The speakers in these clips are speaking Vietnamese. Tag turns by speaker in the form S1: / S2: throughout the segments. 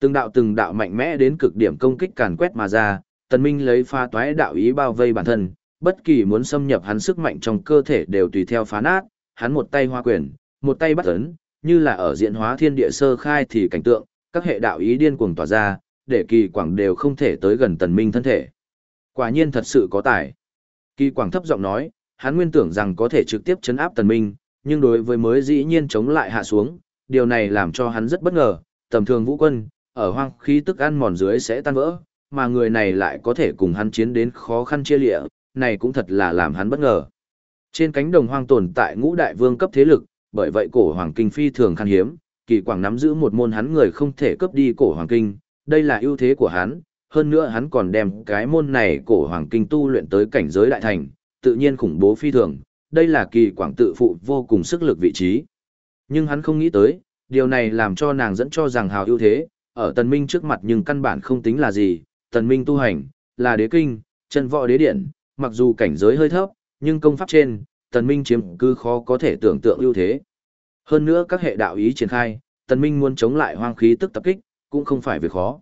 S1: Từng đạo từng đạo mạnh mẽ đến cực điểm công kích càn quét mà ra, tần minh lấy pha toái đạo ý bao vây bản thân, bất kỳ muốn xâm nhập hắn sức mạnh trong cơ thể đều tùy theo phá nát, hắn một tay hoa quyền, một tay bắt ấn, như là ở diễn hóa thiên địa sơ khai thì cảnh tượng, các hệ đạo ý điên cuồng tỏa ra, để kỳ quảng đều không thể tới gần tần minh thân thể. Quả nhiên thật sự có tài. Kỳ quảng thấp giọng nói, hắn nguyên tưởng rằng có thể trực tiếp chấn áp tần minh, nhưng đối với mới dĩ nhiên chống lại hạ xuống, điều này làm cho hắn rất bất ngờ, tầm thường vũ quân, ở hoang khí tức ăn mòn dưới sẽ tan vỡ, mà người này lại có thể cùng hắn chiến đến khó khăn chia lịa, này cũng thật là làm hắn bất ngờ. Trên cánh đồng hoang tồn tại ngũ đại vương cấp thế lực, bởi vậy cổ hoàng kinh phi thường khan hiếm, kỳ quảng nắm giữ một môn hắn người không thể cướp đi cổ hoàng kinh, đây là ưu thế của hắn, hơn nữa hắn còn đem cái môn này cổ hoàng kinh tu luyện tới cảnh giới đại thành, tự nhiên khủng bố phi thường, đây là kỳ quảng tự phụ vô cùng sức lực vị trí. Nhưng hắn không nghĩ tới, điều này làm cho nàng dẫn cho rằng hào ưu thế, ở tần minh trước mặt nhưng căn bản không tính là gì, tần minh tu hành, là đế kinh, chân võ đế điện, mặc dù cảnh giới hơi thấp, nhưng công pháp trên, tần minh chiếm cứ khó có thể tưởng tượng ưu thế. Hơn nữa các hệ đạo ý triển khai, tần minh muốn chống lại hoang khí tức tập kích, cũng không phải việc khó.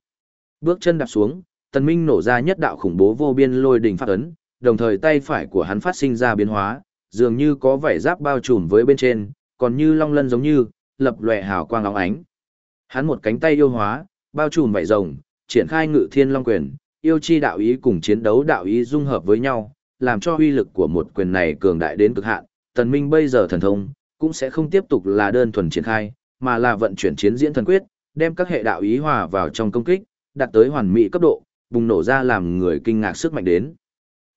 S1: Bước chân đạp xuống, tần minh nổ ra nhất đạo khủng bố vô biên lôi đỉnh phát ấn, đồng thời tay phải của hắn phát sinh ra biến hóa, dường như có vảy giáp bao trùm với bên trên, còn như long lân giống như, lập lòe hào quang óng ánh. Hắn một cánh tay yêu hóa, bao trùm vảy rồng, triển khai ngự thiên long quyền, yêu chi đạo ý cùng chiến đấu đạo ý dung hợp với nhau, làm cho uy lực của một quyền này cường đại đến cực hạn. Tần Minh bây giờ thần thông, cũng sẽ không tiếp tục là đơn thuần triển khai, mà là vận chuyển chiến diễn thần quyết, đem các hệ đạo ý hòa vào trong công kích, đạt tới hoàn mỹ cấp độ, bùng nổ ra làm người kinh ngạc sức mạnh đến.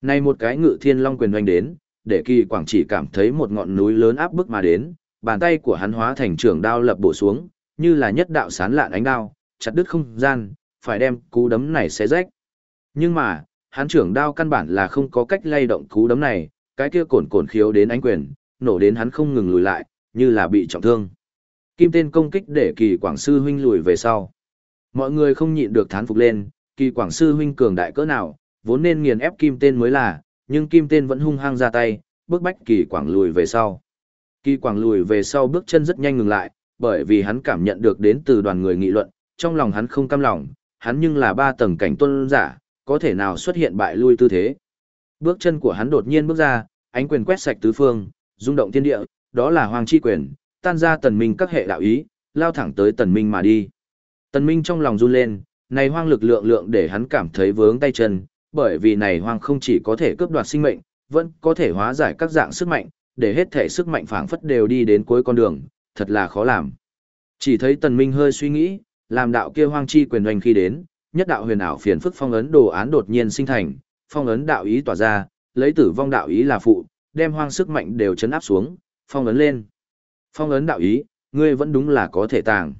S1: Này một cái ngự thiên long quyền doanh đến, để kỳ quảng chỉ cảm thấy một ngọn núi lớn áp bức mà đến, bàn tay của hắn hóa thành trường đao lập bổ xuống, như là nhất đạo sán lạn ánh đao, chặt đứt không gian, phải đem cú đấm này xé rách. Nhưng mà, hắn trưởng đao căn bản là không có cách lay động cú đấm này, cái kia cồn cồn khiếu đến ánh quyền, nổ đến hắn không ngừng lùi lại, như là bị trọng thương. Kim tên công kích để kỳ quảng sư huynh lùi về sau. Mọi người không nhịn được thán phục lên, kỳ quảng sư huynh cường đại cỡ nào, vốn nên nghiền ép kim tên mới là, nhưng kim tên vẫn hung hăng ra tay, bước bách kỳ quảng lùi về sau. Kỳ quảng lùi về sau bước chân rất nhanh ngừng lại, bởi vì hắn cảm nhận được đến từ đoàn người nghị luận, trong lòng hắn không cam lòng, hắn nhưng là ba tầng cảnh tuân giả, có thể nào xuất hiện bại lui tư thế. Bước chân của hắn đột nhiên bước ra, ánh quyền quét sạch tứ phương, rung động thiên địa, đó là hoàng chi quyền, tan ra tần minh các hệ đạo ý, lao thẳng tới tần minh mà đi. Tần minh trong lòng run lên, này hoang lực lượng lượng để hắn cảm thấy vướng tay chân, bởi vì này hoang không chỉ có thể cướp đoạt sinh mệnh, vẫn có thể hóa giải các dạng sức mạnh, để hết thể sức mạnh phảng phất đều đi đến cuối con đường, thật là khó làm. Chỉ thấy tần minh hơi suy nghĩ, làm đạo kia hoang chi quyền hoành khi đến, nhất đạo huyền ảo phiền phức phong ấn đồ án đột nhiên sinh thành, phong ấn đạo ý tỏa ra, lấy tử vong đạo ý là phụ, đem hoang sức mạnh đều chấn áp xuống, phong ấn lên. Phong ấn đạo ý, ngươi vẫn đúng là có thể tàng.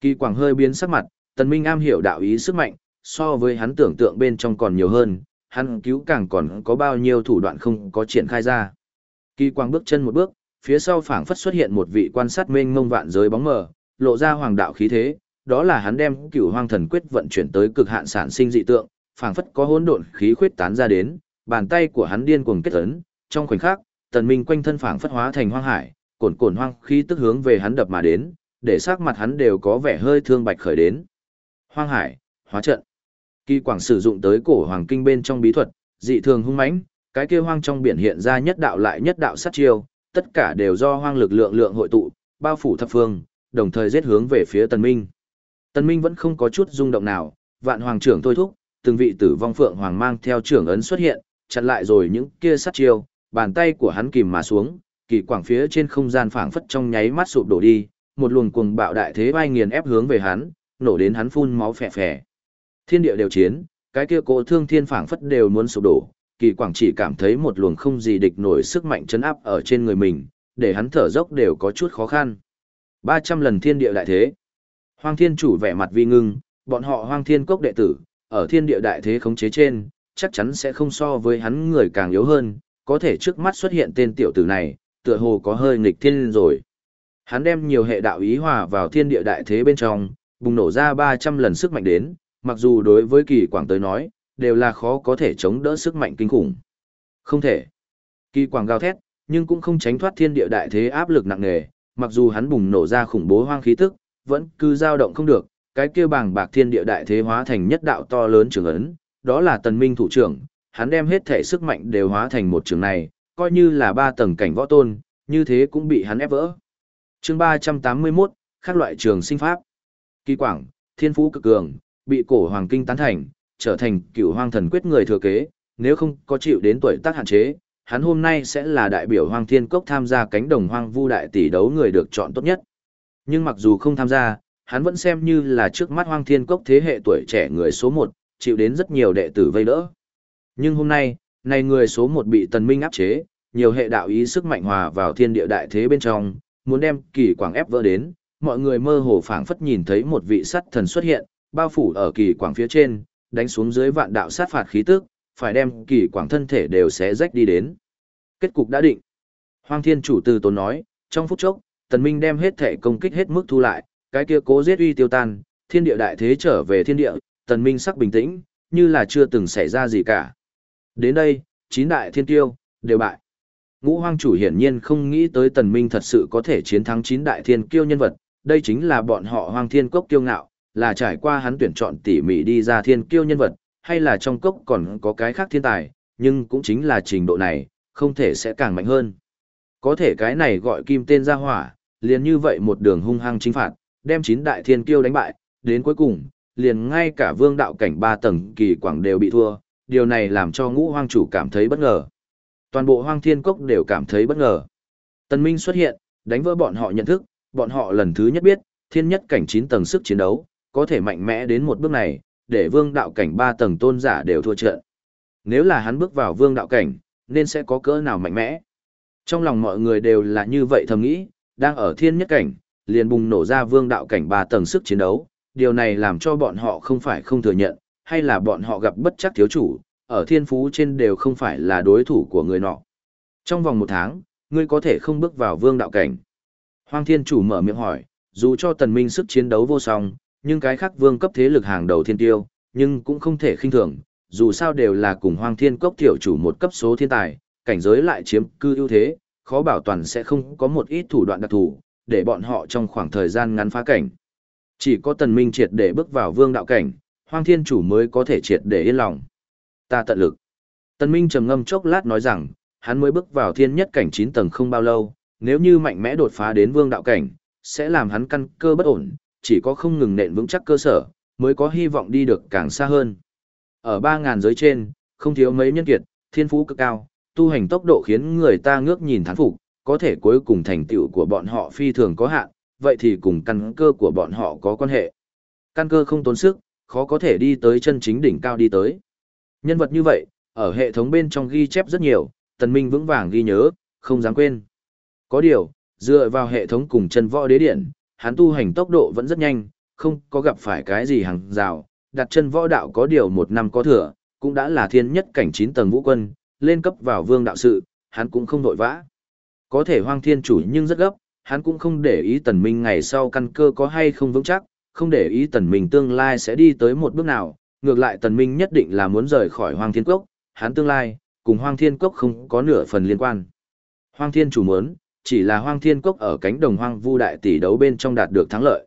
S1: Kỳ Quảng hơi biến sắc mặt, Tần Minh am hiểu đạo ý sức mạnh, so với hắn tưởng tượng bên trong còn nhiều hơn, hắn cứu càng còn có bao nhiêu thủ đoạn không có triển khai ra. Kỳ Quang bước chân một bước, phía sau phảng phất xuất hiện một vị quan sát mênh mông vạn giới bóng mờ, lộ ra hoàng đạo khí thế, đó là hắn đem cửu hoang thần quyết vận chuyển tới cực hạn sản sinh dị tượng, phảng phất có hỗn độn khí khuyết tán ra đến, bàn tay của hắn điên cuồng kết ấn, trong khoảnh khắc, tần minh quanh thân phảng phất hóa thành hoang hải, cồn cồn hoang khí tức hướng về hắn đập mà đến, để sắc mặt hắn đều có vẻ hơi thương bạch khởi đến. Hoang hải, hóa trận. Kỳ quảng sử dụng tới cổ hoàng kinh bên trong bí thuật, dị thường hung mãnh, cái kia hoang trong biển hiện ra nhất đạo lại nhất đạo sát chiêu, tất cả đều do hoang lực lượng lượng hội tụ, bao phủ thập phương, đồng thời giết hướng về phía Tần Minh. Tần Minh vẫn không có chút rung động nào, vạn hoàng trưởng thôi thúc, từng vị tử vong phượng hoàng mang theo trưởng ấn xuất hiện, chặn lại rồi những kia sát chiêu, bàn tay của hắn kìm mà xuống, kỳ quảng phía trên không gian phảng phất trong nháy mắt sụp đổ đi, một luồng cuồng bạo đại thế bay nghiền ép hướng về hắn, nổ đến hắn phun máu phè phè. Thiên địa đều chiến, cái kia cỗ thương thiên phảng phất đều muốn sụp đổ, kỳ quảng chỉ cảm thấy một luồng không gì địch nổi sức mạnh chấn áp ở trên người mình, để hắn thở dốc đều có chút khó khăn. 300 lần thiên địa đại thế. Hoang thiên chủ vẻ mặt vi ngưng, bọn họ hoang thiên cốc đệ tử, ở thiên địa đại thế khống chế trên, chắc chắn sẽ không so với hắn người càng yếu hơn, có thể trước mắt xuất hiện tên tiểu tử này, tựa hồ có hơi nghịch thiên rồi. Hắn đem nhiều hệ đạo ý hòa vào thiên địa đại thế bên trong, bùng nổ ra 300 lần sức mạnh đến, mặc dù đối với kỳ quảng tới nói, đều là khó có thể chống đỡ sức mạnh kinh khủng. Không thể. Kỳ quảng gào thét, nhưng cũng không tránh thoát thiên địa đại thế áp lực nặng nề, mặc dù hắn bùng nổ ra khủng bố hoang khí tức, vẫn cứ dao động không được, cái kia bảng bạc thiên địa đại thế hóa thành nhất đạo to lớn trường ấn, đó là tần minh thủ trưởng, hắn đem hết thể sức mạnh đều hóa thành một trường này, coi như là ba tầng cảnh võ tôn, như thế cũng bị hắn ép vỡ. Chương 381, khác loại trường sinh pháp. Kỳ quảng, thiên phú cực cường, bị cổ hoàng kinh tán thành, trở thành cựu hoang thần quyết người thừa kế, nếu không có chịu đến tuổi tác hạn chế, hắn hôm nay sẽ là đại biểu hoang thiên cốc tham gia cánh đồng hoang vu đại tỷ đấu người được chọn tốt nhất. Nhưng mặc dù không tham gia, hắn vẫn xem như là trước mắt hoang thiên cốc thế hệ tuổi trẻ người số một, chịu đến rất nhiều đệ tử vây đỡ. Nhưng hôm nay, này người số một bị tần minh áp chế, nhiều hệ đạo ý sức mạnh hòa vào thiên địa đại thế bên trong, muốn đem kỳ quảng ép vỡ đến, mọi người mơ hồ phảng phất nhìn thấy một vị sắt thần xuất hiện, bao phủ ở kỳ quảng phía trên, đánh xuống dưới vạn đạo sát phạt khí tức, phải đem kỳ quảng thân thể đều xé rách đi đến. Kết cục đã định. Hoang thiên chủ từ tốn nói, trong phút chốc, tần minh đem hết thể công kích hết mức thu lại, cái kia cố giết uy tiêu tan, thiên địa đại thế trở về thiên địa, tần minh sắc bình tĩnh, như là chưa từng xảy ra gì cả. Đến đây, chín đại thiên tiêu, đều bại. Ngũ hoang chủ hiển nhiên không nghĩ tới tần minh thật sự có thể chiến thắng chín đại thiên kiêu nhân vật, đây chính là bọn họ hoang thiên cốc kiêu ngạo, là trải qua hắn tuyển chọn tỉ mỉ đi ra thiên kiêu nhân vật, hay là trong cốc còn có cái khác thiên tài, nhưng cũng chính là trình độ này, không thể sẽ càng mạnh hơn. Có thể cái này gọi kim tên ra hỏa, liền như vậy một đường hung hăng chính phạt, đem chín đại thiên kiêu đánh bại, đến cuối cùng, liền ngay cả vương đạo cảnh ba tầng kỳ quảng đều bị thua, điều này làm cho ngũ hoang chủ cảm thấy bất ngờ. Toàn bộ hoang thiên cốc đều cảm thấy bất ngờ. Tân Minh xuất hiện, đánh vỡ bọn họ nhận thức, bọn họ lần thứ nhất biết, thiên nhất cảnh 9 tầng sức chiến đấu, có thể mạnh mẽ đến một bước này, để vương đạo cảnh ba tầng tôn giả đều thua trận. Nếu là hắn bước vào vương đạo cảnh, nên sẽ có cỡ nào mạnh mẽ. Trong lòng mọi người đều là như vậy thầm nghĩ, đang ở thiên nhất cảnh, liền bùng nổ ra vương đạo cảnh ba tầng sức chiến đấu, điều này làm cho bọn họ không phải không thừa nhận, hay là bọn họ gặp bất chắc thiếu chủ, ở thiên phú trên đều không phải là đối thủ của người nọ. Trong vòng một tháng, ngươi có thể không bước vào vương đạo cảnh. Hoang thiên chủ mở miệng hỏi, dù cho tần minh sức chiến đấu vô song, nhưng cái khác vương cấp thế lực hàng đầu thiên tiêu, nhưng cũng không thể khinh thường, dù sao đều là cùng hoang thiên cốc tiểu chủ một cấp số thiên tài, cảnh giới lại chiếm cư ưu thế, khó bảo toàn sẽ không có một ít thủ đoạn đặc thù, để bọn họ trong khoảng thời gian ngắn phá cảnh. Chỉ có tần minh triệt để bước vào vương đạo cảnh, hoang thiên chủ mới có thể triệt để yên lòng. Ta tận lực. Tần minh trầm ngâm chốc lát nói rằng, hắn mới bước vào thiên nhất cảnh 9 tầng không bao lâu, nếu như mạnh mẽ đột phá đến vương đạo cảnh, sẽ làm hắn căn cơ bất ổn, chỉ có không ngừng nện vững chắc cơ sở, mới có hy vọng đi được càng xa hơn. Ở 3.000 giới trên, không thiếu mấy nhân kiệt, thiên phú cực cao, tu hành tốc độ khiến người ta ngước nhìn thán phục, có thể cuối cùng thành tựu của bọn họ phi thường có hạn, vậy thì cùng căn cơ của bọn họ có quan hệ. Căn cơ không tốn sức, khó có thể đi tới chân chính đỉnh cao đi tới. Nhân vật như vậy, ở hệ thống bên trong ghi chép rất nhiều, tần minh vững vàng ghi nhớ, không dám quên. Có điều, dựa vào hệ thống cùng chân võ đế điện, hắn tu hành tốc độ vẫn rất nhanh, không có gặp phải cái gì hàng rào, đặt chân võ đạo có điều một năm có thừa, cũng đã là thiên nhất cảnh 9 tầng vũ quân, lên cấp vào vương đạo sự, hắn cũng không đội vã. Có thể hoang thiên chủ nhưng rất gấp, hắn cũng không để ý tần minh ngày sau căn cơ có hay không vững chắc, không để ý tần minh tương lai sẽ đi tới một bước nào, ngược lại tần minh nhất định là muốn rời khỏi hoang thiên cốc, hắn tương lai, cùng hoang thiên cốc không có nửa phần liên quan. Hoang thiên chủ muốn, chỉ là hoang thiên cốc ở cánh đồng hoang vu đại tỷ đấu bên trong đạt được thắng lợi.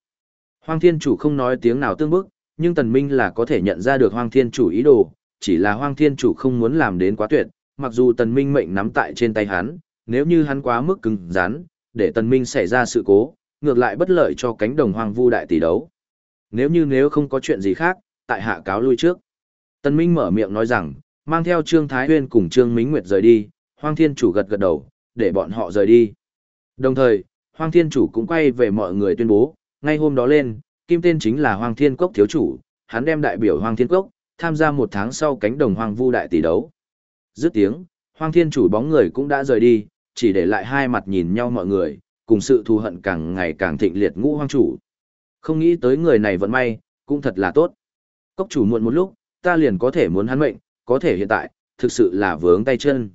S1: Hoang thiên chủ không nói tiếng nào tương bức, nhưng tần minh là có thể nhận ra được hoang thiên chủ ý đồ, chỉ là hoang thiên chủ không muốn làm đến quá tuyệt, mặc dù tần minh mệnh nắm tại trên tay hắn, nếu như hắn quá mức cứng rắn, để tần minh xảy ra sự cố, ngược lại bất lợi cho cánh đồng hoang vu đại tỷ đấu. Nếu như nếu không có chuyện gì khác, tại hạ cáo lui trước. Tần minh mở miệng nói rằng, mang theo Trương Thái Huyên cùng Trương Mính Nguyệt rời đi, hoang thiên chủ gật gật đầu, để bọn họ rời đi. Đồng thời, hoàng thiên chủ cũng quay về mọi người tuyên bố, ngay hôm đó lên, kim tên chính là hoàng thiên cốc thiếu chủ, hắn đem đại biểu hoàng thiên cốc, tham gia một tháng sau cánh đồng hoàng vu đại tỷ đấu. Dứt tiếng, hoàng thiên chủ bóng người cũng đã rời đi, chỉ để lại hai mặt nhìn nhau mọi người, cùng sự thù hận càng ngày càng thịnh liệt ngũ hoàng chủ. Không nghĩ tới người này vẫn may, cũng thật là tốt. Cốc chủ muộn một lúc, ta liền có thể muốn hắn mệnh, có thể hiện tại, thực sự là vướng tay chân.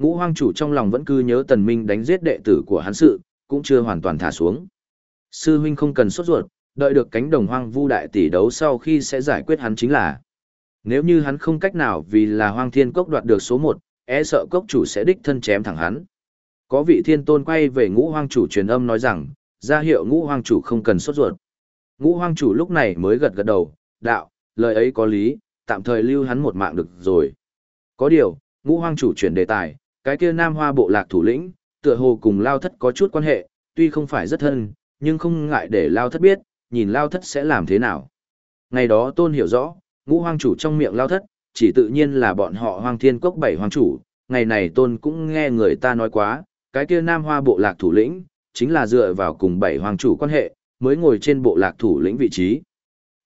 S1: Ngũ hoang chủ trong lòng vẫn cứ nhớ tần minh đánh giết đệ tử của hắn sự, cũng chưa hoàn toàn thả xuống. Sư huynh không cần sốt ruột, đợi được cánh đồng hoang vu đại tỷ đấu sau khi sẽ giải quyết hắn chính là. Nếu như hắn không cách nào vì là hoang thiên cốc đoạt được số 1, e sợ cốc chủ sẽ đích thân chém thẳng hắn. Có vị thiên tôn quay về ngũ hoang chủ truyền âm nói rằng, ra hiệu ngũ hoang chủ không cần sốt ruột. Ngũ hoang chủ lúc này mới gật gật đầu, đạo, lời ấy có lý, tạm thời lưu hắn một mạng được rồi. Có điều, ngũ hoang chủ chuyển đề tài, cái kia nam hoa bộ lạc thủ lĩnh, tựa hồ cùng lao thất có chút quan hệ, tuy không phải rất thân, nhưng không ngại để lao thất biết, nhìn lao thất sẽ làm thế nào. Ngày đó tôn hiểu rõ, ngũ hoang chủ trong miệng lao thất, chỉ tự nhiên là bọn họ hoang thiên cốc bảy hoang chủ, ngày này tôn cũng nghe người ta nói quá, cái kia nam hoa bộ lạc thủ lĩnh, chính là dựa vào cùng bảy hoàng chủ quan hệ, mới ngồi trên bộ lạc thủ lĩnh vị trí.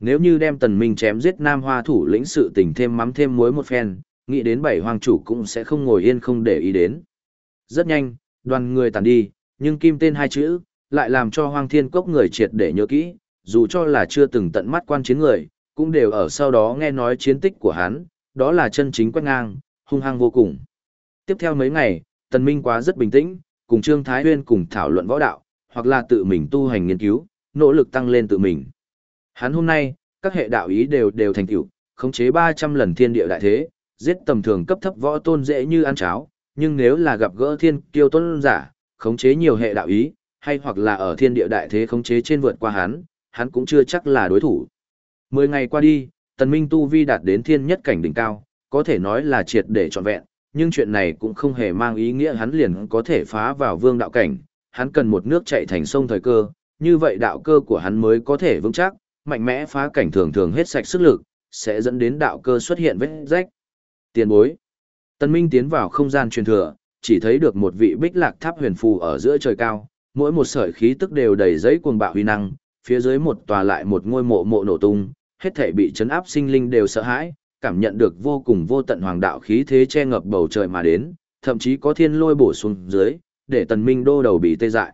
S1: Nếu như đem tần minh chém giết nam hoa thủ lĩnh sự tình thêm mắm thêm muối một phen, nghĩ đến bảy hoàng chủ cũng sẽ không ngồi yên không để ý đến. Rất nhanh, đoàn người tàn đi, nhưng kim tên hai chữ, lại làm cho hoang thiên cốc người triệt để nhớ kỹ, dù cho là chưa từng tận mắt quan chiến người, cũng đều ở sau đó nghe nói chiến tích của hắn, đó là chân chính quét ngang, hung hăng vô cùng. Tiếp theo mấy ngày, Tần Minh quá rất bình tĩnh, cùng Trương Thái Huyên cùng thảo luận võ đạo, hoặc là tự mình tu hành nghiên cứu, nỗ lực tăng lên tự mình. Hắn hôm nay, các hệ đạo ý đều đều thành tựu, khống chế 300 lần thiên địa đại thế, giết tầm thường cấp thấp võ tôn dễ như ăn cháo, nhưng nếu là gặp gỡ thiên kiêu tôn giả, khống chế nhiều hệ đạo ý, hay hoặc là ở thiên địa đại thế khống chế trên vượt qua hắn, hắn cũng chưa chắc là đối thủ. Mười ngày qua đi, tần minh tu vi đạt đến thiên nhất cảnh đỉnh cao, có thể nói là triệt để trọn vẹn, nhưng chuyện này cũng không hề mang ý nghĩa hắn liền có thể phá vào vương đạo cảnh, hắn cần một nước chạy thành sông thời cơ, như vậy đạo cơ của hắn mới có thể vững chắc, mạnh mẽ phá cảnh thường thường hết sạch sức lực, sẽ dẫn đến đạo cơ xuất hiện vết rách. Tiền bối. Tân Minh tiến vào không gian truyền thừa, chỉ thấy được một vị bích lạc tháp huyền phù ở giữa trời cao, mỗi một sợi khí tức đều đầy giấy cuồng bạo huy năng, phía dưới một tòa lại một ngôi mộ mộ nổ tung, hết thảy bị chấn áp sinh linh đều sợ hãi, cảm nhận được vô cùng vô tận hoàng đạo khí thế che ngập bầu trời mà đến, thậm chí có thiên lôi bổ xuống dưới, để tần minh đô đầu bị tê dại.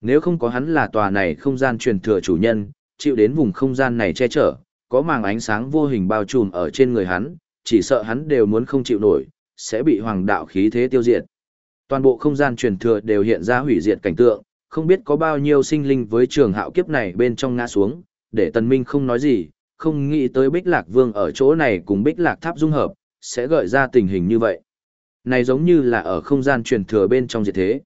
S1: Nếu không có hắn là tòa này không gian truyền thừa chủ nhân, chịu đến vùng không gian này che chở, có màng ánh sáng vô hình bao trùm ở trên người hắn, chỉ sợ hắn đều muốn không chịu nổi, sẽ bị hoàng đạo khí thế tiêu diệt. Toàn bộ không gian truyền thừa đều hiện ra hủy diệt cảnh tượng, không biết có bao nhiêu sinh linh với trường hạo kiếp này bên trong ngã xuống, để tần minh không nói gì, không nghĩ tới Bích Lạc Vương ở chỗ này cùng Bích Lạc Tháp dung hợp, sẽ gợi ra tình hình như vậy. Này giống như là ở không gian truyền thừa bên trong diệt thế.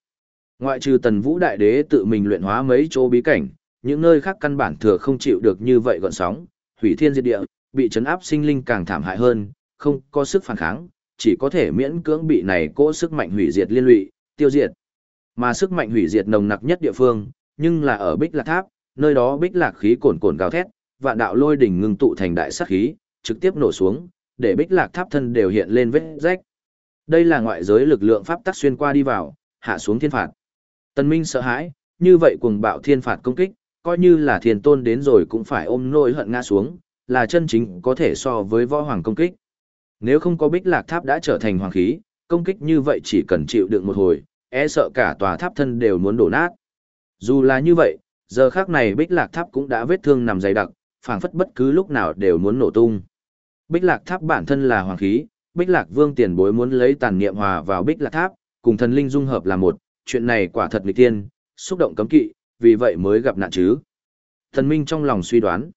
S1: Ngoại trừ Tần Vũ Đại Đế tự mình luyện hóa mấy chỗ bí cảnh, những nơi khác căn bản thừa không chịu được như vậy gọn sóng, hủy thiên diệt địa, bị chấn áp sinh linh càng thảm hại hơn, không có sức phản kháng, chỉ có thể miễn cưỡng bị này cỗ sức mạnh hủy diệt liên lụy, tiêu diệt. Mà sức mạnh hủy diệt nồng nặc nhất địa phương, nhưng là ở Bích Lạc Tháp, nơi đó Bích Lạc khí cồn cồn gào thét, vạn đạo lôi đỉnh ngưng tụ thành đại sát khí, trực tiếp nổ xuống, để bích lạc tháp thân đều hiện lên vết rách. Đây là ngoại giới lực lượng pháp tắc xuyên qua đi vào, hạ xuống thiên phạt. Tân Minh sợ hãi, như vậy cuồng bạo thiên phạt công kích, coi như là thiên tôn đến rồi cũng phải ôm nỗi hận ngã xuống, là chân chính có thể so với võ hoàng công kích. Nếu không có bích lạc tháp đã trở thành hoàng khí, công kích như vậy chỉ cần chịu đựng một hồi, e sợ cả tòa tháp thân đều muốn đổ nát. Dù là như vậy, giờ khác này bích lạc tháp cũng đã vết thương nằm dày đặc, phảng phất bất cứ lúc nào đều muốn nổ tung. Bích Lạc Tháp bản thân là hoàng khí, Bích Lạc Vương tiền bối muốn lấy tàn niệm hòa vào Bích Lạc Tháp, cùng thần linh dung hợp là một, chuyện này quả thật nghịch tiên, xúc động cấm kỵ, vì vậy mới gặp nạn chứ. Thần Minh trong lòng suy đoán,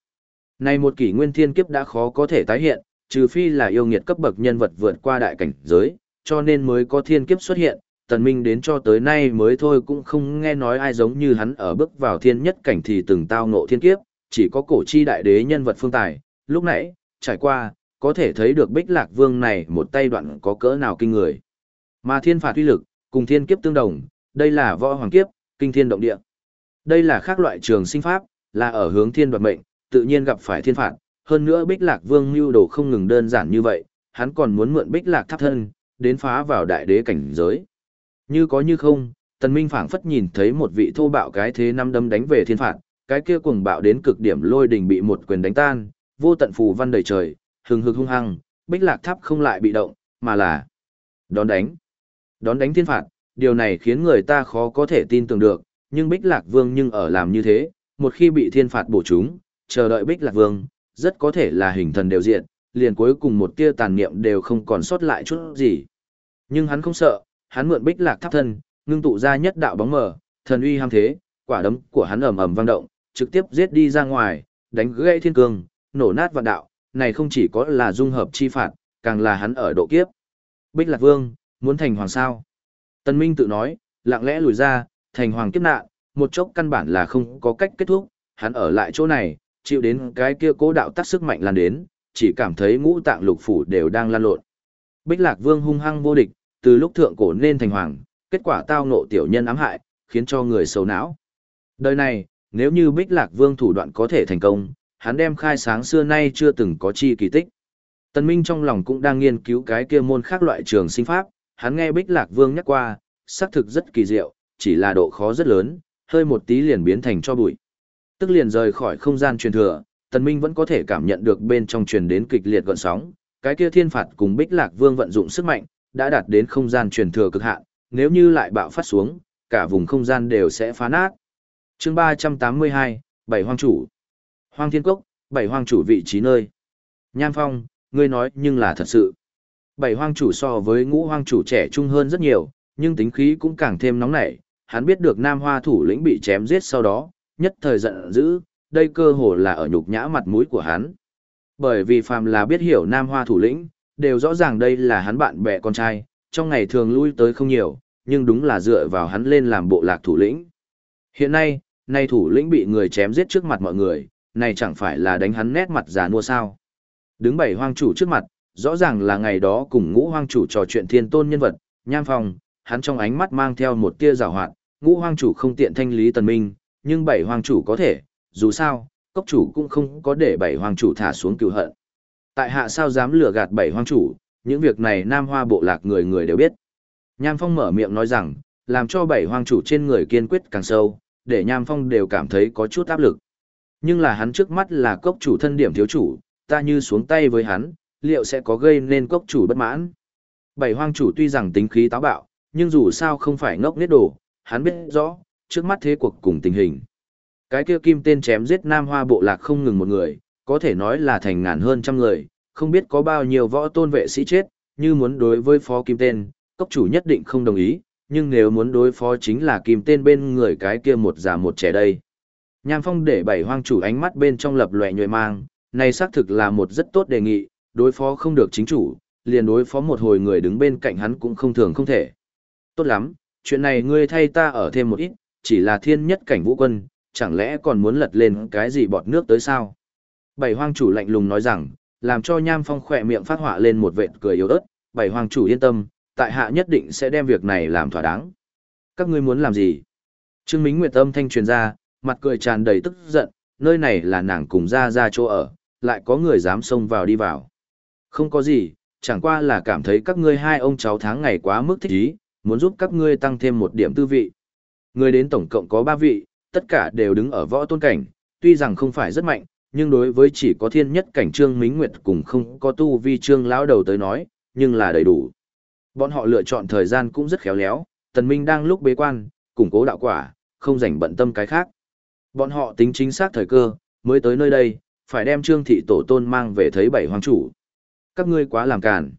S1: này một kỷ nguyên thiên kiếp đã khó có thể tái hiện, trừ phi là yêu nghiệt cấp bậc nhân vật vượt qua đại cảnh giới, cho nên mới có thiên kiếp xuất hiện. Tần Minh đến cho tới nay mới thôi cũng không nghe nói ai giống như hắn ở bước vào thiên nhất cảnh thì từng tao ngộ thiên kiếp, chỉ có cổ chi đại đế nhân vật phương tài, lúc nãy, trải qua, có thể thấy được bích lạc vương này một tay đoạn có cỡ nào kinh người. Mà thiên phạt uy lực, cùng thiên kiếp tương đồng, đây là võ hoàng kiếp, kinh thiên động địa. Đây là khác loại trường sinh pháp, là ở hướng thiên đoạt mệnh, tự nhiên gặp phải thiên phạt, hơn nữa bích lạc vương mưu đồ không ngừng đơn giản như vậy, hắn còn muốn mượn bích lạc tháp thân, đến phá vào đại đế cảnh giới. Như có như không, tần minh phảng phất nhìn thấy một vị thô bạo cái thế năm đấm đánh về thiên phạt, cái kia cuồng bạo đến cực điểm lôi đình bị một quyền đánh tan, vô tận phù văn đầy trời, hừng hực hung hăng, Bích Lạc Tháp không lại bị động, mà là đón đánh. Đón đánh thiên phạt, điều này khiến người ta khó có thể tin tưởng được, nhưng Bích Lạc Vương nhưng ở làm như thế, một khi bị thiên phạt bổ chúng, chờ đợi Bích Lạc Vương, rất có thể là hình thần đều diện, liền cuối cùng một tia tàn niệm đều không còn sót lại chút gì. Nhưng hắn không sợ, hắn mượn Bích Lạc Tháp thân, ngưng tụ ra nhất đạo bóng mờ, thần uy ham thế, quả đấm của hắn ầm ầm vang động, trực tiếp giết đi ra ngoài, đánh gãy thiên cương, nổ nát vạn đạo, này không chỉ có là dung hợp chi phạt, càng là hắn ở độ kiếp. Bích Lạc Vương, muốn thành hoàng sao? Tân Minh tự nói, lặng lẽ lùi ra, thành hoàng kiếp nạn, một chốc căn bản là không có cách kết thúc, hắn ở lại chỗ này, chịu đến cái kia cố đạo tắc sức mạnh lan đến, chỉ cảm thấy ngũ tạng lục phủ đều đang lan lộn. Bích Lạc Vương hung hăng vô địch, từ lúc thượng cổ nên thành hoàng, kết quả tao ngộ tiểu nhân ám hại, khiến cho người xấu não. Đời này, nếu như Bích Lạc Vương thủ đoạn có thể thành công, hắn đem khai sáng xưa nay chưa từng có chi kỳ tích. Tần Minh trong lòng cũng đang nghiên cứu cái kia môn khác loại trường sinh pháp, hắn nghe Bích Lạc Vương nhắc qua, xác thực rất kỳ diệu, chỉ là độ khó rất lớn, hơi một tí liền biến thành cho bụi. Tức liền rời khỏi không gian truyền thừa, Tần Minh vẫn có thể cảm nhận được bên trong truyền đến kịch liệt gợn sóng, cái kia thiên phạt cùng Bích Lạc Vương vận dụng sức mạnh, đã đạt đến không gian truyền thừa cực hạn, nếu như lại bạo phát xuống, cả vùng không gian đều sẽ phá nát. Chương 382, Bảy Hoang Chủ Hoang Thiên Cốc, Bảy Hoang Chủ vị trí nơi. Nham Phong, ngươi nói nhưng là thật sự. Bảy Hoang Chủ so với ngũ Hoang Chủ trẻ trung hơn rất nhiều, nhưng tính khí cũng càng thêm nóng nảy. Hắn biết được Nam Hoa thủ lĩnh bị chém giết sau đó, nhất thời giận dữ, đây cơ hồ là ở nhục nhã mặt mũi của hắn. Bởi vì phàm là biết hiểu Nam Hoa thủ lĩnh, đều rõ ràng đây là hắn bạn bè con trai, trong ngày thường lui tới không nhiều, nhưng đúng là dựa vào hắn lên làm bộ lạc thủ lĩnh. Hiện nay, nay thủ lĩnh bị người chém giết trước mặt mọi người, này chẳng phải là đánh hắn nét mặt già nua sao. Đứng bảy hoang chủ trước mặt, rõ ràng là ngày đó cùng ngũ hoang chủ trò chuyện thiên tôn nhân vật, nham phòng, hắn trong ánh mắt mang theo một tia rào hoạt, ngũ hoang chủ không tiện thanh lý tần minh, nhưng bảy hoàng chủ có thể, dù sao, cốc chủ cũng không có để bảy hoàng chủ thả xuống cựu hận. Tại hạ sao dám lừa gạt bảy hoàng chủ, những việc này nam hoa bộ lạc người người đều biết. Nham Phong mở miệng nói rằng, làm cho bảy hoàng chủ trên người kiên quyết càng sâu, để Nham Phong đều cảm thấy có chút áp lực. Nhưng là hắn trước mắt là cốc chủ thân điểm thiếu chủ, ta như xuống tay với hắn, liệu sẽ có gây nên cốc chủ bất mãn. Bảy hoàng chủ tuy rằng tính khí táo bạo, nhưng dù sao không phải ngốc nết đồ, hắn biết rõ, trước mắt thế cuộc cùng tình hình. Cái kia kim tên chém giết nam hoa bộ lạc không ngừng một người, có thể nói là thành ngàn hơn trăm người, không biết có bao nhiêu võ tôn vệ sĩ chết, như muốn đối với phó kim tên, cốc chủ nhất định không đồng ý, nhưng nếu muốn đối phó chính là kim tên bên người cái kia một già một trẻ đây. Nham Phong để bảy hoang chủ ánh mắt bên trong lập lòe nhuệ mang, này xác thực là một rất tốt đề nghị, đối phó không được chính chủ, liền đối phó một hồi người đứng bên cạnh hắn cũng không thường không thể. Tốt lắm, chuyện này ngươi thay ta ở thêm một ít, chỉ là thiên nhất cảnh vũ quân, chẳng lẽ còn muốn lật lên cái gì bọt nước tới sao? Bảy hoang chủ lạnh lùng nói rằng, làm cho Nham Phong khỏe miệng phát họa lên một vệt cười yếu ớt, bảy hoang chủ yên tâm, tại hạ nhất định sẽ đem việc này làm thỏa đáng. Các ngươi muốn làm gì? Trương Minh Nguyệt âm thanh truyền ra, mặt cười tràn đầy tức giận, nơi này là nàng cùng ra ra chỗ ở, lại có người dám xông vào đi vào. Không có gì, chẳng qua là cảm thấy các ngươi hai ông cháu tháng ngày quá mức thích ý, muốn giúp các ngươi tăng thêm một điểm tư vị. Người đến tổng cộng có ba vị, tất cả đều đứng ở võ tôn cảnh, tuy rằng không phải rất mạnh, nhưng đối với chỉ có thiên nhất cảnh Trương Mính Nguyệt cùng không có tu vi Trương lão đầu tới nói, nhưng là đầy đủ. Bọn họ lựa chọn thời gian cũng rất khéo léo, Tần Minh đang lúc bế quan, củng cố đạo quả, không rảnh bận tâm cái khác. Bọn họ tính chính xác thời cơ, mới tới nơi đây, phải đem Trương thị tổ tôn mang về thấy bảy hoàng chủ. Các ngươi quá làm càn.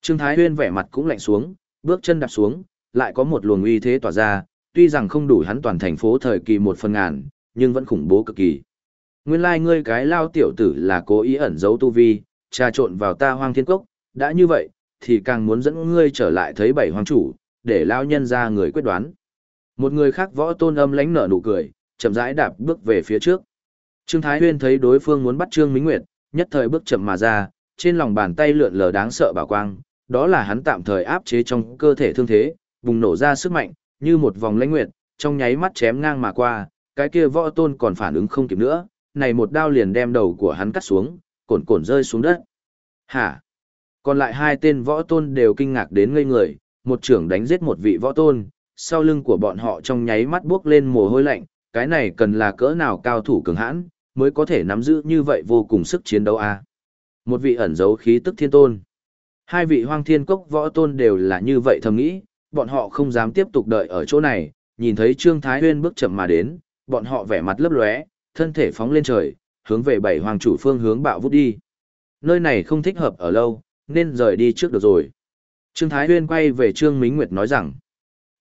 S1: Trương Thái Huyên vẻ mặt cũng lạnh xuống, bước chân đạp xuống, lại có một luồng uy thế tỏa ra, tuy rằng không đủ hắn toàn thành phố thời kỳ một phần ngàn, nhưng vẫn khủng bố cực kỳ. Nguyên lai like ngươi cái lao tiểu tử là cố ý ẩn giấu tu vi, trà trộn vào ta hoang thiên cốc, đã như vậy, thì càng muốn dẫn ngươi trở lại thấy bảy hoàng chủ, để lao nhân ra người quyết đoán. Một người khác võ tôn âm lánh nở nụ cười, chậm rãi đạp bước về phía trước. Trương Thái Huyên thấy đối phương muốn bắt Trương Minh Nguyệt, nhất thời bước chậm mà ra, trên lòng bàn tay lượn lờ đáng sợ bảo quang, đó là hắn tạm thời áp chế trong cơ thể thương thế, bùng nổ ra sức mạnh, như một vòng lãnh nguyệt, trong nháy mắt chém ngang mà qua, cái kia võ tôn còn phản ứng không kịp nữa, này một đao liền đem đầu của hắn cắt xuống, cồn cồn rơi xuống đất. Hả? Còn lại hai tên võ tôn đều kinh ngạc đến ngây người, một trưởng đánh giết một vị võ tôn, sau lưng của bọn họ trong nháy mắt bước lên mồ hôi lạnh, cái này cần là cỡ nào cao thủ cường hãn, mới có thể nắm giữ như vậy vô cùng sức chiến đấu a. À? Một vị ẩn giấu khí tức thiên tôn. Hai vị hoang thiên cốc võ tôn đều là như vậy thầm nghĩ, bọn họ không dám tiếp tục đợi ở chỗ này, nhìn thấy Trương Thái Huyên bước chậm mà đến, bọn họ vẻ mặt lấp lóe, thân thể phóng lên trời, hướng về bảy hoàng chủ phương hướng bạo vút đi. Nơi này không thích hợp ở lâu, nên rời đi trước được rồi. Trương Thái Huyên quay về Trương Mính Nguyệt nói rằng,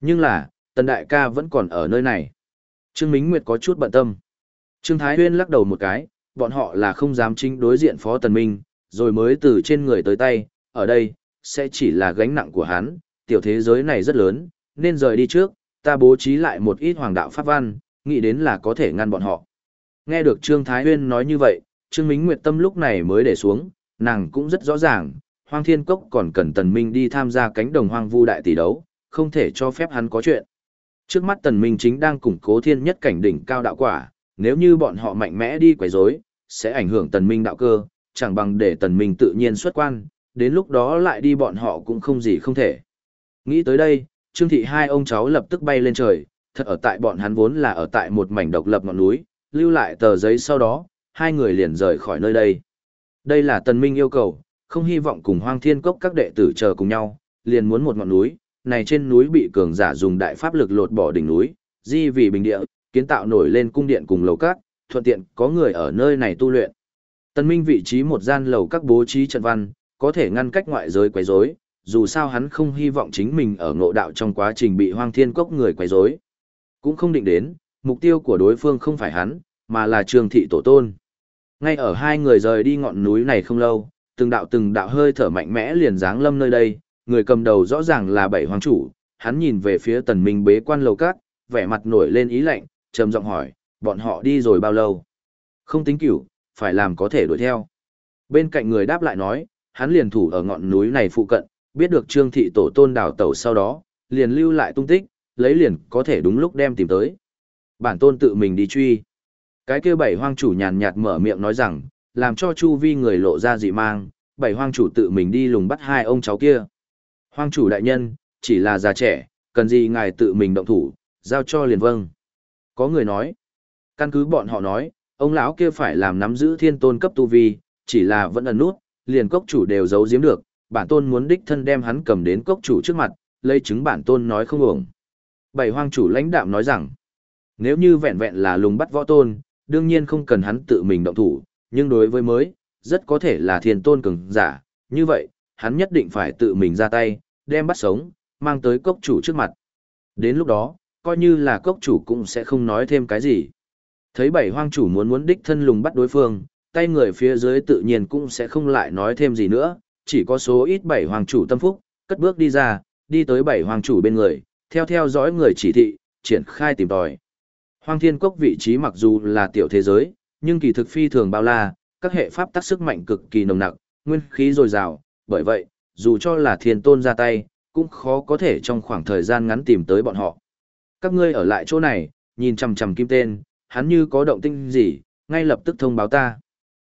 S1: nhưng là, Tần Đại ca vẫn còn ở nơi này. Trương Mính Nguyệt có chút bận tâm. Trương Thái Huyên lắc đầu một cái, bọn họ là không dám chính đối diện Phó Tần Minh, rồi mới từ trên người tới tay, ở đây, sẽ chỉ là gánh nặng của hắn, tiểu thế giới này rất lớn, nên rời đi trước, ta bố trí lại một ít hoàng đạo pháp văn, nghĩ đến là có thể ngăn bọn họ. Nghe được Trương Thái Huyên nói như vậy, Trương Mính Nguyệt tâm lúc này mới để xuống, nàng cũng rất rõ ràng, Hoang Thiên Cốc còn cần Tần Minh đi tham gia cánh đồng hoang vu đại tỷ đấu, không thể cho phép hắn có chuyện. Trước mắt Tần Minh chính đang củng cố thiên nhất cảnh đỉnh cao đạo quả, nếu như bọn họ mạnh mẽ đi quấy rối, sẽ ảnh hưởng Tần Minh đạo cơ, chẳng bằng để Tần Minh tự nhiên xuất quan, đến lúc đó lại đi bọn họ cũng không gì không thể. Nghĩ tới đây, Trương Thị hai ông cháu lập tức bay lên trời, thật ở tại bọn hắn vốn là ở tại một mảnh độc lập ngọn núi, lưu lại tờ giấy sau đó, hai người liền rời khỏi nơi đây. Đây là Tần Minh yêu cầu, không hy vọng cùng Hoang Thiên Cốc các đệ tử chờ cùng nhau, liền muốn một ngọn núi, này trên núi bị cường giả dùng đại pháp lực lột bỏ đỉnh núi, di vì bình địa, kiến tạo nổi lên cung điện cùng lầu các, thuận tiện có người ở nơi này tu luyện. Tần Minh vị trí một gian lầu các bố trí trận văn, có thể ngăn cách ngoại giới quấy rối, dù sao hắn không hy vọng chính mình ở ngộ đạo trong quá trình bị Hoang Thiên Cốc người quấy rối. Cũng không định đến, mục tiêu của đối phương không phải hắn, mà là Trường thị tổ tôn. Ngay ở hai người rời đi ngọn núi này không lâu, từng đạo từng đạo hơi thở mạnh mẽ liền giáng lâm nơi đây, người cầm đầu rõ ràng là bảy hoàng chủ, hắn nhìn về phía tần minh bế quan lầu cát, vẻ mặt nổi lên ý lạnh, trầm giọng hỏi, bọn họ đi rồi bao lâu? Không tính cửu, phải làm có thể đuổi theo. Bên cạnh người đáp lại nói, hắn liền thủ ở ngọn núi này phụ cận, biết được trương thị tổ tôn đào tẩu sau đó, liền lưu lại tung tích, lấy liền có thể đúng lúc đem tìm tới. Bản tôn tự mình đi truy. Cái kia bảy hoang chủ nhàn nhạt mở miệng nói rằng, làm cho chu vi người lộ ra dị mang, bảy hoang chủ tự mình đi lùng bắt hai ông cháu kia. Hoang chủ đại nhân, chỉ là già trẻ, cần gì ngài tự mình động thủ, giao cho liền vâng. Có người nói, căn cứ bọn họ nói, ông lão kia phải làm nắm giữ thiên tôn cấp tu vi, chỉ là vẫn ẩn nút, liền cốc chủ đều giấu giếm được, bản tôn muốn đích thân đem hắn cầm đến cốc chủ trước mặt, lấy chứng bản tôn nói không ổng. Bảy hoang chủ lãnh đạm nói rằng, nếu như vẹn vẹn là lùng bắt võ tôn, đương nhiên không cần hắn tự mình động thủ, nhưng đối với mới, rất có thể là thiên tôn cường giả, như vậy, hắn nhất định phải tự mình ra tay, đem bắt sống, mang tới cốc chủ trước mặt. Đến lúc đó, coi như là cốc chủ cũng sẽ không nói thêm cái gì. Thấy bảy hoang chủ muốn muốn đích thân lùng bắt đối phương, tay người phía dưới tự nhiên cũng sẽ không lại nói thêm gì nữa, chỉ có số ít bảy hoàng chủ tâm phúc, cất bước đi ra, đi tới bảy hoàng chủ bên người, theo theo dõi người chỉ thị, triển khai tìm tòi. hoàng thiên cốc vị trí mặc dù là tiểu thế giới, nhưng kỳ thực phi thường bao la, các hệ pháp tác sức mạnh cực kỳ nồng nặc, nguyên khí dồi dào, bởi vậy, dù cho là thiên tôn ra tay, cũng khó có thể trong khoảng thời gian ngắn tìm tới bọn họ. Các ngươi ở lại chỗ này, nhìn chằm chằm kim tên, hắn như có động tinh gì, ngay lập tức thông báo ta.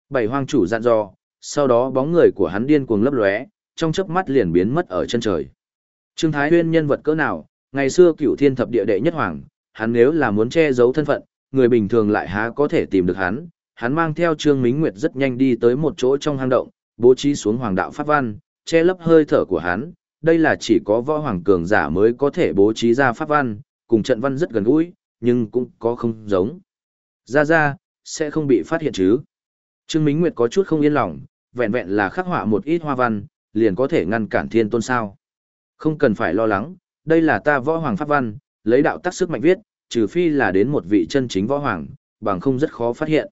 S1: Bảy hoàng chủ dặn dò, sau đó bóng người của hắn điên cuồng lấp lóe, trong chớp mắt liền biến mất ở chân trời. Trương Thái Huyên nhân vật cỡ nào, ngày xưa cửu thiên thập địa đệ nhất hoàng, hắn nếu là muốn che giấu thân phận, người bình thường lại há có thể tìm được hắn. Hắn mang theo Trương Mính Nguyệt rất nhanh đi tới một chỗ trong hang động, bố trí xuống hoàng đạo pháp văn, che lấp hơi thở của hắn. Đây là chỉ có võ hoàng cường giả mới có thể bố trí ra pháp văn, cùng trận văn rất gần gũi, nhưng cũng có không giống. Ra ra, sẽ không bị phát hiện chứ. Trương Mính Nguyệt có chút không yên lòng, vẹn vẹn là khắc họa một ít hoa văn, liền có thể ngăn cản thiên tôn sao. Không cần phải lo lắng, đây là ta võ hoàng pháp văn, lấy đạo tác sức mạnh viết, trừ phi là đến một vị chân chính võ hoàng, bằng không rất khó phát hiện.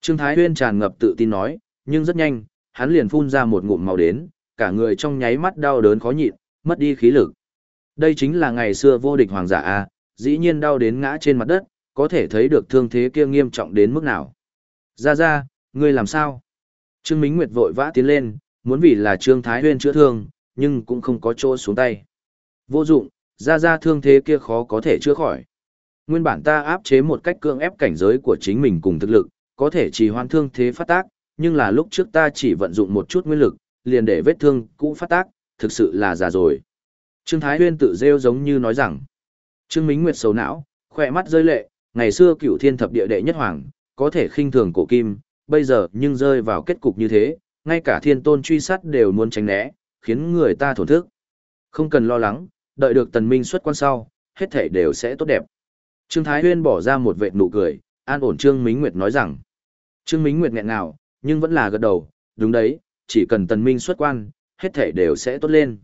S1: Trương Thái Huyên tràn ngập tự tin nói, nhưng rất nhanh, hắn liền phun ra một ngụm màu đến, cả người trong nháy mắt đau đớn khó nhịn, mất đi khí lực. Đây chính là ngày xưa vô địch hoàng giả a, dĩ nhiên đau đến ngã trên mặt đất, có thể thấy được thương thế kia nghiêm trọng đến mức nào. Ra ra, ngươi làm sao? Trương Mính Nguyệt vội vã tiến lên, muốn vì là Trương Thái Huyên chữa thương, nhưng cũng không có chỗ xuống tay. Vô dụng, ra ra thương thế kia khó có thể chữa khỏi. Nguyên bản ta áp chế một cách cưỡng ép cảnh giới của chính mình cùng thực lực, có thể trì hoãn thương thế phát tác, nhưng là lúc trước ta chỉ vận dụng một chút nguyên lực, liền để vết thương cũ phát tác, thực sự là già rồi. Trương Thái Huyên tự rêu giống như nói rằng, Trương Mính Nguyệt xấu não, khỏe mắt rơi lệ, ngày xưa cửu thiên thập địa đệ nhất hoàng, có thể khinh thường cổ kim, bây giờ nhưng rơi vào kết cục như thế, ngay cả thiên tôn truy sát đều muốn tránh né, khiến người ta thổn thức. Không cần lo lắng, đợi được tần minh xuất quan sau, hết thể đều sẽ tốt đẹp. Trương Thái Huyên bỏ ra một vệt nụ cười, an ổn Trương Mính Nguyệt nói rằng. Trương Mính Nguyệt nghẹn ngào, nhưng vẫn là gật đầu, đúng đấy, chỉ cần tần minh xuất quan, hết thể đều sẽ tốt lên.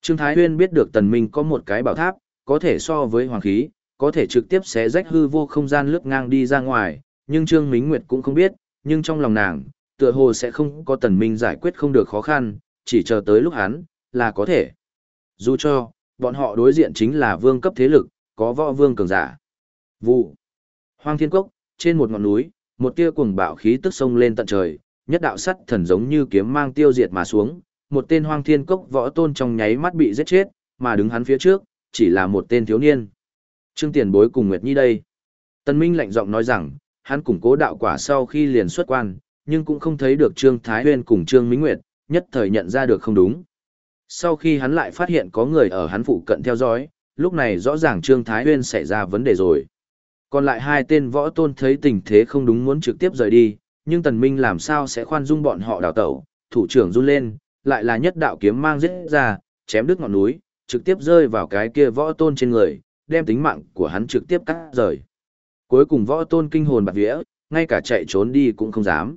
S1: Trương Thái Huyên biết được tần minh có một cái bảo tháp, có thể so với hoàng khí, có thể trực tiếp xé rách hư vô không gian lướt ngang đi ra ngoài, nhưng Trương Mính Nguyệt cũng không biết, nhưng trong lòng nàng, tựa hồ sẽ không có tần minh giải quyết không được khó khăn, chỉ chờ tới lúc hắn, là có thể. Dù cho, bọn họ đối diện chính là vương cấp thế lực, có võ vương cường giả. Vụ. Hoang thiên cốc, trên một ngọn núi, Một tia cuồng bạo khí tức sông lên tận trời, nhất đạo sắt thần giống như kiếm mang tiêu diệt mà xuống, một tên hoang thiên cốc võ tôn trong nháy mắt bị giết chết, mà đứng hắn phía trước, chỉ là một tên thiếu niên. Trương Tiền Bối cùng Nguyệt Nhi đây. Tân Minh lạnh giọng nói rằng, hắn củng cố đạo quả sau khi liền xuất quan, nhưng cũng không thấy được Trương Thái Huyên cùng Trương Minh Nguyệt, nhất thời nhận ra được không đúng. Sau khi hắn lại phát hiện có người ở hắn phụ cận theo dõi, lúc này rõ ràng Trương Thái Huyên xảy ra vấn đề rồi. Còn lại hai tên võ tôn thấy tình thế không đúng muốn trực tiếp rời đi, nhưng Tần Minh làm sao sẽ khoan dung bọn họ đào tẩu, thủ trưởng run lên, lại là nhất đạo kiếm mang giết ra, chém đứt ngọn núi, trực tiếp rơi vào cái kia võ tôn trên người, đem tính mạng của hắn trực tiếp cắt rời. Cuối cùng võ tôn kinh hồn bạt vía, ngay cả chạy trốn đi cũng không dám.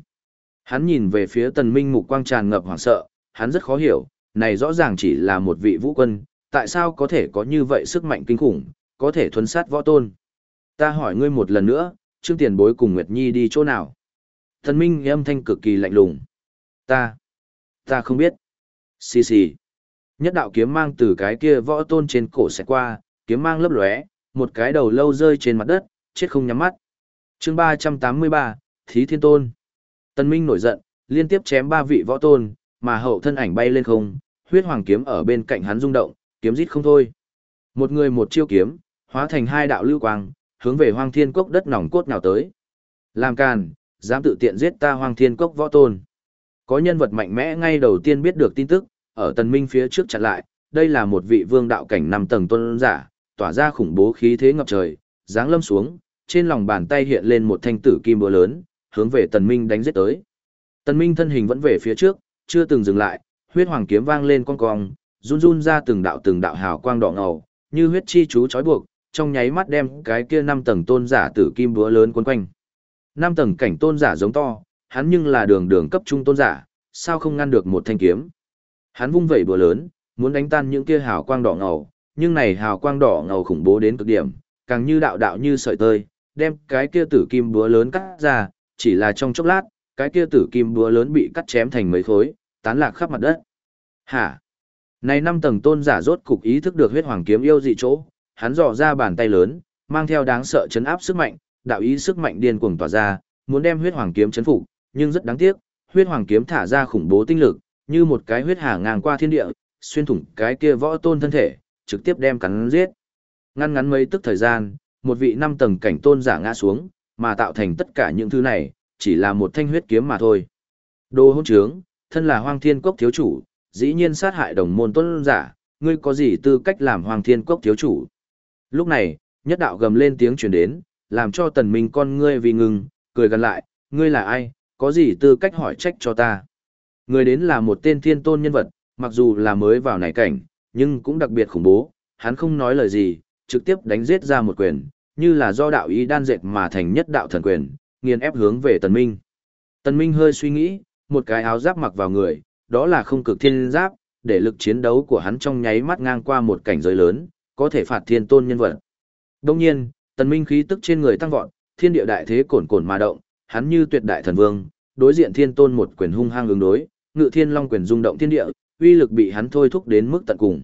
S1: Hắn nhìn về phía tần minh mục quang tràn ngập hoảng sợ, hắn rất khó hiểu, này rõ ràng chỉ là một vị vũ quân, tại sao có thể có như vậy sức mạnh kinh khủng, có thể thuấn sát võ tôn. Ta hỏi ngươi một lần nữa, Trương Tiền Bối cùng Nguyệt Nhi đi chỗ nào? Tần minh âm thanh cực kỳ lạnh lùng. Ta, ta không biết. Xì xì. Nhất đạo kiếm mang từ cái kia võ tôn trên cổ sẽ qua, kiếm mang lấp lóe, một cái đầu lâu rơi trên mặt đất, chết không nhắm mắt. chương 383, Thí Thiên Tôn. Tân Minh nổi giận, liên tiếp chém ba vị võ tôn, mà hậu thân ảnh bay lên không, huyết hoàng kiếm ở bên cạnh hắn rung động, kiếm rít không thôi. Một người một chiêu kiếm, hóa thành hai đạo lưu quang, hướng về hoang thiên cốc đất nòng cốt nào tới. Làm càn, dám tự tiện giết ta hoang thiên cốc võ tôn. Có nhân vật mạnh mẽ ngay đầu tiên biết được tin tức, ở tần minh phía trước chặn lại, đây là một vị vương đạo cảnh năm tầng tôn giả, tỏa ra khủng bố khí thế ngập trời, giáng lâm xuống, trên lòng bàn tay hiện lên một thanh tử kim búa lớn, hướng về tần minh đánh giết tới. Tần minh thân hình vẫn về phía trước, chưa từng dừng lại, huyết hoàng kiếm vang lên con cong, run run ra từng đạo từng đạo hào quang đỏ ngầu, như huyết chi chú chói buộc, trong nháy mắt đem cái kia năm tầng tôn giả tử kim búa lớn quấn quanh. Năm tầng cảnh tôn giả giống to, hắn nhưng là đường đường cấp trung tôn giả, sao không ngăn được một thanh kiếm. Hắn vung vẩy búa lớn, muốn đánh tan những kia hào quang đỏ ngầu, nhưng này hào quang đỏ ngầu khủng bố đến cực điểm, càng như đạo đạo như sợi tơi, đem cái kia tử kim búa lớn cắt ra, chỉ là trong chốc lát, cái kia tử kim búa lớn bị cắt chém thành mấy khối, tán lạc khắp mặt đất. Hả? Này năm tầng tôn giả rốt cục ý thức được huyết hoàng kiếm yêu dị chỗ, hắn dò ra bàn tay lớn, mang theo đáng sợ chấn áp sức mạnh, đạo ý sức mạnh điên cuồng tỏa ra, muốn đem huyết hoàng kiếm chấn phục, nhưng rất đáng tiếc, huyết hoàng kiếm thả ra khủng bố tinh lực, như một cái huyết hà ngang qua thiên địa, xuyên thủng cái kia võ tôn thân thể, trực tiếp đem cắn giết. Ngăn ngắn mấy tức thời gian, một vị năm tầng cảnh tôn giả ngã xuống, mà tạo thành tất cả những thứ này, chỉ là một thanh huyết kiếm mà thôi. Đồ hôn trướng, thân là hoang thiên cốc thiếu chủ, dĩ nhiên sát hại đồng môn tôn giả, ngươi có gì tư cách làm hoang thiên cốc thiếu chủ. Lúc này, nhất đạo gầm lên tiếng truyền đến, làm cho tần minh con ngươi vì ngừng, cười gần lại, ngươi là ai, có gì tư cách hỏi trách cho ta. Người đến là một tên thiên tôn nhân vật, mặc dù là mới vào này cảnh, nhưng cũng đặc biệt khủng bố, hắn không nói lời gì, trực tiếp đánh giết ra một quyền, như là do đạo ý đan dệt mà thành nhất đạo thần quyền, nghiền ép hướng về Tần Minh. Tần Minh hơi suy nghĩ, một cái áo giáp mặc vào người, đó là không cực thiên giáp, để lực chiến đấu của hắn trong nháy mắt ngang qua một cảnh giới lớn, có thể phạt thiên tôn nhân vật. Đương nhiên, Tần Minh khí tức trên người tăng vọt, thiên địa đại thế cồn cồn mà động, hắn như tuyệt đại thần vương, đối diện thiên tôn một quyền hung hăng ứng đối, ngự thiên long quyền rung động thiên địa, uy lực bị hắn thôi thúc đến mức tận cùng.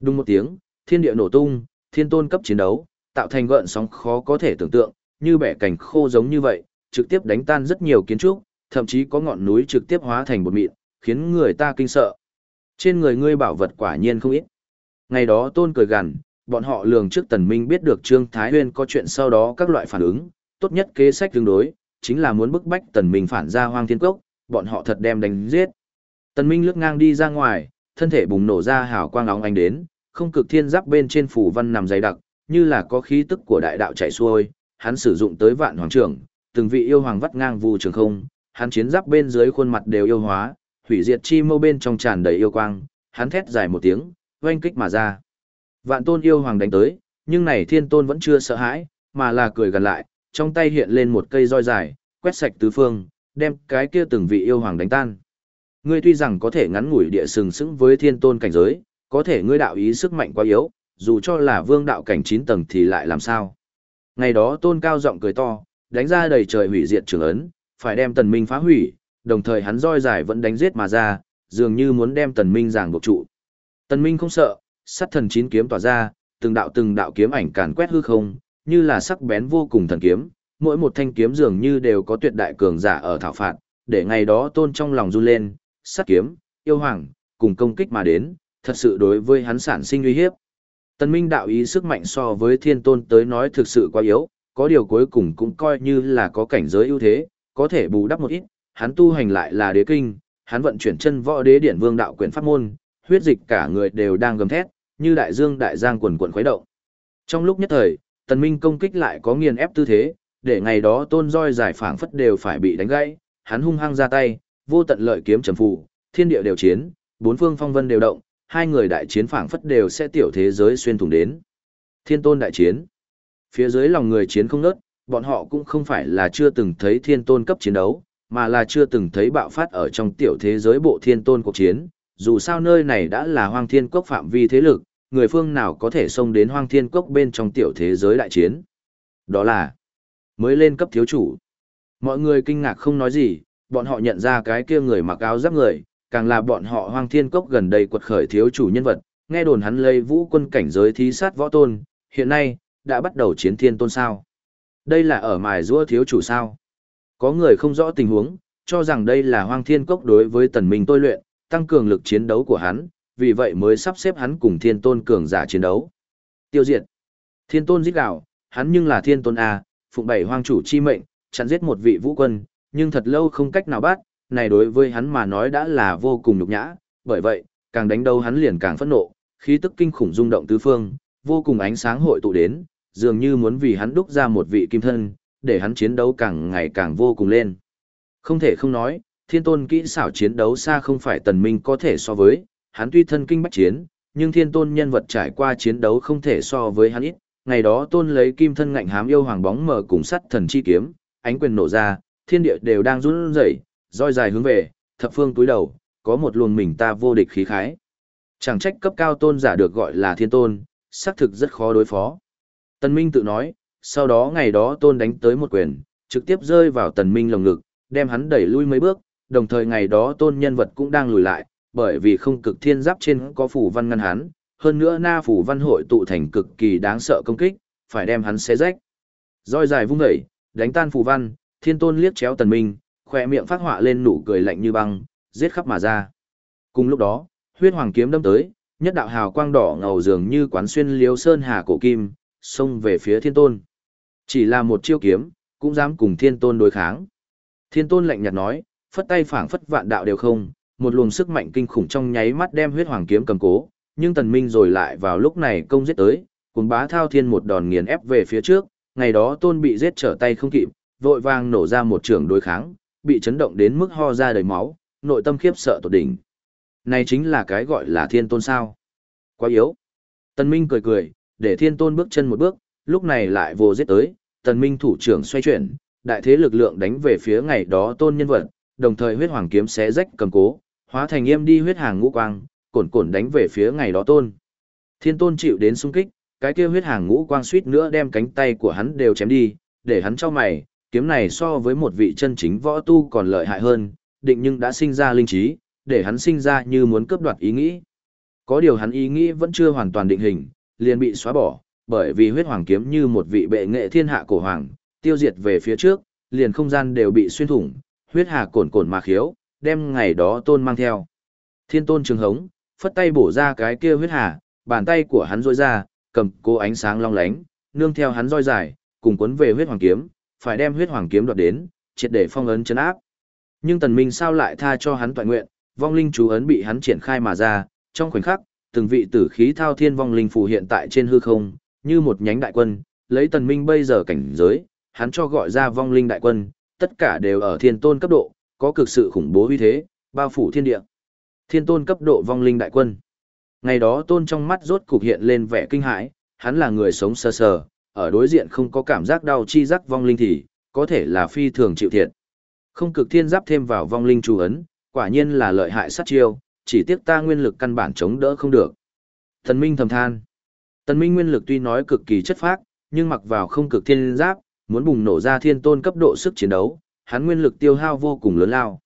S1: Đúng một tiếng, thiên địa nổ tung, thiên tôn cấp chiến đấu, tạo thành gợn sóng khó có thể tưởng tượng, như bẻ cảnh khô giống như vậy, trực tiếp đánh tan rất nhiều kiến trúc, thậm chí có ngọn núi trực tiếp hóa thành bột mịn, khiến người ta kinh sợ. Trên người ngươi bảo vật quả nhiên không ít. Ngày đó tôn cười gằn, bọn họ lường trước tần minh biết được Trương Thái Huyên có chuyện sau đó các loại phản ứng, tốt nhất kế sách tương đối, chính là muốn bức bách tần minh phản ra hoang thiên cốc, bọn họ thật đem đánh giết. Tần minh lướt ngang đi ra ngoài, thân thể bùng nổ ra hào quang óng ánh đến, không cực thiên giáp bên trên phủ văn nằm dày đặc, như là có khí tức của đại đạo chạy xuôi, hắn sử dụng tới vạn hoàng trưởng, từng vị yêu hoàng vắt ngang vu trường không, hắn chiến giáp bên dưới khuôn mặt đều yêu hóa, hủy diệt chi mâu bên trong tràn đầy yêu quang, hắn thét dài một tiếng, oanh kích mà ra. Vạn tôn yêu hoàng đánh tới, nhưng này thiên tôn vẫn chưa sợ hãi, mà là cười gần lại, trong tay hiện lên một cây roi dài, quét sạch tứ phương, đem cái kia từng vị yêu hoàng đánh tan. Ngươi tuy rằng có thể ngắn ngủi địa sừng sững với thiên tôn cảnh giới, có thể ngươi đạo ý sức mạnh quá yếu, dù cho là vương đạo cảnh 9 tầng thì lại làm sao. Ngày đó tôn cao giọng cười to, đánh ra đầy trời hủy diệt trường ấn, phải đem tần minh phá hủy, đồng thời hắn roi dài vẫn đánh giết mà ra, dường như muốn đem tần minh giảng buộc trụ. Tần minh không sợ, sát thần chín kiếm tỏa ra, từng đạo từng đạo kiếm ảnh càn quét hư không, như là sắc bén vô cùng thần kiếm, mỗi một thanh kiếm dường như đều có tuyệt đại cường giả ở thảo phạt, để ngày đó tôn trong lòng run lên, sát kiếm, yêu hoàng, cùng công kích mà đến, thật sự đối với hắn sản sinh uy hiếp. Tần Minh đạo ý sức mạnh so với thiên tôn tới nói thực sự quá yếu, có điều cuối cùng cũng coi như là có cảnh giới ưu thế, có thể bù đắp một ít, hắn tu hành lại là đế kinh, hắn vận chuyển chân võ đế điển vương đạo quyền pháp môn, huyết dịch cả người đều đang gầm thét, như đại dương đại giang quần quần khuấy động. Trong lúc nhất thời, tần minh công kích lại có nghiền ép tư thế, để ngày đó tôn roi giải phảng phất đều phải bị đánh gãy, hắn hung hăng ra tay, vô tận lợi kiếm trầm phù, thiên địa đều chiến, bốn phương phong vân đều động, hai người đại chiến phảng phất đều sẽ tiểu thế giới xuyên thủng đến. Thiên tôn đại chiến. Phía dưới lòng người chiến không nớt, bọn họ cũng không phải là chưa từng thấy thiên tôn cấp chiến đấu, mà là chưa từng thấy bạo phát ở trong tiểu thế giới bộ thiên tôn cuộc chiến. Dù sao nơi này đã là hoang thiên quốc phạm vi thế lực, người phương nào có thể xông đến hoang thiên quốc bên trong tiểu thế giới đại chiến. Đó là mới lên cấp thiếu chủ. Mọi người kinh ngạc không nói gì, bọn họ nhận ra cái kia người mặc áo giáp người, càng là bọn họ hoang thiên cốc gần đây quật khởi thiếu chủ nhân vật, nghe đồn hắn lấy vũ quân cảnh giới thí sát võ tôn, hiện nay, đã bắt đầu chiến thiên tôn sao. Đây là ở mài rũa thiếu chủ sao. Có người không rõ tình huống, cho rằng đây là hoang thiên cốc đối với tần minh tôi luyện, tăng cường lực chiến đấu của hắn, vì vậy mới sắp xếp hắn cùng thiên tôn cường giả chiến đấu. Tiêu diệt. Thiên tôn giết gạo, hắn nhưng là thiên tôn A, phụng bảy hoang chủ chi mệnh, chặn giết một vị vũ quân, nhưng thật lâu không cách nào bắt, này đối với hắn mà nói đã là vô cùng nhục nhã, bởi vậy, càng đánh đâu hắn liền càng phẫn nộ, khí tức kinh khủng rung động tứ phương, vô cùng ánh sáng hội tụ đến, dường như muốn vì hắn đúc ra một vị kim thân, để hắn chiến đấu càng ngày càng vô cùng lên. Không thể không nói, thiên tôn kỹ xảo chiến đấu xa không phải tần minh có thể so với, hắn tuy thân kinh bách chiến, nhưng thiên tôn nhân vật trải qua chiến đấu không thể so với hắn ít. Ngày đó tôn lấy kim thân ngạnh hám yêu hoàng bóng mở cùng sắt thần chi kiếm, ánh quyền nổ ra, thiên địa đều đang run rẩy, roi dài hướng về, thập phương túi đầu, có một luồng mình ta vô địch khí khái. Chẳng trách cấp cao tôn giả được gọi là thiên tôn, xác thực rất khó đối phó. Tần Minh tự nói, sau đó ngày đó tôn đánh tới một quyền, trực tiếp rơi vào tần Minh lồng ngực, đem hắn đẩy lui mấy bước, đồng thời ngày đó tôn nhân vật cũng đang lùi lại, bởi vì không cực thiên giáp trên có phủ văn ngăn hắn, hơn nữa na phủ văn hội tụ thành cực kỳ đáng sợ công kích, phải đem hắn xé rách. Roi dài vung dậy, đánh tan phủ văn, thiên tôn liếc chéo tần minh, khỏe miệng phát họa lên nụ cười lạnh như băng, giết khắp mà ra. Cùng lúc đó, huyết hoàng kiếm đâm tới, nhất đạo hào quang đỏ ngầu dường như quán xuyên liêu sơn hà cổ kim, xông về phía thiên tôn. Chỉ là một chiêu kiếm, cũng dám cùng thiên tôn đối kháng. Thiên tôn lạnh nhạt nói, phất tay phảng phất vạn đạo đều không, một luồng sức mạnh kinh khủng trong nháy mắt đem huyết hoàng kiếm cầm cố, nhưng tần minh rồi lại vào lúc này công giết tới, cùng bá thao thiên một đòn nghiền ép về phía trước, ngày đó tôn bị giết trở tay không kịp, vội vàng nổ ra một trường đối kháng, bị chấn động đến mức ho ra đầy máu, nội tâm khiếp sợ tột đỉnh. Này chính là cái gọi là thiên tôn sao. Quá yếu. Tần Minh cười cười, để thiên tôn bước chân một bước, lúc này lại vô giết tới, tần Minh thủ trưởng xoay chuyển, đại thế lực lượng đánh về phía ngày đó tôn nhân vật, đồng thời huyết hoàng kiếm xé rách cầm cố, hóa thành yêm đi huyết hàng ngũ quang, cồn cồn đánh về phía ngày đó tôn. Thiên tôn chịu đến xung kích, cái kia huyết hàng ngũ quang suýt nữa đem cánh tay của hắn đều chém đi, để hắn cho mày, kiếm này so với một vị chân chính võ tu còn lợi hại hơn, định nhưng đã sinh ra linh trí, để hắn sinh ra như muốn cướp đoạt ý nghĩ. Có điều hắn ý nghĩ vẫn chưa hoàn toàn định hình, liền bị xóa bỏ, bởi vì huyết hoàng kiếm như một vị bệ nghệ thiên hạ cổ hoàng, tiêu diệt về phía trước, liền không gian đều bị xuyên thủng, huyết hà cồn cồn mà khiếu, đem ngày đó tôn mang theo. Thiên tôn trường hống, phất tay bổ ra cái kia huyết hà, bàn tay của hắn rôi ra, cầm cố ánh sáng long lánh, nương theo hắn roi dài, cùng cuốn về huyết hoàng kiếm, phải đem huyết hoàng kiếm đoạt đến, triệt để phong ấn chấn áp. Nhưng tần minh sao lại tha cho hắn toàn nguyện, vong linh chú ấn bị hắn triển khai mà ra, trong khoảnh khắc, từng vị tử khí thao thiên vong linh phù hiện tại trên hư không, như một nhánh đại quân, lấy tần minh bây giờ cảnh giới, hắn cho gọi ra vong linh đại quân, tất cả đều ở thiên tôn cấp độ, có cực sự khủng bố uy thế, bao phủ thiên địa. Thiên tôn cấp độ vong linh đại quân. Ngày đó tôn trong mắt rốt cục hiện lên vẻ kinh hãi, hắn là người sống sơ sờ, sờ, ở đối diện không có cảm giác đau chi giác vong linh thì, có thể là phi thường chịu thiệt. Không cực thiên giáp thêm vào vong linh chú ấn, quả nhiên là lợi hại sát chiêu, chỉ tiếc ta nguyên lực căn bản chống đỡ không được. Thần Minh thầm than. Tần Minh nguyên lực tuy nói cực kỳ chất phác, nhưng mặc vào không cực thiên giáp, muốn bùng nổ ra thiên tôn cấp độ sức chiến đấu, hắn nguyên lực tiêu hao vô cùng lớn lao.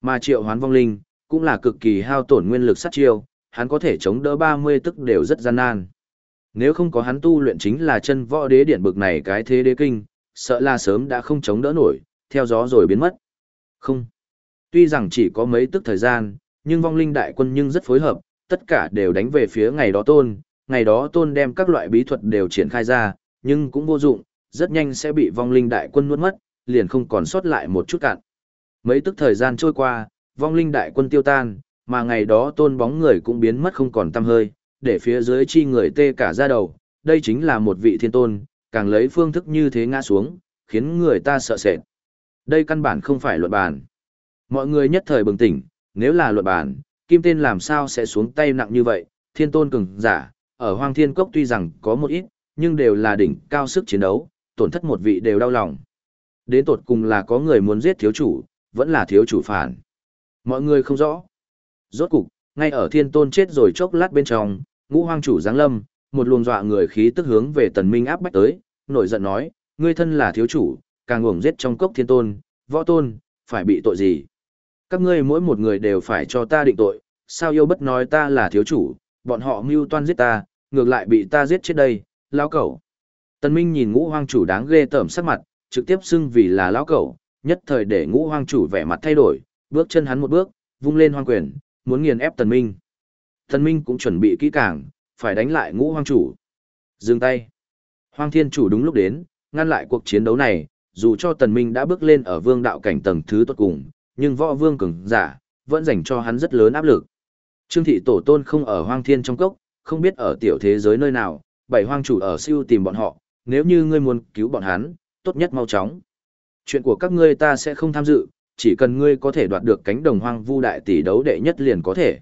S1: Mà triệu hoán vong linh, cũng là cực kỳ hao tổn nguyên lực sát chiêu, hắn có thể chống đỡ 30 tức đều rất gian nan. Nếu không có hắn tu luyện chính là chân võ đế điển bực này cái thế đế kinh, sợ là sớm đã không chống đỡ nổi, theo gió rồi biến mất. Không. Tuy rằng chỉ có mấy tức thời gian, nhưng vong linh đại quân nhưng rất phối hợp, tất cả đều đánh về phía ngày đó tôn, ngày đó tôn đem các loại bí thuật đều triển khai ra, nhưng cũng vô dụng, rất nhanh sẽ bị vong linh đại quân nuốt mất, liền không còn sót lại một chút cạn. Mấy tức thời gian trôi qua, vong linh đại quân tiêu tan, mà ngày đó tôn bóng người cũng biến mất không còn tăm hơi, để phía dưới chi người tê cả ra đầu, đây chính là một vị thiên tôn, càng lấy phương thức như thế ngã xuống, khiến người ta sợ sệt. Đây căn bản không phải luận bàn. Mọi người nhất thời bừng tỉnh, nếu là luận bàn, kim tên làm sao sẽ xuống tay nặng như vậy, thiên tôn cường giả, ở hoang thiên cốc tuy rằng có một ít, nhưng đều là đỉnh cao sức chiến đấu, tổn thất một vị đều đau lòng. Đến tột cùng là có người muốn giết thiếu chủ, vẫn là thiếu chủ phản. Mọi người không rõ. Rốt cục, ngay ở thiên tôn chết rồi chốc lát bên trong, ngũ hoang chủ giáng lâm, một luồng dọa người khí tức hướng về tần minh áp bách tới, nổi giận nói, ngươi thân là thiếu chủ, càng uổng giết trong cốc thiên tôn, võ tôn, phải bị tội gì? Các ngươi mỗi một người đều phải cho ta định tội, sao yêu bất nói ta là thiếu chủ, bọn họ mưu toan giết ta, ngược lại bị ta giết chết đây, lão cẩu. Tần Minh nhìn ngũ hoang chủ đáng ghê tởm sắc mặt, trực tiếp xưng vì là lão cẩu, nhất thời để ngũ hoang chủ vẻ mặt thay đổi, bước chân hắn một bước, vung lên hoang quyền, muốn nghiền ép Tần Minh. Tần Minh cũng chuẩn bị kỹ càng, phải đánh lại ngũ hoang chủ. Dừng tay. Hoang thiên chủ đúng lúc đến, ngăn lại cuộc chiến đấu này, dù cho Tần Minh đã bước lên ở vương đạo cảnh tầng thứ tốt cùng, nhưng võ vương cường giả, vẫn dành cho hắn rất lớn áp lực. Trương thị tổ tôn không ở hoang thiên trong cốc, không biết ở tiểu thế giới nơi nào, bảy hoang chủ ở siêu tìm bọn họ, nếu như ngươi muốn cứu bọn hắn, tốt nhất mau chóng. Chuyện của các ngươi ta sẽ không tham dự, chỉ cần ngươi có thể đoạt được cánh đồng hoang vu đại tỷ đấu đệ nhất liền có thể.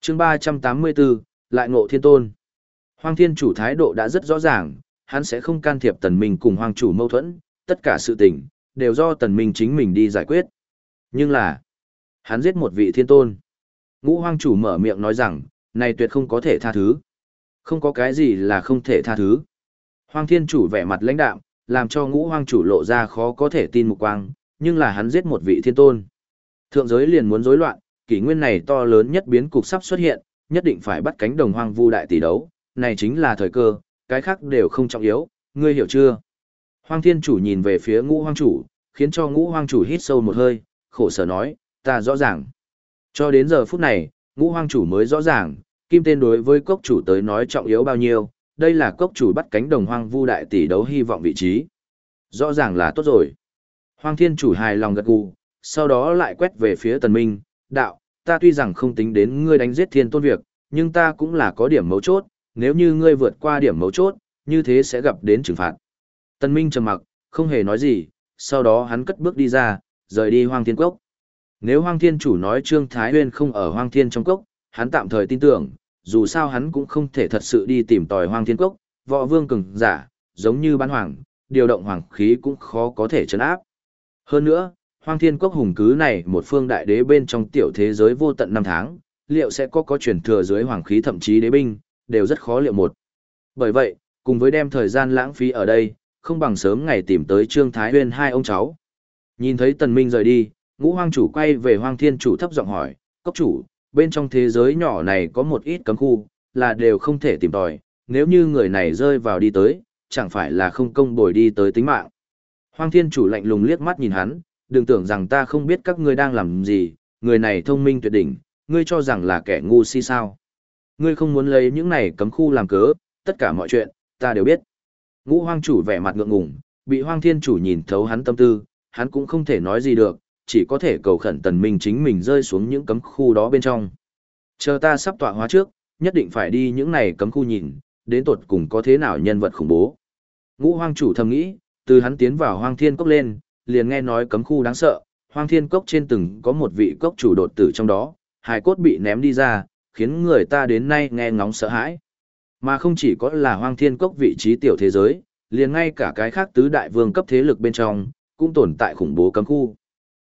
S1: Chương 384, lại ngộ thiên tôn. Hoàng thiên chủ thái độ đã rất rõ ràng, hắn sẽ không can thiệp tần minh cùng hoàng chủ mâu thuẫn, tất cả sự tình, đều do tần minh chính mình đi giải quyết. Nhưng là, hắn giết một vị thiên tôn. Ngũ hoàng chủ mở miệng nói rằng, này tuyệt không có thể tha thứ. Không có cái gì là không thể tha thứ. Hoàng thiên chủ vẻ mặt lãnh đạm, làm cho ngũ hoàng chủ lộ ra khó có thể tin mục quang, nhưng là hắn giết một vị thiên tôn. Thượng giới liền muốn rối loạn, kỷ nguyên này to lớn nhất biến cục sắp xuất hiện, nhất định phải bắt cánh đồng hoang vu đại tỷ đấu, này chính là thời cơ, cái khác đều không trọng yếu, ngươi hiểu chưa? Hoang thiên chủ nhìn về phía ngũ hoang chủ, khiến cho ngũ hoang chủ hít sâu một hơi, khổ sở nói, ta rõ ràng. Cho đến giờ phút này, ngũ hoang chủ mới rõ ràng, kim tên đối với cốc chủ tới nói trọng yếu bao nhiêu, đây là cốc chủ bắt cánh đồng hoang vu đại tỷ đấu hy vọng vị trí. Rõ ràng là tốt rồi. Hoang thiên chủ hài lòng gật gù, sau đó lại quét về phía tần minh, đạo, ta tuy rằng không tính đến ngươi đánh giết thiên tôn việc, nhưng ta cũng là có điểm mấu chốt, nếu như ngươi vượt qua điểm mấu chốt, như thế sẽ gặp đến trừng phạt. Tần minh trầm mặc, không hề nói gì, sau đó hắn cất bước đi ra, rời đi hoang thiên cốc. Nếu hoang thiên chủ nói Trương Thái Huyên không ở hoang thiên trong cốc, hắn tạm thời tin tưởng, dù sao hắn cũng không thể thật sự đi tìm tòi hoang thiên cốc, võ vương cường giả, giống như bán hoàng, điều động hoàng khí cũng khó có thể chấn áp. Hơn nữa, hoang thiên cốc hùng cứ này một phương đại đế bên trong tiểu thế giới vô tận năm tháng, liệu sẽ có có truyền thừa dưới hoàng khí thậm chí đế binh, đều rất khó liệu một. Bởi vậy, cùng với đem thời gian lãng phí ở đây, không bằng sớm ngày tìm tới Trương Thái Huyên hai ông cháu. Nhìn thấy Tần Minh rời đi, ngũ hoang chủ quay về hoang thiên chủ thấp giọng hỏi, cốc chủ, bên trong thế giới nhỏ này có một ít cấm khu, là đều không thể tìm tòi, nếu như người này rơi vào đi tới, chẳng phải là không công bồi đi tới tính mạng. Hoang thiên chủ lạnh lùng liếc mắt nhìn hắn, đừng tưởng rằng ta không biết các ngươi đang làm gì, người này thông minh tuyệt đỉnh, ngươi cho rằng là kẻ ngu si sao. Ngươi không muốn lấy những này cấm khu làm cớ, tất cả mọi chuyện, ta đều biết. Ngũ hoang chủ vẻ mặt ngượng ngùng, bị hoang thiên chủ nhìn thấu hắn tâm tư, hắn cũng không thể nói gì được, chỉ có thể cầu khẩn tần minh chính mình rơi xuống những cấm khu đó bên trong. Chờ ta sắp tọa hóa trước, nhất định phải đi những này cấm khu nhìn, đến tột cùng có thế nào nhân vật khủng bố. Ngũ hoang chủ thầm nghĩ, từ hắn tiến vào hoang thiên cốc lên, liền nghe nói cấm khu đáng sợ, hoang thiên cốc trên từng có một vị cốc chủ đột tử trong đó, hài cốt bị ném đi ra, khiến người ta đến nay nghe ngóng sợ hãi. Mà không chỉ có là hoang thiên cốc vị trí tiểu thế giới, liền ngay cả cái khác tứ đại vương cấp thế lực bên trong, cũng tồn tại khủng bố cấm khu.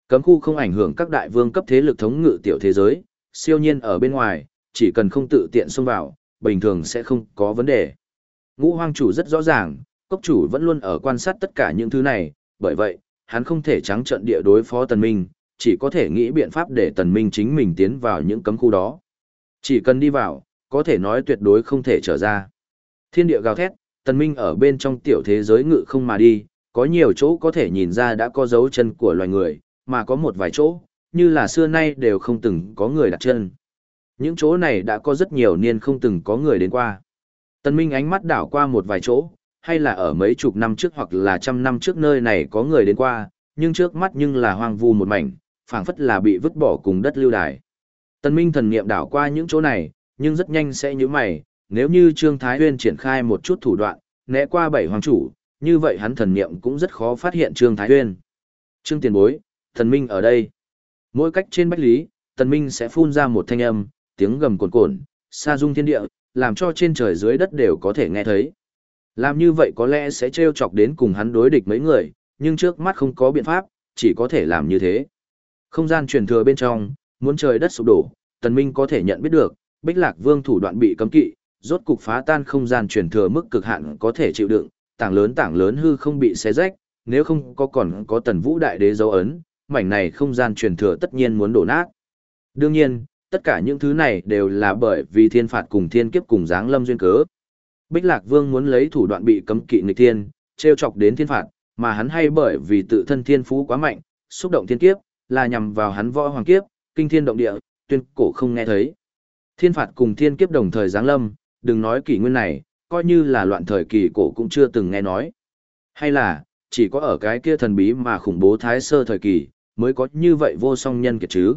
S1: Cấm khu không ảnh hưởng các đại vương cấp thế lực thống ngự tiểu thế giới, siêu nhiên ở bên ngoài, chỉ cần không tự tiện xông vào, bình thường sẽ không có vấn đề. Ngũ hoang chủ rất rõ ràng, cốc chủ vẫn luôn ở quan sát tất cả những thứ này, bởi vậy, hắn không thể trắng trận địa đối phó tần minh, chỉ có thể nghĩ biện pháp để tần minh chính mình tiến vào những cấm khu đó. Chỉ cần đi vào, có thể nói tuyệt đối không thể trở ra. Thiên địa gào thét, tần minh ở bên trong tiểu thế giới ngự không mà đi, Có nhiều chỗ có thể nhìn ra đã có dấu chân của loài người, mà có một vài chỗ, như là xưa nay đều không từng có người đặt chân. Những chỗ này đã có rất nhiều niên không từng có người đến qua. Tần Minh ánh mắt đảo qua một vài chỗ, hay là ở mấy chục năm trước hoặc là trăm năm trước nơi này có người đến qua, nhưng trước mắt nhưng là hoang vu một mảnh, phảng phất là bị vứt bỏ cùng đất lưu đài. Tân Minh thần niệm đảo qua những chỗ này, nhưng rất nhanh sẽ như mày, nếu như Trương Thái Huyên triển khai một chút thủ đoạn, né qua bảy hoàng chủ, như vậy hắn thần niệm cũng rất khó phát hiện Trương Thái Huyên. Trương Tiền Bối, thần minh ở đây. Mỗi cách trên bách lý, thần minh sẽ phun ra một thanh âm, tiếng gầm cồn cồn, xa dung thiên địa, làm cho trên trời dưới đất đều có thể nghe thấy. Làm như vậy có lẽ sẽ trêu chọc đến cùng hắn đối địch mấy người, nhưng trước mắt không có biện pháp, chỉ có thể làm như thế. Không gian truyền thừa bên trong, muốn trời đất sụp đổ, tần minh có thể nhận biết được, bích lạc vương thủ đoạn bị cấm kỵ, rốt cục phá tan không gian truyền thừa mức cực hạn có thể chịu đựng, tảng lớn tảng lớn hư không bị xé rách, nếu không có còn có tần vũ đại đế dấu ấn, mảnh này không gian truyền thừa tất nhiên muốn đổ nát. Đương nhiên, tất cả những thứ này đều là bởi vì thiên phạt cùng thiên kiếp cùng giáng lâm duyên cớ. Bích Lạc Vương muốn lấy thủ đoạn bị cấm kỵ nghịch thiên, treo chọc đến thiên phạt, mà hắn hay bởi vì tự thân thiên phú quá mạnh, xúc động thiên kiếp, là nhằm vào hắn võ hoàng kiếp, kinh thiên động địa, tuyên cổ không nghe thấy. Thiên phạt cùng thiên kiếp đồng thời giáng lâm, đừng nói kỷ nguyên này, coi như là loạn thời kỳ cổ cũng chưa từng nghe nói. Hay là, chỉ có ở cái kia thần bí mà khủng bố thái sơ thời kỳ, mới có như vậy vô song nhân kiệt chứ.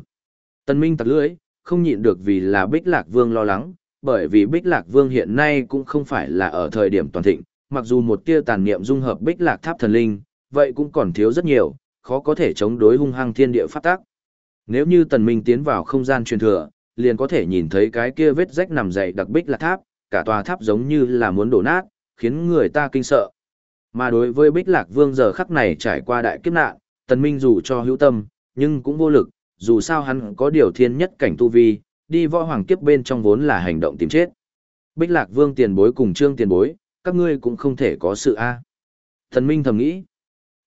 S1: Tân Minh tặc lưỡi, không nhịn được vì là Bích Lạc Vương lo lắng, bởi vì Bích Lạc Vương hiện nay cũng không phải là ở thời điểm toàn thịnh, mặc dù một tia tàn niệm dung hợp Bích Lạc Tháp thần linh, vậy cũng còn thiếu rất nhiều, khó có thể chống đối hung hăng thiên địa phát tác. Nếu như Tần Minh tiến vào không gian truyền thừa, liền có thể nhìn thấy cái kia vết rách nằm dày đặc Bích Lạc Tháp, cả tòa tháp giống như là muốn đổ nát, khiến người ta kinh sợ. Mà đối với Bích Lạc Vương giờ khắc này trải qua đại kiếp nạn, Tần Minh dù cho hữu tâm, nhưng cũng vô lực, dù sao hắn có điều thiên nhất cảnh tu vi, đi võ hoàng kiếp bên trong vốn là hành động tìm chết. Bích Lạc Vương tiền bối cùng Trương tiền bối, các ngươi cũng không thể có sự a. thần Minh thầm nghĩ,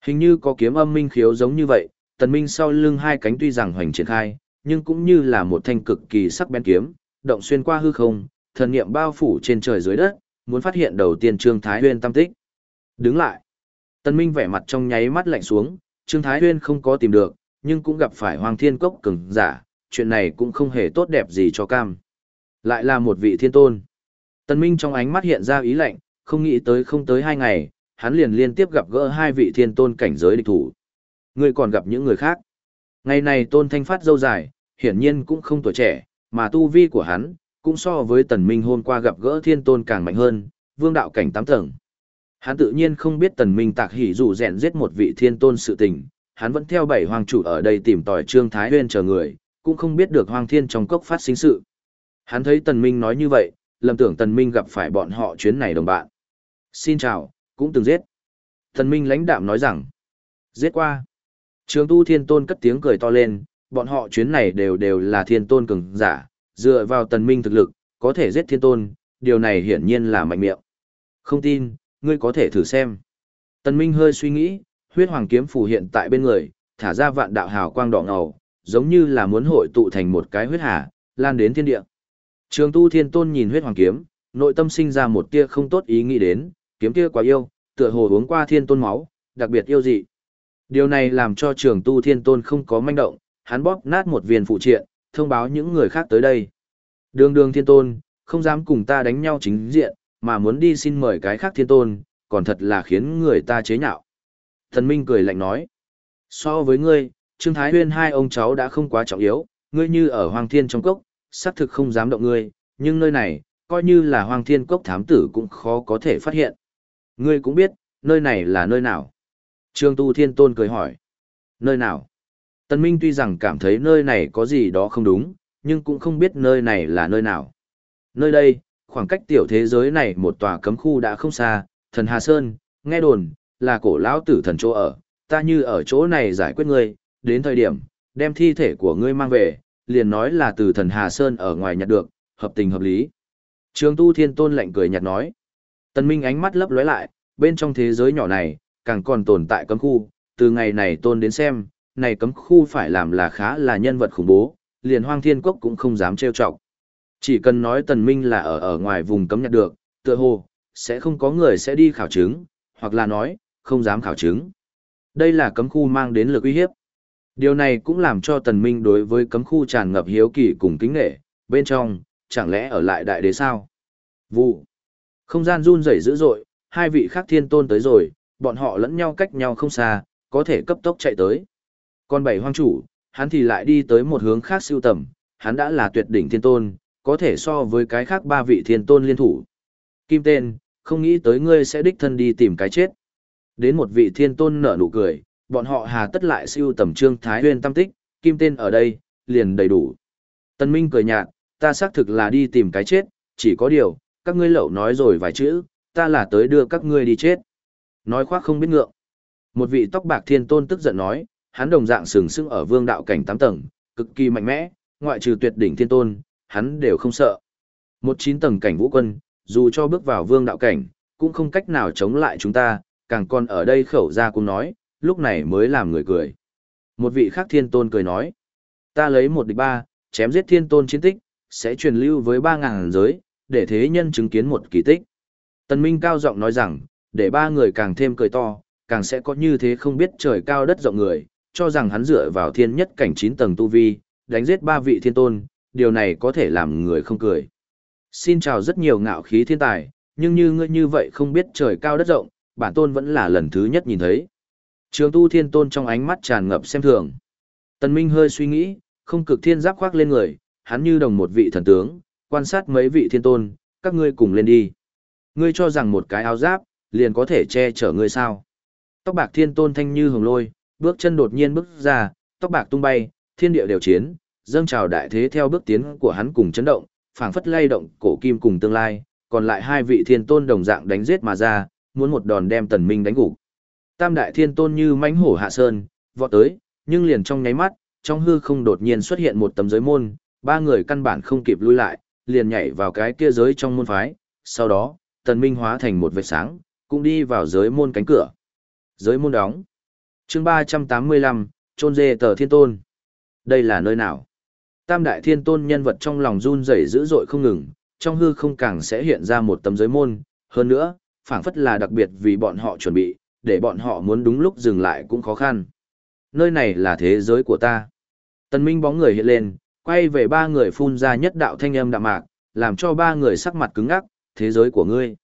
S1: hình như có kiếm âm minh khiếu giống như vậy, Tần Minh sau lưng hai cánh tuy rằng hoành triển khai, nhưng cũng như là một thanh cực kỳ sắc bén kiếm, động xuyên qua hư không, thần niệm bao phủ trên trời dưới đất, muốn phát hiện đầu tiên Trương Thái Huyên tâm tích. Đứng lại. Tần Minh vẻ mặt trong nháy mắt lạnh xuống, Trương Thái Huyên không có tìm được, nhưng cũng gặp phải Hoàng Thiên Cốc cường giả, chuyện này cũng không hề tốt đẹp gì cho cam. Lại là một vị thiên tôn. Tần Minh trong ánh mắt hiện ra ý lạnh, không nghĩ tới không tới hai ngày, hắn liền liên tiếp gặp gỡ hai vị thiên tôn cảnh giới địch thủ. Người còn gặp những người khác. Ngày này tôn thanh phát dâu dài, hiển nhiên cũng không tuổi trẻ, mà tu vi của hắn, cũng so với tần minh hôm qua gặp gỡ thiên tôn càng mạnh hơn, vương đạo cảnh tám tầng. Hắn tự nhiên không biết tần minh tạc hỉ dù rèn giết một vị thiên tôn sự tình, hắn vẫn theo bảy hoàng chủ ở đây tìm tòi trương thái huyên chờ người, cũng không biết được hoang thiên trong cốc phát sinh sự. Hắn thấy tần minh nói như vậy, lầm tưởng tần minh gặp phải bọn họ chuyến này đồng bạn. Xin chào, cũng từng giết. Tần minh lãnh đạm nói rằng, giết qua. Trường tu thiên tôn cất tiếng cười to lên, bọn họ chuyến này đều đều là thiên tôn cường giả, dựa vào tần minh thực lực, có thể giết thiên tôn, điều này hiển nhiên là mạnh miệng. Không tin, ngươi có thể thử xem. Tần minh hơi suy nghĩ, huyết hoàng kiếm phù hiện tại bên người, thả ra vạn đạo hào quang đỏ ngầu, giống như là muốn hội tụ thành một cái huyết hà, lan đến thiên địa. Trường tu thiên tôn nhìn huyết hoàng kiếm, nội tâm sinh ra một tia không tốt ý nghĩ đến, kiếm kia quá yêu, tựa hồ uống qua thiên tôn máu, đặc biệt yêu dị. Điều này làm cho trường tu thiên tôn không có manh động, hắn bóp nát một viên phụ triện, thông báo những người khác tới đây. Đường đường thiên tôn, không dám cùng ta đánh nhau chính diện, mà muốn đi xin mời cái khác thiên tôn, còn thật là khiến người ta chế nhạo. Thần Minh cười lạnh nói, so với ngươi, Trương Thái Huyên hai ông cháu đã không quá trọng yếu, ngươi như ở Hoàng Thiên trong cốc, xác thực không dám động ngươi, nhưng nơi này, coi như là Hoàng Thiên cốc thám tử cũng khó có thể phát hiện. Ngươi cũng biết, nơi này là nơi nào? Trương Tu Thiên Tôn cười hỏi. Nơi nào? Tần Minh tuy rằng cảm thấy nơi này có gì đó không đúng, nhưng cũng không biết nơi này là nơi nào. Nơi đây, khoảng cách tiểu thế giới này một tòa cấm khu đã không xa, thần Hà Sơn, nghe đồn, là cổ lão tử thần chỗ ở, ta như ở chỗ này giải quyết ngươi, đến thời điểm, đem thi thể của ngươi mang về, liền nói là từ thần Hà Sơn ở ngoài nhặt được, hợp tình hợp lý. Trường tu thiên tôn lạnh cười nhạt nói. Tần Minh ánh mắt lấp lóe lại, bên trong thế giới nhỏ này, càng còn tồn tại cấm khu, từ ngày này tôn đến xem, này cấm khu phải làm là khá là nhân vật khủng bố, liền hoang thiên cốc cũng không dám trêu chọc. Chỉ cần nói tần minh là ở ở ngoài vùng cấm nhặt được, tựa hồ, sẽ không có người sẽ đi khảo chứng, hoặc là nói, không dám khảo chứng. Đây là cấm khu mang đến lực uy hiếp. Điều này cũng làm cho tần minh đối với cấm khu tràn ngập hiếu kỳ cùng kính nghệ, bên trong, chẳng lẽ ở lại đại đế sao? Vụ. Không gian run rẩy dữ dội, hai vị khác thiên tôn tới rồi, bọn họ lẫn nhau cách nhau không xa, có thể cấp tốc chạy tới. Còn bảy hoang chủ, hắn thì lại đi tới một hướng khác siêu tầm, hắn đã là tuyệt đỉnh thiên tôn, có thể so với cái khác ba vị thiên tôn liên thủ. Kim tên, không nghĩ tới ngươi sẽ đích thân đi tìm cái chết. Đến một vị thiên tôn nở nụ cười, bọn họ hà tất lại siêu tầm trương thái huyên tam tích, kim tên ở đây, liền đầy đủ. Tân Minh cười nhạt, ta xác thực là đi tìm cái chết, chỉ có điều, các ngươi lậu nói rồi vài chữ, ta là tới đưa các ngươi đi chết. Nói khoác không biết ngượng. Một vị tóc bạc thiên tôn tức giận nói, hắn đồng dạng sừng sững ở vương đạo cảnh 8 tầng, cực kỳ mạnh mẽ, ngoại trừ tuyệt đỉnh thiên tôn, hắn đều không sợ. Một chín tầng cảnh vũ quân, dù cho bước vào vương đạo cảnh, cũng không cách nào chống lại chúng ta, càng còn ở đây khẩu ra cũng nói, lúc này mới làm người cười. Một vị khác thiên tôn cười nói, ta lấy một địch ba, chém giết thiên tôn chiến tích, sẽ truyền lưu với ba ngàn giới, để thế nhân chứng kiến một kỳ tích. Tần Minh cao giọng nói rằng, để ba người càng thêm cười to, càng sẽ có như thế không biết trời cao đất rộng người, cho rằng hắn dựa vào thiên nhất cảnh 9 tầng tu vi, đánh giết ba vị thiên tôn, điều này có thể làm người không cười. Xin chào rất nhiều ngạo khí thiên tài, nhưng như ngươi như vậy không biết trời cao đất rộng, bản tôn vẫn là lần thứ nhất nhìn thấy. Trường tu thiên tôn trong ánh mắt tràn ngập xem thường. Tần Minh hơi suy nghĩ, không cực thiên giáp khoác lên người, hắn như đồng một vị thần tướng, quan sát mấy vị thiên tôn, các ngươi cùng lên đi. Ngươi cho rằng một cái áo giáp, liền có thể che chở ngươi sao. Tóc bạc thiên tôn thanh như hồng lôi, bước chân đột nhiên bước ra, tóc bạc tung bay, thiên địa đều chiến, dâng trào đại thế theo bước tiến của hắn cùng chấn động, phảng phất lay động cổ kim cùng tương lai, còn lại hai vị thiên tôn đồng dạng đánh giết mà ra, muốn một đòn đem tần minh đánh gục. Tam đại thiên tôn như mãnh hổ hạ sơn, vọt tới, nhưng liền trong nháy mắt, trong hư không đột nhiên xuất hiện một tấm giới môn, ba người căn bản không kịp lui lại, liền nhảy vào cái kia giới trong môn phái, sau đó, tần minh hóa thành một vệt sáng, cũng đi vào giới môn cánh cửa. Giới môn đóng. Chương 385, trôn dê tờ thiên tôn. Đây là nơi nào? Tam đại thiên tôn nhân vật trong lòng run rẩy dữ dội không ngừng, trong hư không càng sẽ hiện ra một tấm giới môn, hơn nữa, phảng phất là đặc biệt vì bọn họ chuẩn bị, để bọn họ muốn đúng lúc dừng lại cũng khó khăn. Nơi này là thế giới của ta. Tần Minh bóng người hiện lên, quay về ba người phun ra nhất đạo thanh âm đạm mạc, làm cho ba người sắc mặt cứng ngắc, thế giới của ngươi.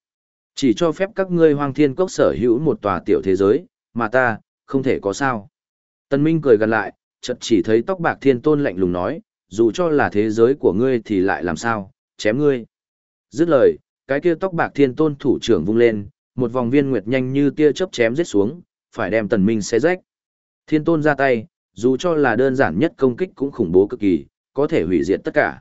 S1: Chỉ cho phép các ngươi hoang thiên cốc sở hữu một tòa tiểu thế giới, mà ta, không thể có sao. Tần Minh cười gần lại, chợt chỉ thấy tóc bạc thiên tôn lạnh lùng nói, dù cho là thế giới của ngươi thì lại làm sao, chém ngươi. Dứt lời, cái kia tóc bạc thiên tôn thủ trưởng vung lên, một vòng viên nguyệt nhanh như tia chớp chém giết xuống, phải đem tần minh xé rách. Thiên tôn ra tay, dù cho là đơn giản nhất công kích cũng khủng bố cực kỳ, có thể hủy diệt tất cả.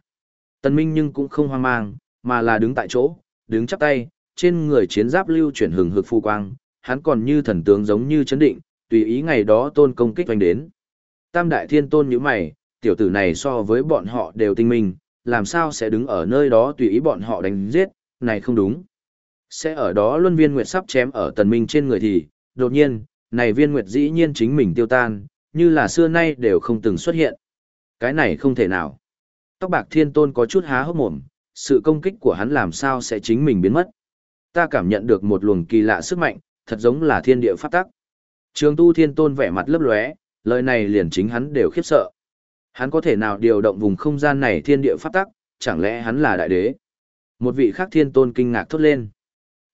S1: Tần minh nhưng cũng không hoang mang, mà là đứng tại chỗ, đứng chắp tay, trên người chiến giáp lưu chuyển hừng hực phu quang, hắn còn như thần tướng giống như chấn định, tùy ý ngày đó tôn công kích oanh đến. Tam đại thiên tôn như mày, tiểu tử này so với bọn họ đều tinh minh, làm sao sẽ đứng ở nơi đó tùy ý bọn họ đánh giết, này không đúng. Sẽ ở đó luân viên nguyệt sắp chém ở tần minh trên người thì, đột nhiên, này viên nguyệt dĩ nhiên chính mình tiêu tan, như là xưa nay đều không từng xuất hiện. Cái này không thể nào. Tóc bạc thiên tôn có chút há hốc mồm, sự công kích của hắn làm sao sẽ chính mình biến mất. Ta cảm nhận được một luồng kỳ lạ sức mạnh, thật giống là thiên địa pháp tắc. Trường tu thiên tôn vẻ mặt lấp lóe, lời này liền chính hắn đều khiếp sợ. Hắn có thể nào điều động vùng không gian này thiên địa pháp tắc, chẳng lẽ hắn là đại đế? Một vị khác thiên tôn kinh ngạc thốt lên.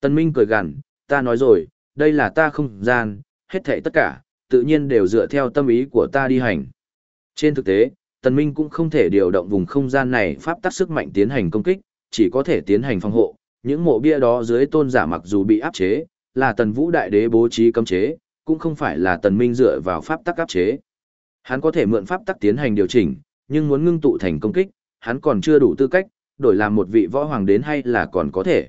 S1: Tân Minh cười gằn, ta nói rồi, đây là ta không gian, hết thảy tất cả, tự nhiên đều dựa theo tâm ý của ta đi hành. Trên thực tế, Tần Minh cũng không thể điều động vùng không gian này pháp tắc sức mạnh tiến hành công kích, chỉ có thể tiến hành phòng hộ. Những mộ bia đó dưới tôn giả mặc dù bị áp chế, là Tần Vũ Đại Đế bố trí cấm chế, cũng không phải là Tần Minh dựa vào pháp tắc áp chế. Hắn có thể mượn pháp tắc tiến hành điều chỉnh, nhưng muốn ngưng tụ thành công kích, hắn còn chưa đủ tư cách, đổi làm một vị võ hoàng đến hay là còn có thể.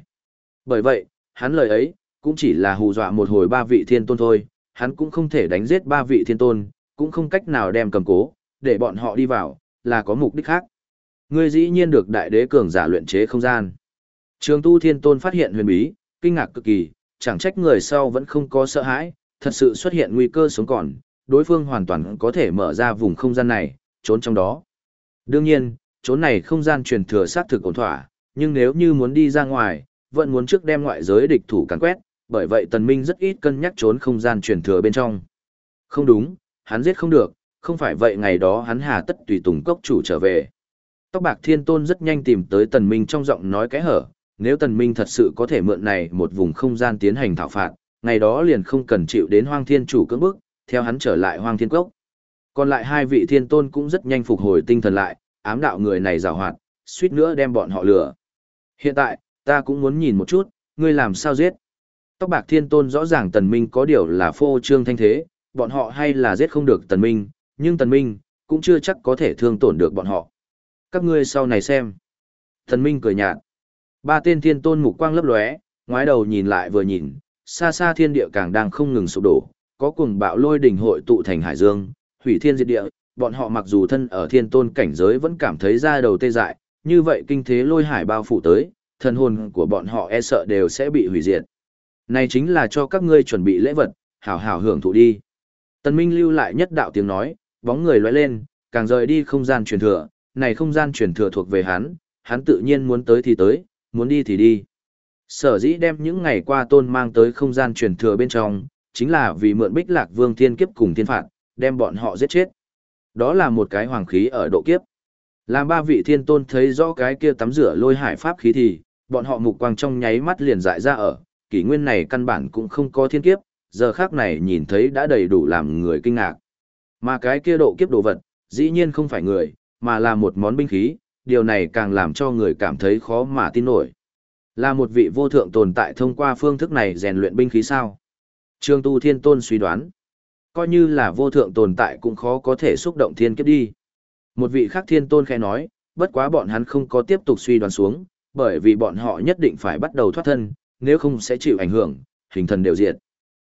S1: Bởi vậy, hắn lời ấy, cũng chỉ là hù dọa một hồi ba vị thiên tôn thôi, hắn cũng không thể đánh giết ba vị thiên tôn, cũng không cách nào đem cầm cố, để bọn họ đi vào, là có mục đích khác. Ngươi dĩ nhiên được đại đế cường giả luyện chế không gian. Trường tu thiên tôn phát hiện huyền bí, kinh ngạc cực kỳ, chẳng trách người sau vẫn không có sợ hãi, thật sự xuất hiện nguy cơ sống còn, đối phương hoàn toàn có thể mở ra vùng không gian này, trốn trong đó. Đương nhiên, trốn này không gian truyền thừa sát thực ổn thỏa, nhưng nếu như muốn đi ra ngoài, vẫn muốn trước đem ngoại giới địch thủ càn quét, bởi vậy tần minh rất ít cân nhắc trốn không gian truyền thừa bên trong. Không đúng, hắn giết không được, không phải vậy ngày đó hắn hà tất tùy tùng cốc chủ trở về. Tóc bạc thiên tôn rất nhanh tìm tới tần minh trong giọng nói cái hở, nếu tần minh thật sự có thể mượn này một vùng không gian tiến hành thảo phạt, ngày đó liền không cần chịu đến hoang thiên chủ cưỡng bức, theo hắn trở lại hoang thiên cốc. Còn lại hai vị thiên tôn cũng rất nhanh phục hồi tinh thần lại, ám đạo người này rào hoạt, suýt nữa đem bọn họ lừa. Hiện tại, ta cũng muốn nhìn một chút, ngươi làm sao giết. Tóc bạc thiên tôn rõ ràng tần minh có điều là phô trương thanh thế, bọn họ hay là giết không được tần minh, nhưng tần minh, cũng chưa chắc có thể thương tổn được bọn họ. Các ngươi sau này xem. Tần minh cười nhạt. Ba tên thiên tôn mục quang lấp lóe, ngoái đầu nhìn lại vừa nhìn, xa xa thiên địa càng đang không ngừng sụp đổ, có cuồng bạo lôi đỉnh hội tụ thành hải dương, hủy thiên diệt địa, bọn họ mặc dù thân ở thiên tôn cảnh giới vẫn cảm thấy da đầu tê dại, như vậy kinh thế lôi hải bao phủ tới, thần hồn của bọn họ e sợ đều sẽ bị hủy diệt. Này chính là cho các ngươi chuẩn bị lễ vật, hảo hảo hưởng thụ đi. Tần Minh lưu lại nhất đạo tiếng nói, bóng người lóe lên, càng rời đi không gian truyền thừa, này không gian truyền thừa thuộc về hắn, hắn tự nhiên muốn tới thì tới, muốn đi thì đi. Sở dĩ đem những ngày qua tôn mang tới không gian truyền thừa bên trong, chính là vì mượn bích lạc vương thiên kiếp cùng thiên phạt, đem bọn họ giết chết. Đó là một cái hoàng khí ở độ kiếp. Làm ba vị thiên tôn thấy rõ cái kia tắm rửa lôi hải pháp khí thì, bọn họ mục quang trong nháy mắt liền dại ra ở, kỷ nguyên này căn bản cũng không có thiên kiếp, giờ khác này nhìn thấy đã đầy đủ làm người kinh ngạc. Mà cái kia độ kiếp đồ vật, dĩ nhiên không phải người, mà là một món binh khí, điều này càng làm cho người cảm thấy khó mà tin nổi. Là một vị vô thượng tồn tại thông qua phương thức này rèn luyện binh khí sao? Trương Tu Thiên Tôn suy đoán, coi như là vô thượng tồn tại cũng khó có thể xúc động thiên kiếp đi. Một vị khác Thiên Tôn khẽ nói, bất quá bọn hắn không có tiếp tục suy đoán xuống, bởi vì bọn họ nhất định phải bắt đầu thoát thân, nếu không sẽ chịu ảnh hưởng, hình thần đều diệt.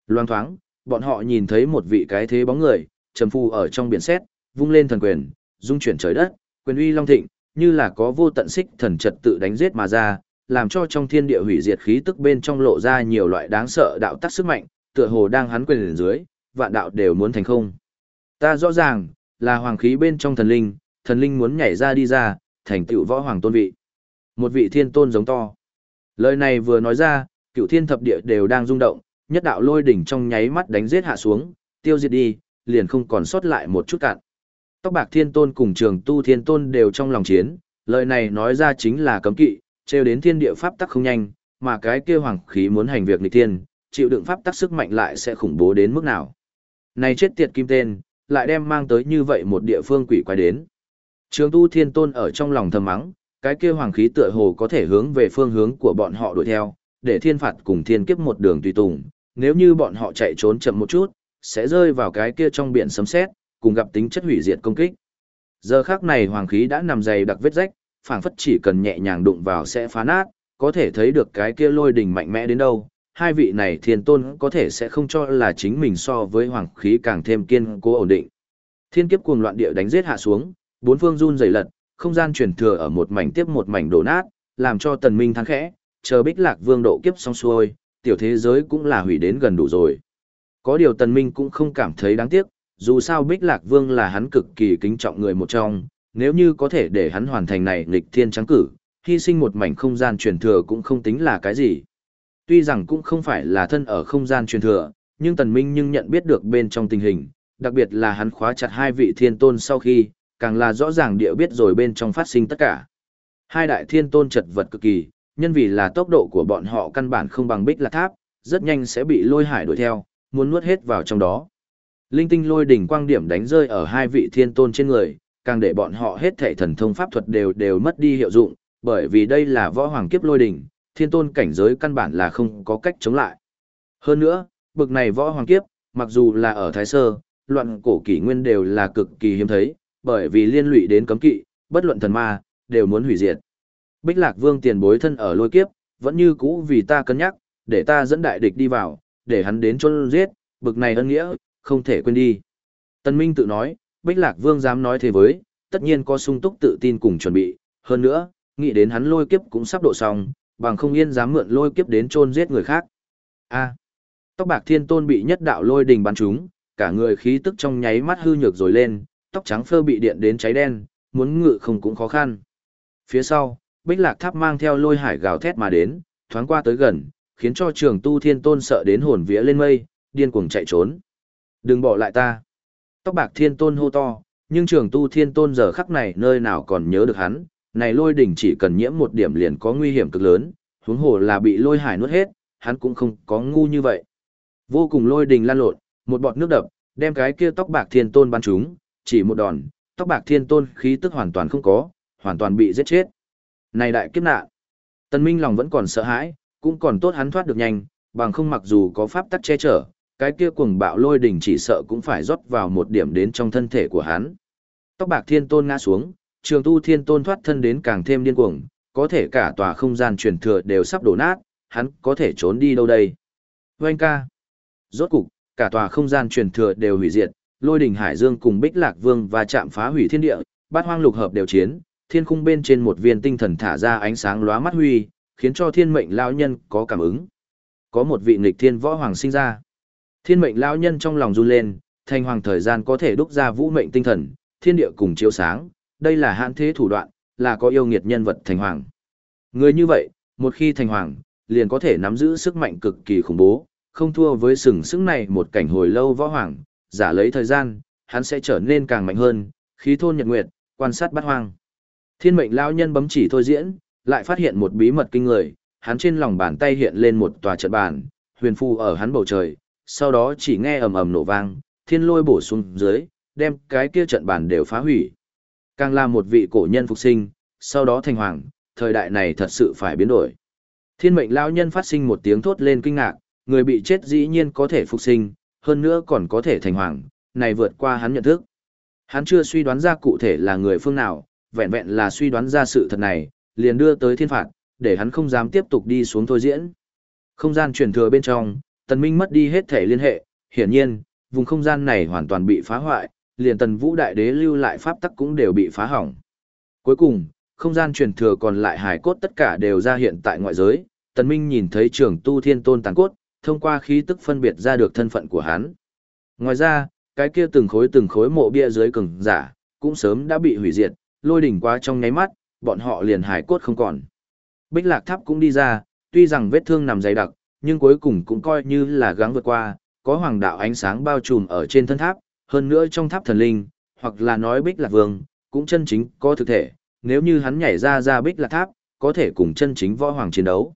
S1: Loan thoáng, bọn họ nhìn thấy một vị cái thế bóng người, trầm phu ở trong biển xét, vung lên thần quyền, dung chuyển trời đất, quyền uy long thịnh, như là có vô tận xích thần trật tự đánh giết mà ra, làm cho trong thiên địa hủy diệt khí tức bên trong lộ ra nhiều loại đáng sợ đạo tắc sức mạnh, tựa hồ đang hắn quyền lên dưới, vạn đạo đều muốn thành không. Ta rõ ràng, là hoàng khí bên trong thần linh, thần linh muốn nhảy ra đi ra, thành tựu võ hoàng tôn vị. Một vị thiên tôn giống to. Lời này vừa nói ra, cựu thiên thập địa đều đang rung động, nhất đạo lôi đỉnh trong nháy mắt đánh giết hạ xuống, tiêu diệt đi, liền không còn sót lại một chút cạn. Tóc bạc thiên tôn cùng trường tu thiên tôn đều trong lòng chiến, lời này nói ra chính là cấm kỵ, trêu đến thiên địa pháp tắc không nhanh, mà cái kia hoàng khí muốn hành việc nghịch tiên, chịu đựng pháp tắc sức mạnh lại sẽ khủng bố đến mức nào. Này chết tiệt kim tên, lại đem mang tới như vậy một địa phương quỷ quái đến. Trường tu thiên tôn ở trong lòng thầm mắng, cái kia hoàng khí tựa hồ có thể hướng về phương hướng của bọn họ đuổi theo, để thiên phạt cùng thiên kiếp một đường tùy tùng, nếu như bọn họ chạy trốn chậm một chút, sẽ rơi vào cái kia trong biển sấm sét, cùng gặp tính chất hủy diệt công kích. Giờ khắc này hoàng khí đã nằm dày đặc vết rách, phảng phất chỉ cần nhẹ nhàng đụng vào sẽ phá nát, có thể thấy được cái kia lôi đỉnh mạnh mẽ đến đâu. Hai vị này thiên tôn có thể sẽ không cho là chính mình so với hoàng khí càng thêm kiên cố ổn định. Thiên kiếp cuồng loạn địa đánh giết hạ xuống, bốn phương run rẩy lật, không gian truyền thừa ở một mảnh tiếp một mảnh đổ nát, làm cho tần minh thắng khẽ, chờ bích lạc vương độ kiếp xong xuôi, tiểu thế giới cũng là hủy đến gần đủ rồi. Có điều tần minh cũng không cảm thấy đáng tiếc, dù sao bích lạc vương là hắn cực kỳ kính trọng người một trong, nếu như có thể để hắn hoàn thành này nghịch thiên trắng cử, hy sinh một mảnh không gian truyền thừa cũng không tính là cái gì. Tuy rằng cũng không phải là thân ở không gian truyền thừa, nhưng tần minh nhưng nhận biết được bên trong tình hình, đặc biệt là hắn khóa chặt hai vị thiên tôn sau khi, càng là rõ ràng địa biết rồi bên trong phát sinh tất cả. Hai đại thiên tôn chật vật cực kỳ, nhân vì là tốc độ của bọn họ căn bản không bằng bích lạc tháp, rất nhanh sẽ bị lôi hải đuổi theo, muốn nuốt hết vào trong đó. Linh tinh lôi đỉnh quang điểm đánh rơi ở hai vị thiên tôn trên người, càng để bọn họ hết thể thần thông pháp thuật đều đều mất đi hiệu dụng, bởi vì đây là võ hoàng kiếp lôi đỉnh, thiên tôn cảnh giới căn bản là không có cách chống lại. Hơn nữa, bực này võ hoàng kiếp, mặc dù là ở Thái Sơ, loạn cổ kỷ nguyên đều là cực kỳ hiếm thấy, bởi vì liên lụy đến cấm kỵ, bất luận thần ma, đều muốn hủy diệt. Bích Lạc Vương tiền bối thân ở lôi kiếp, vẫn như cũ vì ta cân nhắc, để ta dẫn đại địch đi vào, để hắn đến chôn giết, bực này ân nghĩa, không thể quên đi. Tân Minh tự nói, Bích Lạc Vương dám nói thế với, tất nhiên có sung túc tự tin cùng chuẩn bị, hơn nữa, nghĩ đến hắn lôi kiếp cũng sắp độ xong, bằng không yên dám mượn lôi kiếp đến chôn giết người khác. A. tóc bạc thiên tôn bị nhất đạo lôi đình bắn trúng, cả người khí tức trong nháy mắt hư nhược rồi lên, tóc trắng phơ bị điện đến cháy đen, muốn ngự không cũng khó khăn. Phía sau, Bích Lạc Tháp mang theo lôi hải gào thét mà đến, thoáng qua tới gần, khiến cho trường tu thiên tôn sợ đến hồn vía lên mây, điên cuồng chạy trốn. Đừng bỏ lại ta. Tóc bạc thiên tôn hô to, nhưng trường tu thiên tôn giờ khắc này nơi nào còn nhớ được hắn, này lôi đỉnh chỉ cần nhiễm một điểm liền có nguy hiểm cực lớn, huống hồ là bị lôi hải nuốt hết, hắn cũng không có ngu như vậy. Vô cùng lôi đình lan lộn, một bọt nước đập, đem cái kia tóc bạc thiên tôn bắn trúng, chỉ một đòn, tóc bạc thiên tôn khí tức hoàn toàn không có, hoàn toàn bị giết chết. Này đại kiếp nạn. Tần Minh lòng vẫn còn sợ hãi, cũng còn tốt hắn thoát được nhanh, bằng không mặc dù có pháp tắc che chở, cái kia cuồng bạo lôi đỉnh chỉ sợ cũng phải rót vào một điểm đến trong thân thể của hắn. Tóc bạc thiên tôn ngã xuống, trường tu thiên tôn thoát thân đến càng thêm điên cuồng, có thể cả tòa không gian truyền thừa đều sắp đổ nát, hắn có thể trốn đi đâu đây? Vâng ca. Rốt cục, cả tòa không gian truyền thừa đều hủy diệt, lôi đỉnh hải dương cùng bích lạc vương và chạm phá hủy thiên địa, bát hoang lục hợp đều chiến, thiên khung bên trên một viên tinh thần thả ra ánh sáng lóa mắt huy, khiến cho thiên mệnh lão nhân có cảm ứng. Có một vị nghịch thiên võ hoàng sinh ra. Thiên mệnh lão nhân trong lòng run lên, thành hoàng thời gian có thể đúc ra vũ mệnh tinh thần, thiên địa cùng chiếu sáng, đây là hạn thế thủ đoạn, là có yêu nghiệt nhân vật thành hoàng. Người như vậy, một khi thành hoàng, liền có thể nắm giữ sức mạnh cực kỳ khủng bố, không thua với sừng sững này một cảnh hồi lâu võ hoàng, giả lấy thời gian, hắn sẽ trở nên càng mạnh hơn, khí thôn nhật nguyệt, quan sát bát hoang. Thiên mệnh lão nhân bấm chỉ thôi diễn, lại phát hiện một bí mật kinh người, hắn trên lòng bàn tay hiện lên một tòa trận bàn, huyền phù ở hắn bầu trời, sau đó chỉ nghe ầm ầm nổ vang, thiên lôi bổ xuống dưới, đem cái kia trận bàn đều phá hủy. Càng là một vị cổ nhân phục sinh, sau đó thành hoàng, thời đại này thật sự phải biến đổi. Thiên mệnh lão nhân phát sinh một tiếng thốt lên kinh ngạc, người bị chết dĩ nhiên có thể phục sinh, hơn nữa còn có thể thành hoàng, này vượt qua hắn nhận thức. Hắn chưa suy đoán ra cụ thể là người phương nào, vẹn vẹn là suy đoán ra sự thật này, liền đưa tới thiên phạt, để hắn không dám tiếp tục đi xuống thôi diễn. Không gian truyền thừa bên trong, Tần Minh mất đi hết thể liên hệ, hiển nhiên, vùng không gian này hoàn toàn bị phá hoại, liền Tần Vũ Đại Đế lưu lại pháp tắc cũng đều bị phá hỏng. Cuối cùng, không gian truyền thừa còn lại hài cốt tất cả đều ra hiện tại ngoại giới, Tần Minh nhìn thấy trưởng tu thiên tôn tàn cốt, thông qua khí tức phân biệt ra được thân phận của hắn. Ngoài ra, cái kia từng khối từng khối mộ bia dưới cường giả, cũng sớm đã bị hủy diệt, lôi đỉnh qua trong nháy mắt, bọn họ liền hài cốt không còn. Bích lạc tháp cũng đi ra, tuy rằng vết thương nằm dày đặc, nhưng cuối cùng cũng coi như là gắng vượt qua, có hoàng đạo ánh sáng bao trùm ở trên thân tháp, hơn nữa trong tháp thần linh, hoặc là nói bích lạc vương, cũng chân chính có thực thể, nếu như hắn nhảy ra ra bích lạc tháp, có thể cùng chân chính võ hoàng chiến đấu.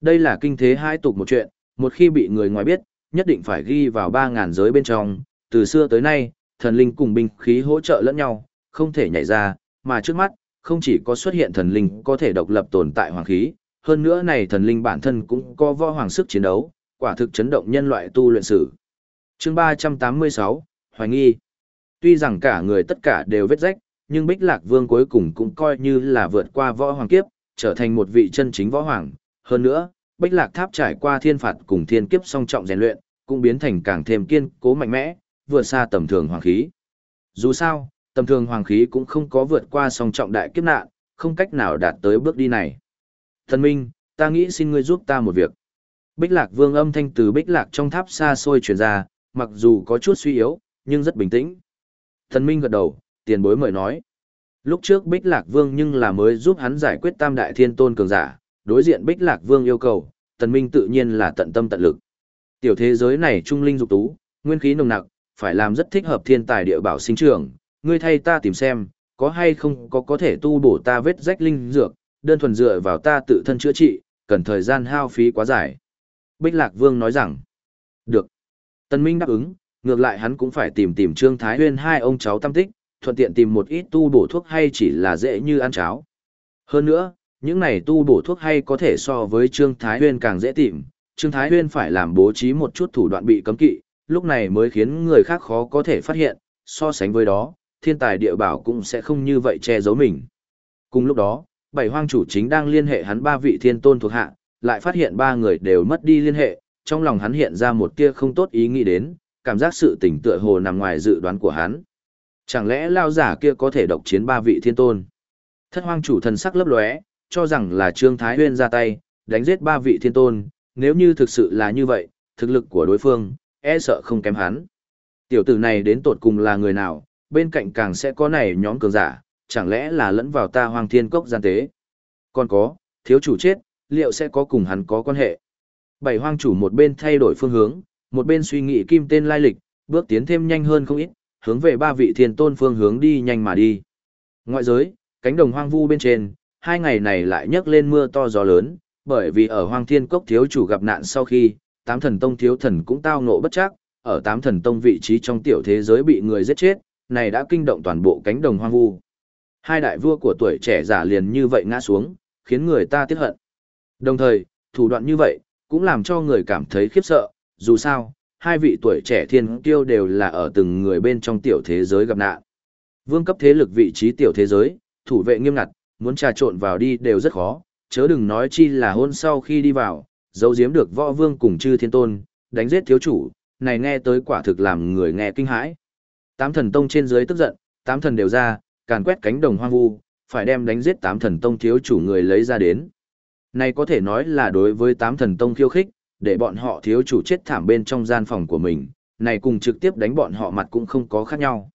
S1: Đây là kinh thế hai tục một chuyện, một khi bị người ngoài biết, nhất định phải ghi vào 3.000 giới bên trong, từ xưa tới nay, thần linh cùng binh khí hỗ trợ lẫn nhau, không thể nhảy ra, mà trước mắt, không chỉ có xuất hiện thần linh có thể độc lập tồn tại hoàng khí, hơn nữa này thần linh bản thân cũng có võ hoàng sức chiến đấu, quả thực chấn động nhân loại tu luyện sử. Chương 386, Hoài nghi. Tuy rằng cả người tất cả đều vết rách, nhưng Bích Lạc Vương cuối cùng cũng coi như là vượt qua võ hoàng kiếp, trở thành một vị chân chính võ hoàng. Hơn nữa, Bích Lạc Tháp trải qua thiên phạt cùng thiên kiếp song trọng rèn luyện, cũng biến thành càng thêm kiên cố mạnh mẽ, vượt xa tầm thường hoàng khí. Dù sao, tầm thường hoàng khí cũng không có vượt qua song trọng đại kiếp nạn, không cách nào đạt tới bước đi này. Thần Minh, ta nghĩ xin ngươi giúp ta một việc. Bích Lạc Vương âm thanh từ Bích Lạc trong tháp xa xôi truyền ra, mặc dù có chút suy yếu, nhưng rất bình tĩnh. Thần Minh gật đầu, tiền bối mời nói. Lúc trước Bích Lạc Vương nhưng là mới giúp hắn giải quyết tam đại thiên tôn cường giả, đối diện Bích Lạc Vương yêu cầu, Tần Minh tự nhiên là tận tâm tận lực. Tiểu thế giới này trung linh dục tú, nguyên khí nồng nặc, phải làm rất thích hợp thiên tài địa bảo sinh trưởng, ngươi thay ta tìm xem, có hay không có có thể tu bổ ta vết rách linh dược, đơn thuần dựa vào ta tự thân chữa trị, cần thời gian hao phí quá dài. Bích Lạc Vương nói rằng, được. Tần Minh đáp ứng, ngược lại hắn cũng phải tìm tìm Trương Thái Huyên hai ông cháu tâm tích, thuận tiện tìm một ít tu bổ thuốc hay chỉ là dễ như ăn cháo. Hơn nữa, những này tu bổ thuốc hay có thể so với Trương Thái Huyên càng dễ tìm, Trương Thái Huyên phải làm bố trí một chút thủ đoạn bị cấm kỵ, lúc này mới khiến người khác khó có thể phát hiện, so sánh với đó, thiên tài địa bảo cũng sẽ không như vậy che giấu mình. Cùng lúc đó, bảy hoang chủ chính đang liên hệ hắn ba vị thiên tôn thuộc hạ, lại phát hiện ba người đều mất đi liên hệ, trong lòng hắn hiện ra một tia không tốt ý nghĩ đến, cảm giác sự tỉnh tựa hồ nằm ngoài dự đoán của hắn. Chẳng lẽ lao giả kia có thể độc chiến ba vị thiên tôn? Thất hoang chủ thần sắc lấp lóe, cho rằng là Trương Thái Huyên ra tay, đánh giết ba vị thiên tôn, nếu như thực sự là như vậy, thực lực của đối phương, e sợ không kém hắn. Tiểu tử này đến tột cùng là người nào, bên cạnh càng sẽ có này nhóm cường giả, chẳng lẽ là lẫn vào ta hoàng thiên cốc gian tế. Còn có, thiếu chủ chết, liệu sẽ có cùng hắn có quan hệ. Bảy hoang chủ một bên thay đổi phương hướng, một bên suy nghĩ kim tên lai lịch, bước tiến thêm nhanh hơn không ít, hướng về ba vị thiên tôn phương hướng đi nhanh mà đi. Ngoại giới, cánh đồng hoang vu bên trên, hai ngày này lại nhấc lên mưa to gió lớn, bởi vì ở hoang thiên cốc thiếu chủ gặp nạn sau khi, tám thần tông thiếu thần cũng tao ngộ bất chắc, ở tám thần tông vị trí trong tiểu thế giới bị người giết chết, này đã kinh động toàn bộ cánh đồng hoang vu. Hai đại vua của tuổi trẻ giả liền như vậy ngã xuống, khiến người ta tiếc hận. Đồng thời, thủ đoạn như vậy, cũng làm cho người cảm thấy khiếp sợ, dù sao, hai vị tuổi trẻ thiên kiêu đều là ở từng người bên trong tiểu thế giới gặp nạn. Vương cấp thế lực vị trí tiểu thế giới, thủ vệ nghiêm ngặt, muốn trà trộn vào đi đều rất khó, chớ đừng nói chi là hôn sau khi đi vào, giấu giếm được võ vương cùng chư thiên tôn, đánh giết thiếu chủ, này nghe tới quả thực làm người nghe kinh hãi. Tám thần tông trên dưới tức giận, tám thần đều ra, càn quét cánh đồng hoang vu, phải đem đánh giết tám thần tông thiếu chủ người lấy ra đến. Này có thể nói là đối với tám thần tông khiêu khích, để bọn họ thiếu chủ chết thảm bên trong gian phòng của mình, này cùng trực tiếp đánh bọn họ mặt cũng không có khác nhau.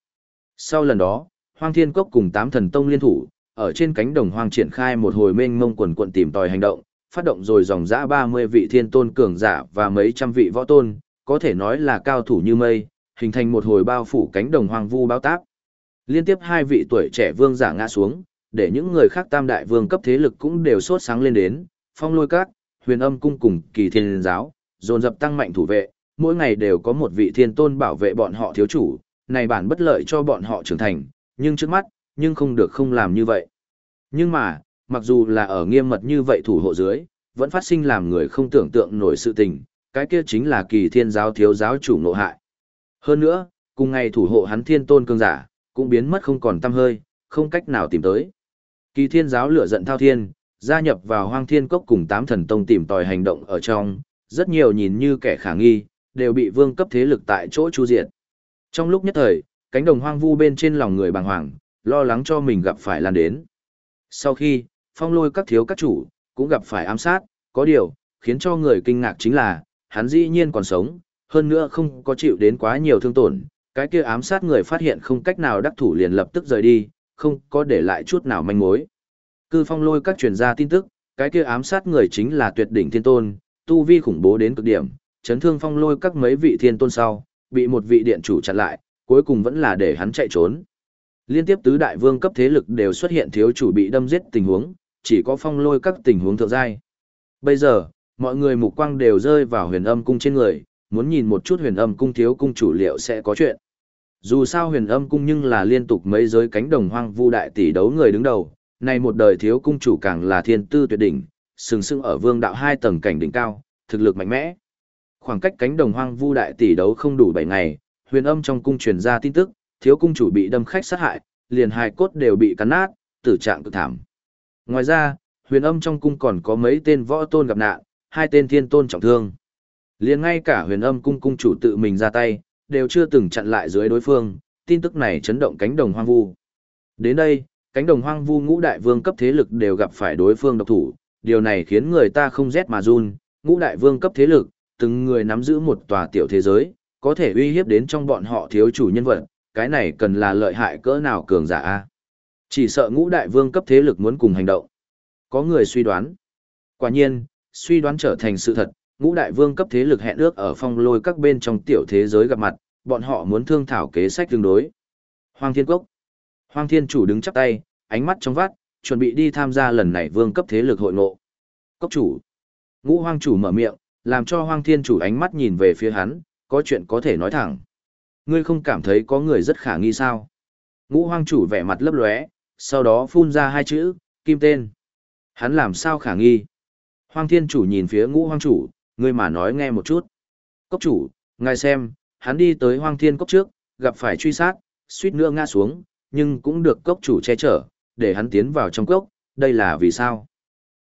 S1: Sau lần đó, Hoang Thiên Cốc cùng tám thần tông liên thủ, ở trên cánh đồng hoang triển khai một hồi mênh mông quần quận tìm tòi hành động, phát động rồi dòng dã 30 vị thiên tôn cường giả và mấy trăm vị võ tôn, có thể nói là cao thủ như mây, hình thành một hồi bao phủ cánh đồng hoang vu bao táp. Liên tiếp hai vị tuổi trẻ vương giả ngã xuống, để những người khác tam đại vương cấp thế lực cũng đều sốt sáng lên đến, phong lôi các, huyền âm cung cùng kỳ thiên giáo, dồn dập tăng mạnh thủ vệ, mỗi ngày đều có một vị thiên tôn bảo vệ bọn họ thiếu chủ, này bản bất lợi cho bọn họ trưởng thành, nhưng trước mắt, nhưng không được không làm như vậy. Nhưng mà, mặc dù là ở nghiêm mật như vậy thủ hộ dưới, vẫn phát sinh làm người không tưởng tượng nổi sự tình, cái kia chính là kỳ thiên giáo thiếu giáo chủ nộ hại. Hơn nữa, cùng ngày thủ hộ hắn thiên tôn cương giả, cũng biến mất không còn tâm hơi, không cách nào tìm tới. Kỳ thiên giáo lửa giận thao thiên, gia nhập vào hoang thiên cốc cùng tám thần tông tìm tòi hành động ở trong, rất nhiều nhìn như kẻ khả nghi, đều bị vương cấp thế lực tại chỗ chu diệt. Trong lúc nhất thời, cánh đồng hoang vu bên trên lòng người bàng hoàng, lo lắng cho mình gặp phải lan đến. Sau khi, phong lôi các thiếu các chủ, cũng gặp phải ám sát, có điều, khiến cho người kinh ngạc chính là, hắn dĩ nhiên còn sống, hơn nữa không có chịu đến quá nhiều thương tổn, cái kia ám sát người phát hiện không cách nào đắc thủ liền lập tức rời đi, không có để lại chút nào manh mối. Cư phong lôi các truyền gia tin tức, cái kia ám sát người chính là tuyệt đỉnh thiên tôn, tu vi khủng bố đến cực điểm, chấn thương phong lôi các mấy vị thiên tôn sau, bị một vị điện chủ chặn lại, cuối cùng vẫn là để hắn chạy trốn. Liên tiếp tứ đại vương cấp thế lực đều xuất hiện thiếu chủ bị đâm giết tình huống, chỉ có phong lôi các tình huống thượng giai. Bây giờ, mọi người mục quang đều rơi vào huyền âm cung trên người, muốn nhìn một chút huyền âm cung thiếu cung chủ liệu sẽ có chuyện. Dù sao huyền âm cung nhưng là liên tục mấy giới cánh đồng hoang vu đại tỷ đấu người đứng đầu, này một đời thiếu cung chủ càng là thiên tư tuyệt đỉnh, sừng sững ở vương đạo hai tầng cảnh đỉnh cao, thực lực mạnh mẽ. Khoảng cách cánh đồng hoang vu đại tỷ đấu không đủ 7 ngày, huyền âm trong cung truyền ra tin tức, thiếu cung chủ bị đâm khách sát hại, liền hai cốt đều bị cắn nát, tử trạng cực thảm. Ngoài ra, huyền âm trong cung còn có mấy tên võ tôn gặp nạn, hai tên thiên tôn trọng thương. Liền ngay cả huyền âm cung cung chủ tự mình ra tay, đều chưa từng chặn lại dưới đối phương, tin tức này chấn động cánh đồng hoang vu. Đến đây, cánh đồng hoang vu ngũ đại vương cấp thế lực đều gặp phải đối phương độc thủ, điều này khiến người ta không rét mà run, ngũ đại vương cấp thế lực, từng người nắm giữ một tòa tiểu thế giới, có thể uy hiếp đến trong bọn họ thiếu chủ nhân vật, cái này cần là lợi hại cỡ nào cường giả a Chỉ sợ ngũ đại vương cấp thế lực muốn cùng hành động. Có người suy đoán. Quả nhiên, suy đoán trở thành sự thật, ngũ đại vương cấp thế lực hẹn ước ở phong lôi các bên trong tiểu thế giới gặp mặt, bọn họ muốn thương thảo kế sách tương đối. Hoàng Thiên Cốc. Hoàng Thiên chủ đứng chắp tay, ánh mắt trong vắt, chuẩn bị đi tham gia lần này vương cấp thế lực hội ngộ. Cốc chủ. Ngũ Hoàng chủ mở miệng, làm cho Hoàng Thiên chủ ánh mắt nhìn về phía hắn, có chuyện có thể nói thẳng. Ngươi không cảm thấy có người rất khả nghi sao? Ngũ Hoang chủ vẻ mặt lấp lóe, sau đó phun ra hai chữ, kim tên. Hắn làm sao khả nghi? Hoang Thiên chủ nhìn phía Ngũ Hoang chủ, ngươi mà nói nghe một chút. Cốc chủ, ngài xem, hắn đi tới Hoang Thiên cốc trước, gặp phải truy sát, suýt nữa ngã xuống, nhưng cũng được cốc chủ che chở, để hắn tiến vào trong cốc, đây là vì sao?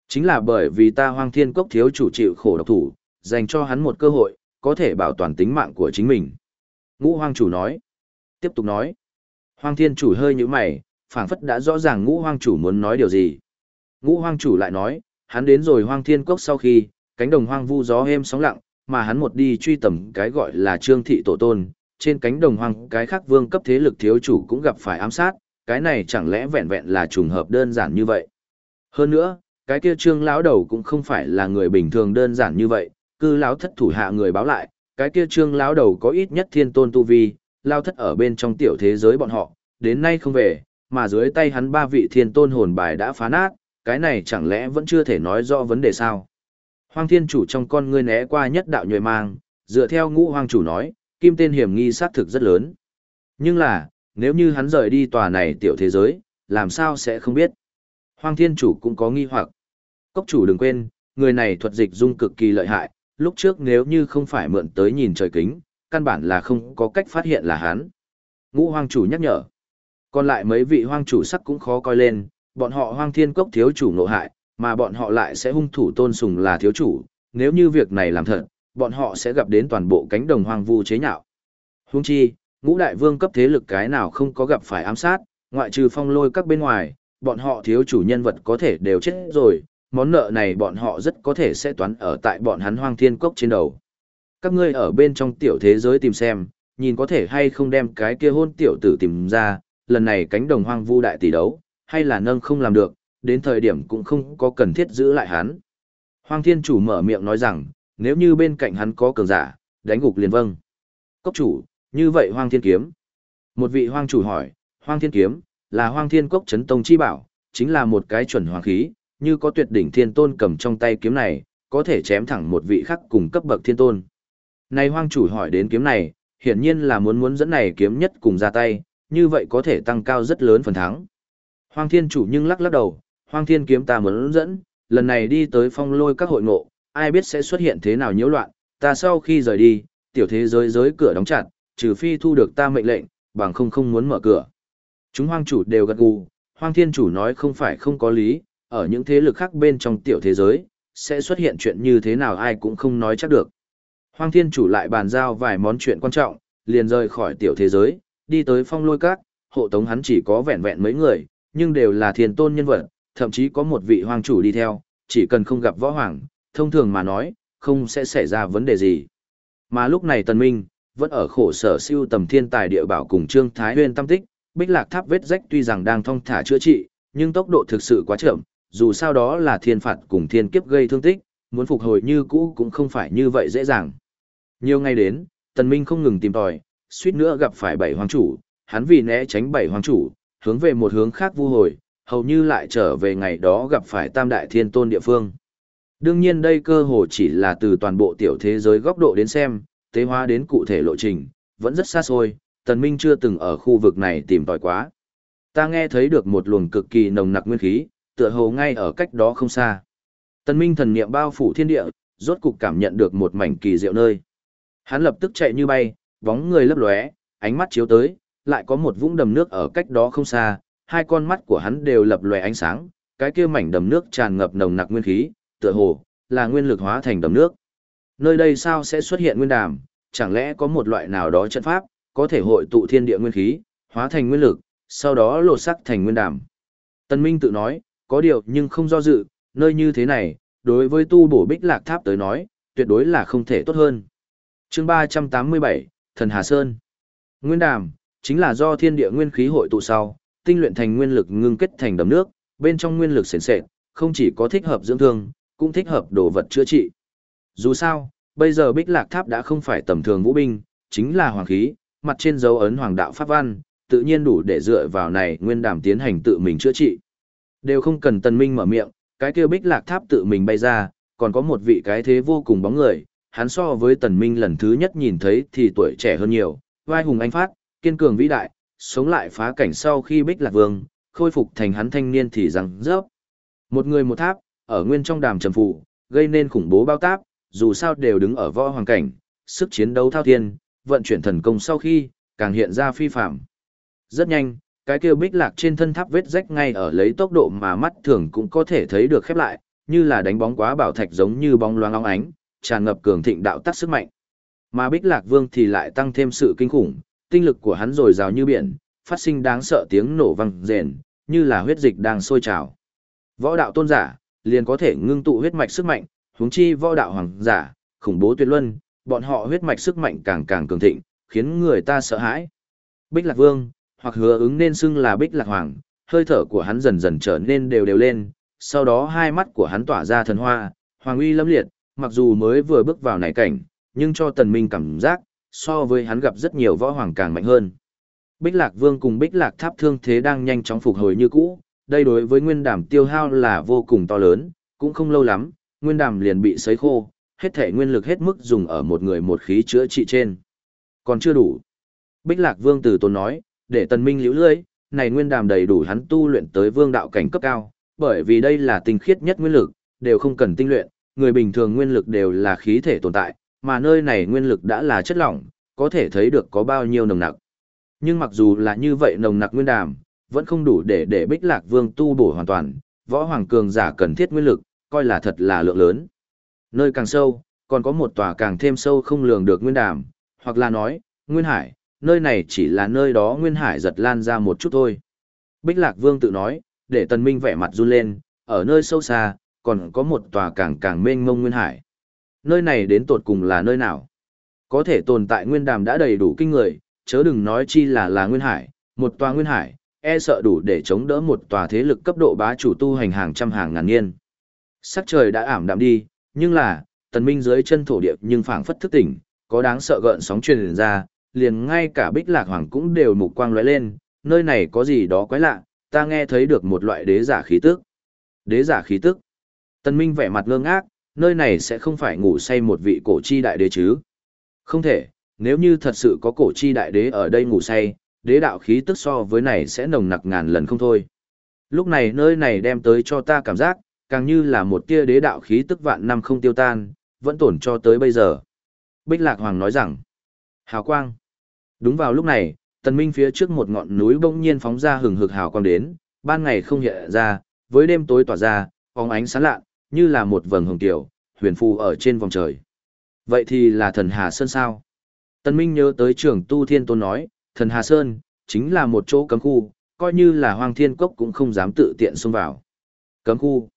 S1: Chính là bởi vì ta hoang thiên cốc thiếu chủ chịu khổ độc thủ, dành cho hắn một cơ hội, có thể bảo toàn tính mạng của chính mình. Ngũ hoang chủ nói. Tiếp tục nói. Hoang thiên chủ hơi như mày, phảng phất đã rõ ràng ngũ hoang chủ muốn nói điều gì. Ngũ hoang chủ lại nói, hắn đến rồi hoang thiên cốc sau khi, cánh đồng hoang vu gió êm sóng lặng, mà hắn một đi truy tầm cái gọi là trương thị tổ tôn, trên cánh đồng hoang cái khác vương cấp thế lực thiếu chủ cũng gặp phải ám sát, cái này chẳng lẽ vẹn vẹn là trùng hợp đơn giản như vậy. Hơn nữa, cái kia trương lão đầu cũng không phải là người bình thường đơn giản như vậy, cư lão thất thủ hạ người báo lại, cái kia trương lão đầu có ít nhất thiên tôn tu vi, lao thất ở bên trong tiểu thế giới bọn họ, đến nay không về, mà dưới tay hắn ba vị thiên tôn hồn bài đã phá nát, cái này chẳng lẽ vẫn chưa thể nói rõ vấn đề sao? Hoang thiên chủ trong con ngươi né qua nhất đạo nhuệ mang, dựa theo ngũ hoang chủ nói, kim tên hiểm nghi sát thực rất lớn. Nhưng là, nếu như hắn rời đi tòa này tiểu thế giới, làm sao sẽ không biết? Hoang thiên chủ cũng có nghi hoặc. Cốc chủ đừng quên, người này thuật dịch dung cực kỳ lợi hại, lúc trước nếu như không phải mượn tới nhìn trời kính, căn bản là không có cách phát hiện là hắn. Ngũ hoang chủ nhắc nhở. Còn lại mấy vị hoang chủ sắc cũng khó coi lên, bọn họ hoang thiên cốc thiếu chủ nộ hại, mà bọn họ lại sẽ hung thủ tôn sùng là thiếu chủ, nếu như việc này làm thật, bọn họ sẽ gặp đến toàn bộ cánh đồng hoang vu chế nhạo. Hung chi, ngũ đại vương cấp thế lực cái nào không có gặp phải ám sát, ngoại trừ phong lôi các bên ngoài, bọn họ thiếu chủ nhân vật có thể đều chết rồi, món nợ này bọn họ rất có thể sẽ toán ở tại bọn hắn hoang thiên cốc trên đầu. Các ngươi ở bên trong tiểu thế giới tìm xem, nhìn có thể hay không đem cái kia hôn tiểu tử tìm ra, lần này cánh đồng hoang vu đại tỷ đấu, hay là nâng không làm được, đến thời điểm cũng không có cần thiết giữ lại hắn. Hoang thiên chủ mở miệng nói rằng, nếu như bên cạnh hắn có cường giả, đánh gục liền vâng. Cốc chủ, như vậy hoang thiên kiếm. Một vị hoang chủ hỏi, hoang thiên kiếm, là hoang thiên cốc chấn tông chi bảo, chính là một cái chuẩn hoàng khí, như có tuyệt đỉnh thiên tôn cầm trong tay kiếm này, có thể chém thẳng một vị khác cùng cấp bậc thiên tôn. Này hoang chủ hỏi đến kiếm này, hiển nhiên là muốn muốn dẫn này kiếm nhất cùng ra tay, như vậy có thể tăng cao rất lớn phần thắng. Hoang thiên chủ nhưng lắc lắc đầu, hoang thiên kiếm ta muốn dẫn, lần này đi tới phong lôi các hội ngộ, ai biết sẽ xuất hiện thế nào nhiễu loạn, ta sau khi rời đi, tiểu thế giới giới cửa đóng chặt, trừ phi thu được ta mệnh lệnh, bằng không không muốn mở cửa. Chúng hoang chủ đều gật gù, hoang thiên chủ nói không phải không có lý, ở những thế lực khác bên trong tiểu thế giới, sẽ xuất hiện chuyện như thế nào ai cũng không nói chắc được. Hoang thiên chủ lại bàn giao vài món chuyện quan trọng, liền rời khỏi tiểu thế giới, đi tới phong lôi các, hộ tống hắn chỉ có vẹn vẹn mấy người, nhưng đều là thiên tôn nhân vật, thậm chí có một vị hoàng chủ đi theo, chỉ cần không gặp võ hoàng, thông thường mà nói, không sẽ xảy ra vấn đề gì. Mà lúc này tần minh, vẫn ở khổ sở siêu tầm thiên tài địa bảo cùng Trương Thái Huyên tâm tích, bích lạc tháp vết rách tuy rằng đang thong thả chữa trị, nhưng tốc độ thực sự quá chậm, dù sao đó là thiên phạt cùng thiên kiếp gây thương tích, muốn phục hồi như cũ cũng không phải như vậy dễ dàng. Nhiều ngày đến, tần minh không ngừng tìm tòi, suýt nữa gặp phải bảy hoàng chủ, hắn vì né tránh bảy hoàng chủ, hướng về một hướng khác vu hồi, hầu như lại trở về ngày đó gặp phải tam đại thiên tôn địa phương. Đương nhiên đây cơ hồ chỉ là từ toàn bộ tiểu thế giới góc độ đến xem, tế hóa đến cụ thể lộ trình, vẫn rất xa xôi, tần minh chưa từng ở khu vực này tìm tòi quá. Ta nghe thấy được một luồng cực kỳ nồng nặc nguyên khí, tựa hồ ngay ở cách đó không xa. Tần minh thần niệm bao phủ thiên địa, rốt cục cảm nhận được một mảnh kỳ diệu nơi. Hắn lập tức chạy như bay, bóng người lấp lóe, ánh mắt chiếu tới, lại có một vũng đầm nước ở cách đó không xa, hai con mắt của hắn đều lập lòe ánh sáng, cái kia mảnh đầm nước tràn ngập nồng nặc nguyên khí, tựa hồ là nguyên lực hóa thành đầm nước. Nơi đây sao sẽ xuất hiện nguyên đàm, chẳng lẽ có một loại nào đó trận pháp, có thể hội tụ thiên địa nguyên khí, hóa thành nguyên lực, sau đó lột sắc thành nguyên đàm. Tân Minh tự nói, có điều nhưng không do dự, nơi như thế này, đối với tu bổ bích lạc tháp tới nói, tuyệt đối là không thể tốt hơn. Chương 387, Thần Hà Sơn Nguyên đàm, chính là do thiên địa nguyên khí hội tụ sau, tinh luyện thành nguyên lực ngưng kết thành đầm nước, bên trong nguyên lực sền sệt, không chỉ có thích hợp dưỡng thương, cũng thích hợp đồ vật chữa trị. Dù sao, bây giờ Bích Lạc Tháp đã không phải tầm thường vũ binh, chính là hoàng khí, mặt trên dấu ấn hoàng đạo pháp văn, tự nhiên đủ để dựa vào này nguyên đàm tiến hành tự mình chữa trị. Đều không cần Tần Minh mở miệng, cái kia Bích Lạc Tháp tự mình bay ra, còn có một vị cái thế vô cùng bóng người, hắn so với Tần Minh lần thứ nhất nhìn thấy thì tuổi trẻ hơn nhiều, vai hùng anh phát, kiên cường vĩ đại, sống lại phá cảnh sau khi Bích Lạc Vương, khôi phục thành hắn thanh niên thì rằng rớp. Một người một tháp, ở nguyên trong đàm trầm phụ, gây nên khủng bố bao táp, dù sao đều đứng ở võ hoàng cảnh, sức chiến đấu thao thiên, vận chuyển thần công sau khi, càng hiện ra phi phạm. Rất nhanh, cái kia bích lạc trên thân tháp vết rách ngay ở lấy tốc độ mà mắt thường cũng có thể thấy được khép lại, như là đánh bóng quá bảo thạch giống như bóng loáng óng ánh, tràn ngập cường thịnh đạo tắc sức mạnh. Mà bích lạc vương thì lại tăng thêm sự kinh khủng, tinh lực của hắn dồi dào như biển, phát sinh đáng sợ tiếng nổ vang rền, như là huyết dịch đang sôi trào. Võ đạo tôn giả, liền có thể ngưng tụ huyết mạch sức mạnh, huống chi võ đạo hoàng giả, khủng bố tuyệt luân, bọn họ huyết mạch sức mạnh càng càng cường thịnh, khiến người ta sợ hãi. Bích Lạc Vương, hoặc hứa ứng nên xưng là Bích Lạc Hoàng, hơi thở của hắn dần dần trở nên đều đều lên, sau đó hai mắt của hắn tỏa ra thần hoa, hoàng uy lâm liệt, mặc dù mới vừa bước vào này cảnh, nhưng cho tần minh cảm giác, so với hắn gặp rất nhiều võ hoàng càng mạnh hơn. Bích Lạc Vương cùng Bích Lạc Tháp thương thế đang nhanh chóng phục hồi như cũ, đây đối với nguyên đàm tiêu hao là vô cùng to lớn, cũng không lâu lắm, nguyên đàm liền bị sấy khô, hết thể nguyên lực hết mức dùng ở một người một khí chữa trị trên. Còn chưa đủ. Bích Lạc Vương từ tốn nói, để tần minh liễu lưỡi, này nguyên đàm đầy đủ hắn tu luyện tới vương đạo cảnh cấp cao, bởi vì đây là tinh khiết nhất nguyên lực, đều không cần tinh luyện, người bình thường nguyên lực đều là khí thể tồn tại, mà nơi này nguyên lực đã là chất lỏng, có thể thấy được có bao nhiêu nồng nặc. Nhưng mặc dù là như vậy nồng nặc nguyên đàm, vẫn không đủ để để Bích Lạc Vương tu bổ hoàn toàn, võ hoàng cường giả cần thiết nguyên lực, coi là thật là lượng lớn. Nơi càng sâu, còn có một tòa càng thêm sâu không lường được nguyên đàm, hoặc là nói, nguyên hải, nơi này chỉ là nơi đó nguyên hải giật lan ra một chút thôi. Bích Lạc Vương tự nói, để Tần Minh vẻ mặt run lên, ở nơi sâu xa, còn có một tòa càng càng mênh mông nguyên hải. Nơi này đến tột cùng là nơi nào? Có thể tồn tại nguyên đàm đã đầy đủ kinh người, chớ đừng nói chi là là nguyên hải, một tòa nguyên hải, e sợ đủ để chống đỡ một tòa thế lực cấp độ bá chủ tu hành hàng trăm hàng ngàn niên. Sắc trời đã ảm đạm đi, nhưng là, tần minh dưới chân thổ địa nhưng phảng phất thức tỉnh, có đáng sợ gợn sóng truyền ra, liền ngay cả bích lạc hoàng cũng đều mục quang lóe lên, nơi này có gì đó quái lạ, ta nghe thấy được một loại đế giả khí tức. Đế giả khí tức. tân minh vẻ mặt ngơ ngác, nơi này sẽ không phải ngủ say một vị cổ chi đại đế chứ. Không thể, nếu như thật sự có cổ chi đại đế ở đây ngủ say, đế đạo khí tức so với này sẽ nồng nặc ngàn lần không thôi. Lúc này nơi này đem tới cho ta cảm giác, càng như là một tia đế đạo khí tức vạn năm không tiêu tan, vẫn tổn cho tới bây giờ. Bích Lạc Hoàng nói rằng, hào quang. Đúng vào lúc này, tần minh phía trước một ngọn núi bỗng nhiên phóng ra hừng hực hào quang đến, ban ngày không hiện ra, với đêm tối tỏa ra, phóng ánh sáng lạ, như là một vầng hồng tiểu, huyền phù ở trên vòng trời. Vậy thì là thần Hà Sơn sao? Tần Minh nhớ tới trưởng tu thiên tôn nói, thần Hà Sơn, chính là một chỗ cấm khu, coi như là hoàng thiên cốc cũng không dám tự tiện xông vào. Cấm khu.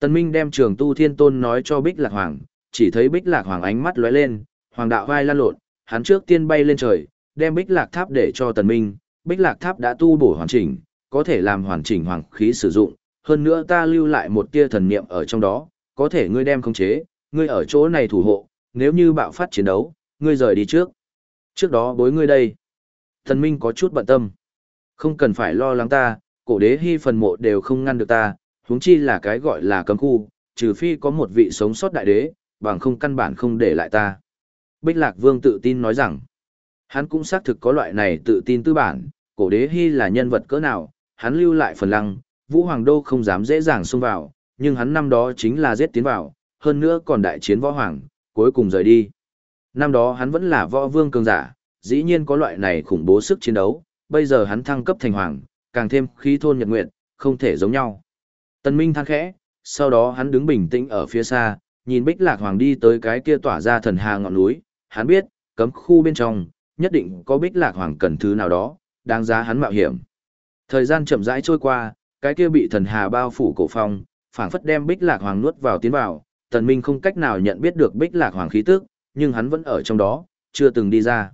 S1: Tần Minh đem trưởng tu thiên tôn nói cho Bích Lạc Hoàng, chỉ thấy Bích Lạc Hoàng ánh mắt lóe lên, hoàng đạo vai lan lộn, hắn trước tiên bay lên trời, đem Bích Lạc Tháp để cho Tần Minh, Bích Lạc Tháp đã tu bổ hoàn chỉnh, có thể làm hoàn chỉnh hoàng khí sử dụng, hơn nữa ta lưu lại một tia thần niệm ở trong đó, có thể ngươi đem khống chế, ngươi ở chỗ này thủ hộ, nếu như bạo phát chiến đấu, ngươi rời đi trước. Trước đó bối ngươi đây. Thần Minh có chút bận tâm. Không cần phải lo lắng ta, cổ đế hy phần mộ đều không ngăn được ta, huống chi là cái gọi là cấm khu, trừ phi có một vị sống sót đại đế, bằng không căn bản không để lại ta. Bích Lạc Vương tự tin nói rằng, hắn cũng xác thực có loại này tự tin tư bản, cổ đế hy là nhân vật cỡ nào, hắn lưu lại phần lăng, Vũ Hoàng Đô không dám dễ dàng xông vào, nhưng hắn năm đó chính là giết tiến vào, hơn nữa còn đại chiến võ hoàng, cuối cùng rời đi. Năm đó hắn vẫn là võ vương cường giả, dĩ nhiên có loại này khủng bố sức chiến đấu, bây giờ hắn thăng cấp thành hoàng, càng thêm khí thôn nhật nguyện, không thể giống nhau. Tân Minh than khẽ, sau đó hắn đứng bình tĩnh ở phía xa, nhìn Bích Lạc Hoàng đi tới cái kia tỏa ra thần hà ngọn núi, hắn biết, cấm khu bên trong, nhất định có Bích Lạc Hoàng cần thứ nào đó, đáng giá hắn mạo hiểm. Thời gian chậm rãi trôi qua, cái kia bị thần hà bao phủ cổ phong, phảng phất đem Bích Lạc Hoàng nuốt vào tiến vào, Tần Minh không cách nào nhận biết được Bích Lạc Hoàng khí tức, nhưng hắn vẫn ở trong đó, chưa từng đi ra.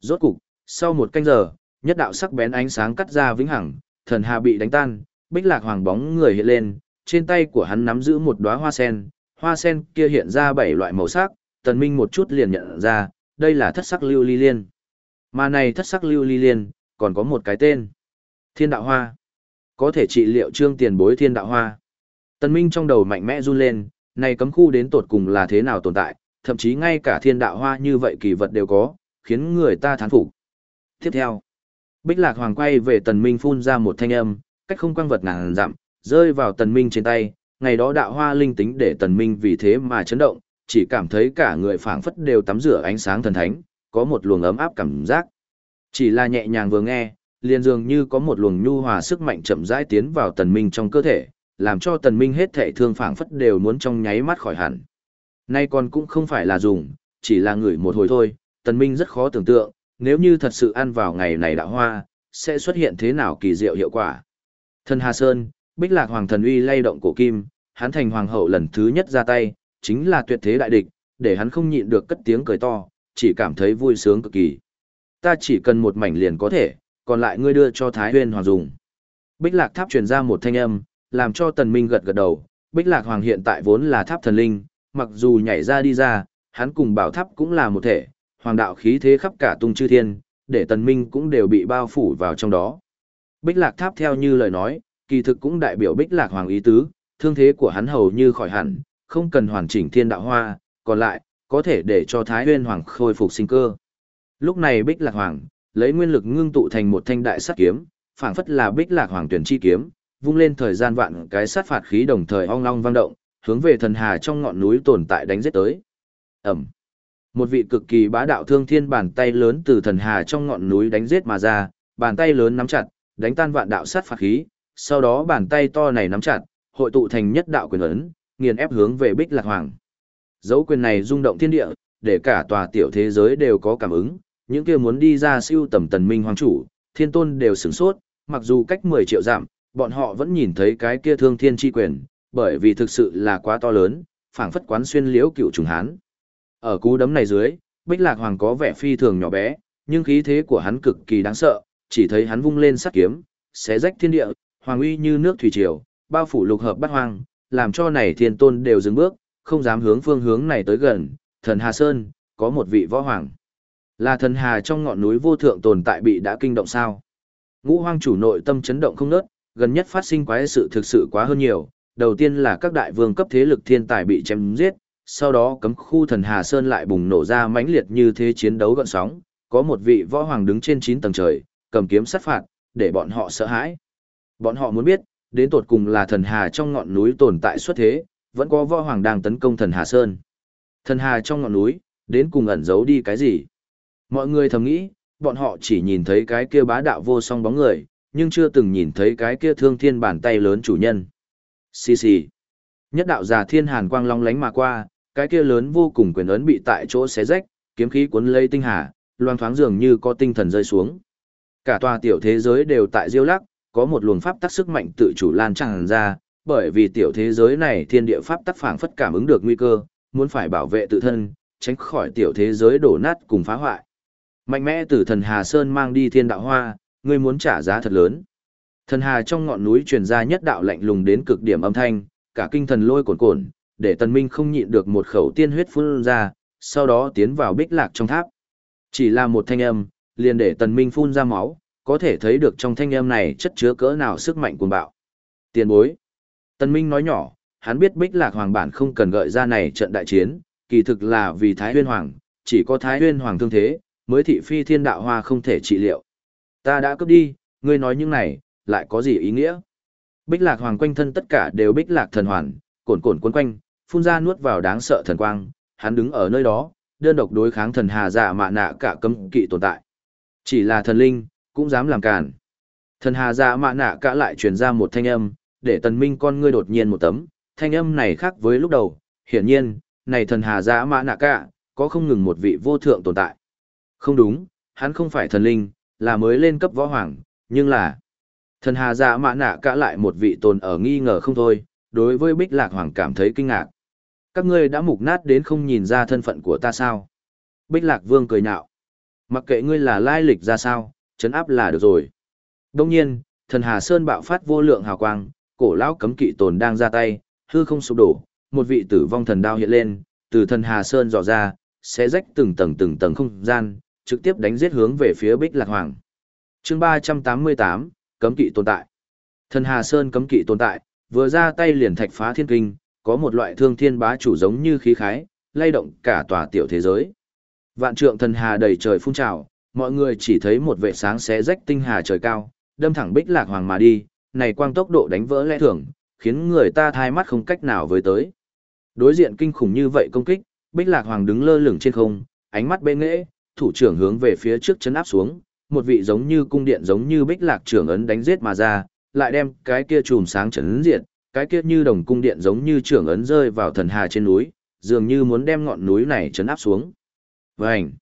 S1: Rốt cục, sau một canh giờ, nhất đạo sắc bén ánh sáng cắt ra vĩnh hằng, thần hà bị đánh tan, Bích Lạc Hoàng bóng người hiện lên, trên tay của hắn nắm giữ một đóa hoa sen, hoa sen kia hiện ra bảy loại màu sắc, Tần Minh một chút liền nhận ra, đây là thất sắc lưu ly liên. Mà này thất sắc lưu ly liên, còn có một cái tên. Thiên đạo hoa. Có thể trị liệu trương tiền bối thiên đạo hoa. Tần Minh trong đầu mạnh mẽ run lên, này cấm khu đến tột cùng là thế nào tồn tại, thậm chí ngay cả thiên đạo hoa như vậy kỳ vật đều có, khiến người ta thán phục. Tiếp theo, Bích Lạc Hoàng quay về Tần Minh phun ra một thanh âm, cách không quang vật ngàn dặm, rơi vào Tần Minh trên tay, ngày đó đạo hoa linh tính để Tần Minh vì thế mà chấn động, chỉ cảm thấy cả người phảng phất đều tắm rửa ánh sáng thần thánh, có một luồng ấm áp cảm giác. Chỉ là nhẹ nhàng vừa nghe, liền dường như có một luồng nhu hòa sức mạnh chậm rãi tiến vào Tần Minh trong cơ thể, làm cho Tần Minh hết thảy thương phảng phất đều muốn trong nháy mắt khỏi hẳn. Nay còn cũng không phải là dùng, chỉ là ngửi một hồi thôi, Tần Minh rất khó tưởng tượng, nếu như thật sự ăn vào ngày này đạo hoa, sẽ xuất hiện thế nào kỳ diệu hiệu quả. Thần Hà Sơn, Bích Lạc Hoàng thần uy lay động cổ kim, hắn thành hoàng hậu lần thứ nhất ra tay, chính là tuyệt thế đại địch, để hắn không nhịn được cất tiếng cười to, chỉ cảm thấy vui sướng cực kỳ. Ta chỉ cần một mảnh liền có thể, còn lại ngươi đưa cho Thái Huyên Hoàng dùng. Bích Lạc Tháp truyền ra một thanh âm, làm cho Tần Minh gật gật đầu, Bích Lạc Hoàng hiện tại vốn là tháp thần linh, mặc dù nhảy ra đi ra, hắn cùng bảo tháp cũng là một thể, hoàng đạo khí thế khắp cả tung chư thiên, để tần minh cũng đều bị bao phủ vào trong đó. Bích lạc tháp theo như lời nói, kỳ thực cũng đại biểu bích lạc hoàng ý tứ, thương thế của hắn hầu như khỏi hẳn, không cần hoàn chỉnh thiên đạo hoa, còn lại, có thể để cho Thái Huyên Hoàng khôi phục sinh cơ. Lúc này Bích Lạc Hoàng, lấy nguyên lực ngưng tụ thành một thanh đại sát kiếm, phảng phất là Bích Lạc Hoàng tuyển chi kiếm, vung lên thời gian vạn cái sát phạt khí đồng thời ong long vang động, hướng về thần hà trong ngọn núi tồn tại đánh giết tới. Ẩm. Một vị cực kỳ bá đạo thương thiên bàn tay lớn từ thần hà trong ngọn núi đánh giết mà ra, bàn tay lớn nắm chặt, đánh tan vạn đạo sát phạt khí, sau đó bàn tay to này nắm chặt, hội tụ thành nhất đạo quyền ấn, nghiền ép hướng về Bích Lạc Hoàng. Dấu quyền này rung động thiên địa, để cả tòa tiểu thế giới đều có cảm ứng, những kia muốn đi ra siêu tầm tần minh hoàng chủ, thiên tôn đều sửng sốt, mặc dù cách 10 triệu giảm, bọn họ vẫn nhìn thấy cái kia thương thiên chi quyền, bởi vì thực sự là quá to lớn, phảng phất quán xuyên liễu cựu trùng hán. Ở cú đấm này dưới, Bích Lạc Hoàng có vẻ phi thường nhỏ bé, nhưng khí thế của hắn cực kỳ đáng sợ, chỉ thấy hắn vung lên sát kiếm, xé rách thiên địa, hoàng uy như nước thủy triều, bao phủ lục hợp bát hoang, làm cho này thiên tôn đều dừng bước, không dám hướng phương hướng này tới gần, thần Hà Sơn, có một vị võ hoàng. Là thần Hà trong ngọn núi vô thượng tồn tại bị đã kinh động sao. Ngũ hoang chủ nội tâm chấn động không nớt, gần nhất phát sinh quái sự thực sự quá hơn nhiều. Đầu tiên là các đại vương cấp thế lực thiên tài bị chém giết, sau đó cấm khu thần Hà Sơn lại bùng nổ ra mãnh liệt như thế chiến đấu gọn sóng, có một vị võ hoàng đứng trên 9 tầng trời, cầm kiếm sát phạt, để bọn họ sợ hãi. Bọn họ muốn biết, đến tột cùng là thần Hà trong ngọn núi tồn tại xuất thế, vẫn có võ hoàng đang tấn công thần Hà Sơn. Thần Hà trong ngọn núi, đến cùng ẩn giấu đi cái gì? Mọi người thầm nghĩ, bọn họ chỉ nhìn thấy cái kia bá đạo vô song bóng người, nhưng chưa từng nhìn thấy cái kia thương thiên bàn tay lớn chủ nhân. Xì xì. Nhất đạo già thiên hàn quang long lánh mà qua, cái kia lớn vô cùng quyền ấn bị tại chỗ xé rách, kiếm khí cuốn lấy tinh hà, loang thoáng dường như có tinh thần rơi xuống. Cả tòa tiểu thế giới đều tại diêu lắc, có một luồng pháp tắc sức mạnh tự chủ lan tràn ra, bởi vì tiểu thế giới này thiên địa pháp tắc phảng phất cảm ứng được nguy cơ, muốn phải bảo vệ tự thân, tránh khỏi tiểu thế giới đổ nát cùng phá hoại. Mạnh mẽ từ thần Hà Sơn mang đi thiên đạo hoa, ngươi muốn trả giá thật lớn. Thần Hà trong ngọn núi truyền ra nhất đạo lạnh lùng đến cực điểm âm thanh, cả kinh thần lôi cuồn cuộn để tần minh không nhịn được một khẩu tiên huyết phun ra, sau đó tiến vào bích lạc trong tháp. Chỉ là một thanh âm, liền để tần minh phun ra máu, có thể thấy được trong thanh âm này chất chứa cỡ nào sức mạnh cuồng bạo. Tiền bối. Tân minh nói nhỏ, hắn biết bích lạc hoàng bản không cần gợi ra này trận đại chiến, kỳ thực là vì Thái Huyên Hoàng, chỉ có Thái Huyên Hoàng thương thế, mới thị phi thiên đạo hoa không thể trị liệu. Ta đã cướp đi, ngươi nói những này, lại có gì ý nghĩa? Bích lạc hoàng quanh thân tất cả đều bích lạc thần hoàn, cồn cồn quấn quanh, phun ra nuốt vào đáng sợ thần quang, hắn đứng ở nơi đó, đơn độc đối kháng thần hà dạ mạ nạ cả cấm kỵ tồn tại. Chỉ là thần linh, cũng dám làm cản. Thần hà dạ mạ nạ cả lại truyền ra một thanh âm, để tần minh con ngươi đột nhiên một tấm, thanh âm này khác với lúc đầu, hiển nhiên, này thần hà giã mã nạ cả, có không ngừng một vị vô thượng tồn tại. Không đúng, hắn không phải thần linh, là mới lên cấp võ hoàng, nhưng là thần hà giã mã nạ cả lại một vị tồn ở nghi ngờ không thôi, đối với bích lạc hoàng cảm thấy kinh ngạc. Các ngươi đã mục nát đến không nhìn ra thân phận của ta sao? Bích lạc vương cười nhạo. Mặc kệ ngươi là lai lịch ra sao, chấn áp là được rồi. Đông nhiên, thần hà sơn bạo phát vô lượng hào quang, cổ lão cấm kỵ tồn đang ra tay, hư không sụp đổ, một vị tử vong thần đao hiện lên, từ thần hà sơn dò ra, sẽ rách từng tầng từng tầng không gian, trực tiếp đánh giết hướng về phía Bích Lạc Hoàng. Chương 388, cấm kỵ tồn tại. Thần Hà Sơn cấm kỵ tồn tại, vừa ra tay liền thạch phá thiên kinh, có một loại thương thiên bá chủ giống như khí khái, lay động cả tòa tiểu thế giới. Vạn trượng thần hà đầy trời phun trào, mọi người chỉ thấy một vệ sáng xé rách tinh hà trời cao, đâm thẳng Bích Lạc Hoàng mà đi, này quang tốc độ đánh vỡ lẽ thường, khiến người ta thai mắt không cách nào với tới. Đối diện kinh khủng như vậy công kích, Bích Lạc Hoàng đứng lơ lửng trên không, ánh mắt bê nghệ, thủ trưởng hướng về phía trước chấn áp xuống, một vị giống như cung điện giống như Bích Lạc trưởng ấn đánh giết mà ra, lại đem cái kia chùm sáng chấn diệt, cái kia như đồng cung điện giống như trưởng ấn rơi vào thần hà trên núi, dường như muốn đem ngọn núi này chấn áp xuống. Vành!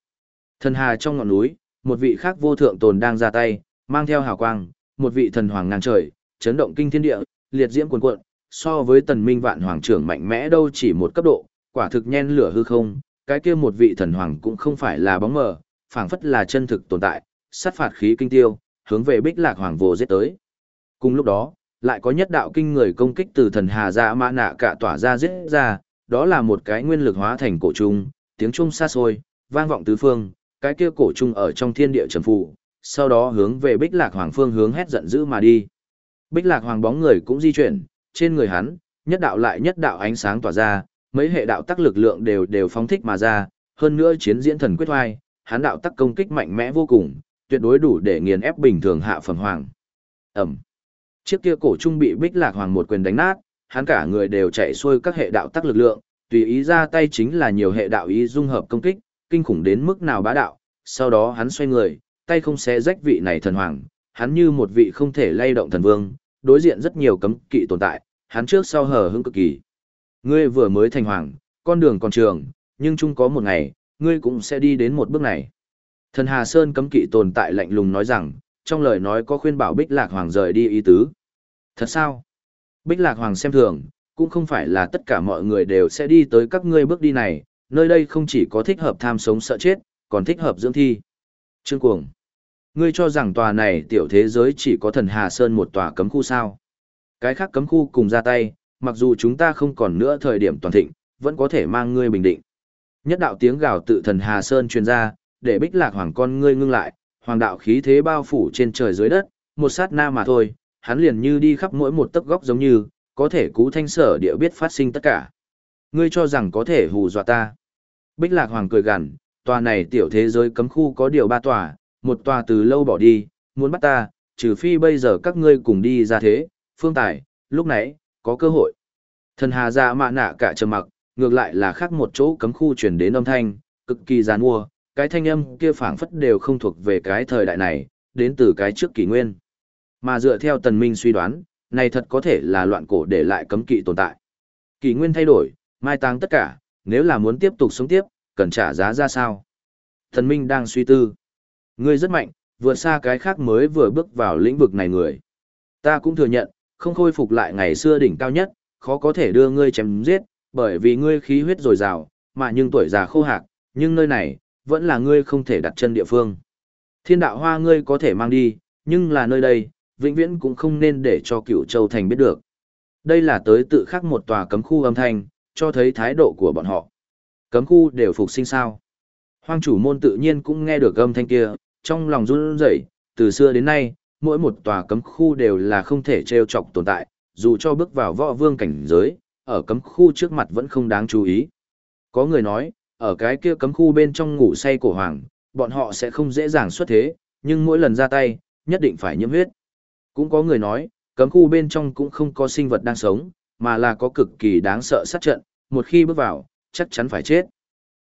S1: Thần hà trong ngọn núi, một vị khác vô thượng tồn đang ra tay, mang theo hào quang, một vị thần hoàng ngang trời, chấn động kinh thiên địa, liệt diễm cuồn cuộn, so với tần minh vạn hoàng trưởng mạnh mẽ đâu chỉ một cấp độ, quả thực nhen lửa hư không, cái kia một vị thần hoàng cũng không phải là bóng mờ, phảng phất là chân thực tồn tại, sát phạt khí kinh tiêu, hướng về Bích Lạc Hoàng vô giết tới. Cùng lúc đó, lại có nhất đạo kinh người công kích từ thần Hà Dạ Mã Nạ cả tỏa ra giết ra, đó là một cái nguyên lực hóa thành cổ trung, tiếng trung xa xôi, vang vọng tứ phương, cái kia cổ trung ở trong thiên địa trầm phụ, sau đó hướng về Bích Lạc Hoàng phương hướng hét giận dữ mà đi. Bích Lạc Hoàng bóng người cũng di chuyển, trên người hắn, nhất đạo lại nhất đạo ánh sáng tỏa ra, mấy hệ đạo tắc lực lượng đều đều phóng thích mà ra, hơn nữa chiến diễn thần quyết hoai, hắn đạo tắc công kích mạnh mẽ vô cùng, tuyệt đối đủ để nghiền ép bình thường hạ phẩm hoàng. Ẩm. Chiếc kia cổ trung bị Bích Lạc Hoàng một quyền đánh nát, hắn cả người đều chạy xuôi các hệ đạo tắc lực lượng, tùy ý ra tay chính là nhiều hệ đạo ý dung hợp công kích, kinh khủng đến mức nào bá đạo. Sau đó hắn xoay người, tay không xé rách vị này thần hoàng, hắn như một vị không thể lay động thần vương, đối diện rất nhiều cấm kỵ tồn tại, hắn trước sau hờ hững cực kỳ. Ngươi vừa mới thành hoàng, con đường còn trường, nhưng chung có một ngày, ngươi cũng sẽ đi đến một bước này. Thần Hà Sơn cấm kỵ tồn tại lạnh lùng nói rằng, trong lời nói có khuyên bảo Bích Lạc Hoàng rời đi ý tứ. Thật sao? Bích Lạc Hoàng xem thường, cũng không phải là tất cả mọi người đều sẽ đi tới các ngươi bước đi này, nơi đây không chỉ có thích hợp tham sống sợ chết, còn thích hợp dưỡng thi. Trương Cuồng, ngươi cho rằng tòa này tiểu thế giới chỉ có thần Hà Sơn một tòa cấm khu sao? Cái khác cấm khu cùng ra tay, mặc dù chúng ta không còn nữa thời điểm toàn thịnh, vẫn có thể mang ngươi bình định. Nhất đạo tiếng gào tự thần Hà Sơn truyền ra, để bích lạc hoàng con ngươi ngưng lại, hoàng đạo khí thế bao phủ trên trời dưới đất, một sát na mà thôi, hắn liền như đi khắp mỗi một tấc góc giống như, có thể cú thanh sở địa biết phát sinh tất cả. Ngươi cho rằng có thể hù dọa ta. Bích lạc hoàng cười gằn, tòa này tiểu thế giới cấm khu có điều ba tòa, một tòa từ lâu bỏ đi, muốn bắt ta, trừ phi bây giờ các ngươi cùng đi ra thế, phương tài, lúc nãy, có cơ hội. Thần hà ra mạ nạ cả trầm mặc, ngược lại là khác một chỗ cấm khu chuyển đến âm thanh, cực kỳ giàn mua, cái thanh âm kia phảng phất đều không thuộc về cái thời đại này, đến từ cái trước kỷ nguyên. Mà dựa theo tần minh suy đoán, này thật có thể là loạn cổ để lại cấm kỵ tồn tại. Kỷ nguyên thay đổi, mai táng tất cả, nếu là muốn tiếp tục sống tiếp, cần trả giá ra sao? Thần minh đang suy tư. Ngươi rất mạnh, vượt xa cái khác mới vừa bước vào lĩnh vực này người. Ta cũng thừa nhận, không khôi phục lại ngày xưa đỉnh cao nhất, khó có thể đưa ngươi chém giết, bởi vì ngươi khí huyết dồi dào, mà nhưng tuổi già khô hạc, nhưng nơi này, vẫn là ngươi không thể đặt chân địa phương. Thiên đạo hoa ngươi có thể mang đi, nhưng là nơi đây, vĩnh viễn cũng không nên để cho cựu châu thành biết được. Đây là tới tự khắc một tòa cấm khu âm thanh, cho thấy thái độ của bọn họ. Cấm khu đều phục sinh sao. Hoang chủ môn tự nhiên cũng nghe được âm thanh kia, trong lòng run rẩy, từ xưa đến nay, mỗi một tòa cấm khu đều là không thể trêu chọc tồn tại, dù cho bước vào võ vương cảnh giới, ở cấm khu trước mặt vẫn không đáng chú ý. Có người nói, ở cái kia cấm khu bên trong ngủ say cổ hoàng, bọn họ sẽ không dễ dàng xuất thế, nhưng mỗi lần ra tay, nhất định phải nhiễm huyết. Cũng có người nói, cấm khu bên trong cũng không có sinh vật đang sống, mà là có cực kỳ đáng sợ sát trận, một khi bước vào, chắc chắn phải chết.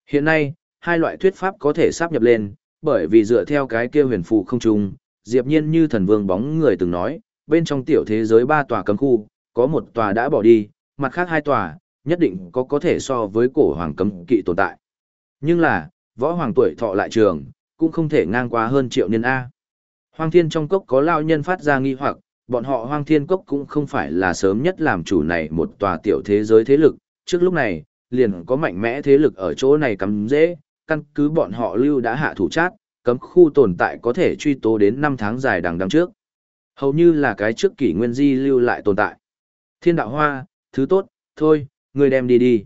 S1: Hiện nay, hai loại thuyết pháp có thể sáp nhập lên, bởi vì dựa theo cái kia huyền phù không trùng, diệp nhiên như thần vương bóng người từng nói, bên trong tiểu thế giới ba tòa cấm khu, có một tòa đã bỏ đi, mặt khác hai tòa, nhất định có có thể so với cổ hoàng cấm kỵ tồn tại. Nhưng là, võ hoàng tuổi thọ lại trường, cũng không thể ngang qua hơn triệu niên A. Hoang thiên trong cốc có lao nhân phát ra nghi hoặc, bọn họ hoang thiên cốc cũng không phải là sớm nhất làm chủ này một tòa tiểu thế giới thế lực, trước lúc này, liền có mạnh mẽ thế lực ở chỗ này cắm dễ, căn cứ bọn họ lưu đã hạ thủ chát, cấm khu tồn tại có thể truy tố đến 5 tháng dài đằng đằng trước. Hầu như là cái trước kỷ nguyên di lưu lại tồn tại. Thiên đạo hoa, thứ tốt, thôi, ngươi đem đi đi.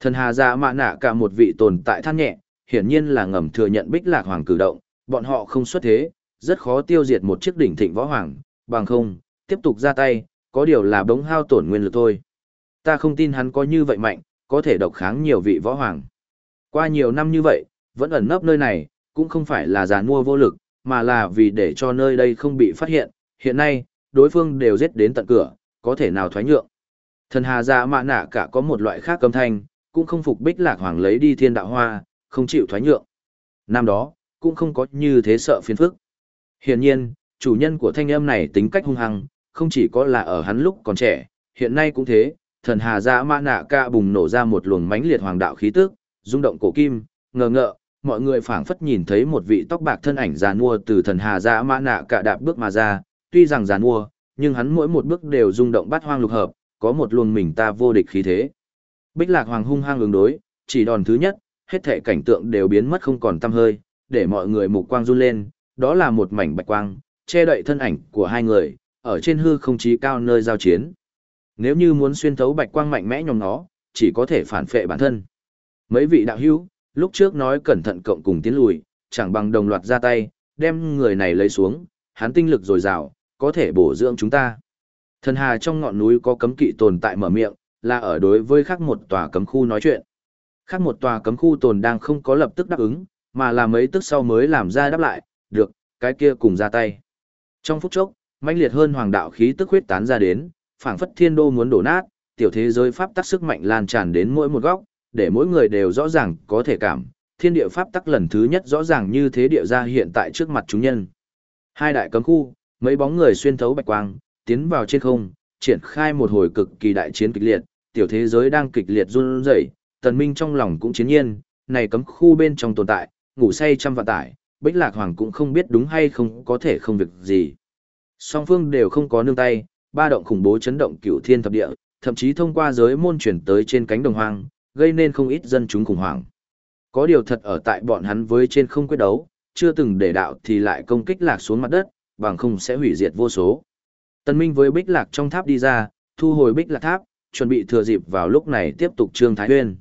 S1: Thần hà dạ mạ nạ cả một vị tồn tại than nhẹ, hiển nhiên là ngầm thừa nhận bích lạc hoàng cử động, bọn họ không xuất thế, rất khó tiêu diệt một chiếc đỉnh thịnh võ hoàng, bằng không, tiếp tục ra tay, có điều là bóng hao tổn nguyên lực thôi. Ta không tin hắn có như vậy mạnh, có thể độc kháng nhiều vị võ hoàng. Qua nhiều năm như vậy, vẫn ẩn nấp nơi này, cũng không phải là giàn mua vô lực, mà là vì để cho nơi đây không bị phát hiện, hiện nay, đối phương đều giết đến tận cửa, có thể nào thoái nhượng. Thần hà dạ mạ nạ cả có một loại khác âm thanh, cũng không phục bích lạc hoàng lấy đi thiên đạo hoa, không chịu thoái nhượng. Năm đó, cũng không có như thế sợ phiền phức. Hiển nhiên, chủ nhân của thanh âm này tính cách hung hăng, không chỉ có là ở hắn lúc còn trẻ, hiện nay cũng thế, thần hà dạ mạ nạ Cả bùng nổ ra một luồng mãnh liệt hoàng đạo khí tức, rung động cổ kim, ngờ ngợ, mọi người phảng phất nhìn thấy một vị tóc bạc thân ảnh già nua từ thần hà ra mã nạ cả đạp bước mà ra, tuy rằng già nua, nhưng hắn mỗi một bước đều rung động bát hoang lục hợp, có một luồng mình ta vô địch khí thế. Bích Lạc Hoàng hung hăng ứng đối, chỉ đòn thứ nhất, hết thể cảnh tượng đều biến mất không còn tăm hơi, để mọi người mục quang run lên, đó là một mảnh bạch quang, che đậy thân ảnh của hai người, ở trên hư không chí cao nơi giao chiến. Nếu như muốn xuyên thấu bạch quang mạnh mẽ nhòm nó, chỉ có thể phản phệ bản thân. Mấy vị đạo hữu, lúc trước nói cẩn thận cộng cùng tiến lùi, chẳng bằng đồng loạt ra tay, đem người này lấy xuống, hắn tinh lực dồi dào, có thể bổ dưỡng chúng ta. Thần hà trong ngọn núi có cấm kỵ tồn tại mở miệng, là ở đối với khác một tòa cấm khu nói chuyện. Khác một tòa cấm khu tồn đang không có lập tức đáp ứng, mà là mấy tức sau mới làm ra đáp lại, được, cái kia cùng ra tay. Trong phút chốc, mãnh liệt hơn hoàng đạo khí tức huyết tán ra đến, phảng phất thiên đô muốn đổ nát, tiểu thế giới pháp tắc sức mạnh lan tràn đến mỗi một góc, để mỗi người đều rõ ràng có thể cảm, thiên địa pháp tắc lần thứ nhất rõ ràng như thế địa ra hiện tại trước mặt chúng nhân. Hai đại cấm khu, mấy bóng người xuyên thấu bạch quang, tiến vào trên không, triển khai một hồi cực kỳ đại chiến kịch liệt, tiểu thế giới đang kịch liệt run rẩy, tần minh trong lòng cũng chiến nhiên, này cấm khu bên trong tồn tại, ngủ say trăm vạn tải, Bích Lạc Hoàng cũng không biết đúng hay không có thể không việc gì. Song phương đều không có nương tay, ba động khủng bố chấn động cửu thiên thập địa, thậm chí thông qua giới môn chuyển tới trên cánh đồng hoang, gây nên không ít dân chúng khủng hoảng. Có điều thật ở tại bọn hắn với trên không quyết đấu, chưa từng để đạo thì lại công kích lạc xuống mặt đất, bằng không sẽ hủy diệt vô số. Tân Minh với Bích Lạc trong tháp đi ra, thu hồi Bích Lạc tháp, chuẩn bị thừa dịp vào lúc này tiếp tục trương thái huyên.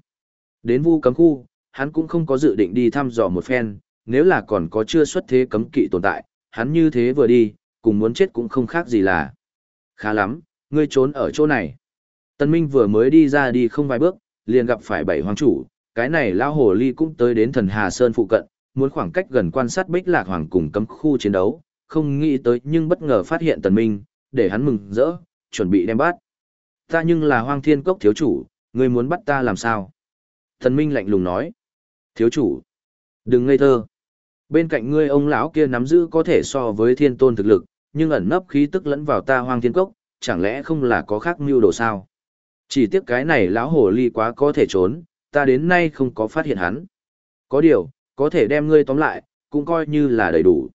S1: Đến vu cấm khu, hắn cũng không có dự định đi thăm dò một phen, nếu là còn có chưa xuất thế cấm kỵ tồn tại, hắn như thế vừa đi, cùng muốn chết cũng không khác gì là. Khá lắm, ngươi trốn ở chỗ này. Tân Minh vừa mới đi ra đi không vài bước, liền gặp phải bảy hoàng chủ, cái này lão hồ ly cũng tới đến thần Hà Sơn phụ cận, muốn khoảng cách gần quan sát Bích Lạc Hoàng cùng cấm khu chiến đấu, không nghĩ tới nhưng bất ngờ phát hiện Tần Minh, để hắn mừng rỡ, chuẩn bị đem bắt. Ta nhưng là Hoang Thiên Cốc thiếu chủ, ngươi muốn bắt ta làm sao? Tần Minh lạnh lùng nói. Thiếu chủ, đừng ngây thơ. Bên cạnh ngươi ông lão kia nắm giữ có thể so với thiên tôn thực lực, nhưng ẩn nấp khí tức lẫn vào ta Hoang Thiên Cốc, chẳng lẽ không là có khác mưu đồ sao? Chỉ tiếc cái này lão hồ ly quá có thể trốn, ta đến nay không có phát hiện hắn. Có điều, có thể đem ngươi tóm lại, cũng coi như là đầy đủ.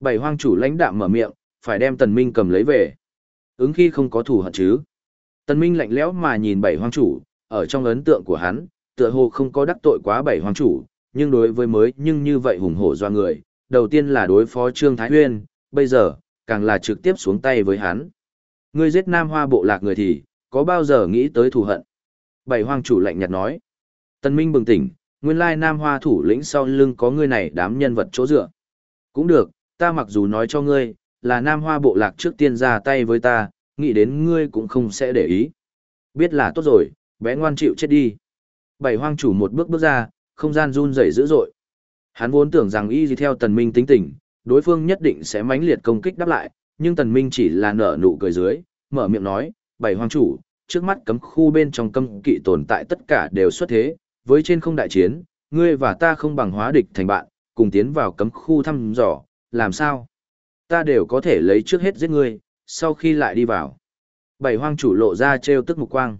S1: Bảy hoang chủ lãnh đạm mở miệng, phải đem tần minh cầm lấy về. Ứng khi không có thủ hận chứ. Tần minh lạnh lẽo mà nhìn bảy hoang chủ, ở trong ấn tượng của hắn, tựa hồ không có đắc tội quá bảy hoang chủ, nhưng đối với mới nhưng như vậy hùng hổ do người, đầu tiên là đối phó Trương Thái Huyên, bây giờ, càng là trực tiếp xuống tay với hắn. Ngươi giết Nam Hoa bộ lạc người thì, có bao giờ nghĩ tới thù hận? Bảy hoang chủ lạnh nhạt nói. Tân Minh bừng tỉnh, nguyên lai Nam Hoa thủ lĩnh sau lưng có người này đám nhân vật chỗ dựa. Cũng được, ta mặc dù nói cho ngươi, là Nam Hoa bộ lạc trước tiên ra tay với ta, nghĩ đến ngươi cũng không sẽ để ý. Biết là tốt rồi, bé ngoan chịu chết đi. Bảy hoang chủ một bước bước ra, không gian run rẩy dữ dội. Hắn vốn tưởng rằng y gì theo tần minh tính tình, đối phương nhất định sẽ mãnh liệt công kích đáp lại, nhưng tần minh chỉ là nở nụ cười dưới, mở miệng nói, bảy Hoàng chủ, trước mắt cấm khu bên trong cấm kỵ tồn tại tất cả đều xuất thế, với trên không đại chiến, ngươi và ta không bằng hóa địch thành bạn, cùng tiến vào cấm khu thăm dò, làm sao? Ta đều có thể lấy trước hết giết ngươi, sau khi lại đi vào. Bảy hoang chủ lộ ra trêu tức mục quang.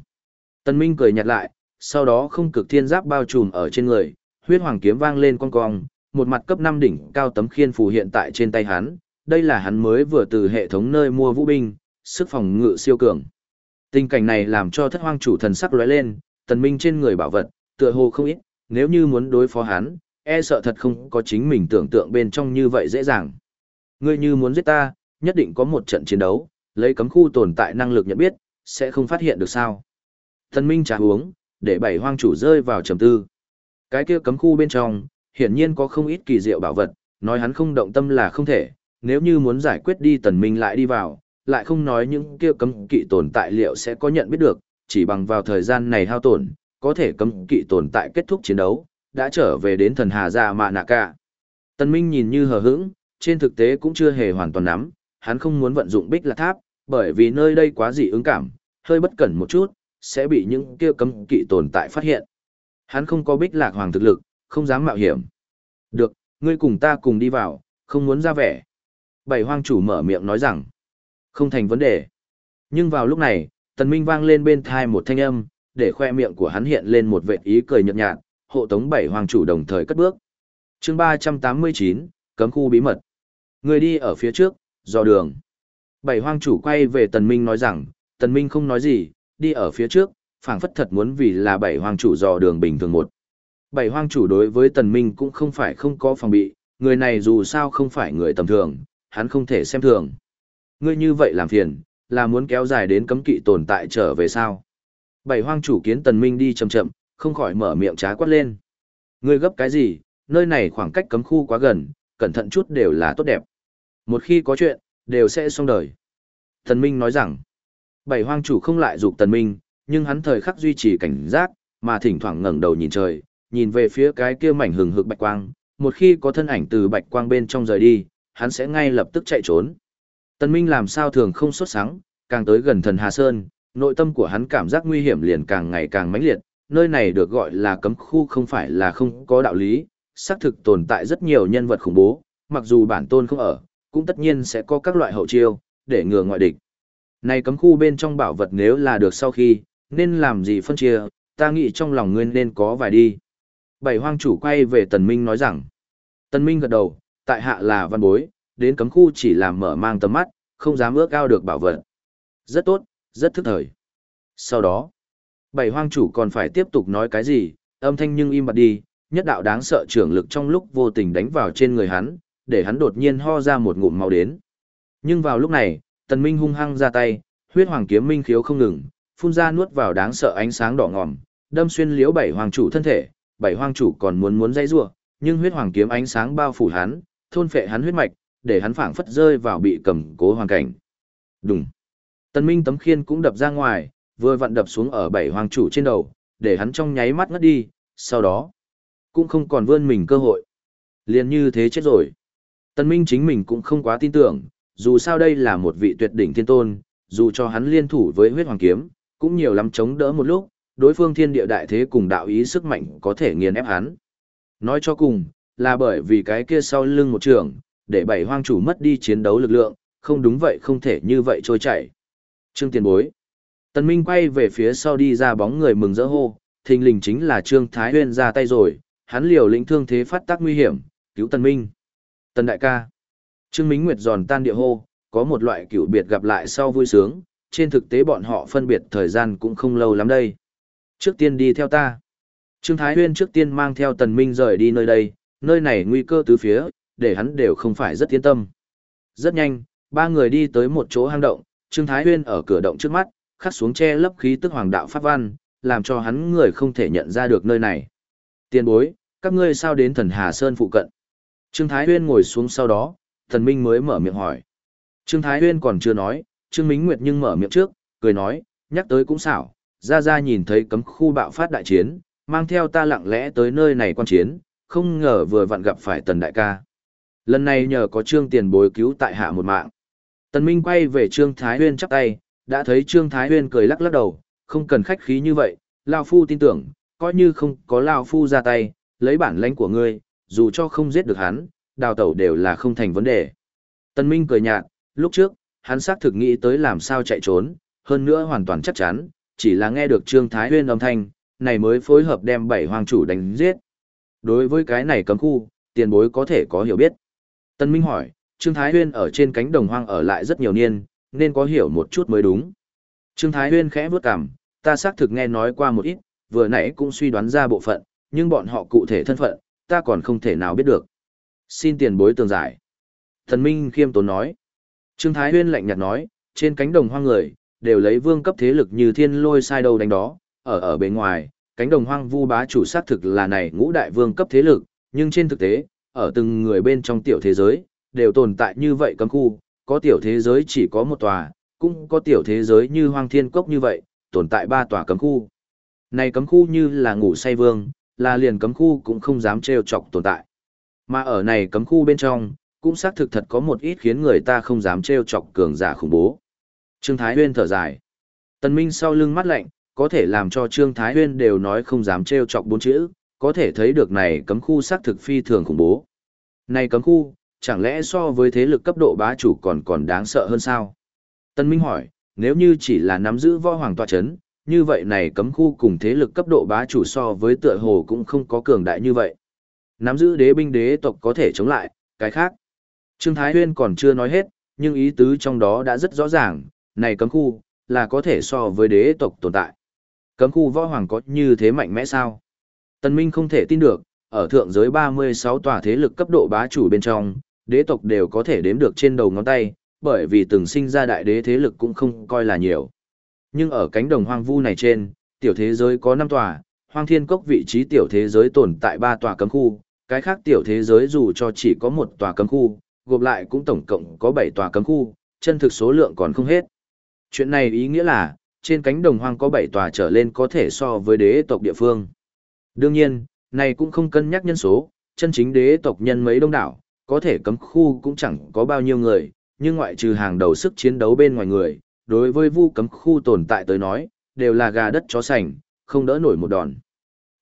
S1: Tân Minh cười nhạt lại, sau đó không cực thiên giáp bao trùm ở trên người, huyết hoàng kiếm vang lên cong cong, một mặt cấp 5 đỉnh cao tấm khiên phù hiện tại trên tay hắn, đây là hắn mới vừa từ hệ thống nơi mua vũ binh, sức phòng ngự siêu cường. Tình cảnh này làm cho thất hoang chủ thần sắc lóe lên, tần minh trên người bảo vật, tựa hồ không ít, nếu như muốn đối phó hắn, e sợ thật không có chính mình tưởng tượng bên trong như vậy dễ dàng. Ngươi như muốn giết ta, nhất định có một trận chiến đấu, lấy cấm khu tồn tại năng lực nhận biết, sẽ không phát hiện được sao. Tần minh trả uống, để bảy hoang chủ rơi vào trầm tư. Cái kia cấm khu bên trong, hiển nhiên có không ít kỳ diệu bảo vật, nói hắn không động tâm là không thể, nếu như muốn giải quyết đi tần minh lại đi vào, lại không nói những kia cấm kỵ tồn tại liệu sẽ có nhận biết được, chỉ bằng vào thời gian này hao tổn, có thể cấm kỵ tồn tại kết thúc chiến đấu, đã trở về đến thần Hà Gia Mạ Nạ Cả. Tân Minh nhìn như hờ hững, trên thực tế cũng chưa hề hoàn toàn nắm, hắn không muốn vận dụng bích lạc tháp, bởi vì nơi đây quá dị ứng cảm, hơi bất cẩn một chút, sẽ bị những kia cấm kỵ tồn tại phát hiện. Hắn không có bích lạc hoàng thực lực, không dám mạo hiểm. Được, ngươi cùng ta cùng đi vào, không muốn ra vẻ. Bảy hoang chủ mở miệng nói rằng, không thành vấn đề. Nhưng vào lúc này, tần minh vang lên bên thai một thanh âm, để khoe miệng của hắn hiện lên một vệ ý cười nhợt nhạt, hộ tống bảy hoàng chủ đồng thời cất bước. Chương 389, cấm khu bí mật. Người đi ở phía trước, dò đường. Bảy hoàng chủ quay về tần minh nói rằng, tần minh không nói gì, đi ở phía trước, phảng phất thật muốn vì là bảy hoàng chủ dò đường bình thường một. Bảy hoàng chủ đối với tần minh cũng không phải không có phòng bị, người này dù sao không phải người tầm thường, hắn không thể xem thường. Ngươi như vậy làm phiền, là muốn kéo dài đến cấm kỵ tồn tại trở về sao? Bảy hoang chủ kiến tần minh đi chậm chậm, không khỏi mở miệng trá quát lên. Ngươi gấp cái gì, nơi này khoảng cách cấm khu quá gần, cẩn thận chút đều là tốt đẹp. Một khi có chuyện, đều sẽ xong đời. Tần minh nói rằng, bảy hoang chủ không lại dục tần minh, nhưng hắn thời khắc duy trì cảnh giác, mà thỉnh thoảng ngẩng đầu nhìn trời, nhìn về phía cái kia mảnh hừng hực bạch quang, một khi có thân ảnh từ bạch quang bên trong rời đi, hắn sẽ ngay lập tức chạy trốn. Tần Minh làm sao thường không xuất sáng, càng tới gần thần Hà Sơn, nội tâm của hắn cảm giác nguy hiểm liền càng ngày càng mãnh liệt, nơi này được gọi là cấm khu không phải là không có đạo lý, xác thực tồn tại rất nhiều nhân vật khủng bố, mặc dù bản tôn không ở, cũng tất nhiên sẽ có các loại hậu chiêu, để ngừa ngoại địch. Này cấm khu bên trong bảo vật nếu là được sau khi, nên làm gì phân chia, ta nghĩ trong lòng ngươi nên có vài đi. Bảy hoang chủ quay về Tần Minh nói rằng, Tần Minh gật đầu, tại hạ là văn bối, đến cấm khu chỉ làm mở mang tầm mắt, không dám ước ao được bảo vật. Rất tốt, rất thức thời. Sau đó, bảy hoang chủ còn phải tiếp tục nói cái gì, âm thanh nhưng im bặt đi, nhất đạo đáng sợ trưởng lực trong lúc vô tình đánh vào trên người hắn, để hắn đột nhiên ho ra một ngụm máu đến. Nhưng vào lúc này, tần minh hung hăng ra tay, huyết hoàng kiếm minh khiếu không ngừng, phun ra nuốt vào đáng sợ ánh sáng đỏ ngòm, đâm xuyên liễu bảy hoàng chủ thân thể, bảy hoàng chủ còn muốn muốn dây rủa, nhưng huyết hoàng kiếm ánh sáng bao phủ hắn, thôn phệ hắn huyết mạch, để hắn phảng phất rơi vào bị cầm cố hoàn cảnh. Đùng. Tần Minh tấm khiên cũng đập ra ngoài, vừa vặn đập xuống ở bảy hoàng chủ trên đầu, để hắn trong nháy mắt ngất đi, sau đó cũng không còn vươn mình cơ hội. Liền như thế chết rồi. Tần Minh chính mình cũng không quá tin tưởng, dù sao đây là một vị tuyệt đỉnh thiên tôn, dù cho hắn liên thủ với huyết hoàng kiếm, cũng nhiều lắm chống đỡ một lúc, đối phương thiên địa đại thế cùng đạo ý sức mạnh có thể nghiền ép hắn. Nói cho cùng, là bởi vì cái kia sau lưng một trường, để bảy hoang chủ mất đi chiến đấu lực lượng, không đúng vậy không thể như vậy trôi chảy. Trương Tiền Bối. Tần Minh quay về phía sau đi ra bóng người mừng rỡ hô, thình lình chính là Trương Thái Huyên ra tay rồi, hắn liều lĩnh thương thế phát tác nguy hiểm, cứu Tần Minh. Tần đại ca. Trương Minh Nguyệt giòn tan địa hô, có một loại cựu biệt gặp lại sau vui sướng, trên thực tế bọn họ phân biệt thời gian cũng không lâu lắm đây. Trước tiên đi theo ta. Trương Thái Huyên trước tiên mang theo Tần Minh rời đi nơi đây, nơi này nguy cơ tứ phía, để hắn đều không phải rất yên tâm. Rất nhanh, ba người đi tới một chỗ hang động, Trương Thái Huyên ở cửa động trước mắt, khắc xuống che lấp khí tức hoàng đạo pháp văn, làm cho hắn người không thể nhận ra được nơi này. Tiên bối, các ngươi sao đến thần Hà Sơn phụ cận? Trương Thái Huyên ngồi xuống sau đó, thần minh mới mở miệng hỏi. Trương Thái Huyên còn chưa nói, Trương Minh Nguyệt nhưng mở miệng trước, cười nói, nhắc tới cũng xảo, ra ra nhìn thấy cấm khu bạo phát đại chiến, mang theo ta lặng lẽ tới nơi này quan chiến, không ngờ vừa vặn gặp phải tần đại ca. Lần này nhờ có Trương tiền bối cứu tại hạ một mạng. Tần Minh quay về Trương Thái Huyên chắp tay, đã thấy Trương Thái Huyên cười lắc lắc đầu, không cần khách khí như vậy, Lao Phu tin tưởng, coi như không có Lao Phu ra tay, lấy bản lãnh của ngươi, dù cho không giết được hắn, đào tẩu đều là không thành vấn đề. Tần Minh cười nhạt, lúc trước, hắn xác thực nghĩ tới làm sao chạy trốn, hơn nữa hoàn toàn chắc chắn, chỉ là nghe được Trương Thái Huyên âm thanh, này mới phối hợp đem bảy hoàng chủ đánh giết. Đối với cái này cấm khu, tiền bối có thể có hiểu biết. Tân Minh hỏi, Trương Thái Huyên ở trên cánh đồng hoang ở lại rất nhiều niên, nên có hiểu một chút mới đúng. Trương Thái Huyên khẽ bước cằm, ta xác thực nghe nói qua một ít, vừa nãy cũng suy đoán ra bộ phận, nhưng bọn họ cụ thể thân phận, ta còn không thể nào biết được. Xin tiền bối tường giải. Thần Minh khiêm tốn nói. Trương Thái Huyên lạnh nhạt nói, trên cánh đồng hoang người, đều lấy vương cấp thế lực như thiên lôi sai đầu đánh đó, ở ở bên ngoài, cánh đồng hoang vu bá chủ xác thực là này ngũ đại vương cấp thế lực, nhưng trên thực tế, ở từng người bên trong tiểu thế giới, đều tồn tại như vậy cấm khu, có tiểu thế giới chỉ có một tòa, cũng có tiểu thế giới như hoang thiên cốc như vậy, tồn tại ba tòa cấm khu. Này cấm khu như là ngủ say vương, là liền cấm khu cũng không dám trêu chọc tồn tại. Mà ở này cấm khu bên trong, cũng xác thực thật có một ít khiến người ta không dám trêu chọc cường giả khủng bố. Trương Thái Huyên thở dài. Tần Minh sau lưng mắt lạnh, có thể làm cho Trương Thái Huyên đều nói không dám trêu chọc bốn chữ, có thể thấy được này cấm khu xác thực phi thường khủng bố. Này cấm khu, chẳng lẽ so với thế lực cấp độ bá chủ còn còn đáng sợ hơn sao? Tân Minh hỏi, nếu như chỉ là nắm giữ võ hoàng tọa chấn, như vậy này cấm khu cùng thế lực cấp độ bá chủ so với tựa hồ cũng không có cường đại như vậy. Nắm giữ đế binh đế tộc có thể chống lại, cái khác. Trương Thái Huyên còn chưa nói hết, nhưng ý tứ trong đó đã rất rõ ràng, này cấm khu, là có thể so với đế tộc tồn tại. Cấm khu võ hoàng có như thế mạnh mẽ sao? Tần Minh không thể tin được, ở thượng giới 36 tòa thế lực cấp độ bá chủ bên trong, đế tộc đều có thể đếm được trên đầu ngón tay, bởi vì từng sinh ra đại đế thế lực cũng không coi là nhiều. Nhưng ở cánh đồng hoang vu này trên, tiểu thế giới có 5 tòa, hoang thiên cốc vị trí tiểu thế giới tồn tại 3 tòa cấm khu, cái khác tiểu thế giới dù cho chỉ có một tòa cấm khu, gộp lại cũng tổng cộng có 7 tòa cấm khu, chân thực số lượng còn không hết. Chuyện này ý nghĩa là, trên cánh đồng hoang có 7 tòa trở lên có thể so với đế tộc địa phương. Đương nhiên, này cũng không cân nhắc nhân số, chân chính đế tộc nhân mấy đông đảo, có thể cấm khu cũng chẳng có bao nhiêu người, nhưng ngoại trừ hàng đầu sức chiến đấu bên ngoài người, đối với vu cấm khu tồn tại tới nói, đều là gà đất chó sành, không đỡ nổi một đòn.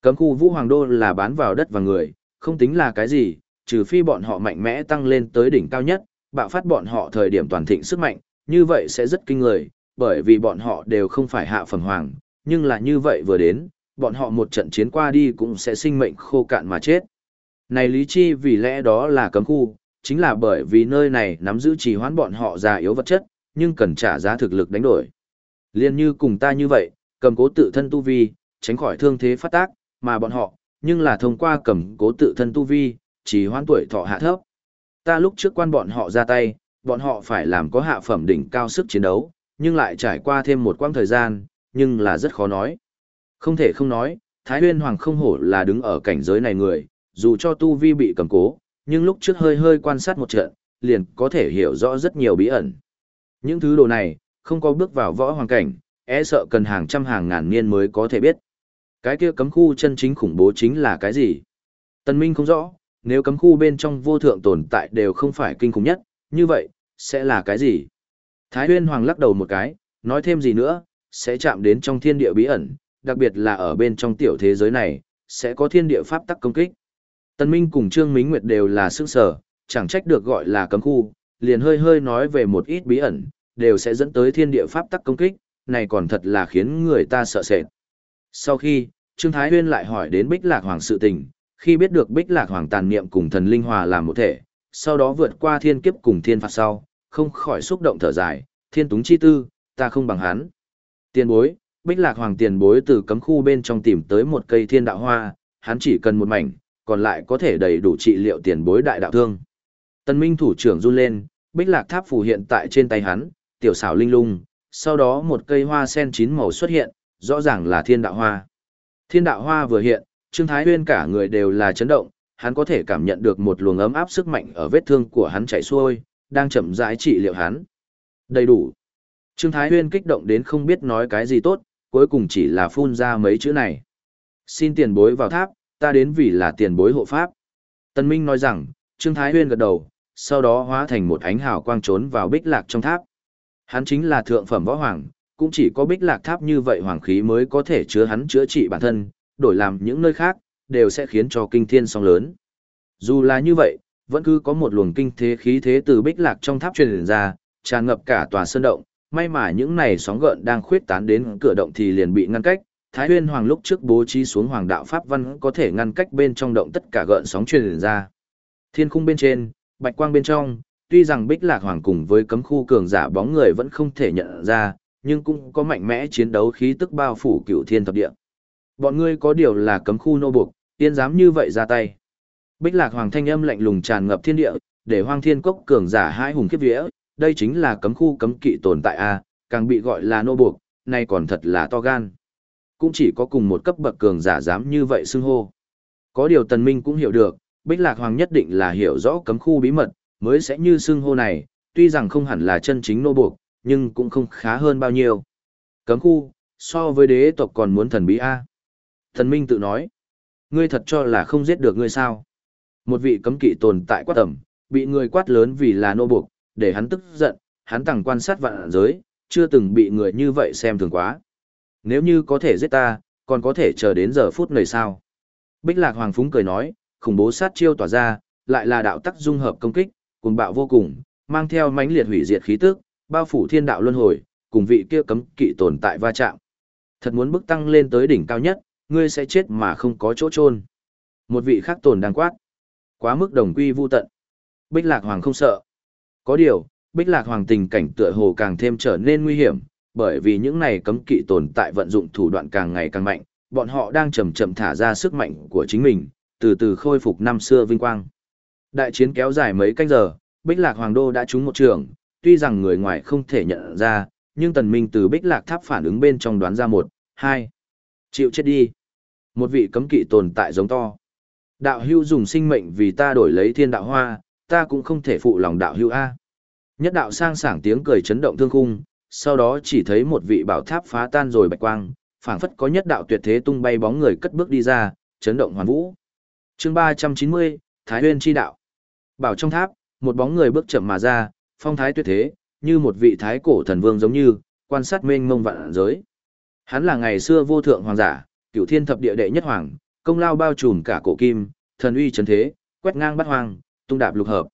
S1: Cấm khu vũ hoàng đô là bán vào đất và người, không tính là cái gì, trừ phi bọn họ mạnh mẽ tăng lên tới đỉnh cao nhất, bạo phát bọn họ thời điểm toàn thịnh sức mạnh, như vậy sẽ rất kinh người, bởi vì bọn họ đều không phải hạ phẩm hoàng, nhưng là như vậy vừa đến, bọn họ một trận chiến qua đi cũng sẽ sinh mệnh khô cạn mà chết. Này lý chi vì lẽ đó là cấm khu, chính là bởi vì nơi này nắm giữ trì hoãn bọn họ già yếu vật chất, nhưng cần trả giá thực lực đánh đổi. Liên như cùng ta như vậy, cầm cố tự thân tu vi, tránh khỏi thương thế phát tác, mà bọn họ, nhưng là thông qua cầm cố tự thân tu vi, trì hoãn tuổi thọ hạ thấp. Ta lúc trước quan bọn họ ra tay, bọn họ phải làm có hạ phẩm đỉnh cao sức chiến đấu, nhưng lại trải qua thêm một quãng thời gian, nhưng là rất khó nói. Không thể không nói, Thái Huyên Hoàng không hổ là đứng ở cảnh giới này người, dù cho tu vi bị cầm cố, nhưng lúc trước hơi hơi quan sát một trận, liền có thể hiểu rõ rất nhiều bí ẩn. Những thứ đồ này, không có bước vào võ hoàng cảnh, e sợ cần hàng trăm hàng ngàn niên mới có thể biết. Cái kia cấm khu chân chính khủng bố chính là cái gì? Tân Minh không rõ, nếu cấm khu bên trong vô thượng tồn tại đều không phải kinh khủng nhất, như vậy, sẽ là cái gì? Thái Huyên Hoàng lắc đầu một cái, nói thêm gì nữa, sẽ chạm đến trong thiên địa bí ẩn, đặc biệt là ở bên trong tiểu thế giới này, sẽ có thiên địa pháp tắc công kích. Tân Minh cùng Trương Mính Nguyệt đều là sức sở, chẳng trách được gọi là cấm khu, liền hơi hơi nói về một ít bí ẩn, đều sẽ dẫn tới thiên địa pháp tắc công kích, này còn thật là khiến người ta sợ sệt. Sau khi, Trương Thái Huyên lại hỏi đến Bích Lạc Hoàng sự tình, khi biết được Bích Lạc Hoàng tàn niệm cùng thần linh hòa làm một thể, sau đó vượt qua thiên kiếp cùng thiên phạt sau, không khỏi xúc động thở dài, thiên túng chi tư, ta không bằng hắn. Tiền bối, Bích Lạc Hoàng tiền bối từ cấm khu bên trong tìm tới một cây thiên đạo hoa, hắn chỉ cần một mảnh, còn lại có thể đầy đủ trị liệu tiền bối đại đạo thương. Tân Minh thủ trưởng run lên, Bích Lạc Tháp phù hiện tại trên tay hắn, tiểu xảo linh lung, sau đó một cây hoa sen chín màu xuất hiện, rõ ràng là thiên đạo hoa. Thiên đạo hoa vừa hiện, Trương Thái Huyên cả người đều là chấn động, hắn có thể cảm nhận được một luồng ấm áp sức mạnh ở vết thương của hắn chảy xuôi, đang chậm rãi trị liệu hắn. Đầy đủ. Trương Thái Huyên kích động đến không biết nói cái gì tốt, cuối cùng chỉ là phun ra mấy chữ này. Xin tiền bối vào tháp, ta đến vì là tiền bối hộ pháp. Tân Minh nói rằng, Trương Thái Huyên gật đầu, sau đó hóa thành một ánh hào quang trốn vào bích lạc trong tháp. Hắn chính là thượng phẩm võ hoàng, cũng chỉ có bích lạc tháp như vậy hoàng khí mới có thể chứa hắn chữa trị bản thân, đổi làm những nơi khác, đều sẽ khiến cho kinh thiên song lớn. Dù là như vậy, vẫn cứ có một luồng kinh thế khí thế từ bích lạc trong tháp truyền ra, tràn ngập cả tòa sơn động, may mà những này sóng gợn đang khuyết tán đến cửa động thì liền bị ngăn cách. Thái Huyên Hoàng lúc trước bố trí xuống Hoàng đạo pháp văn có thể ngăn cách bên trong động tất cả gợn sóng truyền ra. Thiên khung bên trên, bạch quang bên trong, tuy rằng Bích Lạc Hoàng cùng với cấm khu cường giả bóng người vẫn không thể nhận ra, nhưng cũng có mạnh mẽ chiến đấu khí tức bao phủ cửu thiên thập địa. Bọn ngươi có điều là cấm khu nô buộc, tiên dám như vậy ra tay. Bích Lạc Hoàng thanh âm lạnh lùng tràn ngập thiên địa, để Hoang Thiên Cốc cường giả hai hùng kiếp vía, đây chính là cấm khu cấm kỵ tồn tại a, càng bị gọi là nô buộc, nay còn thật là to gan. Cũng chỉ có cùng một cấp bậc cường giả dám như vậy xưng hô. Có điều Tần Minh cũng hiểu được, Bích Lạc Hoàng nhất định là hiểu rõ cấm khu bí mật, mới sẽ như xưng hô này, tuy rằng không hẳn là chân chính nô buộc, nhưng cũng không khá hơn bao nhiêu. Cấm khu, so với đế tộc còn muốn thần bí a. Thần Minh tự nói, ngươi thật cho là không giết được ngươi sao? Một vị cấm kỵ tồn tại quát tầm, bị người quát lớn vì là nô buộc, để hắn tức giận, hắn tẳng quan sát vạn giới, chưa từng bị người như vậy xem thường quá. Nếu như có thể giết ta, còn có thể chờ đến giờ phút này sao? Bích Lạc Hoàng Phúng cười nói, khủng bố sát chiêu tỏa ra, lại là đạo tắc dung hợp công kích, cùng bạo vô cùng, mang theo mãnh liệt hủy diệt khí tức, bao phủ thiên đạo luân hồi, cùng vị kia cấm kỵ tồn tại va chạm. Thật muốn bức tăng lên tới đỉnh cao nhất, ngươi sẽ chết mà không có chỗ chôn. Một vị khác tồn đang quát. Quá mức đồng quy vu tận. Bích Lạc Hoàng không sợ. Có điều, Bích Lạc Hoàng tình cảnh tựa hồ càng thêm trở nên nguy hiểm, bởi vì những này cấm kỵ tồn tại vận dụng thủ đoạn càng ngày càng mạnh, bọn họ đang chậm chậm thả ra sức mạnh của chính mình, từ từ khôi phục năm xưa vinh quang. Đại chiến kéo dài mấy canh giờ, Bích Lạc Hoàng đô đã trúng một trường, tuy rằng người ngoài không thể nhận ra, nhưng Tần Minh từ Bích Lạc Tháp phản ứng bên trong đoán ra một, hai. Chịu chết đi. Một vị cấm kỵ tồn tại giống to. Đạo hưu dùng sinh mệnh vì ta đổi lấy thiên đạo hoa, ta cũng không thể phụ lòng đạo hưu A. Nhất đạo sang sảng tiếng cười chấn động thương khung, sau đó chỉ thấy một vị bảo tháp phá tan rồi bạch quang, phảng phất có nhất đạo tuyệt thế tung bay bóng người cất bước đi ra, chấn động hoàn vũ. Chương 390, Thái Nguyên chi đạo. Bảo trong tháp, một bóng người bước chậm mà ra, phong thái tuyệt thế, như một vị thái cổ thần vương giống như, quan sát mênh mông vạn giới. Hắn là ngày xưa vô thượng hoàng giả, cửu thiên thập địa đệ nhất hoàng, công lao bao trùm cả cổ kim, thần uy chấn thế, quét ngang bắt hoàng, tung đạp lục hợp.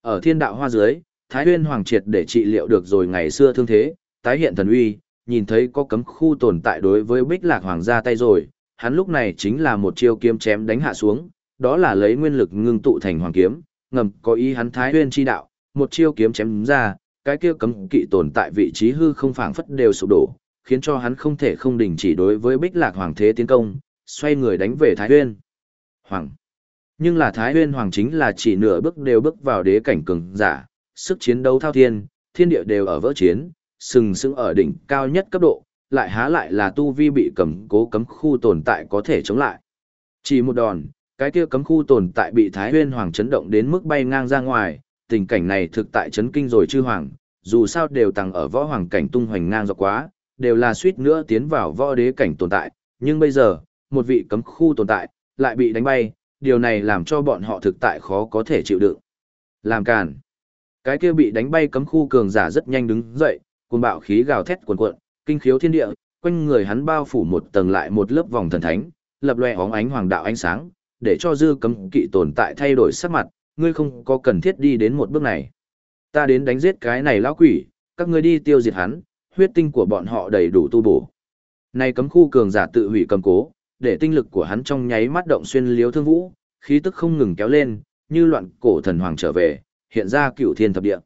S1: Ở thiên đạo hoa dưới, Thái Huyên Hoàng triệt để trị liệu được rồi ngày xưa thương thế, tái hiện thần uy, nhìn thấy có cấm khu tồn tại đối với Bích Lạc Hoàng ra tay rồi, hắn lúc này chính là một chiêu kiếm chém đánh hạ xuống, đó là lấy nguyên lực ngưng tụ thành hoàng kiếm, ngầm có ý hắn Thái Huyên chi đạo, một chiêu kiếm chém ra, cái kia cấm kỵ tồn tại vị trí hư không phảng phất đều sụp đổ, khiến cho hắn không thể không đình chỉ đối với Bích Lạc Hoàng thế tiến công, xoay người đánh về Thái Huyên. Hoàng. Nhưng là Thái Huyên Hoàng chính là chỉ nửa bước đều bước vào đế cảnh cường giả, sức chiến đấu thao thiên, thiên địa đều ở vỡ chiến, sừng sững ở đỉnh cao nhất cấp độ, lại há lại là tu vi bị cầm cố cấm khu tồn tại có thể chống lại. Chỉ một đòn, cái kia cấm khu tồn tại bị Thái Huyên Hoàng chấn động đến mức bay ngang ra ngoài, tình cảnh này thực tại chấn kinh rồi chư hoàng, dù sao đều tăng ở võ hoàng cảnh tung hoành ngang dọc quá, đều là suýt nữa tiến vào võ đế cảnh tồn tại, nhưng bây giờ, một vị cấm khu tồn tại, lại bị đánh bay, điều này làm cho bọn họ thực tại khó có thể chịu đựng. Làm càn. Cái kia bị đánh bay cấm khu cường giả rất nhanh đứng dậy, cuồng bạo khí gào thét cuồn cuộn, kinh khiếu thiên địa, quanh người hắn bao phủ một tầng lại một lớp vòng thần thánh, lập loè óng ánh hoàng đạo ánh sáng, để cho dư cấm kỵ tồn tại thay đổi sắc mặt, ngươi không có cần thiết đi đến một bước này. Ta đến đánh giết cái này lão quỷ, các ngươi đi tiêu diệt hắn, huyết tinh của bọn họ đầy đủ tu bổ. Này cấm khu cường giả tự hủy cầm cố, để tinh lực của hắn trong nháy mắt động xuyên liếu thương vũ, khí tức không ngừng kéo lên, như loạn cổ thần hoàng trở về, hiện ra cựu thiên thập địa.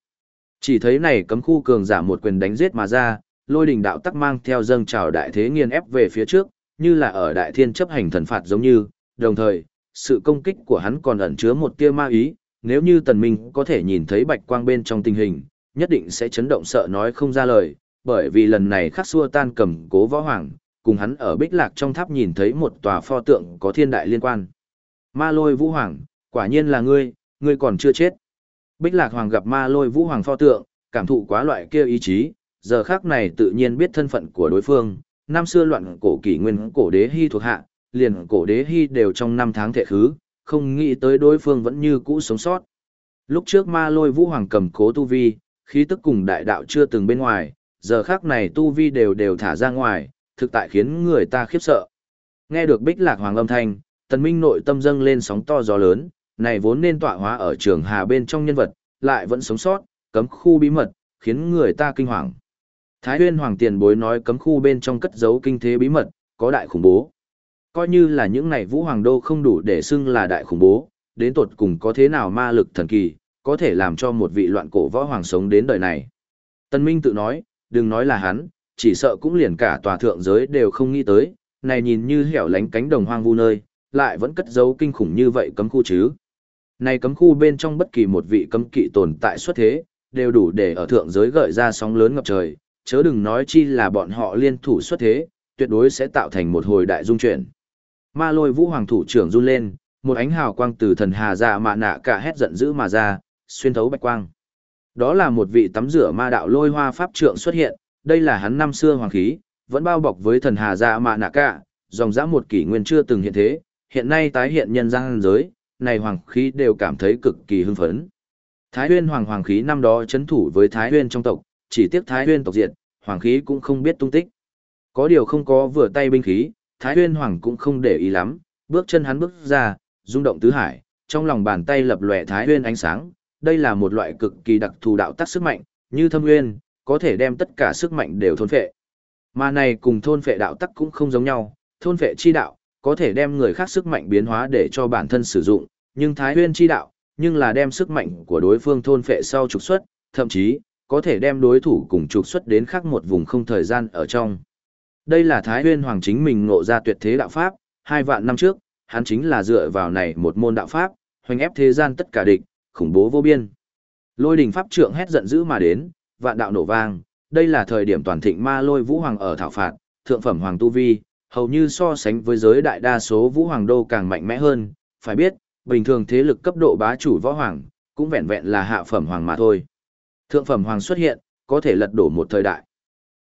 S1: Chỉ thấy này cấm khu cường giả một quyền đánh giết mà ra, lôi đình đạo tắc mang theo dâng trào đại thế nghiền ép về phía trước, như là ở đại thiên chấp hành thần phạt giống như, đồng thời, sự công kích của hắn còn ẩn chứa một tia ma ý, nếu như tần minh có thể nhìn thấy bạch quang bên trong tình hình, nhất định sẽ chấn động sợ nói không ra lời, bởi vì lần này khắc xua tan cầm cố võ hoàng, cùng hắn ở bích lạc trong tháp nhìn thấy một tòa pho tượng có thiên đại liên quan. Ma lôi vũ hoàng, quả nhiên là ngươi, ngươi còn chưa chết. Bích lạc hoàng gặp ma lôi vũ hoàng pho tượng, cảm thụ quá loại kia ý chí, giờ khác này tự nhiên biết thân phận của đối phương, năm xưa loạn cổ kỷ nguyên cổ đế hy thuộc hạ, liền cổ đế hy đều trong năm tháng thệ khứ, không nghĩ tới đối phương vẫn như cũ sống sót. Lúc trước ma lôi vũ hoàng cầm cố tu vi, khí tức cùng đại đạo chưa từng bên ngoài, giờ khác này tu vi đều đều thả ra ngoài, thực tại khiến người ta khiếp sợ. Nghe được bích lạc hoàng âm thanh, tần minh nội tâm dâng lên sóng to gió lớn, này vốn nên tọa hóa ở trường hà bên trong nhân vật, lại vẫn sống sót, cấm khu bí mật, khiến người ta kinh hoàng. Thái huyên hoàng tiền bối nói cấm khu bên trong cất giấu kinh thế bí mật, có đại khủng bố. Coi như là những này vũ hoàng đô không đủ để xưng là đại khủng bố, đến tột cùng có thế nào ma lực thần kỳ, có thể làm cho một vị loạn cổ võ hoàng sống đến đời này. Tân Minh tự nói, đừng nói là hắn, chỉ sợ cũng liền cả tòa thượng giới đều không nghĩ tới, này nhìn như hẻo lánh cánh đồng hoang vu nơi, lại vẫn cất giấu kinh khủng như vậy cấm khu chứ. Này cấm khu bên trong bất kỳ một vị cấm kỵ tồn tại xuất thế, đều đủ để ở thượng giới gợi ra sóng lớn ngập trời, chớ đừng nói chi là bọn họ liên thủ xuất thế, tuyệt đối sẽ tạo thành một hồi đại dung chuyển. Ma lôi vũ hoàng thủ trưởng run lên, một ánh hào quang từ thần hà dạ mạ nạ cả hét giận dữ mà ra, xuyên thấu bạch quang. Đó là một vị tắm rửa ma đạo lôi hoa pháp trượng xuất hiện, đây là hắn năm xưa hoàng khí, vẫn bao bọc với thần hà dạ mạ nạ cả, dòng dã một kỷ nguyên chưa từng hiện thế, hiện nay tái hiện nhân gian giới, này hoàng khí đều cảm thấy cực kỳ hưng phấn. Thái Huyên hoàng hoàng khí năm đó chấn thủ với Thái Huyên trong tộc, chỉ tiếc Thái Huyên tộc diệt, hoàng khí cũng không biết tung tích. Có điều không có vừa tay binh khí, Thái Huyên hoàng cũng không để ý lắm, bước chân hắn bước ra, rung động tứ hải, trong lòng bàn tay lập lòe Thái Huyên ánh sáng, đây là một loại cực kỳ đặc thù đạo tác sức mạnh, như thâm nguyên, có thể đem tất cả sức mạnh đều thôn phệ. Mà này cùng thôn phệ đạo tắc cũng không giống nhau, thôn phệ chi đạo, có thể đem người khác sức mạnh biến hóa để cho bản thân sử dụng, nhưng Thái Huyên chi đạo, nhưng là đem sức mạnh của đối phương thôn phệ sau trục xuất, thậm chí, có thể đem đối thủ cùng trục xuất đến khác một vùng không thời gian ở trong. Đây là Thái Huyên Hoàng chính mình ngộ ra tuyệt thế đạo Pháp, hai vạn năm trước, hắn chính là dựa vào này một môn đạo Pháp, hoành ép thế gian tất cả địch, khủng bố vô biên. Lôi đình Pháp trượng hét giận dữ mà đến, vạn đạo nổ vang, đây là thời điểm toàn thịnh ma lôi vũ hoàng ở thảo phạt, thượng phẩm hoàng tu vi, hầu như so sánh với giới đại đa số vũ hoàng đô càng mạnh mẽ hơn, phải biết, bình thường thế lực cấp độ bá chủ võ hoàng, cũng vẹn vẹn là hạ phẩm hoàng mà thôi. Thượng phẩm hoàng xuất hiện, có thể lật đổ một thời đại.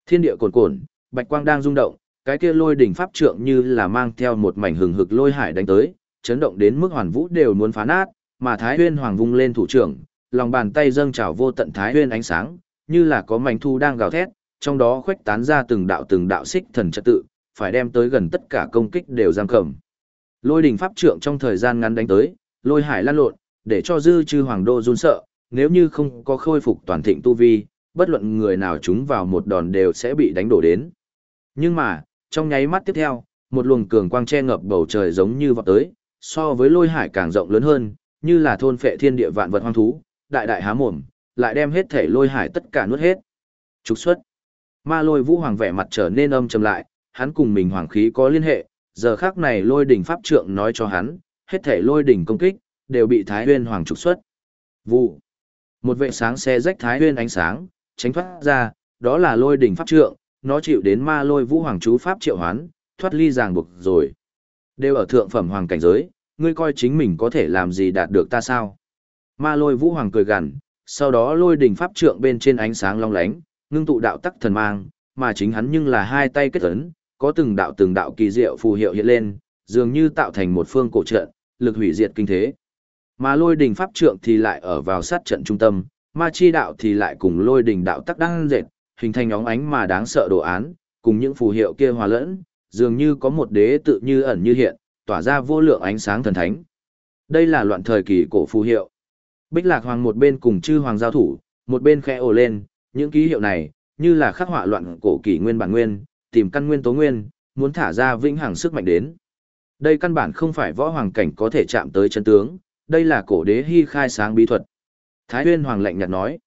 S1: Thiên địa cồn cồn, bạch quang đang rung động, cái kia lôi đỉnh pháp trượng như là mang theo một mảnh hừng hực lôi hải đánh tới, chấn động đến mức hoàn vũ đều muốn phá nát, mà Thái Huyên Hoàng vung lên thủ trưởng, lòng bàn tay dâng trào vô tận Thái Huyên ánh sáng, như là có mảnh thu đang gào thét, trong đó khuếch tán ra từng đạo từng đạo xích thần trật tự, phải đem tới gần tất cả công kích đều giam cầm. Lôi đỉnh pháp trượng trong thời gian ngắn đánh tới, lôi hải lan lộn, để cho dư chư hoàng đô run sợ, nếu như không có khôi phục toàn thịnh tu vi, bất luận người nào chúng vào một đòn đều sẽ bị đánh đổ đến. Nhưng mà, trong nháy mắt tiếp theo, một luồng cường quang che ngập bầu trời giống như vọt tới, so với lôi hải càng rộng lớn hơn, như là thôn phệ thiên địa vạn vật hoang thú, đại đại há mồm, lại đem hết thể lôi hải tất cả nuốt hết. Trục xuất. Ma lôi vũ hoàng vẻ mặt trở nên âm trầm lại, hắn cùng mình hoàng khí có liên hệ, giờ khác này lôi đỉnh pháp trượng nói cho hắn, hết thể lôi đỉnh công kích, đều bị Thái Huyên hoàng trục xuất. Vụ. Một vệ sáng xe rách Thái Huyên ánh sáng, tránh thoát ra, đó là lôi đỉnh pháp trượng, nó chịu đến ma lôi vũ hoàng chú pháp triệu hoán, thoát ly ràng buộc rồi. Đều ở thượng phẩm hoàng cảnh giới, ngươi coi chính mình có thể làm gì đạt được ta sao? Ma lôi vũ hoàng cười gằn, sau đó lôi đỉnh pháp trượng bên trên ánh sáng long lánh, ngưng tụ đạo tắc thần mang, mà chính hắn nhưng là hai tay kết ấn, có từng đạo từng đạo kỳ diệu phù hiệu hiện lên, dường như tạo thành một phương cổ trận, lực hủy diệt kinh thế. Mà lôi đỉnh pháp trượng thì lại ở vào sát trận trung tâm, ma chi đạo thì lại cùng lôi đỉnh đạo tắc đang dệt, hình thành óng ánh mà đáng sợ đồ án, cùng những phù hiệu kia hòa lẫn, dường như có một đế tự như ẩn như hiện, tỏa ra vô lượng ánh sáng thần thánh. Đây là loạn thời kỳ cổ phù hiệu. Bích Lạc Hoàng một bên cùng chư hoàng giao thủ, một bên khẽ ồ lên, những ký hiệu này, như là khắc họa loạn cổ kỷ nguyên bản nguyên, tìm căn nguyên tố nguyên, muốn thả ra vĩnh hằng sức mạnh đến. Đây căn bản không phải võ hoàng cảnh có thể chạm tới chân tướng, đây là cổ đế hy khai sáng bí thuật. Thái Huyên Hoàng lạnh nhạt nói,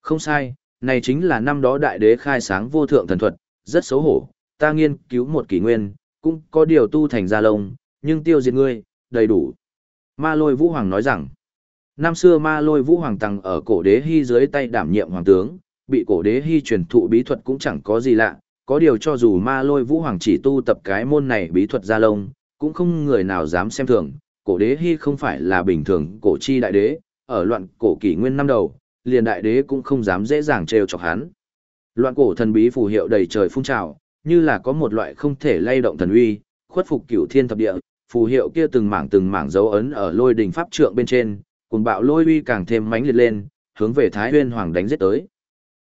S1: không sai, này chính là năm đó đại đế khai sáng vô thượng thần thuật, rất xấu hổ, ta nghiên cứu một kỷ nguyên, cũng có điều tu thành gia lông, nhưng tiêu diệt ngươi, đầy đủ. Ma lôi vũ hoàng nói rằng, năm xưa ma lôi vũ hoàng tằng ở cổ đế hy dưới tay đảm nhiệm hoàng tướng, bị cổ đế hy truyền thụ bí thuật cũng chẳng có gì lạ, có điều cho dù ma lôi vũ hoàng chỉ tu tập cái môn này bí thuật gia lông, cũng không người nào dám xem thường, cổ đế hy không phải là bình thường cổ chi đại đế, ở loạn cổ kỷ nguyên năm đầu, liền đại đế cũng không dám dễ dàng trêu chọc hắn. Loạn cổ thần bí phù hiệu đầy trời phun trào, như là có một loại không thể lay động thần uy, khuất phục cửu thiên thập địa, phù hiệu kia từng mảng từng mảng dấu ấn ở lôi đình pháp trượng bên trên, cùng bạo lôi uy càng thêm mãnh liệt lên, hướng về Thái Huyên Hoàng đánh giết tới.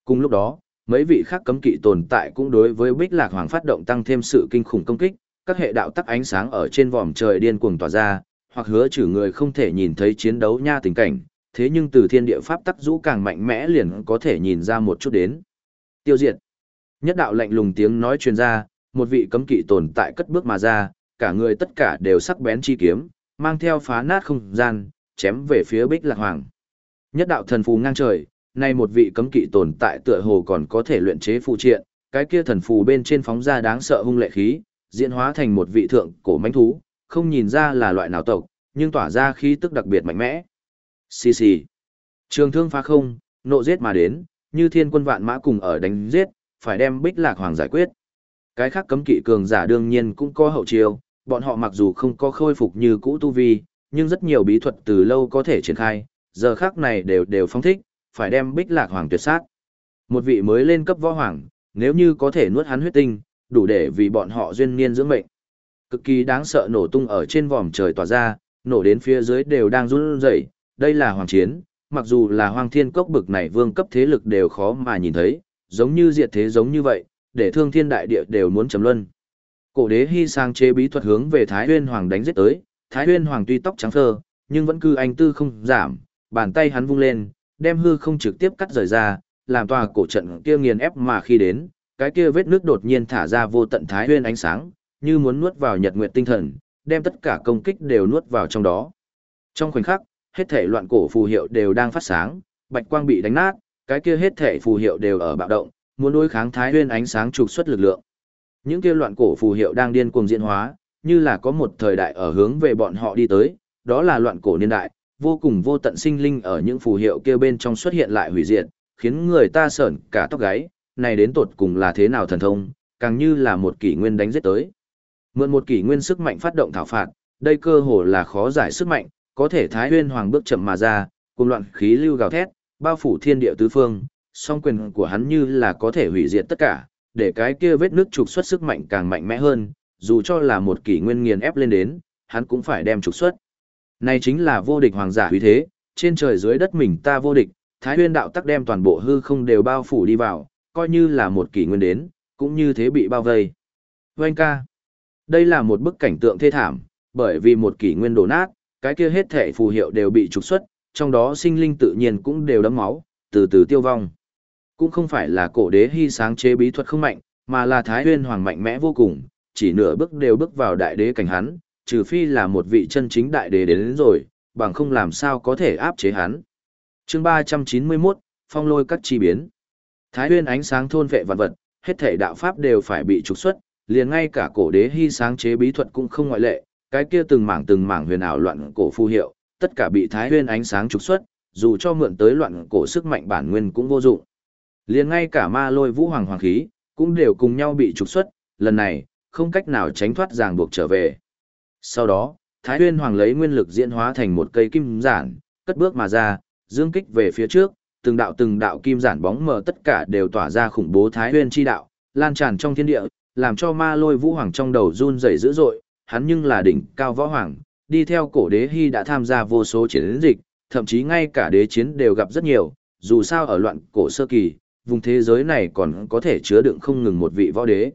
S1: Cùng lúc đó, mấy vị khác cấm kỵ tồn tại cũng đối với Bích Lạc Hoàng phát động tăng thêm sự kinh khủng công kích, các hệ đạo tắc ánh sáng ở trên vòm trời điên cuồng tỏa ra, hoặc hứa trừ người không thể nhìn thấy chiến đấu nha tình cảnh, thế nhưng từ thiên địa pháp tắc rũ càng mạnh mẽ liền có thể nhìn ra một chút đến. Tiêu diệt. Nhất đạo lạnh lùng tiếng nói truyền ra, một vị cấm kỵ tồn tại cất bước mà ra, cả người tất cả đều sắc bén chi kiếm, mang theo phá nát không gian, chém về phía Bích Lạc Hoàng. Nhất đạo thần phù ngang trời, nay một vị cấm kỵ tồn tại tựa hồ còn có thể luyện chế phụ triện, cái kia thần phù bên trên phóng ra đáng sợ hung lệ khí, diễn hóa thành một vị thượng cổ mãnh thú, không nhìn ra là loại nào tộc, nhưng tỏa ra khí tức đặc biệt mạnh mẽ. Xì xì. Trường thương phá không, nộ giết mà đến, như thiên quân vạn mã cùng ở đánh giết, phải đem bích lạc hoàng giải quyết. Cái khác cấm kỵ cường giả đương nhiên cũng có hậu chiêu, bọn họ mặc dù không có khôi phục như cũ tu vi, nhưng rất nhiều bí thuật từ lâu có thể triển khai, giờ khác này đều đều phong thích, phải đem bích lạc hoàng tuyệt sát. Một vị mới lên cấp võ hoàng, nếu như có thể nuốt hắn huyết tinh, đủ để vì bọn họ duyên niên dưỡng mệnh. Cực kỳ đáng sợ nổ tung ở trên vòm trời tỏa ra, nổ đến phía dưới đều đang run rẩy, đây là hoàng chiến, mặc dù là hoàng thiên cốc bực này vương cấp thế lực đều khó mà nhìn thấy, giống như diệt thế giống như vậy, để thương thiên đại địa đều muốn chấm luân. Cổ đế hy sang chế bí thuật hướng về Thái nguyên Hoàng đánh giết tới, Thái Huyên Hoàng tuy tóc trắng phơ, nhưng vẫn cư anh tư không giảm, bàn tay hắn vung lên, đem hư không trực tiếp cắt rời ra, làm tòa cổ trận kia nghiền ép mà khi đến, cái kia vết nước đột nhiên thả ra vô tận Thái Huyên ánh sáng, như muốn nuốt vào nhật nguyệt tinh thần, đem tất cả công kích đều nuốt vào trong đó. Trong khoảnh khắc, hết thể loạn cổ phù hiệu đều đang phát sáng, bạch quang bị đánh nát, cái kia hết thể phù hiệu đều ở bạo động, muốn đối kháng Thái Huyên ánh sáng trục xuất lực lượng. Những kia loạn cổ phù hiệu đang điên cuồng diễn hóa, như là có một thời đại ở hướng về bọn họ đi tới, đó là loạn cổ niên đại, vô cùng vô tận sinh linh ở những phù hiệu kia bên trong xuất hiện lại hủy diệt, khiến người ta sởn cả tóc gáy, này đến tột cùng là thế nào thần thông, càng như là một kỷ nguyên đánh giết tới. Mượn một kỷ nguyên sức mạnh phát động thảo phạt, đây cơ hồ là khó giải sức mạnh, có thể Thái Huyên Hoàng bước chậm mà ra, cùng loạn khí lưu gào thét, bao phủ thiên địa tứ phương, song quyền của hắn như là có thể hủy diệt tất cả, để cái kia vết nước trục xuất sức mạnh càng mạnh mẽ hơn, dù cho là một kỷ nguyên nghiền ép lên đến, hắn cũng phải đem trục xuất. Này chính là vô địch hoàng giả uy thế, trên trời dưới đất mình ta vô địch, Thái Huyên đạo tắc đem toàn bộ hư không đều bao phủ đi vào, coi như là một kỷ nguyên đến, cũng như thế bị bao vây. Vâng ca. Đây là một bức cảnh tượng thê thảm, bởi vì một kỷ nguyên đổ nát, cái kia hết thể phù hiệu đều bị trục xuất, trong đó sinh linh tự nhiên cũng đều đấm máu, từ từ tiêu vong. Cũng không phải là cổ đế hy sáng chế bí thuật không mạnh, mà là Thái Huyên Hoàng mạnh mẽ vô cùng, chỉ nửa bước đều bước vào đại đế cảnh hắn, trừ phi là một vị chân chính đại đế đến, đến rồi, bằng không làm sao có thể áp chế hắn. chương 391, Phong lôi các chi biến. Thái Huyên ánh sáng thôn vệ vạn vật, hết thể đạo pháp đều phải bị trục xuất, liền ngay cả cổ đế hy sáng chế bí thuật cũng không ngoại lệ, cái kia từng mảng từng mảng huyền ảo loạn cổ phù hiệu, tất cả bị Thái Huyên ánh sáng trục xuất, dù cho mượn tới loạn cổ sức mạnh bản nguyên cũng vô dụng. Liền ngay cả ma lôi vũ hoàng hoàng khí, cũng đều cùng nhau bị trục xuất, lần này, không cách nào tránh thoát ràng buộc trở về. Sau đó, Thái Huyên Hoàng lấy nguyên lực diễn hóa thành một cây kim giản, cất bước mà ra, dương kích về phía trước, từng đạo từng đạo kim giản bóng mờ tất cả đều tỏa ra khủng bố Thái Huyên chi đạo, lan tràn trong thiên địa, làm cho ma lôi vũ hoàng trong đầu run rẩy dữ dội, hắn nhưng là đỉnh cao võ hoàng, đi theo cổ đế hy đã tham gia vô số chiến dịch, thậm chí ngay cả đế chiến đều gặp rất nhiều, dù sao ở loạn cổ sơ kỳ, vùng thế giới này còn có thể chứa đựng không ngừng một vị võ đế.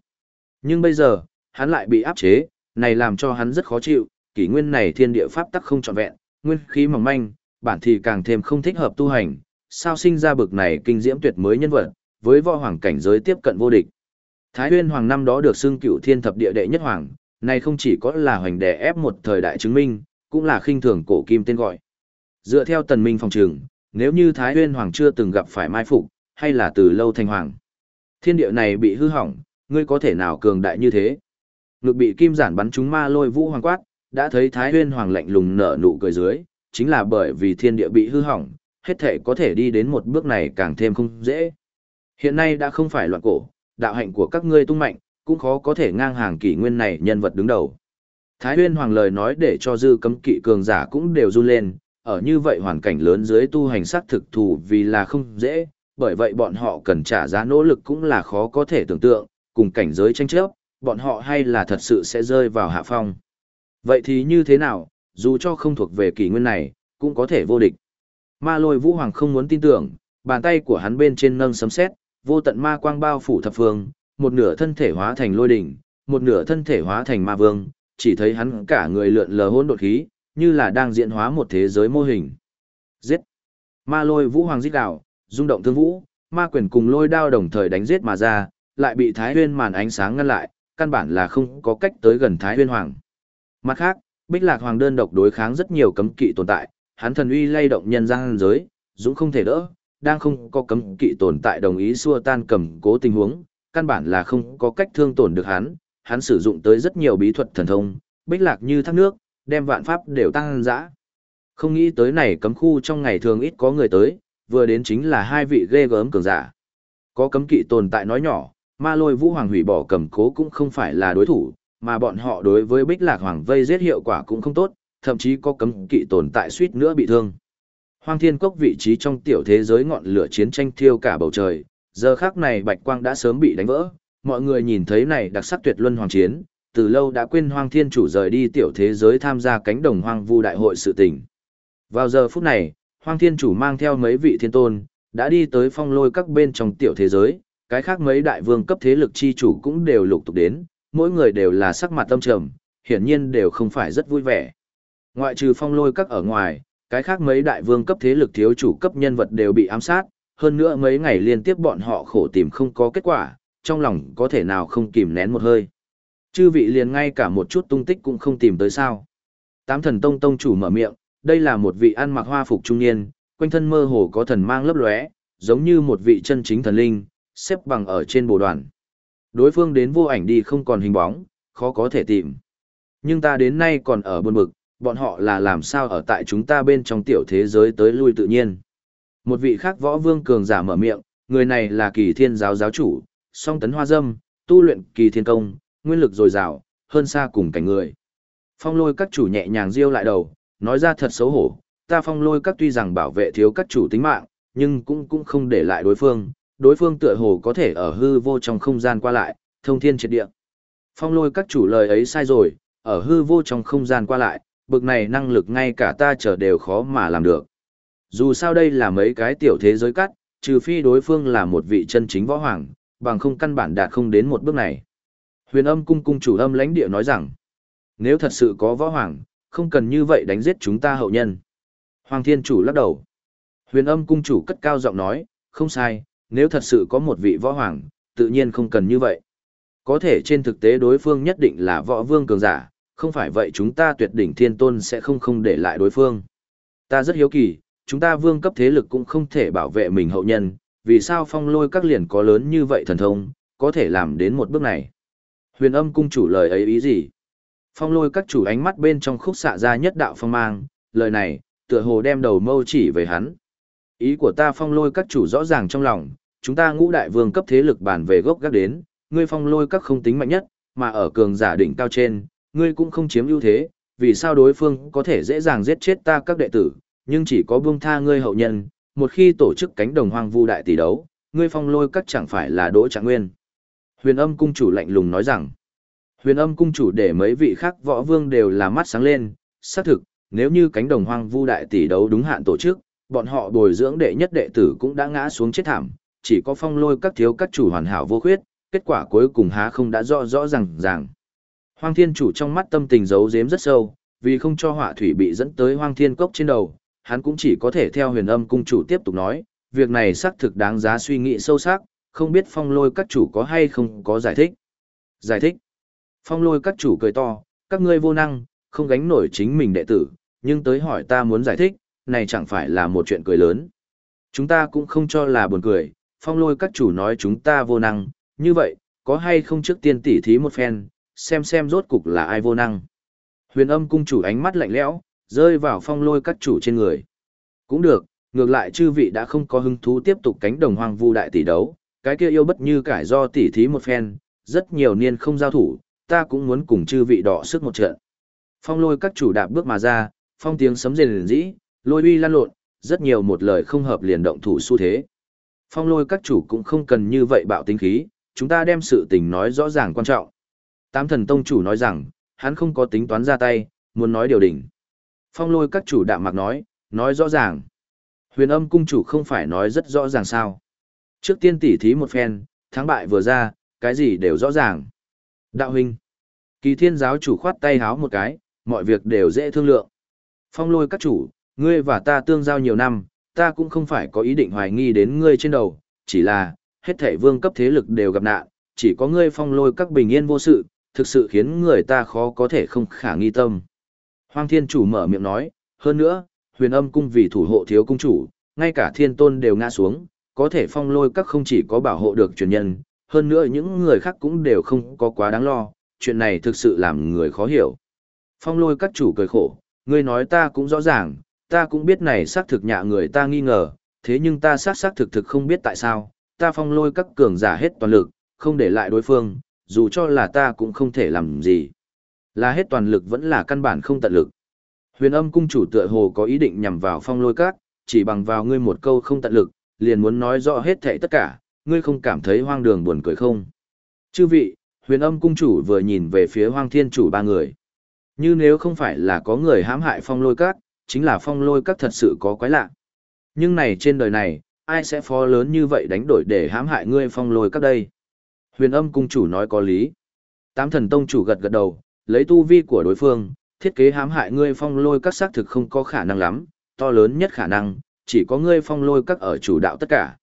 S1: Nhưng bây giờ, hắn lại bị áp chế, này làm cho hắn rất khó chịu, kỷ nguyên này thiên địa pháp tắc không trọn vẹn, nguyên khí mỏng manh, bản thì càng thêm không thích hợp tu hành, sao sinh ra bực này kinh diễm tuyệt mới nhân vật, với võ hoàng cảnh giới tiếp cận vô địch. Thái Huyên Hoàng năm đó được xưng cựu thiên thập địa đệ nhất hoàng, này không chỉ có là hoành đè ép một thời đại chứng minh, cũng là khinh thường cổ kim tên gọi. Dựa theo tần minh phòng trường, nếu như Thái Huyên Hoàng chưa từng gặp phải mai phục, hay là từ lâu thành hoàng. Thiên địa này bị hư hỏng, ngươi có thể nào cường đại như thế? Ngực bị kim giản bắn trúng ma lôi vũ hoàng quát, đã thấy Thái Huyên Hoàng lạnh lùng nở nụ cười dưới, chính là bởi vì thiên địa bị hư hỏng, hết thể có thể đi đến một bước này càng thêm không dễ. Hiện nay đã không phải loạn cổ, đạo hạnh của các ngươi tung mạnh, cũng khó có thể ngang hàng kỷ nguyên này nhân vật đứng đầu. Thái Huyên Hoàng lời nói để cho dư cấm kỵ cường giả cũng đều run lên, ở như vậy hoàn cảnh lớn dưới tu hành sắc thực thù vì là không dễ, bởi vậy bọn họ cần trả giá nỗ lực cũng là khó có thể tưởng tượng, cùng cảnh giới tranh chấp, bọn họ hay là thật sự sẽ rơi vào hạ phong. Vậy thì như thế nào, dù cho không thuộc về kỷ nguyên này, cũng có thể vô địch. Ma lôi vũ hoàng không muốn tin tưởng, bàn tay của hắn bên trên nâng sấm sét, vô tận ma quang bao phủ thập phương, một nửa thân thể hóa thành lôi đỉnh, một nửa thân thể hóa thành ma vương, chỉ thấy hắn cả người lượn lờ hỗn độn khí, như là đang diễn hóa một thế giới mô hình. Giết! Ma lôi vũ hoàng giết đảo, rung động thương vũ, ma quyền cùng lôi đao đồng thời đánh giết mà ra, lại bị Thái Huyên màn ánh sáng ngăn lại, căn bản là không có cách tới gần Thái Huyên Hoàng. Mặt khác, Bích Lạc Hoàng đơn độc đối kháng rất nhiều cấm kỵ tồn tại, hắn thần uy lay động nhân gian giới, dũng không thể đỡ, đang không có cấm kỵ tồn tại đồng ý xua tan cầm cố tình huống, căn bản là không có cách thương tổn được hắn, hắn sử dụng tới rất nhiều bí thuật thần thông, Bích Lạc như thác nước, đem vạn pháp đều tăng dã. Không nghĩ tới này cấm khu trong ngày thường ít có người tới, vừa đến chính là hai vị ghê gớm cường giả. Có cấm kỵ tồn tại nói nhỏ, ma lôi vũ hoàng hủy bỏ cầm cố cũng không phải là đối thủ, mà bọn họ đối với bích lạc hoàng vây giết hiệu quả cũng không tốt, thậm chí có cấm kỵ tồn tại suýt nữa bị thương. Hoang thiên cốc vị trí trong tiểu thế giới ngọn lửa chiến tranh thiêu cả bầu trời, giờ khắc này bạch quang đã sớm bị đánh vỡ, mọi người nhìn thấy này đặc sắc tuyệt luân hoàng chiến, từ lâu đã quên hoang thiên chủ rời đi tiểu thế giới tham gia cánh đồng hoang vu đại hội sự tình. Vào giờ phút này, hoang thiên chủ mang theo mấy vị thiên tôn, đã đi tới phong lôi các bên trong tiểu thế giới, cái khác mấy đại vương cấp thế lực chi chủ cũng đều lục tục đến, mỗi người đều là sắc mặt tâm trầm, hiển nhiên đều không phải rất vui vẻ. Ngoại trừ phong lôi các ở ngoài, cái khác mấy đại vương cấp thế lực thiếu chủ cấp nhân vật đều bị ám sát, hơn nữa mấy ngày liên tiếp bọn họ khổ tìm không có kết quả, trong lòng có thể nào không kìm nén một hơi. Chư vị liền ngay cả một chút tung tích cũng không tìm tới sao. Tám thần tông tông chủ mở miệng, đây là một vị ăn mặc hoa phục trung niên, quanh thân mơ hồ có thần mang lấp lóe, giống như một vị chân chính thần linh, xếp bằng ở trên bồ đoàn. Đối phương đến vô ảnh đi không còn hình bóng, khó có thể tìm. Nhưng ta đến nay còn ở buồn bực, bọn họ là làm sao ở tại chúng ta bên trong tiểu thế giới tới lui tự nhiên. Một vị khác võ vương cường giả mở miệng, người này là kỳ thiên giáo giáo chủ, song tấn hoa dâm, tu luyện kỳ thiên công, nguyên lực dồi dào, hơn xa cùng cảnh người. Phong lôi các chủ nhẹ nhàng riêu lại đầu, nói ra thật xấu hổ, ta phong lôi các tuy rằng bảo vệ thiếu các chủ tính mạng, nhưng cũng cũng không để lại đối phương, đối phương tựa hồ có thể ở hư vô trong không gian qua lại, thông thiên triệt địa. Phong lôi các chủ lời ấy sai rồi, ở hư vô trong không gian qua lại, bực này năng lực ngay cả ta trở đều khó mà làm được. Dù sao đây là mấy cái tiểu thế giới cắt, trừ phi đối phương là một vị chân chính võ hoàng, bằng không căn bản đạt không đến một bước này. Huyền âm cung cung chủ âm lãnh địa nói rằng, nếu thật sự có võ hoàng, không cần như vậy đánh giết chúng ta hậu nhân. Hoàng thiên chủ lắc đầu. Huyền âm cung chủ cất cao giọng nói, không sai, nếu thật sự có một vị võ hoàng, tự nhiên không cần như vậy. Có thể trên thực tế đối phương nhất định là võ vương cường giả, không phải vậy chúng ta tuyệt đỉnh thiên tôn sẽ không không để lại đối phương. Ta rất hiếu kỳ, chúng ta vương cấp thế lực cũng không thể bảo vệ mình hậu nhân, vì sao phong lôi các liền có lớn như vậy thần thông, có thể làm đến một bước này. Huyền âm cung chủ lời ấy ý gì? Phong lôi các chủ ánh mắt bên trong khúc xạ ra nhất đạo phong mang, lời này, tựa hồ đem đầu mâu chỉ về hắn. Ý của ta phong lôi các chủ rõ ràng trong lòng, chúng ta ngũ đại vương cấp thế lực bàn về gốc gác đến, ngươi phong lôi các không tính mạnh nhất, mà ở cường giả đỉnh cao trên, ngươi cũng không chiếm ưu thế, vì sao đối phương có thể dễ dàng giết chết ta các đệ tử, nhưng chỉ có buông tha ngươi hậu nhân, một khi tổ chức cánh đồng hoang vu đại tỷ đấu, ngươi phong lôi các chẳng phải là đỗ trạng nguyên. Huyền âm cung chủ lạnh lùng nói rằng, huyền âm cung chủ để mấy vị khác võ vương đều là mắt sáng lên, xác thực, nếu như cánh đồng hoang vu đại tỷ đấu đúng hạn tổ chức, bọn họ bồi dưỡng đệ nhất đệ tử cũng đã ngã xuống chết thảm, chỉ có phong lôi các thiếu các chủ hoàn hảo vô khuyết, kết quả cuối cùng há không đã rõ rõ ràng ràng. Hoang thiên chủ trong mắt tâm tình giấu giếm rất sâu, vì không cho họa thủy bị dẫn tới hoang thiên cốc trên đầu, hắn cũng chỉ có thể theo huyền âm cung chủ tiếp tục nói, việc này xác thực đáng giá suy nghĩ sâu sắc, không biết phong lôi các chủ có hay không có giải thích. Giải thích. Phong lôi các chủ cười to, các ngươi vô năng, không gánh nổi chính mình đệ tử, nhưng tới hỏi ta muốn giải thích, này chẳng phải là một chuyện cười lớn. Chúng ta cũng không cho là buồn cười, phong lôi các chủ nói chúng ta vô năng, như vậy, có hay không trước tiên tỉ thí một phen, xem xem rốt cục là ai vô năng. Huyền âm cung chủ ánh mắt lạnh lẽo, rơi vào phong lôi các chủ trên người. Cũng được, ngược lại chư vị đã không có hứng thú tiếp tục cánh đồng hoang vu đại tỷ đấu, cái kia yêu bất như cải do tỉ thí một phen, rất nhiều niên không giao thủ, ta cũng muốn cùng chư vị đọ sức một trận. Phong lôi các chủ đạp bước mà ra, phong tiếng sấm rền rĩ, lôi uy lan lộn, rất nhiều một lời không hợp liền động thủ xu thế. Phong lôi các chủ cũng không cần như vậy bạo tính khí, chúng ta đem sự tình nói rõ ràng quan trọng. Tám thần tông chủ nói rằng, hắn không có tính toán ra tay, muốn nói điều đỉnh. Phong lôi các chủ đạm mạc nói, nói rõ ràng. Huyền âm cung chủ không phải nói rất rõ ràng sao. Trước tiên tỉ thí một phen, thắng bại vừa ra, cái gì đều rõ ràng. Đạo huynh. Kỳ thiên giáo chủ khoát tay háo một cái, mọi việc đều dễ thương lượng. Phong lôi các chủ, ngươi và ta tương giao nhiều năm, ta cũng không phải có ý định hoài nghi đến ngươi trên đầu, chỉ là, hết thảy vương cấp thế lực đều gặp nạn, chỉ có ngươi phong lôi các bình yên vô sự, thực sự khiến người ta khó có thể không khả nghi tâm. Hoàng thiên chủ mở miệng nói, hơn nữa, huyền âm cung vì thủ hộ thiếu cung chủ, ngay cả thiên tôn đều ngã xuống, có thể phong lôi các không chỉ có bảo hộ được truyền nhân, hơn nữa những người khác cũng đều không có quá đáng lo, chuyện này thực sự làm người khó hiểu. Phong lôi các chủ cười khổ, ngươi nói ta cũng rõ ràng, ta cũng biết này xác thực nhạ người ta nghi ngờ, thế nhưng ta xác xác thực thực không biết tại sao, ta phong lôi các cường giả hết toàn lực, không để lại đối phương, dù cho là ta cũng không thể làm gì. Là hết toàn lực vẫn là căn bản không tận lực. Huyền âm cung chủ tựa hồ có ý định nhằm vào phong lôi các, chỉ bằng vào ngươi một câu không tận lực, liền muốn nói rõ hết thảy tất cả, ngươi không cảm thấy hoang đường buồn cười không? Chư vị, huyền âm cung chủ vừa nhìn về phía hoang thiên chủ ba người. Như nếu không phải là có người hãm hại phong lôi các, chính là phong lôi các thật sự có quái lạ. Nhưng này trên đời này, ai sẽ phó lớn như vậy đánh đổi để hãm hại ngươi phong lôi các đây? Huyền âm cung chủ nói có lý. Tám thần tông chủ gật gật đầu, lấy tu vi của đối phương, thiết kế hãm hại ngươi phong lôi các xác thực không có khả năng lắm, to lớn nhất khả năng, chỉ có ngươi phong lôi các ở chủ đạo tất cả.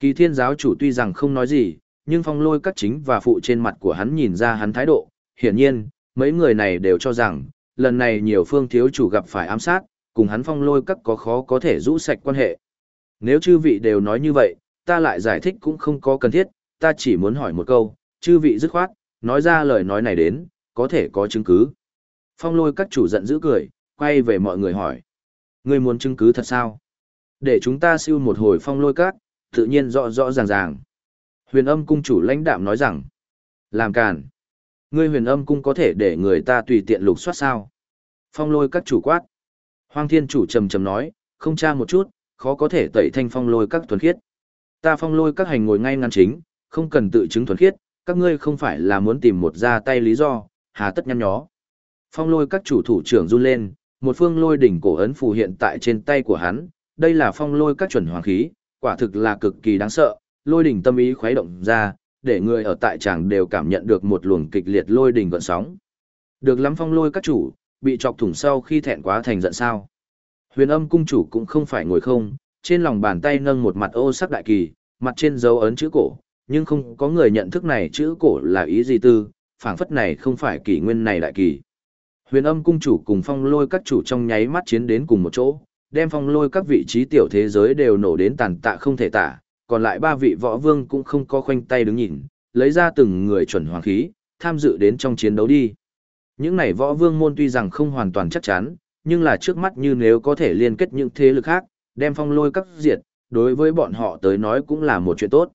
S1: Kỳ thiên giáo chủ tuy rằng không nói gì, nhưng phong lôi các chính và phụ trên mặt của hắn nhìn ra hắn thái độ, hiển nhiên, mấy người này đều cho rằng, lần này nhiều phương thiếu chủ gặp phải ám sát, cùng hắn phong lôi các có khó có thể rũ sạch quan hệ. Nếu chư vị đều nói như vậy, ta lại giải thích cũng không có cần thiết, ta chỉ muốn hỏi một câu, chư vị dứt khoát, nói ra lời nói này đến, có thể có chứng cứ. Phong lôi các chủ giận dữ cười, quay về mọi người hỏi. Ngươi muốn chứng cứ thật sao? Để chúng ta siêu một hồi phong lôi các, tự nhiên rõ rõ ràng ràng. Huyền âm cung chủ lãnh đạm nói rằng, làm càn. Ngươi huyền âm cung có thể để người ta tùy tiện lục soát sao? Phong lôi các chủ quát. Hoang thiên chủ trầm trầm nói, không tra một chút, khó có thể tẩy thanh phong lôi các thuần khiết. Ta phong lôi các hành ngồi ngay ngăn chính, không cần tự chứng thuần khiết, các ngươi không phải là muốn tìm một ra tay lý do, hà tất nhăn nhó. Phong lôi các chủ thủ trưởng run lên, một phương lôi đỉnh cổ ấn phù hiện tại trên tay của hắn, đây là phong lôi các chuẩn hoàng khí, quả thực là cực kỳ đáng sợ, lôi đỉnh tâm ý khuấy động ra, để người ở tại tràng đều cảm nhận được một luồng kịch liệt lôi đỉnh gợn sóng. Được lắm phong lôi các chủ, bị chọc thủng sau khi thẹn quá thành giận sao. Huyền âm cung chủ cũng không phải ngồi không, trên lòng bàn tay nâng một mặt ô sắc đại kỳ, mặt trên dấu ấn chữ cổ, nhưng không có người nhận thức này chữ cổ là ý gì tư, phảng phất này không phải kỷ nguyên này đại kỳ. Huyền âm cung chủ cùng phong lôi các chủ trong nháy mắt chiến đến cùng một chỗ, đem phong lôi các vị trí tiểu thế giới đều nổ đến tàn tạ không thể tả, còn lại ba vị võ vương cũng không có khoanh tay đứng nhìn, lấy ra từng người chuẩn hoàng khí, tham dự đến trong chiến đấu đi. Những này võ vương môn tuy rằng không hoàn toàn chắc chắn, nhưng là trước mắt như nếu có thể liên kết những thế lực khác, đem phong lôi các diệt, đối với bọn họ tới nói cũng là một chuyện tốt.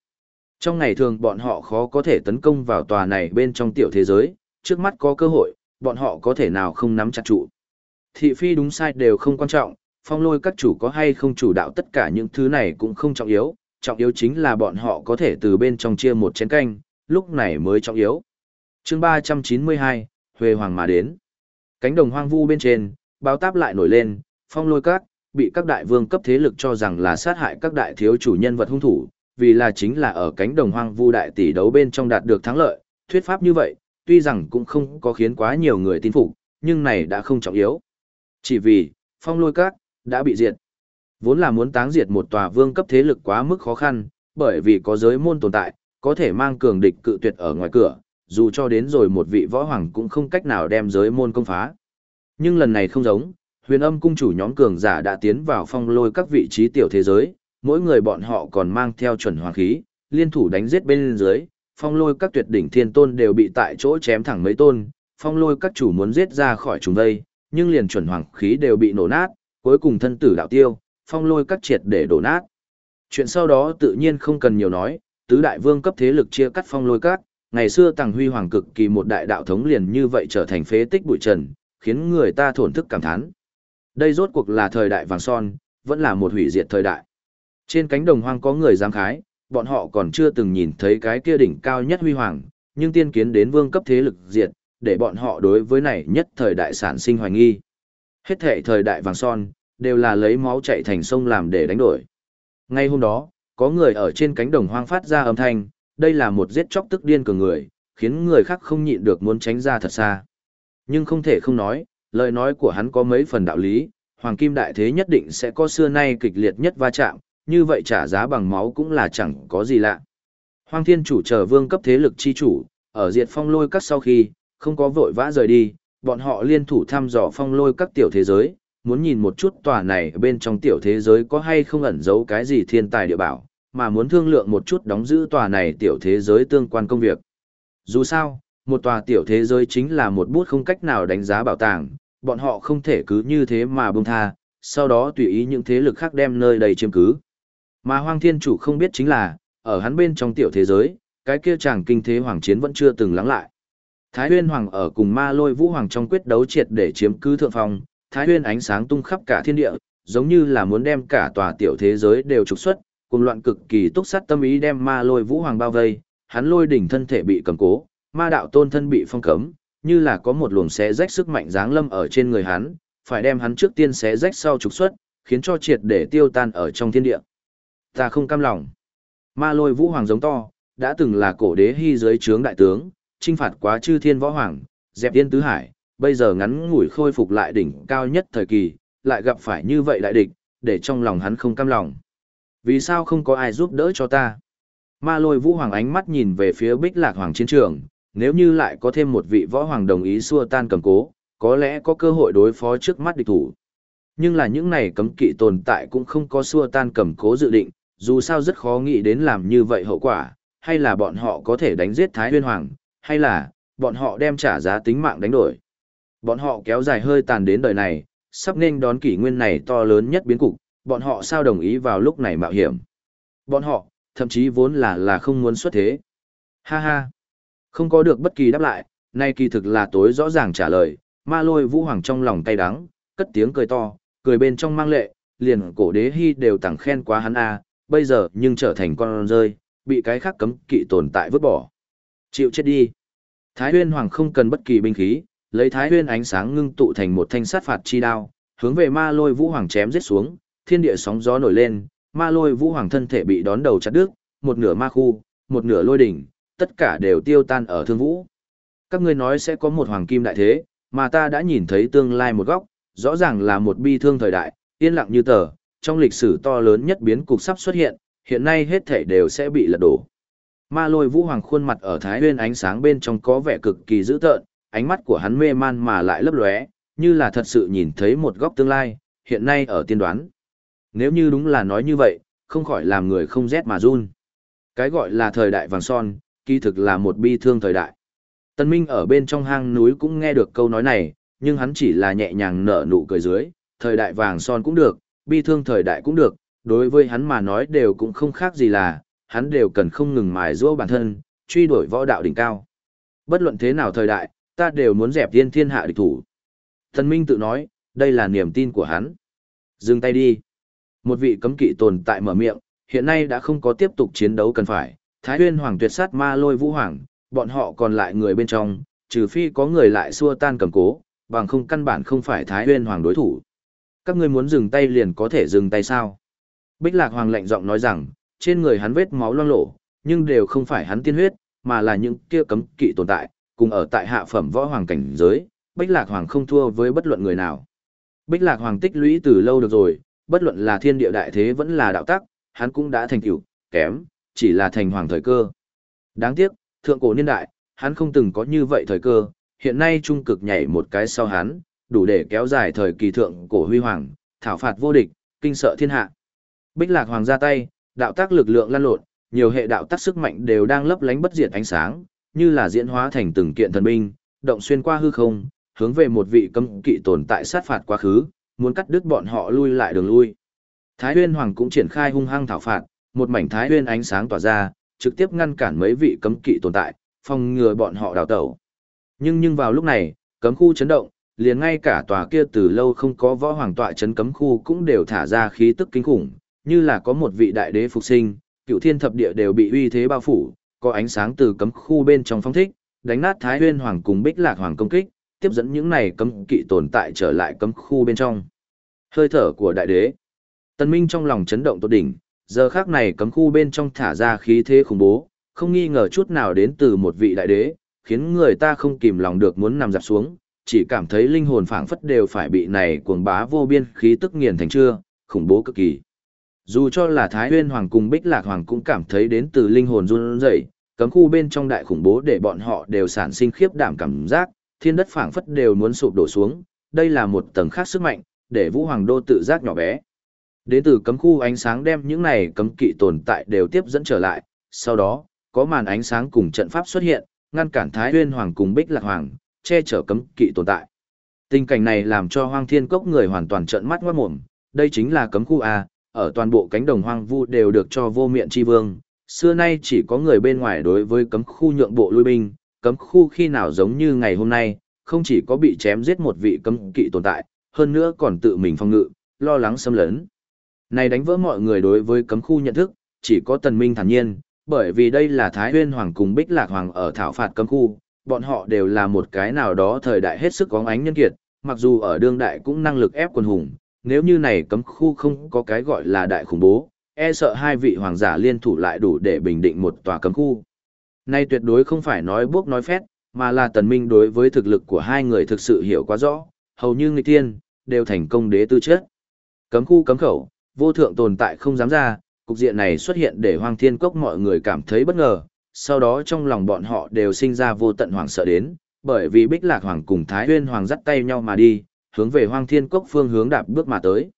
S1: Trong ngày thường bọn họ khó có thể tấn công vào tòa này bên trong tiểu thế giới, trước mắt có cơ hội, bọn họ có thể nào không nắm chặt trụ. Thị phi đúng sai đều không quan trọng, phong lôi các chủ có hay không chủ đạo tất cả những thứ này cũng không trọng yếu, trọng yếu chính là bọn họ có thể từ bên trong chia một chén canh, lúc này mới trọng yếu. chương 392, Huệ Hoàng mà đến. Cánh đồng hoang vu bên trên, báo táp lại nổi lên, phong lôi các, bị các đại vương cấp thế lực cho rằng là sát hại các đại thiếu chủ nhân vật hung thủ, vì là chính là ở cánh đồng hoang vu đại tỷ đấu bên trong đạt được thắng lợi, thuyết pháp như vậy, tuy rằng cũng không có khiến quá nhiều người tin phục, nhưng này đã không trọng yếu. Chỉ vì, phong lôi các, đã bị diệt. Vốn là muốn táng diệt một tòa vương cấp thế lực quá mức khó khăn, bởi vì có giới môn tồn tại, có thể mang cường địch cự tuyệt ở ngoài cửa, dù cho đến rồi một vị võ hoàng cũng không cách nào đem giới môn công phá. Nhưng lần này không giống, huyền âm cung chủ nhóm cường giả đã tiến vào phong lôi các vị trí tiểu thế giới, mỗi người bọn họ còn mang theo chuẩn hoàng khí, liên thủ đánh giết bên dưới, phong lôi các tuyệt đỉnh thiên tôn đều bị tại chỗ chém thẳng mấy tôn, phong lôi các chủ muốn giết ra khỏi chúng đây, nhưng liền chuẩn hoàng khí đều bị nổ nát, cuối cùng thân tử đạo tiêu, phong lôi các triệt để đổ nát. Chuyện sau đó tự nhiên không cần nhiều nói, tứ đại vương cấp thế lực chia cắt phong lôi các, ngày xưa Tàng Huy Hoàng cực kỳ một đại đạo thống liền như vậy trở thành phế tích bụi trần, khiến người ta thổn thức cảm thán. Đây rốt cuộc là thời đại vàng son, vẫn là một hủy diệt thời đại. Trên cánh đồng hoang có người giang khái, bọn họ còn chưa từng nhìn thấy cái kia đỉnh cao nhất huy hoàng, nhưng tiên kiến đến vương cấp thế lực diệt, để bọn họ đối với này nhất thời đại sản sinh hoài nghi. Hết thể thời đại vàng son, đều là lấy máu chạy thành sông làm để đánh đổi. Ngay hôm đó, có người ở trên cánh đồng hoang phát ra âm thanh, đây là một giết chóc tức điên cường người, khiến người khác không nhịn được muốn tránh ra thật xa. Nhưng không thể không nói, lời nói của hắn có mấy phần đạo lý, Hoàng Kim Đại Thế nhất định sẽ có xưa nay kịch liệt nhất va chạm, như vậy trả giá bằng máu cũng là chẳng có gì lạ. Hoàng Thiên chủ chờ vương cấp thế lực chi chủ, ở diệt phong lôi các sau khi, không có vội vã rời đi, bọn họ liên thủ thăm dò phong lôi các tiểu thế giới, muốn nhìn một chút tòa này bên trong tiểu thế giới có hay không ẩn giấu cái gì thiên tài địa bảo, mà muốn thương lượng một chút đóng giữ tòa này tiểu thế giới tương quan công việc. Dù sao, một tòa tiểu thế giới chính là một bút không cách nào đánh giá bảo tàng, bọn họ không thể cứ như thế mà buông tha, sau đó tùy ý những thế lực khác đem nơi đầy chiếm cứ. Mà Hoang Thiên Chủ không biết chính là, ở hắn bên trong tiểu thế giới, cái kia chàng kinh thế hoàng chiến vẫn chưa từng lắng lại. Thái Huyên Hoàng ở cùng Ma Lôi Vũ Hoàng trong quyết đấu triệt để chiếm cứ thượng phong, Thái Huyên ánh sáng tung khắp cả thiên địa, giống như là muốn đem cả tòa tiểu thế giới đều trục xuất, cùng loạn cực kỳ túc sát tâm ý đem Ma Lôi Vũ Hoàng bao vây, hắn lôi đỉnh thân thể bị cầm cố, ma đạo tôn thân bị phong cấm, như là có một luồng xé rách sức mạnh giáng lâm ở trên người hắn, phải đem hắn trước tiên xé rách sau trục xuất, khiến cho triệt để tiêu tan ở trong thiên địa. Ta không cam lòng. Ma lôi vũ hoàng giống to, đã từng là cổ đế hy dưới trướng đại tướng, trinh phạt quá chư thiên võ hoàng, dẹp tiên tứ hải, bây giờ ngắn ngủi khôi phục lại đỉnh cao nhất thời kỳ, lại gặp phải như vậy đại địch, để trong lòng hắn không cam lòng. Vì sao không có ai giúp đỡ cho ta? Ma lôi vũ hoàng ánh mắt nhìn về phía bích lạc hoàng chiến trường, nếu như lại có thêm một vị võ hoàng đồng ý xua tan cầm cố, có lẽ có cơ hội đối phó trước mắt địch thủ. Nhưng là những này cấm kỵ tồn tại cũng không có xua tan cầm cố dự định, dù sao rất khó nghĩ đến làm như vậy hậu quả, hay là bọn họ có thể đánh giết Thái Huyên Hoàng, hay là bọn họ đem trả giá tính mạng đánh đổi. Bọn họ kéo dài hơi tàn đến đời này, sắp nên đón kỷ nguyên này to lớn nhất biến cục, bọn họ sao đồng ý vào lúc này mạo hiểm. Bọn họ, thậm chí vốn là là không muốn xuất thế. Ha ha. Không có được bất kỳ đáp lại, Nay kỳ thực là tối rõ ràng trả lời, ma lôi vũ hoàng trong lòng tay đắng, cất tiếng cười to, cười bên trong mang lệ, liền cổ đế hy đều tặng khen quá hắn a, bây giờ nhưng trở thành con rơi, bị cái khác cấm kỵ tồn tại vứt bỏ. Chịu chết đi. Thái huyên hoàng không cần bất kỳ binh khí, lấy thái huyên ánh sáng ngưng tụ thành một thanh sát phạt chi đao, hướng về ma lôi vũ hoàng chém giết xuống, thiên địa sóng gió nổi lên, ma lôi vũ hoàng thân thể bị đón đầu chặt đứt, một nửa ma khu, một nửa lôi đỉnh, tất cả đều tiêu tan ở thương vũ. Các ngươi nói sẽ có một hoàng kim đại thế, mà ta đã nhìn thấy tương lai một góc, rõ ràng là một bi thương thời đại, yên lặng như tờ, trong lịch sử to lớn nhất biến cục sắp xuất hiện, hiện nay hết thể đều sẽ bị lật đổ. Ma lôi vũ hoàng khuôn mặt ở thái huyên ánh sáng bên trong có vẻ cực kỳ dữ tợn, ánh mắt của hắn mê man mà lại lấp lóe, như là thật sự nhìn thấy một góc tương lai, hiện nay ở tiên đoán. Nếu như đúng là nói như vậy, không khỏi làm người không rét mà run. Cái gọi là thời đại vàng son, kỳ thực là một bi thương thời đại. Tân Minh ở bên trong hang núi cũng nghe được câu nói này, nhưng hắn chỉ là nhẹ nhàng nở nụ cười dưới, thời đại vàng son cũng được, bi thương thời đại cũng được, đối với hắn mà nói đều cũng không khác gì là, hắn đều cần không ngừng mài giũa bản thân, truy đuổi võ đạo đỉnh cao. Bất luận thế nào thời đại, ta đều muốn dẹp thiên thiên hạ địch thủ. Tân Minh tự nói, đây là niềm tin của hắn. Dừng tay đi. Một vị cấm kỵ tồn tại mở miệng, hiện nay đã không có tiếp tục chiến đấu cần phải. Thái Huyên Hoàng tuyệt sát ma lôi vũ hoàng, bọn họ còn lại người bên trong, trừ phi có người lại xua tan cầm cố, bằng không căn bản không phải Thái Huyên Hoàng đối thủ. Các ngươi muốn dừng tay liền có thể dừng tay sao? Bích Lạc Hoàng lạnh giọng nói rằng, trên người hắn vết máu loang lổ, nhưng đều không phải hắn tiên huyết, mà là những kia cấm kỵ tồn tại, cùng ở tại hạ phẩm võ hoàng cảnh giới, Bích Lạc Hoàng không thua với bất luận người nào. Bích Lạc Hoàng tích lũy từ lâu được rồi, bất luận là thiên địa đại thế vẫn là đạo tắc, hắn cũng đã thành tựu, kém, chỉ là thành hoàng thời cơ. Đáng tiếc, thượng cổ niên đại, hắn không từng có như vậy thời cơ, hiện nay trung cực nhảy một cái sau hắn, đủ để kéo dài thời kỳ thượng cổ huy hoàng, thảo phạt vô địch, kinh sợ thiên hạ. Bích Lạc Hoàng ra tay, đạo tác lực lượng lan lộn, nhiều hệ đạo tác sức mạnh đều đang lấp lánh bất diệt ánh sáng, như là diễn hóa thành từng kiện thần binh, động xuyên qua hư không, hướng về một vị cấm kỵ tồn tại sát phạt quá khứ, muốn cắt đứt bọn họ lui lại đường lui. Thái Huyên Hoàng cũng triển khai hung hăng thảo phạt, một mảnh Thái Huyên ánh sáng tỏa ra, trực tiếp ngăn cản mấy vị cấm kỵ tồn tại, phòng ngừa bọn họ đào tẩu. Nhưng nhưng vào lúc này, cấm khu chấn động, liền ngay cả tòa kia từ lâu không có võ hoàng tọa chấn cấm khu cũng đều thả ra khí tức kinh khủng, như là có một vị đại đế phục sinh, cựu thiên thập địa đều bị uy thế bao phủ, có ánh sáng từ cấm khu bên trong phong thích, đánh nát Thái Huyên Hoàng cùng Bích Lạc Hoàng công kích, tiếp dẫn những này cấm kỵ tồn tại trở lại cấm khu bên trong. Hơi thở của đại đế. Tân Minh trong lòng chấn động tột đỉnh, giờ khắc này cấm khu bên trong thả ra khí thế khủng bố, không nghi ngờ chút nào đến từ một vị đại đế, khiến người ta không kìm lòng được muốn nằm dạp xuống, chỉ cảm thấy linh hồn phảng phất đều phải bị này cuồng bá vô biên khí tức nghiền thành chưa, khủng bố cực kỳ. Dù cho là Thái Huyên Hoàng cùng Bích Lạc Hoàng cũng cảm thấy đến từ linh hồn run rẩy, cấm khu bên trong đại khủng bố để bọn họ đều sản sinh khiếp đảm cảm giác, thiên đất phảng phất đều muốn sụp đổ xuống, đây là một tầng khác sức mạnh, để Vũ Hoàng đô tự giác nhỏ bé. Đến từ cấm khu ánh sáng đem những này cấm kỵ tồn tại đều tiếp dẫn trở lại, sau đó, có màn ánh sáng cùng trận pháp xuất hiện, ngăn cản Thái Huyên Hoàng cùng Bích Lạc Hoàng, che chở cấm kỵ tồn tại. Tình cảnh này làm cho Hoang Thiên Cốc người hoàn toàn trợn mắt ngoát mồm, đây chính là cấm khu A, ở toàn bộ cánh đồng hoang vu đều được cho vô miệng chi vương. Xưa nay chỉ có người bên ngoài đối với cấm khu nhượng bộ lui binh, cấm khu khi nào giống như ngày hôm nay, không chỉ có bị chém giết một vị cấm kỵ tồn tại, hơn nữa còn tự mình phong ngự, lo lắng xâm lấn. Này đánh vỡ mọi người đối với cấm khu nhận thức, chỉ có tần minh thản nhiên, bởi vì đây là Thái Huyên Hoàng cùng Bích Lạc Hoàng ở thảo phạt cấm khu, bọn họ đều là một cái nào đó thời đại hết sức có ánh nhân kiệt, mặc dù ở đương đại cũng năng lực ép quân hùng, nếu như này cấm khu không có cái gọi là đại khủng bố, e sợ hai vị hoàng giả liên thủ lại đủ để bình định một tòa cấm khu. Nay tuyệt đối không phải nói bước nói phét, mà là tần minh đối với thực lực của hai người thực sự hiểu quá rõ, hầu như người tiên, đều thành công đế tư chất. Cấm khu cấm khẩu, vô thượng tồn tại không dám ra, cục diện này xuất hiện để hoang thiên cốc mọi người cảm thấy bất ngờ, sau đó trong lòng bọn họ đều sinh ra vô tận hoàng sợ đến, bởi vì bích lạc hoàng cùng thái huyên hoàng dắt tay nhau mà đi, hướng về hoang thiên cốc phương hướng đạp bước mà tới.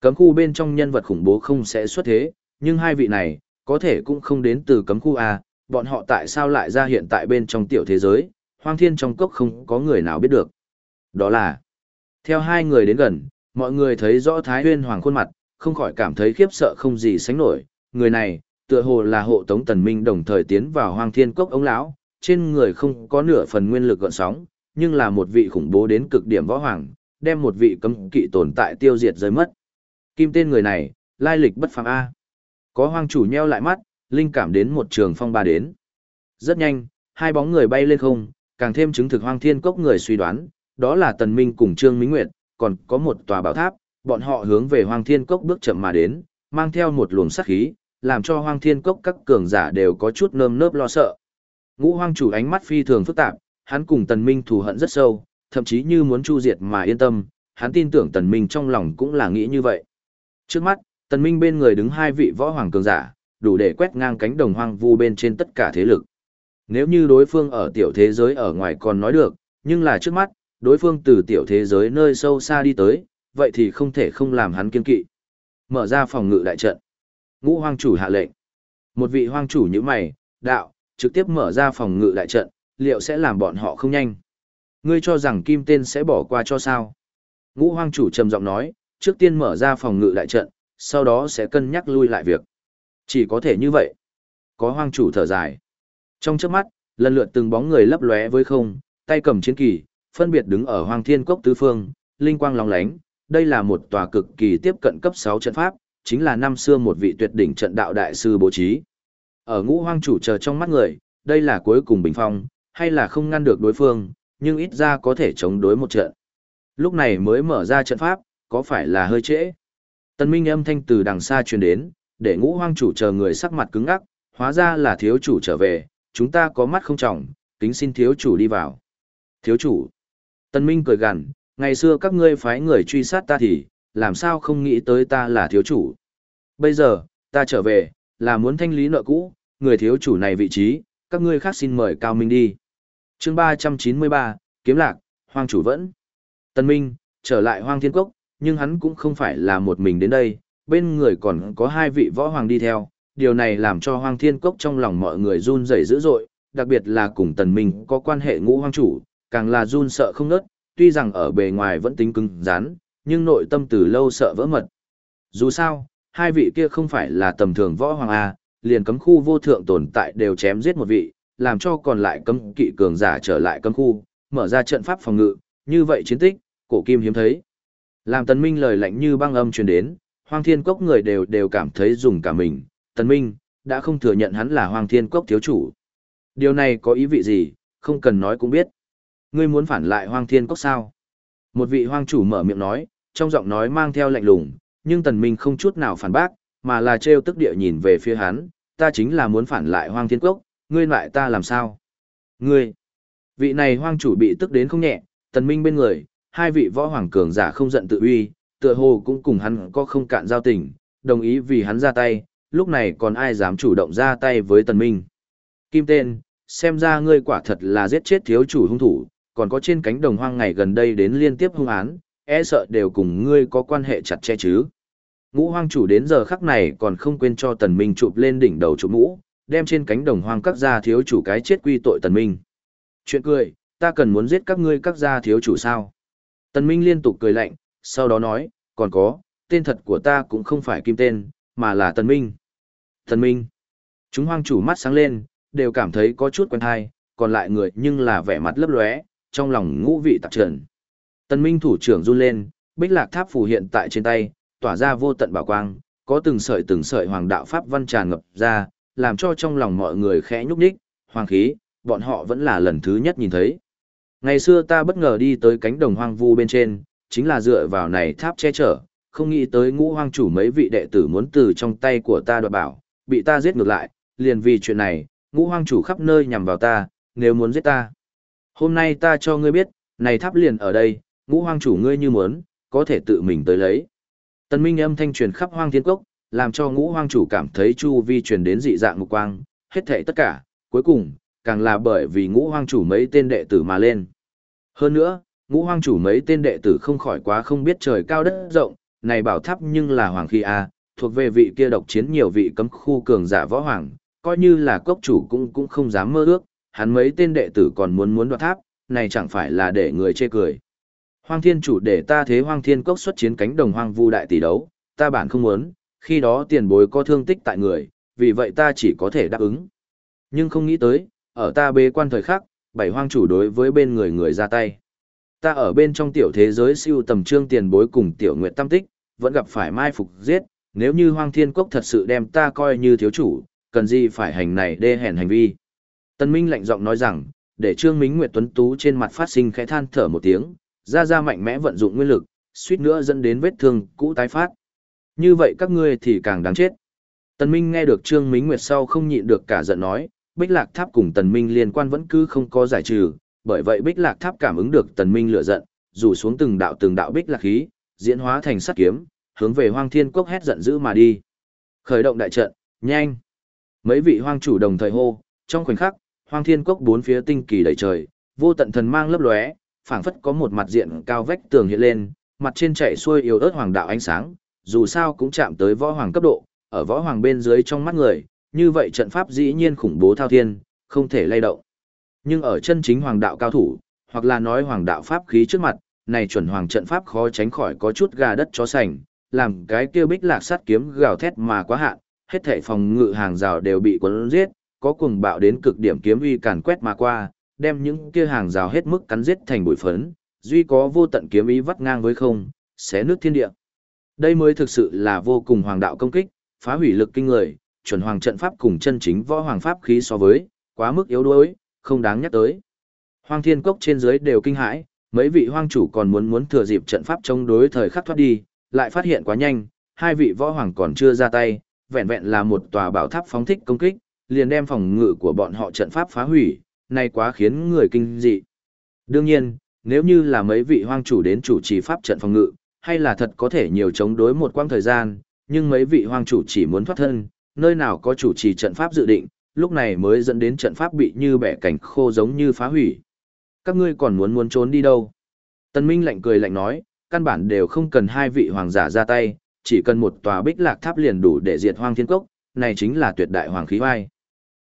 S1: Cấm khu bên trong nhân vật khủng bố không sẽ xuất thế, nhưng hai vị này, có thể cũng không đến từ cấm khu A, bọn họ tại sao lại ra hiện tại bên trong tiểu thế giới, hoang thiên trong cốc không có người nào biết được. Đó là, theo hai người đến gần, mọi người thấy rõ Thái Huyên Hoàng khuôn mặt, không khỏi cảm thấy khiếp sợ không gì sánh nổi, người này, tựa hồ là hộ tống tần minh đồng thời tiến vào hoang thiên cốc ông lão, trên người không có nửa phần nguyên lực gợn sóng, nhưng là một vị khủng bố đến cực điểm võ hoàng, đem một vị cấm kỵ tồn tại tiêu diệt rơi mất. Kim tên người này, lai lịch bất phàm A. Có hoang chủ nheo lại mắt, linh cảm đến một trường phong ba đến. Rất nhanh, hai bóng người bay lên không, càng thêm chứng thực hoang thiên cốc người suy đoán, đó là Tần Minh cùng Trương Minh Nguyệt, còn có một tòa bảo tháp, bọn họ hướng về hoang thiên cốc bước chậm mà đến, mang theo một luồng sát khí, làm cho hoang thiên cốc các cường giả đều có chút nơm nớp lo sợ. Ngũ hoang chủ ánh mắt phi thường phức tạp, hắn cùng Tần Minh thù hận rất sâu, thậm chí như muốn chu diệt mà yên tâm, hắn tin tưởng Tần Minh trong lòng cũng là nghĩ như vậy. Trước mắt, Tần Minh bên người đứng hai vị võ hoàng cường giả, đủ để quét ngang cánh đồng hoang vu bên trên tất cả thế lực. Nếu như đối phương ở tiểu thế giới ở ngoài còn nói được, nhưng là trước mắt, đối phương từ tiểu thế giới nơi sâu xa đi tới, vậy thì không thể không làm hắn kiên kỵ. Mở ra phòng ngự đại trận. Ngũ hoang chủ hạ lệnh. Một vị hoang chủ như mày, đạo, trực tiếp mở ra phòng ngự đại trận, liệu sẽ làm bọn họ không nhanh. Ngươi cho rằng kim tên sẽ bỏ qua cho sao? Ngũ hoang chủ trầm giọng nói, trước tiên mở ra phòng ngự đại trận, sau đó sẽ cân nhắc lui lại việc. Chỉ có thể như vậy. Có hoang chủ thở dài. Trong chớp mắt, lần lượt từng bóng người lấp lóe với không, tay cầm chiến kỳ, phân biệt đứng ở hoang thiên cốc tứ phương, linh quang lóng lánh. Đây là một tòa cực kỳ tiếp cận cấp 6 trận pháp, chính là năm xưa một vị tuyệt đỉnh trận đạo đại sư bố trí. Ở ngũ hoang chủ chờ trong mắt người, đây là cuối cùng bình phong, hay là không ngăn được đối phương, nhưng ít ra có thể chống đối một trận. Lúc này mới mở ra trận pháp, có phải là hơi trễ? Tân minh âm thanh từ đằng xa truyền đến, để ngũ hoang chủ chờ người sắc mặt cứng ngắc, hóa ra là thiếu chủ trở về, chúng ta có mắt không trọng, kính xin thiếu chủ đi vào. Thiếu chủ. Tân minh cười gằn, ngày xưa các ngươi phái người truy sát ta thì, làm sao không nghĩ tới ta là thiếu chủ. Bây giờ, ta trở về, là muốn thanh lý nợ cũ, người thiếu chủ này vị trí, các ngươi khác xin mời Cao Minh đi. chương 393, Kiếm Lạc, Hoang Chủ Vẫn. Tân Minh, trở lại Hoang Thiên Cốc, nhưng hắn cũng không phải là một mình đến đây, bên người còn có hai vị võ hoàng đi theo. Điều này làm cho Hoang Thiên Cốc trong lòng mọi người run rẩy dữ dội, đặc biệt là cùng Tần Minh có quan hệ ngũ hoang chủ, càng là run sợ không nớt, tuy rằng ở bề ngoài vẫn tính cứng rắn, nhưng nội tâm từ lâu sợ vỡ mật. Dù sao, hai vị kia không phải là tầm thường võ hoàng A, liền cấm khu vô thượng tồn tại đều chém giết một vị, làm cho còn lại cấm kỵ cường giả trở lại cấm khu, mở ra trận pháp phòng ngự, như vậy chiến tích, cổ kim hiếm thấy. Làm tần minh lời lạnh như băng âm truyền đến, hoang thiên cốc người đều đều cảm thấy dùng cả mình, tần minh, đã không thừa nhận hắn là hoang thiên cốc thiếu chủ. Điều này có ý vị gì, không cần nói cũng biết. Ngươi muốn phản lại hoang thiên cốc sao? Một vị hoang chủ mở miệng nói, trong giọng nói mang theo lạnh lùng, nhưng tần minh không chút nào phản bác, mà là trêu tức địa nhìn về phía hắn, ta chính là muốn phản lại hoang thiên cốc, ngươi lại ta làm sao? Ngươi! Vị này hoang chủ bị tức đến không nhẹ, tần minh bên người, hai vị võ hoàng cường giả không giận tự uy, tựa hồ cũng cùng hắn có không cạn giao tình, đồng ý vì hắn ra tay, lúc này còn ai dám chủ động ra tay với tần minh. Kim tên, xem ra ngươi quả thật là giết chết thiếu chủ hung thủ, còn có trên cánh đồng hoang ngày gần đây đến liên tiếp hung án, e sợ đều cùng ngươi có quan hệ chặt chẽ chứ. Ngũ hoang chủ đến giờ khắc này còn không quên cho tần minh chụp lên đỉnh đầu chụp mũ, đem trên cánh đồng hoang các gia thiếu chủ cái chết quy tội tần minh. Chuyện cười, ta cần muốn giết các ngươi các gia thiếu chủ sao? Tần minh liên tục cười lạnh, sau đó nói, còn có, tên thật của ta cũng không phải kim tên, mà là tần minh. Tần minh. Chúng hoang chủ mắt sáng lên, đều cảm thấy có chút quen hay, còn lại người nhưng là vẻ mặt lấp lóe, trong lòng ngũ vị tạp trần. Tần minh thủ trưởng run lên, bích lạc tháp phù hiện tại trên tay, tỏa ra vô tận bảo quang, có từng sợi từng sợi hoàng đạo pháp văn tràn ngập ra, làm cho trong lòng mọi người khẽ nhúc nhích, hoàng khí, bọn họ vẫn là lần thứ nhất nhìn thấy. Ngày xưa ta bất ngờ đi tới cánh đồng hoang vu bên trên, chính là dựa vào này tháp che chở, không nghĩ tới ngũ hoang chủ mấy vị đệ tử muốn từ trong tay của ta đoạt bảo, bị ta giết ngược lại, liền vì chuyện này, ngũ hoang chủ khắp nơi nhằm vào ta, nếu muốn giết ta. Hôm nay ta cho ngươi biết, này tháp liền ở đây, ngũ hoang chủ ngươi như muốn, có thể tự mình tới lấy. Tần Minh âm thanh truyền khắp hoang thiên cốc, làm cho ngũ hoang chủ cảm thấy chu vi truyền đến dị dạng ngục quang, hết thảy tất cả, cuối cùng, càng là bởi vì ngũ hoang chủ mấy tên đệ tử mà lên. Hơn nữa, ngũ hoang chủ mấy tên đệ tử không khỏi quá không biết trời cao đất rộng, này bảo tháp nhưng là hoàng khí A, thuộc về vị kia độc chiến nhiều vị cấm khu cường giả võ hoàng, coi như là cốc chủ cũng cũng không dám mơ ước, hắn mấy tên đệ tử còn muốn muốn đoạt tháp, này chẳng phải là để người chê cười. Hoang thiên chủ để ta thế hoang thiên cốc xuất chiến cánh đồng hoang vu đại tỷ đấu, ta bản không muốn, khi đó tiền bối có thương tích tại người, vì vậy ta chỉ có thể đáp ứng. Nhưng không nghĩ tới, ở ta bế quan thời khắc, bảy hoang chủ đối với bên người người ra tay. Ta ở bên trong tiểu thế giới siêu tầm trương tiền bối cùng tiểu nguyệt tam tích, vẫn gặp phải mai phục giết, nếu như hoang thiên cốc thật sự đem ta coi như thiếu chủ, cần gì phải hành này đê hèn hành vi. Tân Minh lạnh giọng nói rằng, để Trương Mính Nguyệt Tuấn Tú trên mặt phát sinh khẽ than thở một tiếng, ra ra mạnh mẽ vận dụng nguyên lực, suýt nữa dẫn đến vết thương cũ tái phát. Như vậy các ngươi thì càng đáng chết. Tần Minh nghe được Trương Mính Nguyệt sau không nhịn được cả giận nói, Bích Lạc Tháp cùng Tần Minh liên quan vẫn cứ không có giải trừ, bởi vậy Bích Lạc Tháp cảm ứng được Tần Minh lửa giận, rủ xuống từng đạo từng đạo Bích Lạc khí, diễn hóa thành sắt kiếm, hướng về Hoang Thiên Cốc hét giận dữ mà đi. Khởi động đại trận, nhanh! Mấy vị hoang chủ đồng thời hô, trong khoảnh khắc, Hoang Thiên Cốc bốn phía tinh kỳ đầy trời, vô tận thần mang lấp lóe, phảng phất có một mặt diện cao vách tường hiện lên, mặt trên chạy xuôi yếu ớt hoàng đạo ánh sáng, dù sao cũng chạm tới võ hoàng cấp độ, ở võ hoàng bên dưới trong mắt người, như vậy trận pháp dĩ nhiên khủng bố thao thiên, không thể lay động. Nhưng ở chân chính hoàng đạo cao thủ, hoặc là nói hoàng đạo pháp khí trước mặt, này chuẩn hoàng trận pháp khó tránh khỏi có chút gà đất chó sành, làm cái kia bích lạc sát kiếm gào thét mà quá hạn, hết thảy phòng ngự hàng rào đều bị cuốn giết, có cuồng bạo đến cực điểm kiếm uy càn quét mà qua, đem những kia hàng rào hết mức cắn giết thành bụi phấn, duy có vô tận kiếm ý vắt ngang với không, xé nước thiên địa. Đây mới thực sự là vô cùng hoàng đạo công kích, phá hủy lực kinh người, chuẩn hoàng trận pháp cùng chân chính võ hoàng pháp khí so với, quá mức yếu đuối, không đáng nhắc tới. Hoang thiên cốc trên dưới đều kinh hãi, mấy vị hoang chủ còn muốn muốn thừa dịp trận pháp chống đối thời khắc thoát đi, lại phát hiện quá nhanh, hai vị võ hoàng còn chưa ra tay, vẹn vẹn là một tòa bảo tháp phóng thích công kích, liền đem phòng ngự của bọn họ trận pháp phá hủy, này quá khiến người kinh dị. Đương nhiên, nếu như là mấy vị hoang chủ đến chủ trì pháp trận phòng ngự, hay là thật có thể nhiều chống đối một quãng thời gian, nhưng mấy vị hoang chủ chỉ muốn thoát thân, nơi nào có chủ trì trận pháp dự định, lúc này mới dẫn đến trận pháp bị như bẻ cảnh khô giống như phá hủy. Các ngươi còn muốn muốn trốn đi đâu? Tân Minh lạnh cười lạnh nói, căn bản đều không cần hai vị hoàng giả ra tay, chỉ cần một tòa bích lạc tháp liền đủ để diệt hoang thiên cốc, này chính là tuyệt đại hoàng khí hoai.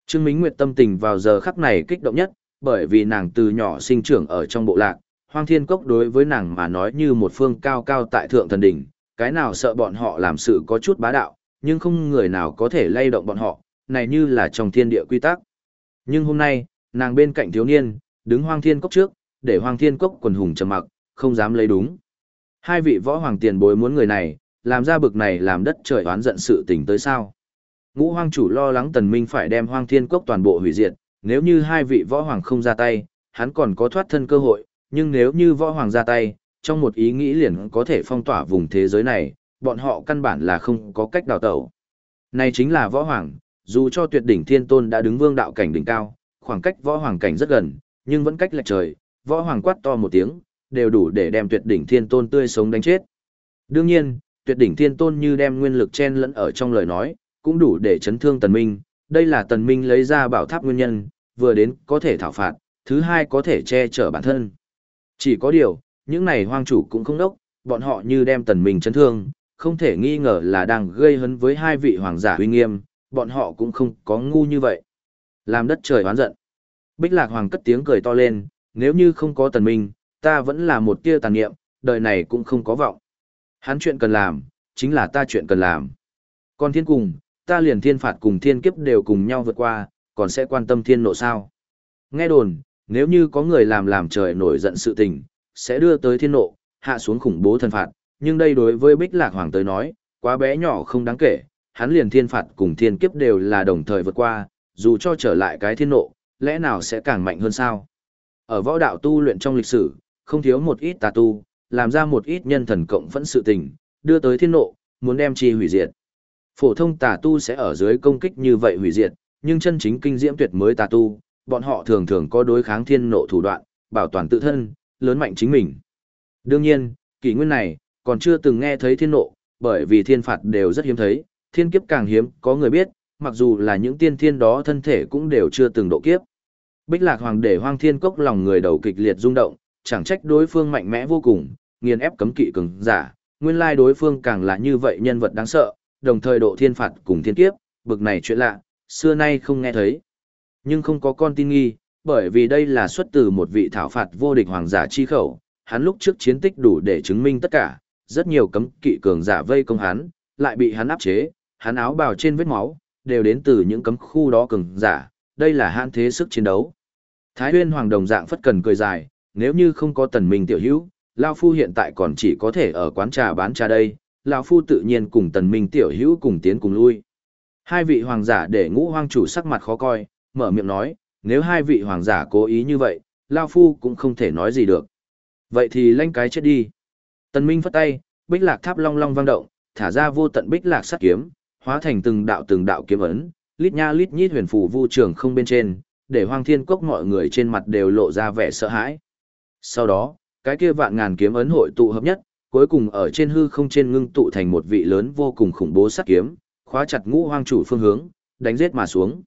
S1: Trương Minh Nguyệt tâm tình vào giờ khắc này kích động nhất, bởi vì nàng từ nhỏ sinh trưởng ở trong bộ lạc, hoang thiên cốc đối với nàng mà nói như một phương cao cao tại thượng thần đỉnh, cái nào sợ bọn họ làm sự có chút bá đạo, nhưng không người nào có thể lay động bọn họ, này như là trong thiên địa quy tắc. Nhưng hôm nay, nàng bên cạnh thiếu niên, đứng hoang thiên cốc trước, để hoang thiên cốc quần hùng trầm mặc, không dám lấy đúng. Hai vị võ hoàng tiền bối muốn người này, làm ra bực này làm đất trời oán giận sự tình tới sao. Ngũ hoang chủ lo lắng tần minh phải đem hoang thiên cốc toàn bộ hủy diệt, nếu như hai vị võ hoàng không ra tay, hắn còn có thoát thân cơ hội, nhưng nếu như võ hoàng ra tay, trong một ý nghĩ liền có thể phong tỏa vùng thế giới này, bọn họ căn bản là không có cách đào tẩu. Này chính là võ hoàng, dù cho tuyệt đỉnh thiên tôn đã đứng vương đạo cảnh đỉnh cao, khoảng cách võ hoàng cảnh rất gần, nhưng vẫn cách lệch trời, võ hoàng quát to một tiếng, đều đủ để đem tuyệt đỉnh thiên tôn tươi sống đánh chết. Đương nhiên, tuyệt đỉnh thiên tôn như đem nguyên lực chen lẫn ở trong lời nói, cũng đủ để chấn thương tần minh, đây là tần minh lấy ra bảo tháp nguyên nhân, vừa đến có thể thảo phạt, thứ hai có thể che chở bản thân. Chỉ có điều, những này hoang chủ cũng không đốc, bọn họ như đem tần minh chấn thương, không thể nghi ngờ là đang gây hấn với hai vị hoàng giả uy nghiêm, bọn họ cũng không có ngu như vậy. Làm đất trời oán giận. Bích Lạc Hoàng cất tiếng cười to lên, nếu như không có tần minh, ta vẫn là một tia tàn niệm, đời này cũng không có vọng. Hắn chuyện cần làm, chính là ta chuyện cần làm. Còn thiên cùng, ta liền thiên phạt cùng thiên kiếp đều cùng nhau vượt qua, còn sẽ quan tâm thiên nộ sao. Nghe đồn, nếu như có người làm làm trời nổi giận sự tình, sẽ đưa tới thiên nộ, hạ xuống khủng bố thần phạt, nhưng đây đối với Bích Lạc Hoàng tới nói, quá bé nhỏ không đáng kể, hắn liền thiên phạt cùng thiên kiếp đều là đồng thời vượt qua, dù cho trở lại cái thiên nộ, lẽ nào sẽ càng mạnh hơn sao? Ở võ đạo tu luyện trong lịch sử, không thiếu một ít tà tu, làm ra một ít nhân thần cộng phẫn sự tình, đưa tới thiên nộ, muốn đem chi hủy diệt. Phổ thông tà tu sẽ ở dưới công kích như vậy hủy diệt, nhưng chân chính kinh diễm tuyệt mới tà tu, bọn họ thường thường có đối kháng thiên nộ thủ đoạn, bảo toàn tự thân, lớn mạnh chính mình. Đương nhiên, kỷ nguyên này, còn chưa từng nghe thấy thiên nộ, bởi vì thiên phạt đều rất hiếm thấy, thiên kiếp càng hiếm, có người biết, mặc dù là những tiên thiên đó thân thể cũng đều chưa từng độ kiếp. Bích lạc hoàng để hoang thiên cốc lòng người đầu kịch liệt rung động, chẳng trách đối phương mạnh mẽ vô cùng, nghiền ép cấm kỵ cường giả, nguyên lai đối phương càng là như vậy nhân vật đáng sợ, đồng thời độ thiên phạt cùng thiên kiếp, bực này chuyện lạ, xưa nay không nghe thấy. Nhưng không có con tin nghi, bởi vì đây là xuất từ một vị thảo phạt vô địch hoàng giả chi khẩu, hắn lúc trước chiến tích đủ để chứng minh tất cả, rất nhiều cấm kỵ cường giả vây công hắn, lại bị hắn áp chế, hắn áo bào trên vết máu, đều đến từ những cấm khu đó cường giả, đây là hạn thế sức chiến đấu. Thái huyên hoàng đồng dạng phất cần cười dài, nếu như không có tần minh tiểu hữu, Lao Phu hiện tại còn chỉ có thể ở quán trà bán trà đây, Lao Phu tự nhiên cùng tần minh tiểu hữu cùng tiến cùng lui. Hai vị hoàng giả để ngũ hoang chủ sắc mặt khó coi, mở miệng nói, nếu hai vị hoàng giả cố ý như vậy, Lao Phu cũng không thể nói gì được. Vậy thì lanh cái chết đi. Tần Minh phất tay, bích lạc tháp long long vang động, thả ra vô tận bích lạc sắt kiếm, hóa thành từng đạo từng đạo kiếm ấn, lít nha lít nhít huyền phù vu trường không bên trên, để hoang thiên cốc mọi người trên mặt đều lộ ra vẻ sợ hãi. Sau đó, cái kia vạn ngàn kiếm ấn hội tụ hợp nhất, cuối cùng ở trên hư không trên ngưng tụ thành một vị lớn vô cùng khủng bố sắt kiếm, khóa chặt ngũ hoang chủ phương hướng, đánh giết mà xuống.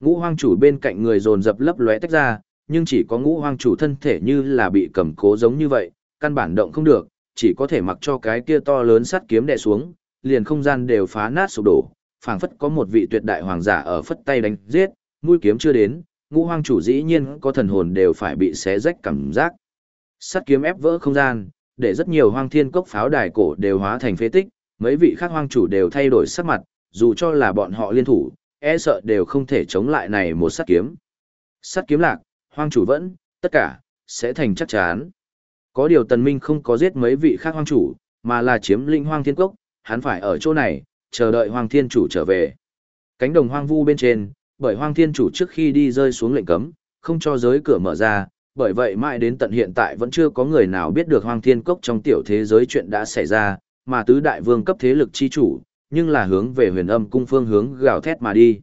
S1: Ngũ hoang chủ bên cạnh người dồn dập lấp lóe tách ra, nhưng chỉ có ngũ hoang chủ thân thể như là bị cầm cố giống như vậy, căn bản động không được, chỉ có thể mặc cho cái kia to lớn sắt kiếm đè xuống, liền không gian đều phá nát sụp đổ, phảng phất có một vị tuyệt đại hoàng giả ở phất tay đánh giết, mũi kiếm chưa đến, ngũ hoang chủ dĩ nhiên có thần hồn đều phải bị xé rách cảm giác. Sắt kiếm ép vỡ không gian, để rất nhiều hoang thiên cốc pháo đài cổ đều hóa thành phế tích, mấy vị khác hoang chủ đều thay đổi sắc mặt, dù cho là bọn họ liên thủ, e sợ đều không thể chống lại này một sắt kiếm. Sắt kiếm lạc, hoang chủ vẫn, tất cả, sẽ thành chắc chắn. Có điều tần minh không có giết mấy vị khác hoang chủ, mà là chiếm linh hoang thiên cốc, hắn phải ở chỗ này, chờ đợi hoang thiên chủ trở về. Cánh đồng hoang vu bên trên, bởi hoang thiên chủ trước khi đi rơi xuống lệnh cấm, không cho giới cửa mở ra, bởi vậy mãi đến tận hiện tại vẫn chưa có người nào biết được hoang thiên cốc trong tiểu thế giới chuyện đã xảy ra, mà tứ đại vương cấp thế lực chi chủ, nhưng là hướng về huyền âm cung phương hướng gào thét mà đi.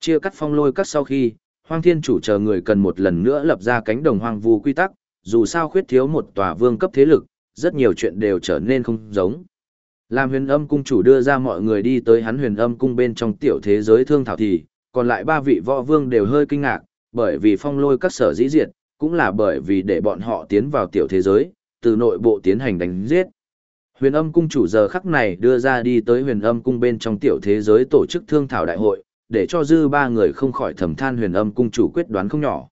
S1: Chia cắt phong lôi cắt sau khi, hoang thiên chủ chờ người cần một lần nữa lập ra cánh đồng hoang vu quy tắc, dù sao khuyết thiếu một tòa vương cấp thế lực, rất nhiều chuyện đều trở nên không giống. Làm huyền âm cung chủ đưa ra mọi người đi tới hắn huyền âm cung bên trong tiểu thế giới thương thảo thì, còn lại ba vị võ vương đều hơi kinh ngạc, bởi vì phong lôi các sở dĩ diệt, cũng là bởi vì để bọn họ tiến vào tiểu thế giới, từ nội bộ tiến hành đánh giết. Huyền âm cung chủ giờ khắc này đưa ra đi tới huyền âm cung bên trong tiểu thế giới tổ chức thương thảo đại hội, để cho dư ba người không khỏi thầm than huyền âm cung chủ quyết đoán không nhỏ.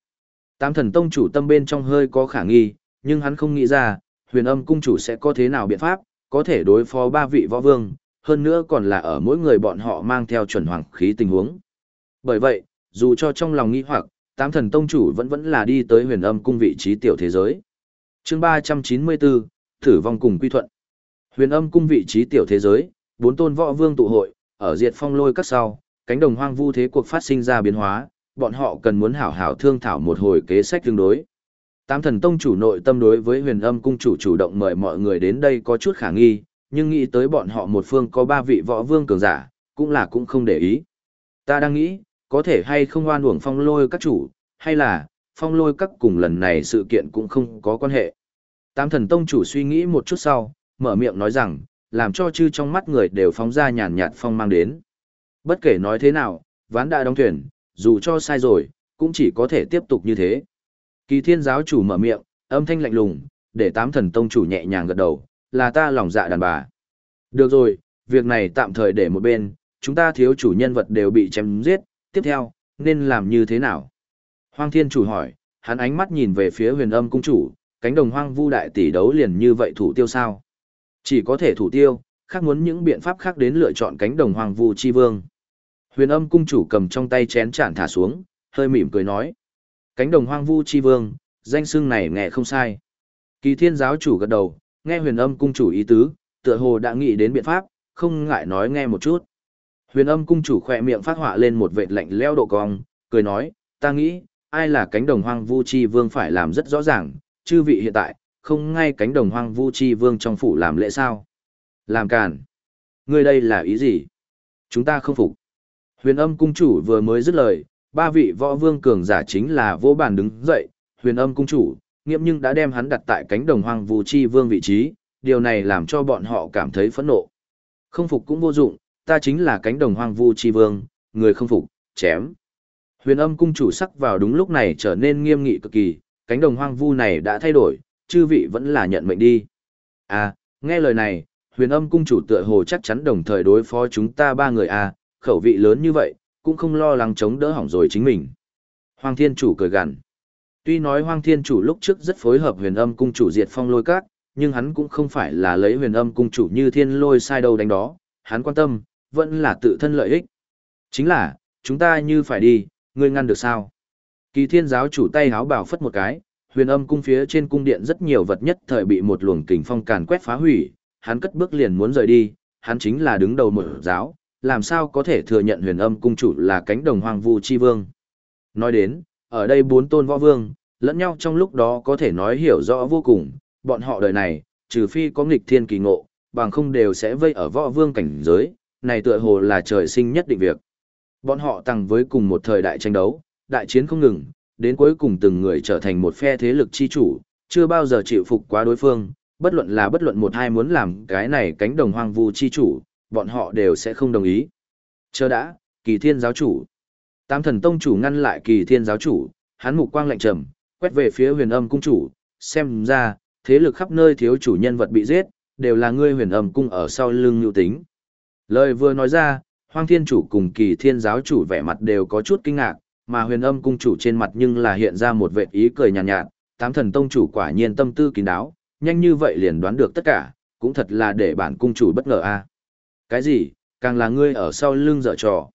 S1: Tám thần tông chủ tâm bên trong hơi có khả nghi, nhưng hắn không nghĩ ra, huyền âm cung chủ sẽ có thế nào biện pháp, có thể đối phó ba vị võ vương, hơn nữa còn là ở mỗi người bọn họ mang theo chuẩn hoàng khí tình huống. Bởi vậy, dù cho trong lòng nghi hoặc, tám thần tông chủ vẫn vẫn là đi tới huyền âm cung vị trí tiểu thế giới. chương 394, thử vong cùng quy thuận. Huyền âm cung vị trí tiểu thế giới, bốn tôn võ vương tụ hội, ở diệt phong lôi các sau, cánh đồng hoang vu thế cuộc phát sinh ra biến hóa, bọn họ cần muốn hảo hảo thương thảo một hồi kế sách tương đối. Tám thần tông chủ nội tâm đối với huyền âm cung chủ chủ động mời mọi người đến đây có chút khả nghi, nhưng nghĩ tới bọn họ một phương có ba vị võ vương cường giả, cũng là cũng không để ý. Ta đang nghĩ, có thể hay không oan uổng phong lôi các chủ, hay là, phong lôi các cùng lần này sự kiện cũng không có quan hệ. Tám thần tông chủ suy nghĩ một chút sau, mở miệng nói rằng, làm cho chư trong mắt người đều phóng ra nhàn nhạt phong mang đến. Bất kể nói thế nào, ván đã đóng thuyền, dù cho sai rồi, cũng chỉ có thể tiếp tục như thế. Kỳ thiên giáo chủ mở miệng, âm thanh lạnh lùng, để tám thần tông chủ nhẹ nhàng gật đầu, là ta lòng dạ đàn bà. Được rồi, việc này tạm thời để một bên, chúng ta thiếu chủ nhân vật đều bị chém giết, tiếp theo, nên làm như thế nào? Hoang thiên chủ hỏi, hắn ánh mắt nhìn về phía huyền âm cung chủ, cánh đồng hoang vu đại tỷ đấu liền như vậy thủ tiêu sao? Chỉ có thể thủ tiêu, khác muốn những biện pháp khác đến lựa chọn cánh đồng hoang vu chi vương. Huyền âm cung chủ cầm trong tay chén chản thả xuống, hơi mỉm cười nói. Cánh đồng hoang vu chi vương, danh xưng này nghe không sai. Kỳ thiên giáo chủ gật đầu, nghe huyền âm cung chủ ý tứ, tựa hồ đã nghĩ đến biện pháp, không ngại nói nghe một chút. Huyền âm cung chủ khỏe miệng phát họa lên một vệt lạnh leo độ cong, cười nói, ta nghĩ, ai là cánh đồng hoang vu chi vương phải làm rất rõ ràng, chư vị hiện tại, không ngay cánh đồng hoang vu chi vương trong phủ làm lễ sao. Làm càn. Ngươi đây là ý gì? Chúng ta không phục. Huyền âm cung chủ vừa mới dứt lời, ba vị võ vương cường giả chính là vô bàn đứng dậy, huyền âm cung chủ, nghiệm nhưng đã đem hắn đặt tại cánh đồng hoang vu chi vương vị trí, điều này làm cho bọn họ cảm thấy phẫn nộ. Không phục cũng vô dụng, ta chính là cánh đồng hoang vu chi vương, người không phục, chém. Huyền âm cung chủ sắc vào đúng lúc này trở nên nghiêm nghị cực kỳ, cánh đồng hoang vu này đã thay đổi, chư vị vẫn là nhận mệnh đi. À, nghe lời này, huyền âm cung chủ tựa hồ chắc chắn đồng thời đối phó chúng ta ba người à, khẩu vị lớn như vậy, cũng không lo lắng chống đỡ hỏng rồi chính mình. Hoàng thiên chủ cười gằn. Tuy nói Hoàng thiên chủ lúc trước rất phối hợp huyền âm cung chủ diệt phong lôi cát, nhưng hắn cũng không phải là lấy huyền âm cung chủ như thiên lôi sai đầu đánh đó, hắn quan tâm, vẫn là tự thân lợi ích. Chính là, chúng ta như phải đi, ngươi ngăn được sao? Kỳ thiên giáo chủ tay háo bảo phất một cái, huyền âm cung phía trên cung điện rất nhiều vật nhất thời bị một luồng kình phong càn quét phá hủy, hắn cất bước liền muốn rời đi, hắn chính là đứng đầu một giáo, làm sao có thể thừa nhận huyền âm cung chủ là cánh đồng hoang vu chi vương. Nói đến, ở đây bốn tôn võ vương, lẫn nhau trong lúc đó có thể nói hiểu rõ vô cùng, bọn họ đời này, trừ phi có nghịch thiên kỳ ngộ, bằng không đều sẽ vây ở võ vương cảnh giới, này tựa hồ là trời sinh nhất định việc. Bọn họ tăng với cùng một thời đại tranh đấu, đại chiến không ngừng, đến cuối cùng từng người trở thành một phe thế lực chi chủ, chưa bao giờ chịu phục quá đối phương, bất luận là bất luận một hai muốn làm cái này cánh đồng hoang vu chi chủ, bọn họ đều sẽ không đồng ý. Chờ đã, kỳ thiên giáo chủ. Tam thần tông chủ ngăn lại kỳ thiên giáo chủ, hắn mục quang lạnh trầm, quét về phía huyền âm cung chủ, xem ra, thế lực khắp nơi thiếu chủ nhân vật bị giết, đều là ngươi huyền âm cung ở sau lưng nhu tính. Lời vừa nói ra, hoang thiên chủ cùng kỳ thiên giáo chủ vẻ mặt đều có chút kinh ngạc, mà huyền âm cung chủ trên mặt nhưng là hiện ra một vệ ý cười nhàn nhạt, nhạt, tám thần tông chủ quả nhiên tâm tư kín đáo, nhanh như vậy liền đoán được tất cả, cũng thật là để bản cung chủ bất ngờ a. Cái gì, càng là ngươi ở sau lưng dở trò.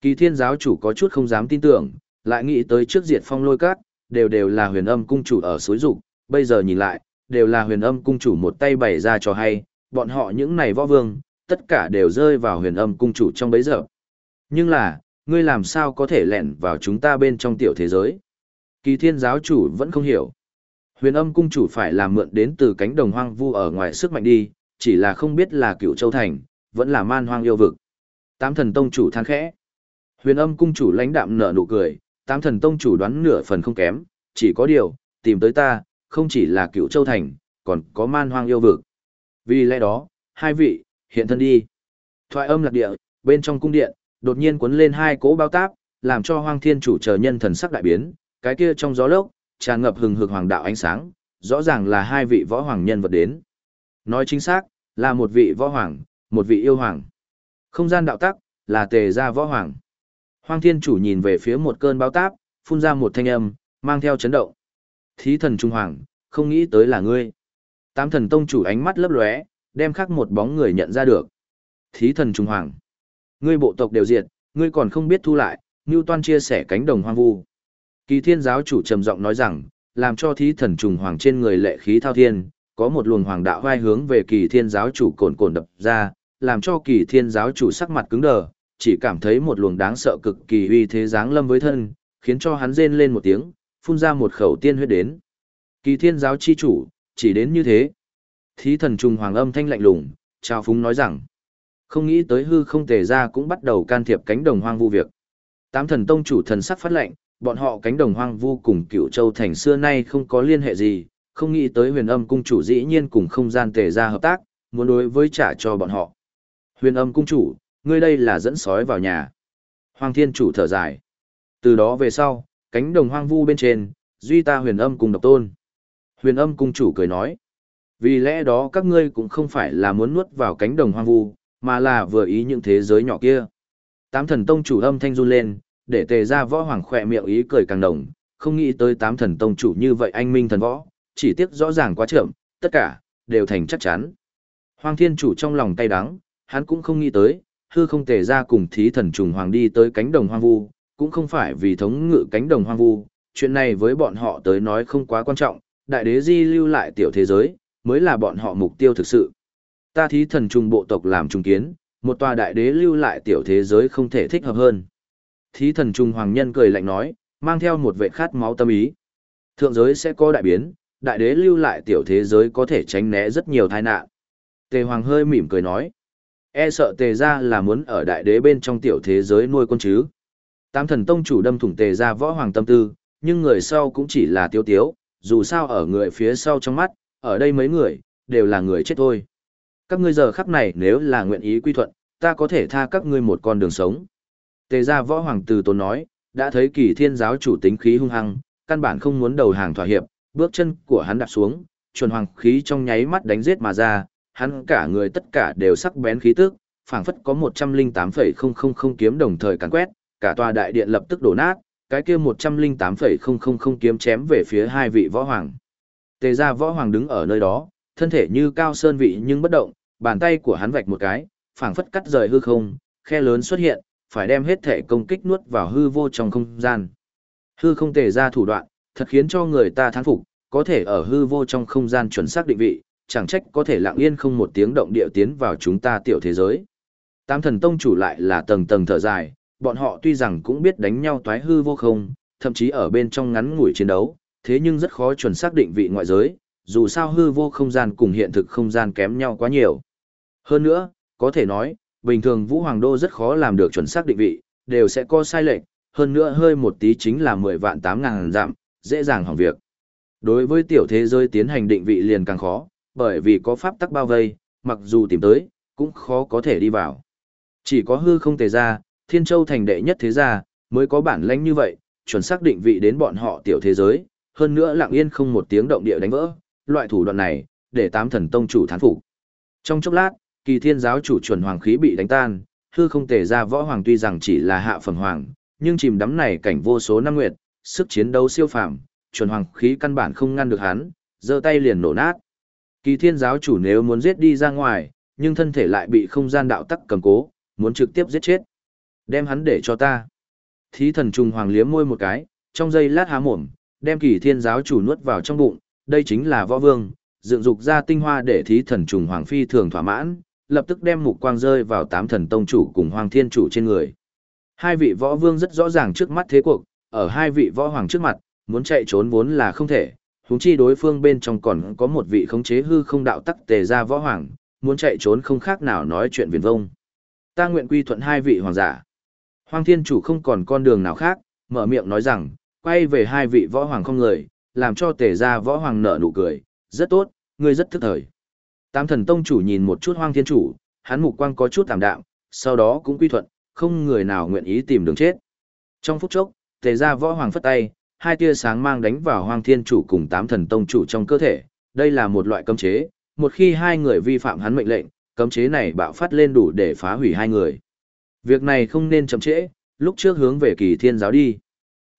S1: Kỳ thiên giáo chủ có chút không dám tin tưởng, lại nghĩ tới trước diệt phong lôi cát, đều đều là huyền âm cung chủ ở suối rục, bây giờ nhìn lại, đều là huyền âm cung chủ một tay bày ra cho hay, bọn họ những này võ vương, tất cả đều rơi vào huyền âm cung chủ trong bấy giờ. Nhưng là, ngươi làm sao có thể lẻn vào chúng ta bên trong tiểu thế giới? Kỳ thiên giáo chủ vẫn không hiểu. Huyền âm cung chủ phải làm mượn đến từ cánh đồng hoang vu ở ngoài sức mạnh đi, chỉ là không biết là cựu châu thành, vẫn là man hoang yêu vực. Tám thần tông chủ than khẽ. Huyền âm cung chủ lãnh đạm nở nụ cười, tám thần tông chủ đoán nửa phần không kém, chỉ có điều, tìm tới ta, không chỉ là cựu châu thành, còn có man hoang yêu vực. Vì lẽ đó, hai vị, hiện thân đi. Thoại âm lạc địa, bên trong cung điện, đột nhiên cuốn lên hai cỗ bao táp, làm cho hoang thiên chủ chờ nhân thần sắc đại biến, cái kia trong gió lốc, tràn ngập hừng hực hoàng đạo ánh sáng, rõ ràng là hai vị võ hoàng nhân vật đến. Nói chính xác, là một vị võ hoàng, một vị yêu hoàng. Không gian đạo tắc, là tề gia võ hoàng. hoàng thiên chủ nhìn về phía một cơn báo táp, phun ra một thanh âm, mang theo chấn động. Thí thần trung hoàng, không nghĩ tới là ngươi. Tám thần tông chủ ánh mắt lấp lóe, đem khắc một bóng người nhận ra được. Thí thần trung hoàng. Ngươi bộ tộc đều diệt, ngươi còn không biết thu lại, Ngưu Toan chia sẻ cánh đồng hoang vu. Kỳ thiên giáo chủ trầm giọng nói rằng, làm cho thí thần trùng hoàng trên người lệ khí thao thiên, có một luồng hoàng đạo vai hướng về kỳ thiên giáo chủ cồn cồn đập ra, làm cho kỳ thiên giáo chủ sắc mặt cứng đờ, chỉ cảm thấy một luồng đáng sợ cực kỳ uy thế dáng lâm với thân, khiến cho hắn rên lên một tiếng, phun ra một khẩu tiên huyết đến. Kỳ thiên giáo chi chủ, chỉ đến như thế. Thí thần trùng hoàng âm thanh lạnh lùng, trao phúng nói rằng, không nghĩ tới hư không tề ra cũng bắt đầu can thiệp cánh đồng hoang vu việc. Tám thần tông chủ thần sắc phát lệnh, bọn họ cánh đồng hoang vu cùng cựu châu thành xưa nay không có liên hệ gì, không nghĩ tới huyền âm cung chủ dĩ nhiên cùng không gian tề ra hợp tác, muốn đối với trả cho bọn họ. Huyền âm cung chủ, ngươi đây là dẫn sói vào nhà. Hoàng thiên chủ thở dài. Từ đó về sau, cánh đồng hoang vu bên trên, duy ta huyền âm cùng độc tôn. Huyền âm cung chủ cười nói. Vì lẽ đó các ngươi cũng không phải là muốn nuốt vào cánh đồng hoang vu, mà là vừa ý những thế giới nhỏ kia. Tám thần tông chủ âm thanh run lên, để tề ra võ hoàng khỏe miệng ý cười càng đồng, không nghĩ tới tám thần tông chủ như vậy anh minh thần võ, chỉ tiếc rõ ràng quá chậm, tất cả, đều thành chắc chắn. Hoàng thiên chủ trong lòng tay đắng, hắn cũng không nghĩ tới, hư không tề ra cùng thí thần trùng hoàng đi tới cánh đồng hoang vu, cũng không phải vì thống ngự cánh đồng hoang vu, chuyện này với bọn họ tới nói không quá quan trọng, đại đế di lưu lại tiểu thế giới, mới là bọn họ mục tiêu thực sự. Ta thí thần trùng bộ tộc làm trùng kiến, một tòa đại đế lưu lại tiểu thế giới không thể thích hợp hơn. Thí thần trùng hoàng nhân cười lạnh nói, mang theo một vệ khát máu tâm ý. Thượng giới sẽ có đại biến, đại đế lưu lại tiểu thế giới có thể tránh né rất nhiều tai nạn. Tề hoàng hơi mỉm cười nói, e sợ tề ra là muốn ở đại đế bên trong tiểu thế giới nuôi con chứ. Tam thần tông chủ đâm thủng tề ra võ hoàng tâm tư, nhưng người sau cũng chỉ là tiêu tiếu, dù sao ở người phía sau trong mắt, ở đây mấy người, đều là người chết thôi. Các ngươi giờ khắc này nếu là nguyện ý quy thuận, ta có thể tha các ngươi một con đường sống. Tề gia võ hoàng từ tốn nói, đã thấy kỳ thiên giáo chủ tính khí hung hăng, căn bản không muốn đầu hàng thỏa hiệp, bước chân của hắn đạp xuống, chuẩn hoàng khí trong nháy mắt đánh giết mà ra, hắn cả người tất cả đều sắc bén khí tức, phảng phất có 108,000 kiếm đồng thời càn quét, cả tòa đại điện lập tức đổ nát, cái kia 108,000 kiếm chém về phía hai vị võ hoàng. Tề gia võ hoàng đứng ở nơi đó, thân thể như cao sơn vị nhưng bất động, bàn tay của hắn vạch một cái, phảng phất cắt rời hư không, khe lớn xuất hiện, phải đem hết thể công kích nuốt vào hư vô trong không gian. Hư không tề ra thủ đoạn, thật khiến cho người ta thán phục, có thể ở hư vô trong không gian chuẩn xác định vị, chẳng trách có thể lặng yên không một tiếng động địa tiến vào chúng ta tiểu thế giới. Tam thần tông chủ lại là tầng tầng thở dài, bọn họ tuy rằng cũng biết đánh nhau toái hư vô không, thậm chí ở bên trong ngắn ngủi chiến đấu, thế nhưng rất khó chuẩn xác định vị ngoại giới, dù sao hư vô không gian cùng hiện thực không gian kém nhau quá nhiều. Hơn nữa, có thể nói, bình thường Vũ Hoàng Đô rất khó làm được chuẩn xác định vị, đều sẽ có sai lệch, hơn nữa hơi một tí chính là 10 vạn 8 ngàn giảm, dễ dàng hỏng việc. Đối với tiểu thế giới tiến hành định vị liền càng khó, bởi vì có pháp tắc bao vây, mặc dù tìm tới, cũng khó có thể đi vào. Chỉ có hư không tề ra, Thiên Châu thành đệ nhất thế gia, mới có bản lãnh như vậy, chuẩn xác định vị đến bọn họ tiểu thế giới, hơn nữa lặng yên không một tiếng động địa đánh vỡ, loại thủ đoạn này, để tám thần tông chủ thán phục. Trong chốc lát, kỳ thiên giáo chủ chuẩn hoàng khí bị đánh tan, hư không tề ra võ hoàng tuy rằng chỉ là hạ phẩm hoàng, nhưng chìm đắm này cảnh vô số năm nguyệt, sức chiến đấu siêu phàm, chuẩn hoàng khí căn bản không ngăn được hắn, giơ tay liền nổ nát. Kỳ thiên giáo chủ nếu muốn giết đi ra ngoài, nhưng thân thể lại bị không gian đạo tắc cầm cố, muốn trực tiếp giết chết. Đem hắn để cho ta. Thí thần trùng hoàng liếm môi một cái, trong giây lát há mồm, đem kỳ thiên giáo chủ nuốt vào trong bụng, đây chính là võ vương, dựng dục ra tinh hoa để thí thần trùng hoàng phi thường thỏa mãn, lập tức đem mục quang rơi vào tám thần tông chủ cùng hoàng thiên chủ trên người. Hai vị võ vương rất rõ ràng trước mắt thế cuộc, ở hai vị võ hoàng trước mặt, muốn chạy trốn vốn là không thể, huống chi đối phương bên trong còn có một vị khống chế hư không đạo tắc tề ra võ hoàng, muốn chạy trốn không khác nào nói chuyện viển vông. Ta nguyện quy thuận hai vị hoàng giả. Hoàng thiên chủ không còn con đường nào khác, mở miệng nói rằng, quay về hai vị võ hoàng không người, làm cho tề ra võ hoàng nở nụ cười, rất tốt, ngươi rất thức thời. Tam thần tông chủ nhìn một chút hoang thiên chủ, hắn mục quang có chút tạm đạm, sau đó cũng quy thuận, không người nào nguyện ý tìm đường chết. Trong phút chốc, tề ra võ hoàng phất tay, hai tia sáng mang đánh vào hoang thiên chủ cùng tám thần tông chủ trong cơ thể. Đây là một loại cấm chế, một khi hai người vi phạm hắn mệnh lệnh, cấm chế này bạo phát lên đủ để phá hủy hai người. Việc này không nên chậm trễ, lúc trước hướng về kỳ thiên giáo đi.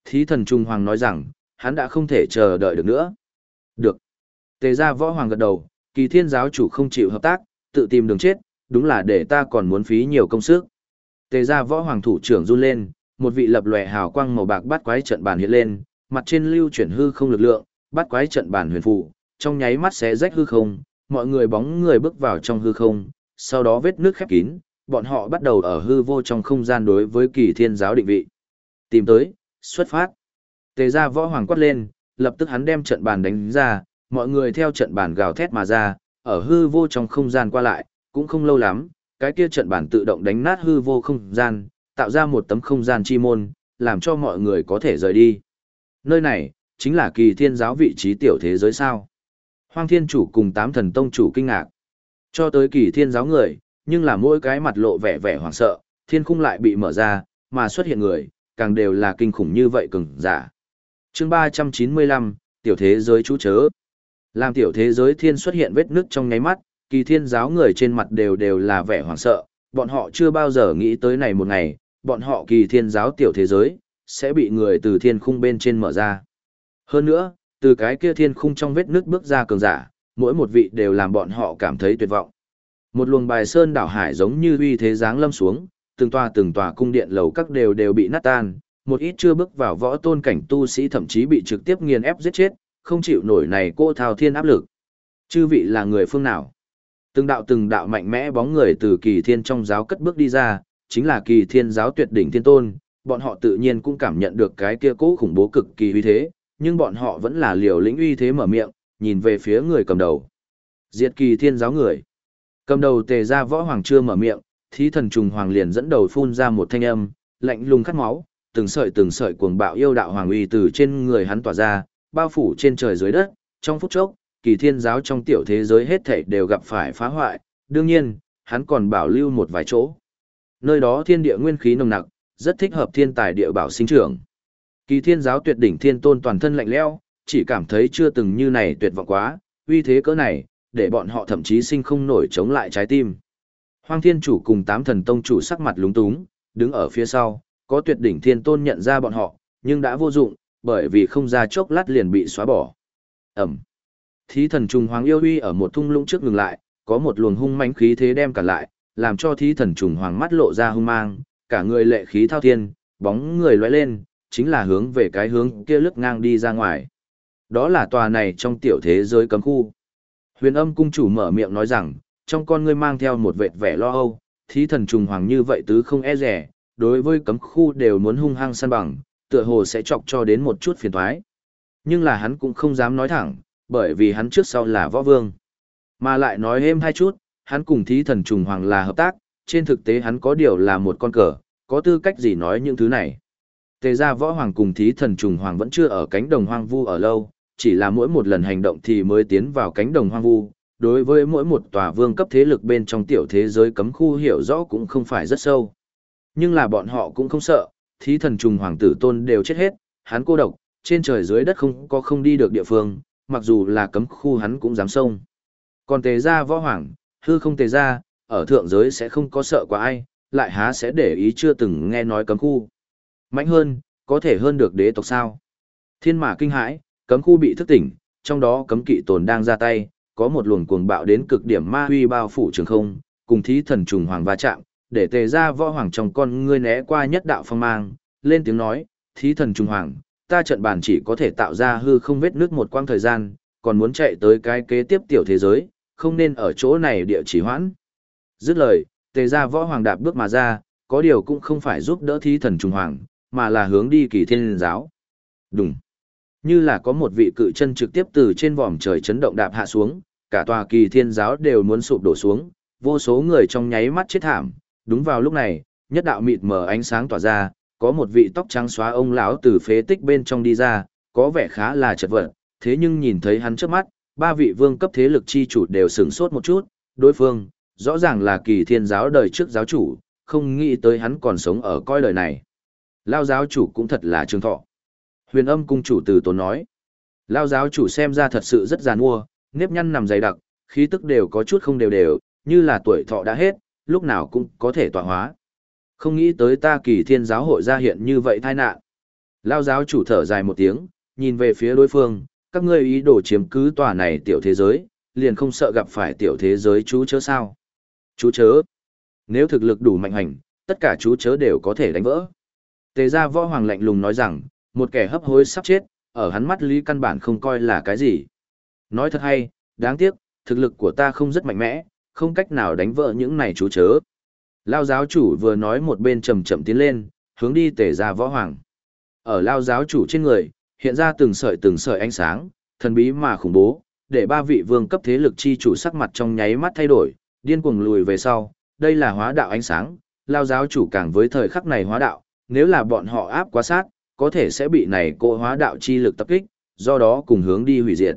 S1: Thí thần Trung Hoàng nói rằng, hắn đã không thể chờ đợi được nữa. Được. Tề ra võ hoàng gật đầu, kỳ thiên giáo chủ không chịu hợp tác, tự tìm đường chết, đúng là để ta còn muốn phí nhiều công sức. Tề ra võ hoàng thủ trưởng run lên, một vị lập lòe hào quang màu bạc bắt quái trận bàn hiện lên, mặt trên lưu chuyển hư không lực lượng, bắt quái trận bản huyền phù, trong nháy mắt xé rách hư không, mọi người bóng người bước vào trong hư không, sau đó vết nước khép kín, bọn họ bắt đầu ở hư vô trong không gian đối với kỳ thiên giáo định vị. Tìm tới, xuất phát. Tề ra võ hoàng quát lên, lập tức hắn đem trận bàn đánh ra, mọi người theo trận bàn gào thét mà ra, ở hư vô trong không gian qua lại, cũng không lâu lắm, cái kia trận bàn tự động đánh nát hư vô không gian, tạo ra một tấm không gian chi môn, làm cho mọi người có thể rời đi. Nơi này, chính là kỳ thiên giáo vị trí tiểu thế giới sao. Hoang thiên chủ cùng tám thần tông chủ kinh ngạc. Cho tới kỳ thiên giáo người, nhưng là mỗi cái mặt lộ vẻ vẻ hoảng sợ, thiên khung lại bị mở ra, mà xuất hiện người, càng đều là kinh khủng như vậy cứng, giả. chương 395, tiểu thế giới chú chớ. Làm tiểu thế giới thiên xuất hiện vết nứt trong nháy mắt, kỳ thiên giáo người trên mặt đều đều là vẻ hoảng sợ, bọn họ chưa bao giờ nghĩ tới này một ngày, bọn họ kỳ thiên giáo tiểu thế giới, sẽ bị người từ thiên khung bên trên mở ra. Hơn nữa, từ cái kia thiên khung trong vết nước bước ra cường giả, mỗi một vị đều làm bọn họ cảm thấy tuyệt vọng. Một luồng bài sơn đảo hải giống như uy thế giáng lâm xuống, từng tòa từng tòa cung điện lầu các đều đều bị nát tan, một ít chưa bước vào võ tôn cảnh tu sĩ thậm chí bị trực tiếp nghiền ép giết chết, không chịu nổi này cô thao thiên áp lực. Chư vị là người phương nào? Từng đạo từng đạo mạnh mẽ bóng người từ kỳ thiên trong giáo cất bước đi ra, chính là kỳ thiên giáo tuyệt đỉnh thiên tôn, bọn họ tự nhiên cũng cảm nhận được cái kia cố khủng bố cực kỳ uy thế, nhưng bọn họ vẫn là liều lĩnh uy thế mở miệng, nhìn về phía người cầm đầu. Diệt kỳ thiên giáo người. Cầm đầu tề ra võ hoàng chưa mở miệng, thí thần trùng hoàng liền dẫn đầu phun ra một thanh âm, lạnh lùng cắt máu, từng sợi từng sợi cuồng bạo yêu đạo hoàng uy từ trên người hắn tỏa ra, bao phủ trên trời dưới đất, trong phút chốc, kỳ thiên giáo trong tiểu thế giới hết thảy đều gặp phải phá hoại, đương nhiên, hắn còn bảo lưu một vài chỗ. Nơi đó thiên địa nguyên khí nồng nặc, rất thích hợp thiên tài địa bảo sinh trưởng. Kỳ thiên giáo tuyệt đỉnh thiên tôn toàn thân lạnh lẽo, chỉ cảm thấy chưa từng như này tuyệt vọng quá, uy thế cỡ này, để bọn họ thậm chí sinh không nổi chống lại trái tim. Hoang thiên chủ cùng tám thần tông chủ sắc mặt lúng túng, đứng ở phía sau, có tuyệt đỉnh thiên tôn nhận ra bọn họ, nhưng đã vô dụng, bởi vì không ra chốc lát liền bị xóa bỏ. Ẩm. Thí thần trùng hoàng yêu uy ở một thung lũng trước ngừng lại, có một luồng hung mãnh khí thế đem cả lại, làm cho thí thần trùng hoàng mắt lộ ra hung mang, cả người lệ khí thao thiên, bóng người lóe lên, chính là hướng về cái hướng kia lướt ngang đi ra ngoài. Đó là tòa này trong tiểu thế giới cấm khu. Huyền âm cung chủ mở miệng nói rằng, trong con ngươi mang theo một vệt vẻ lo âu, thí thần trùng hoàng như vậy tứ không e rẻ, đối với cấm khu đều muốn hung hăng săn bằng, tựa hồ sẽ chọc cho đến một chút phiền thoái. Nhưng là hắn cũng không dám nói thẳng, bởi vì hắn trước sau là võ vương. Mà lại nói êm hai chút, hắn cùng thí thần trùng hoàng là hợp tác, trên thực tế hắn có điều là một con cờ, có tư cách gì nói những thứ này. Tề ra võ hoàng cùng thí thần trùng hoàng vẫn chưa ở cánh đồng hoang vu ở lâu, chỉ là mỗi một lần hành động thì mới tiến vào cánh đồng hoang vu. Đối với mỗi một tòa vương cấp thế lực bên trong tiểu thế giới cấm khu hiểu rõ cũng không phải rất sâu. Nhưng là bọn họ cũng không sợ, thí thần trùng hoàng tử tôn đều chết hết, hắn cô độc, trên trời dưới đất không có không đi được địa phương, mặc dù là cấm khu hắn cũng dám xông. Còn tề ra võ hoàng, hư không tề ra, ở thượng giới sẽ không có sợ qua ai, lại há sẽ để ý chưa từng nghe nói cấm khu. Mạnh hơn, có thể hơn được đế tộc sao. Thiên mã kinh hãi, cấm khu bị thức tỉnh, trong đó cấm kỵ tồn đang ra tay, có một luồng cuồng bạo đến cực điểm ma huy bao phủ trường không, cùng thí thần trùng hoàng va chạm, để tề ra võ hoàng trong con ngươi né qua nhất đạo phong mang, lên tiếng nói, thí thần trùng hoàng, ta trận bản chỉ có thể tạo ra hư không vết nước một quang thời gian, còn muốn chạy tới cái kế tiếp tiểu thế giới, không nên ở chỗ này địa chỉ hoãn. Dứt lời, tề ra võ hoàng đạp bước mà ra, có điều cũng không phải giúp đỡ thí thần trùng hoàng, mà là hướng đi kỳ thiên giáo. Đúng. Như là có một vị cự chân trực tiếp từ trên vòm trời chấn động đạp hạ xuống, cả tòa kỳ thiên giáo đều muốn sụp đổ xuống, vô số người trong nháy mắt chết thảm. Đúng vào lúc này, nhất đạo mịt mờ ánh sáng tỏa ra, có một vị tóc trắng xóa ông lão từ phế tích bên trong đi ra, có vẻ khá là chật vật, thế nhưng nhìn thấy hắn trước mắt, ba vị vương cấp thế lực chi chủ đều sửng sốt một chút, đối phương, rõ ràng là kỳ thiên giáo đời trước giáo chủ, không nghĩ tới hắn còn sống ở coi đời này. Lao giáo chủ cũng thật là trường thọ. Huyền âm cung chủ từ tốn nói. Lao giáo chủ xem ra thật sự rất giàn mua, nếp nhăn nằm dày đặc, khí tức đều có chút không đều đều, như là tuổi thọ đã hết, lúc nào cũng có thể tọa hóa. Không nghĩ tới ta kỳ thiên giáo hội ra hiện như vậy tai nạn. Lao giáo chủ thở dài một tiếng, nhìn về phía đối phương, các ngươi ý đồ chiếm cứ tòa này tiểu thế giới, liền không sợ gặp phải tiểu thế giới chú chớ sao. Chú chớ. Nếu thực lực đủ mạnh hành, tất cả chú chớ đều có thể đánh vỡ. Tề gia võ hoàng lạnh lùng nói rằng, một kẻ hấp hối sắp chết, ở hắn mắt lý căn bản không coi là cái gì. Nói thật hay, đáng tiếc, thực lực của ta không rất mạnh mẽ, không cách nào đánh vỡ những này chú chớ. Lao giáo chủ vừa nói một bên chậm chậm tiến lên, hướng đi tề gia võ hoàng. Ở lao giáo chủ trên người, hiện ra từng sợi từng sợi ánh sáng, thần bí mà khủng bố, để ba vị vương cấp thế lực chi chủ sắc mặt trong nháy mắt thay đổi, điên cuồng lùi về sau, đây là hóa đạo ánh sáng, lao giáo chủ càng với thời khắc này hóa đạo, nếu là bọn họ áp quá sát, có thể sẽ bị này cô hóa đạo chi lực tập kích, do đó cùng hướng đi hủy diệt.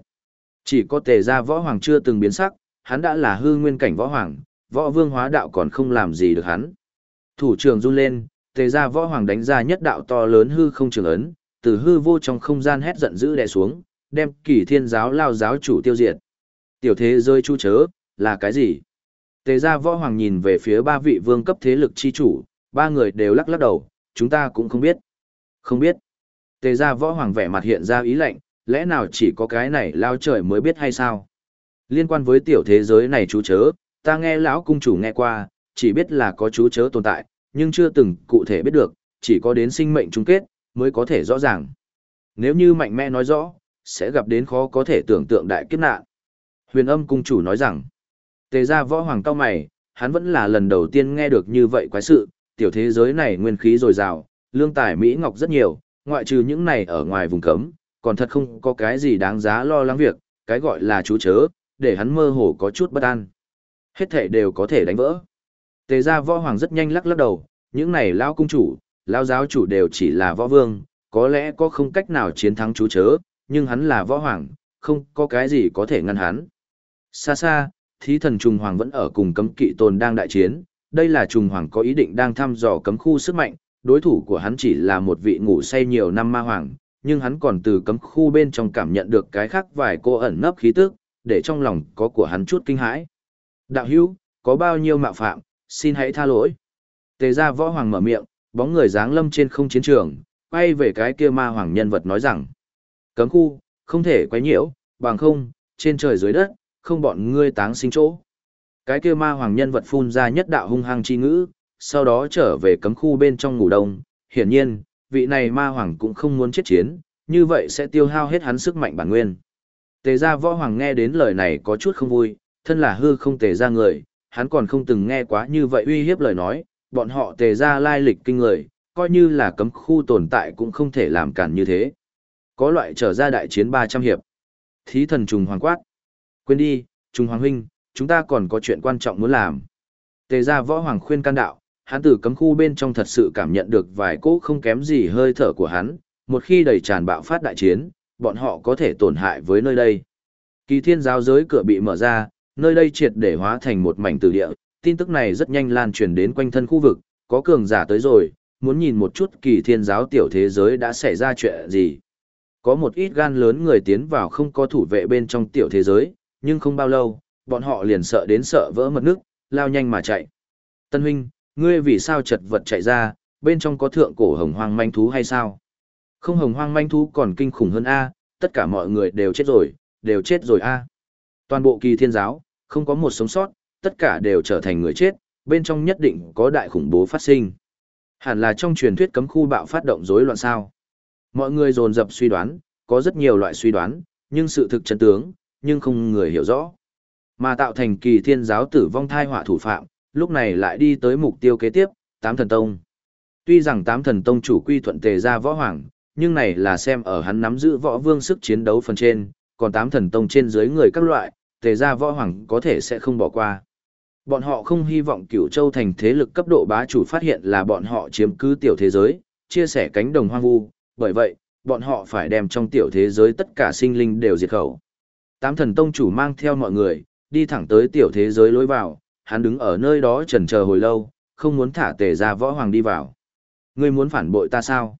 S1: Chỉ có tề gia võ hoàng chưa từng biến sắc, hắn đã là hư nguyên cảnh võ hoàng, võ vương hóa đạo còn không làm gì được hắn. Thủ trưởng run lên, tề gia võ hoàng đánh ra nhất đạo to lớn hư không trường ấn, từ hư vô trong không gian hét giận dữ đè xuống, đem kỳ thiên giáo lao giáo chủ tiêu diệt. Tiểu thế rơi chu chớ, là cái gì? Tề gia võ hoàng nhìn về phía ba vị vương cấp thế lực chi chủ, ba người đều lắc lắc đầu, chúng ta cũng không biết. Không biết. Tề gia võ hoàng vẻ mặt hiện ra ý lệnh, lẽ nào chỉ có cái này lao trời mới biết hay sao? Liên quan với tiểu thế giới này chú chớ, ta nghe lão cung chủ nghe qua, chỉ biết là có chú chớ tồn tại, nhưng chưa từng cụ thể biết được, chỉ có đến sinh mệnh chung kết, mới có thể rõ ràng. Nếu như mạnh mẽ nói rõ, sẽ gặp đến khó có thể tưởng tượng đại kiếp nạn. Huyền âm cung chủ nói rằng, tề gia võ hoàng cao mày, hắn vẫn là lần đầu tiên nghe được như vậy quái sự, tiểu thế giới này nguyên khí dồi dào, lương tài Mỹ Ngọc rất nhiều, ngoại trừ những này ở ngoài vùng cấm, còn thật không có cái gì đáng giá lo lắng việc, cái gọi là chú chớ, để hắn mơ hồ có chút bất an. Hết thể đều có thể đánh vỡ. Tề gia võ hoàng rất nhanh lắc lắc đầu, những này lao cung chủ, lao giáo chủ đều chỉ là võ vương, có lẽ có không cách nào chiến thắng chú chớ, nhưng hắn là võ hoàng, không có cái gì có thể ngăn hắn. Xa xa, thí thần trùng hoàng vẫn ở cùng cấm kỵ tồn đang đại chiến, đây là trùng hoàng có ý định đang thăm dò cấm khu sức mạnh, đối thủ của hắn chỉ là một vị ngủ say nhiều năm ma hoàng, nhưng hắn còn từ cấm khu bên trong cảm nhận được cái khác vài cô ẩn nấp khí tức, để trong lòng có của hắn chút kinh hãi. Đạo hữu, có bao nhiêu mạo phạm, xin hãy tha lỗi. Tề ra võ hoàng mở miệng, bóng người dáng lâm trên không chiến trường, quay về cái kia ma hoàng nhân vật nói rằng. Cấm khu, không thể quấy nhiễu, bằng không, trên trời dưới đất, không bọn ngươi táng sinh chỗ. Cái kia ma hoàng nhân vật phun ra nhất đạo hung hăng chi ngữ, sau đó trở về cấm khu bên trong ngủ đông. Hiển nhiên, vị này ma hoàng cũng không muốn chết chiến, như vậy sẽ tiêu hao hết hắn sức mạnh bản nguyên. Tề gia võ hoàng nghe đến lời này có chút không vui, thân là hư không tề gia người, hắn còn không từng nghe quá như vậy uy hiếp lời nói, bọn họ tề gia lai lịch kinh người, coi như là cấm khu tồn tại cũng không thể làm cản như thế. Có loại trở ra đại chiến 300 hiệp. Thí thần trùng hoàng quát. Quên đi, Trung hoàng huynh, chúng ta còn có chuyện quan trọng muốn làm. Tề gia võ hoàng khuyên can đạo, hắn từ cấm khu bên trong thật sự cảm nhận được vài cỗ không kém gì hơi thở của hắn, một khi đầy tràn bạo phát đại chiến, bọn họ có thể tổn hại với nơi đây. Kỳ thiên giáo giới cửa bị mở ra, nơi đây triệt để hóa thành một mảnh tử địa, tin tức này rất nhanh lan truyền đến quanh thân khu vực, có cường giả tới rồi, muốn nhìn một chút kỳ thiên giáo tiểu thế giới đã xảy ra chuyện gì. Có một ít gan lớn người tiến vào không có thủ vệ bên trong tiểu thế giới, nhưng không bao lâu, bọn họ liền sợ đến sợ vỡ mật nước, lao nhanh mà chạy. Tân huynh, ngươi vì sao chật vật chạy ra, bên trong có thượng cổ hồng hoang manh thú hay sao? Không hồng hoang manh thú còn kinh khủng hơn A, tất cả mọi người đều chết rồi, đều chết rồi A. Toàn bộ kỳ thiên giáo, không có một sống sót, tất cả đều trở thành người chết, bên trong nhất định có đại khủng bố phát sinh. Hẳn là trong truyền thuyết cấm khu bạo phát động rối loạn sao. Mọi người dồn dập suy đoán, có rất nhiều loại suy đoán, nhưng sự thực chân tướng, nhưng không người hiểu rõ. Mà tạo thành kỳ thiên giáo tử vong thai họa thủ phạm, lúc này lại đi tới mục tiêu kế tiếp, tám thần tông. Tuy rằng tám thần tông chủ quy thuận tề ra võ hoàng, nhưng này là xem ở hắn nắm giữ võ vương sức chiến đấu phần trên, còn tám thần tông trên dưới người các loại, tề ra võ hoàng có thể sẽ không bỏ qua. Bọn họ không hy vọng cửu châu thành thế lực cấp độ bá chủ phát hiện là bọn họ chiếm cứ tiểu thế giới, chia sẻ cánh đồng hoang vu, bởi vậy, bọn họ phải đem trong tiểu thế giới tất cả sinh linh đều diệt khẩu. Tám thần tông chủ mang theo mọi người, đi thẳng tới tiểu thế giới lối vào, hắn đứng ở nơi đó chần chờ hồi lâu, không muốn thả tề ra võ hoàng đi vào. Ngươi muốn phản bội ta sao?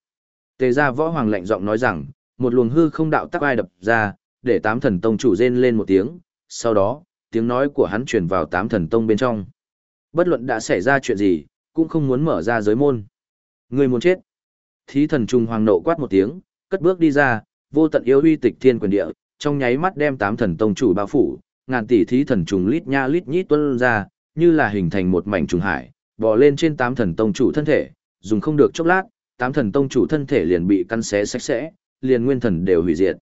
S1: Tề ra võ hoàng lạnh giọng nói rằng, một luồng hư không đạo tắc ai đập ra, để tám thần tông chủ rên lên một tiếng, sau đó, tiếng nói của hắn truyền vào tám thần tông bên trong. Bất luận đã xảy ra chuyện gì, cũng không muốn mở ra giới môn. Ngươi muốn chết. Thí thần trùng hoàng nộ quát một tiếng, cất bước đi ra, vô tận yêu uy tịch thiên quyền địa, trong nháy mắt đem tám thần tông chủ bao phủ, ngàn tỷ thí thần trùng lít nha lít nhít tuôn ra, như là hình thành một mảnh trùng hải, bò lên trên tám thần tông chủ thân thể, dùng không được chốc lát, tám thần tông chủ thân thể liền bị căn xé sạch sẽ, liền nguyên thần đều hủy diệt.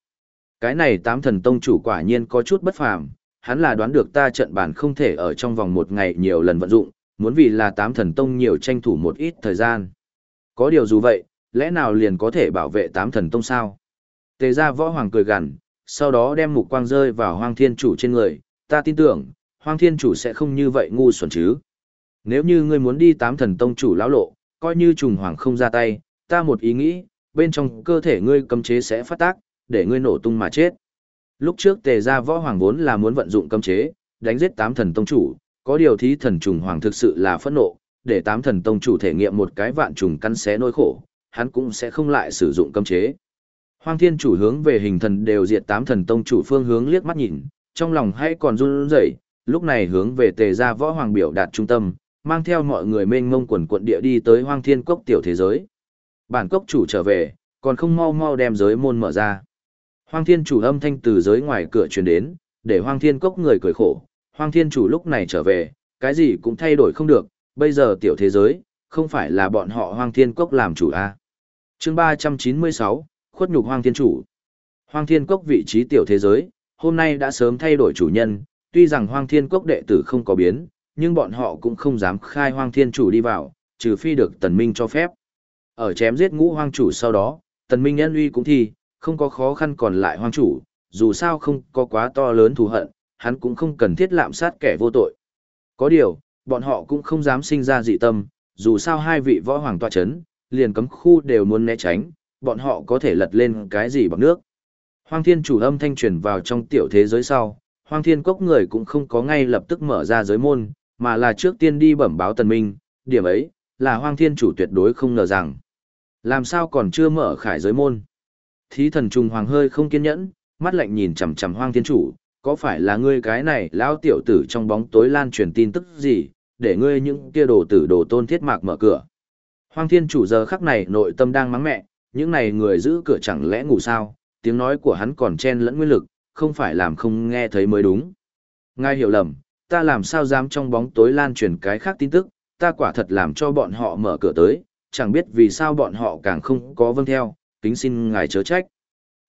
S1: Cái này tám thần tông chủ quả nhiên có chút bất phàm, hắn là đoán được ta trận bản không thể ở trong vòng một ngày nhiều lần vận dụng, muốn vì là tám thần tông nhiều tranh thủ một ít thời gian. Có điều dù vậy, lẽ nào liền có thể bảo vệ tám thần tông sao? Tề gia võ hoàng cười gằn, sau đó đem mục quang rơi vào hoang thiên chủ trên người, ta tin tưởng, hoang thiên chủ sẽ không như vậy ngu xuẩn chứ. Nếu như ngươi muốn đi tám thần tông chủ lão lộ, coi như trùng hoàng không ra tay, ta một ý nghĩ, bên trong cơ thể ngươi cấm chế sẽ phát tác, để ngươi nổ tung mà chết. Lúc trước tề ra võ hoàng vốn là muốn vận dụng cấm chế, đánh giết tám thần tông chủ, có điều thí thần trùng hoàng thực sự là phẫn nộ, để tám thần tông chủ thể nghiệm một cái vạn trùng căn xé nỗi khổ, hắn cũng sẽ không lại sử dụng cấm chế. Hoang thiên chủ hướng về hình thần đều diệt tám thần tông chủ phương hướng liếc mắt nhìn, trong lòng hay còn run rẩy, lúc này hướng về tề gia võ hoàng biểu đạt trung tâm, mang theo mọi người mênh mông quần quận địa đi tới hoang thiên cốc tiểu thế giới. Bản cốc chủ trở về, còn không mau mau đem giới môn mở ra. Hoang thiên chủ âm thanh từ giới ngoài cửa truyền đến, để hoang thiên cốc người cười khổ. Hoang thiên chủ lúc này trở về, cái gì cũng thay đổi không được, bây giờ tiểu thế giới, không phải là bọn họ hoang thiên cốc làm chủ a à. chương 396, khuất nhục hoang thiên chủ. Hoang thiên cốc vị trí tiểu thế giới, hôm nay đã sớm thay đổi chủ nhân, tuy rằng hoang thiên cốc đệ tử không có biến, nhưng bọn họ cũng không dám khai hoang thiên chủ đi vào, trừ phi được tần minh cho phép. Ở chém giết ngũ hoang chủ sau đó, tần minh nhân uy cũng thi, không có khó khăn còn lại hoang chủ, dù sao không có quá to lớn thù hận, hắn cũng không cần thiết lạm sát kẻ vô tội. Có điều, bọn họ cũng không dám sinh ra dị tâm, dù sao hai vị võ hoàng tọa chấn, liền cấm khu đều muốn né tránh, bọn họ có thể lật lên cái gì bằng nước. Hoang thiên chủ âm thanh truyền vào trong tiểu thế giới sau, hoang thiên cốc người cũng không có ngay lập tức mở ra giới môn, mà là trước tiên đi bẩm báo tần minh, điểm ấy, là hoang thiên chủ tuyệt đối không ngờ rằng. Làm sao còn chưa mở khải giới môn? Thí thần trùng hoàng hơi không kiên nhẫn, mắt lạnh nhìn chằm chằm hoang thiên chủ, có phải là ngươi cái này lão tiểu tử trong bóng tối lan truyền tin tức gì, để ngươi những kia đồ tử đồ tôn thiết mạc mở cửa. Hoang thiên chủ giờ khắc này nội tâm đang mắng mẹ, những này người giữ cửa chẳng lẽ ngủ sao, tiếng nói của hắn còn chen lẫn nguyên lực, không phải làm không nghe thấy mới đúng. Ngài hiểu lầm, ta làm sao dám trong bóng tối lan truyền cái khác tin tức, ta quả thật làm cho bọn họ mở cửa tới, chẳng biết vì sao bọn họ càng không có vâng theo, kính xin ngài chớ trách.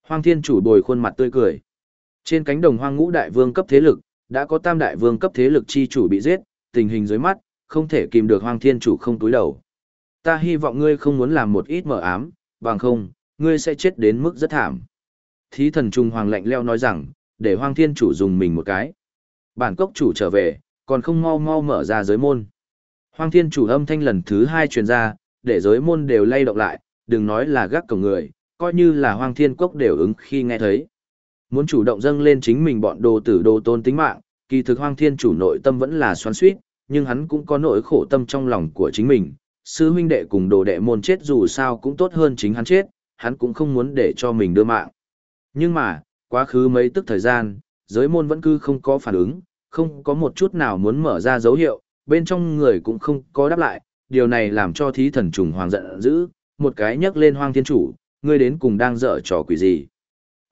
S1: Hoang thiên chủ bồi khuôn mặt tươi cười. Trên cánh đồng hoang ngũ đại vương cấp thế lực, đã có tam đại vương cấp thế lực chi chủ bị giết, tình hình dưới mắt, không thể kìm được hoang thiên chủ không túi đầu. Ta hy vọng ngươi không muốn làm một ít mở ám, bằng không, ngươi sẽ chết đến mức rất thảm. Thí thần trung hoàng lạnh leo nói rằng, để hoang thiên chủ dùng mình một cái. Bản cốc chủ trở về, còn không mau mau mở ra giới môn. Hoang thiên chủ âm thanh lần thứ hai truyền ra, để giới môn đều lay động lại, đừng nói là gác cổng người, coi như là hoang thiên cốc đều ứng khi nghe thấy. Muốn chủ động dâng lên chính mình bọn đồ tử đồ tôn tính mạng, kỳ thực hoang thiên chủ nội tâm vẫn là xoắn suýt, nhưng hắn cũng có nỗi khổ tâm trong lòng của chính mình. Sư huynh đệ cùng đồ đệ môn chết dù sao cũng tốt hơn chính hắn chết, hắn cũng không muốn để cho mình đưa mạng. Nhưng mà, quá khứ mấy tức thời gian, giới môn vẫn cứ không có phản ứng, không có một chút nào muốn mở ra dấu hiệu, bên trong người cũng không có đáp lại, điều này làm cho thí thần trùng hoàng giận dữ, một cái nhấc lên hoang thiên chủ, ngươi đến cùng đang dở trò quỷ gì.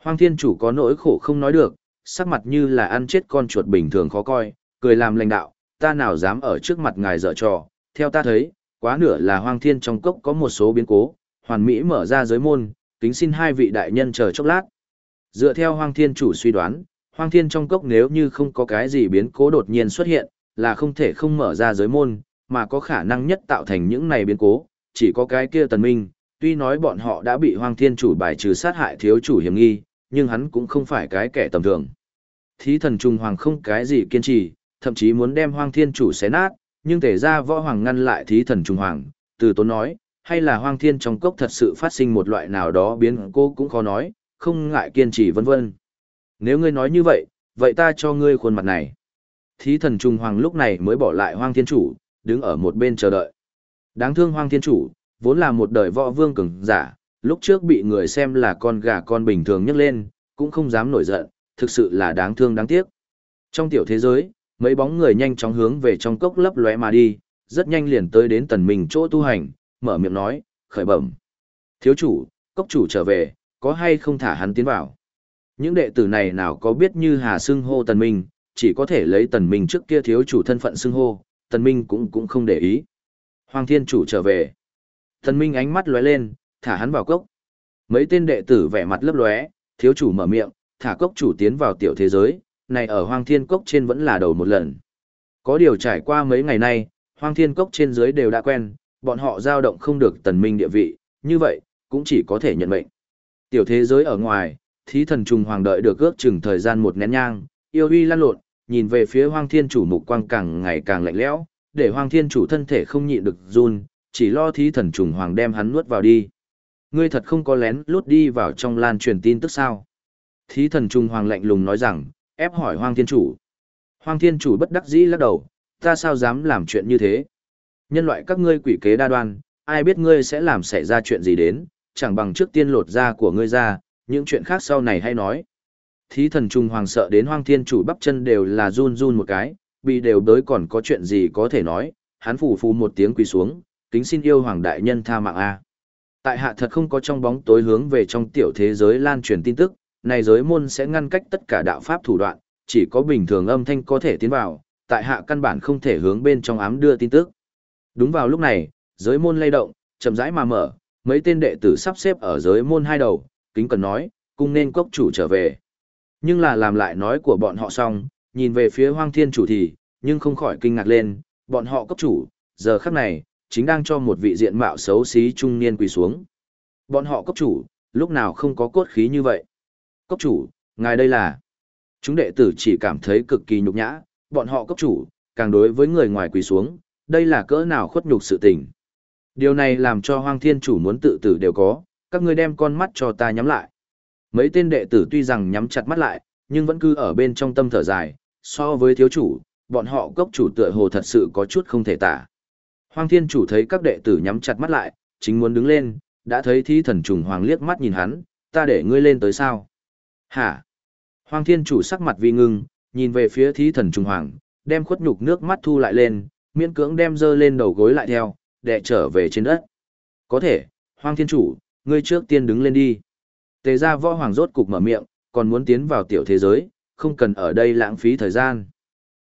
S1: Hoang thiên chủ có nỗi khổ không nói được, sắc mặt như là ăn chết con chuột bình thường khó coi, cười làm lãnh đạo, ta nào dám ở trước mặt ngài dở trò, theo ta thấy, quá nửa là hoang thiên trong cốc có một số biến cố, hoàn mỹ mở ra giới môn, kính xin hai vị đại nhân chờ chốc lát. Dựa theo hoang thiên chủ suy đoán, hoang thiên trong cốc nếu như không có cái gì biến cố đột nhiên xuất hiện, là không thể không mở ra giới môn, mà có khả năng nhất tạo thành những này biến cố, chỉ có cái kia tần minh, tuy nói bọn họ đã bị hoang thiên chủ bài trừ sát hại thiếu chủ hiểm nghi, nhưng hắn cũng không phải cái kẻ tầm thường. Thí thần trung hoàng không cái gì kiên trì, thậm chí muốn đem hoang thiên chủ xé nát, nhưng tể ra võ hoàng ngăn lại thí thần trung hoàng, từ tốn nói, hay là hoang thiên trong cốc thật sự phát sinh một loại nào đó biến cô cũng khó nói, không ngại kiên trì vân vân. Nếu ngươi nói như vậy, vậy ta cho ngươi khuôn mặt này. Thí thần trung hoàng lúc này mới bỏ lại hoang thiên chủ, đứng ở một bên chờ đợi. Đáng thương hoang thiên chủ, vốn là một đời võ vương cường giả, lúc trước bị người xem là con gà con bình thường nhấc lên, cũng không dám nổi giận, thực sự là đáng thương đáng tiếc. Trong tiểu thế giới, mấy bóng người nhanh chóng hướng về trong cốc lấp lóe mà đi, rất nhanh liền tới đến tần mình chỗ tu hành, mở miệng nói, khởi bẩm. Thiếu chủ, cốc chủ trở về, có hay không thả hắn tiến vào? Những đệ tử này nào có biết như Hà xưng hô tần minh, chỉ có thể lấy tần minh trước kia thiếu chủ thân phận xưng hô, tần minh cũng cũng không để ý. Hoàng thiên chủ trở về. Tần minh ánh mắt lóe lên, thả hắn vào cốc. Mấy tên đệ tử vẻ mặt lấp lóe, thiếu chủ mở miệng, thả cốc chủ tiến vào tiểu thế giới, này ở hoang thiên cốc trên vẫn là đầu một lần. Có điều trải qua mấy ngày nay, hoang thiên cốc trên dưới đều đã quen, bọn họ dao động không được tần minh địa vị, như vậy, cũng chỉ có thể nhận mệnh. Tiểu thế giới ở ngoài, thí thần trùng hoàng đợi được ước chừng thời gian một nén nhang, yêu uy lan lộn, nhìn về phía hoang thiên chủ mục quang càng ngày càng lạnh lẽo, để hoang thiên chủ thân thể không nhịn được run, chỉ lo thí thần trùng hoàng đem hắn nuốt vào đi. Ngươi thật không có lén lút đi vào trong lan truyền tin tức sao? Thí thần trùng hoàng lạnh lùng nói rằng, ép hỏi hoang thiên chủ. Hoang thiên chủ bất đắc dĩ lắc đầu, ta sao dám làm chuyện như thế? Nhân loại các ngươi quỷ kế đa đoan, ai biết ngươi sẽ làm xảy ra chuyện gì đến, chẳng bằng trước tiên lột da của ngươi ra, những chuyện khác sau này hay nói. Thí thần trung hoàng sợ đến hoang thiên chủ bắp chân đều là run run một cái, bị đều đới còn có chuyện gì có thể nói, hắn phủ phù một tiếng quỳ xuống, kính xin yêu hoàng đại nhân tha mạng A. Tại hạ thật không có trong bóng tối hướng về trong tiểu thế giới lan truyền tin tức, này giới môn sẽ ngăn cách tất cả đạo pháp thủ đoạn, chỉ có bình thường âm thanh có thể tiến vào, tại hạ căn bản không thể hướng bên trong ám đưa tin tức. Đúng vào lúc này, giới môn lay động, chậm rãi mà mở, mấy tên đệ tử sắp xếp ở giới môn hai đầu, kính cần nói, cung nên cốc chủ trở về. Nhưng là làm lại nói của bọn họ xong, nhìn về phía hoang thiên chủ thì, nhưng không khỏi kinh ngạc lên, bọn họ cốc chủ, giờ khắc này, chính đang cho một vị diện mạo xấu xí trung niên quỳ xuống. Bọn họ cốc chủ, lúc nào không có cốt khí như vậy. Cốc chủ, ngài đây là... Chúng đệ tử chỉ cảm thấy cực kỳ nhục nhã, bọn họ cốc chủ, càng đối với người ngoài quỳ xuống, đây là cỡ nào khuất nhục sự tình. Điều này làm cho hoang thiên chủ muốn tự tử đều có, các ngươi đem con mắt cho ta nhắm lại. Mấy tên đệ tử tuy rằng nhắm chặt mắt lại, nhưng vẫn cứ ở bên trong tâm thở dài, so với thiếu chủ, bọn họ cốc chủ tựa hồ thật sự có chút không thể tả. Hoang thiên chủ thấy các đệ tử nhắm chặt mắt lại, chính muốn đứng lên, đã thấy thi thần trùng hoàng liếc mắt nhìn hắn, ta để ngươi lên tới sao? Hả? Hoang thiên chủ sắc mặt vi ngưng, nhìn về phía thí thần trùng hoàng, đem khuất nhục nước mắt thu lại lên, miễn cưỡng đem dơ lên đầu gối lại theo, đệ trở về trên đất. Có thể, hoang thiên chủ, ngươi trước tiên đứng lên đi. Tề ra võ hoàng rốt cục mở miệng, còn muốn tiến vào tiểu thế giới, không cần ở đây lãng phí thời gian.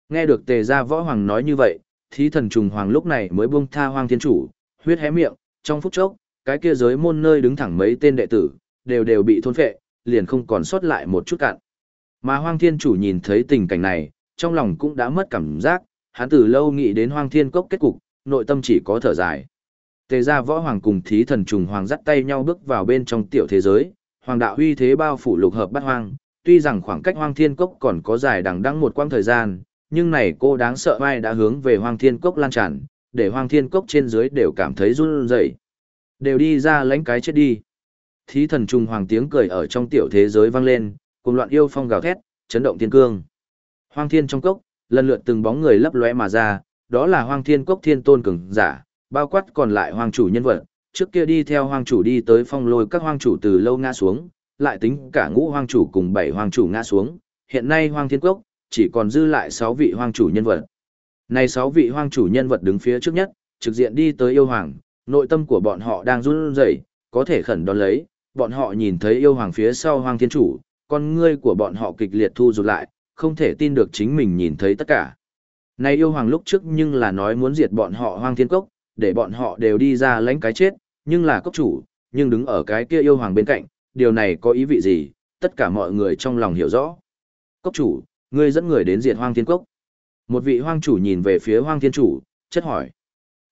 S1: Nghe được tề ra võ hoàng nói như vậy, thí thần trùng hoàng lúc này mới buông tha hoang thiên chủ, huyết hé miệng, trong phút chốc, cái kia giới môn nơi đứng thẳng mấy tên đệ tử, đều đều bị thôn phệ, liền không còn sót lại một chút cạn. Mà hoang thiên chủ nhìn thấy tình cảnh này, trong lòng cũng đã mất cảm giác, hắn từ lâu nghĩ đến hoang thiên cốc kết cục, nội tâm chỉ có thở dài. Tề Gia võ hoàng cùng thí thần trùng hoàng dắt tay nhau bước vào bên trong tiểu thế giới, hoàng đạo huy thế bao phủ lục hợp bát hoang, tuy rằng khoảng cách hoang thiên cốc còn có dài đằng đẵng một quãng thời gian, nhưng này cô đáng sợ ai đã hướng về hoang thiên cốc lan tràn, để hoang thiên cốc trên dưới đều cảm thấy run rẩy. Đều đi ra lãnh cái chết đi. Thí thần trùng hoàng tiếng cười ở trong tiểu thế giới vang lên, cùng loạn yêu phong gào thét, chấn động thiên cương. Hoang thiên trong cốc, lần lượt từng bóng người lấp lóe mà ra, đó là hoang thiên cốc thiên tôn cường giả, bao quát còn lại hoàng chủ nhân vật, trước kia đi theo hoàng chủ đi tới phong lôi các hoàng chủ từ lâu ngã xuống, lại tính cả ngũ hoàng chủ cùng bảy hoàng chủ ngã xuống, hiện nay hoàng thiên cốc, chỉ còn dư lại sáu vị hoàng chủ nhân vật. Này sáu vị hoàng chủ nhân vật đứng phía trước nhất, trực diện đi tới yêu hoàng, nội tâm của bọn họ đang run rẩy, có thể khẩn đón lấy, bọn họ nhìn thấy yêu hoàng phía sau hoàng thiên chủ, con ngươi của bọn họ kịch liệt thu rụt lại, không thể tin được chính mình nhìn thấy tất cả. Này yêu hoàng lúc trước nhưng là nói muốn diệt bọn họ hoang thiên cốc, để bọn họ đều đi ra lãnh cái chết, nhưng là cốc chủ, nhưng đứng ở cái kia yêu hoàng bên cạnh, điều này có ý vị gì, tất cả mọi người trong lòng hiểu rõ. Cốc chủ, ngươi dẫn người đến diệt hoang thiên cốc. Một vị hoang chủ nhìn về phía hoang thiên chủ, chất hỏi.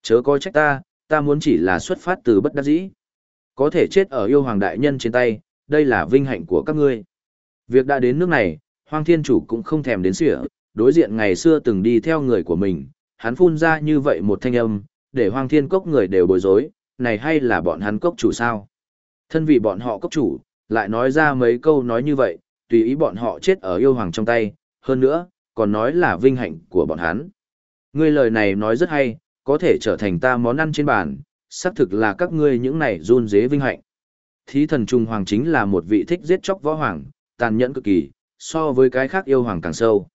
S1: Chớ có trách ta, ta muốn chỉ là xuất phát từ bất đắc dĩ. Có thể chết ở yêu hoàng đại nhân trên tay, đây là vinh hạnh của các ngươi. Việc đã đến nước này, hoang thiên chủ cũng không thèm đến sỉa, đối diện ngày xưa từng đi theo người của mình, hắn phun ra như vậy một thanh âm, để hoang thiên cốc người đều bối rối, này hay là bọn hắn cốc chủ sao? Thân vì bọn họ cốc chủ, lại nói ra mấy câu nói như vậy, tùy ý bọn họ chết ở yêu hoàng trong tay, hơn nữa, còn nói là vinh hạnh của bọn hắn. Ngươi lời này nói rất hay, có thể trở thành ta món ăn trên bàn, xác thực là các ngươi những này run dế vinh hạnh. Thí thần Trung Hoàng chính là một vị thích giết chóc võ hoàng, tàn nhẫn cực kỳ, so với cái khác yêu hoàng càng sâu.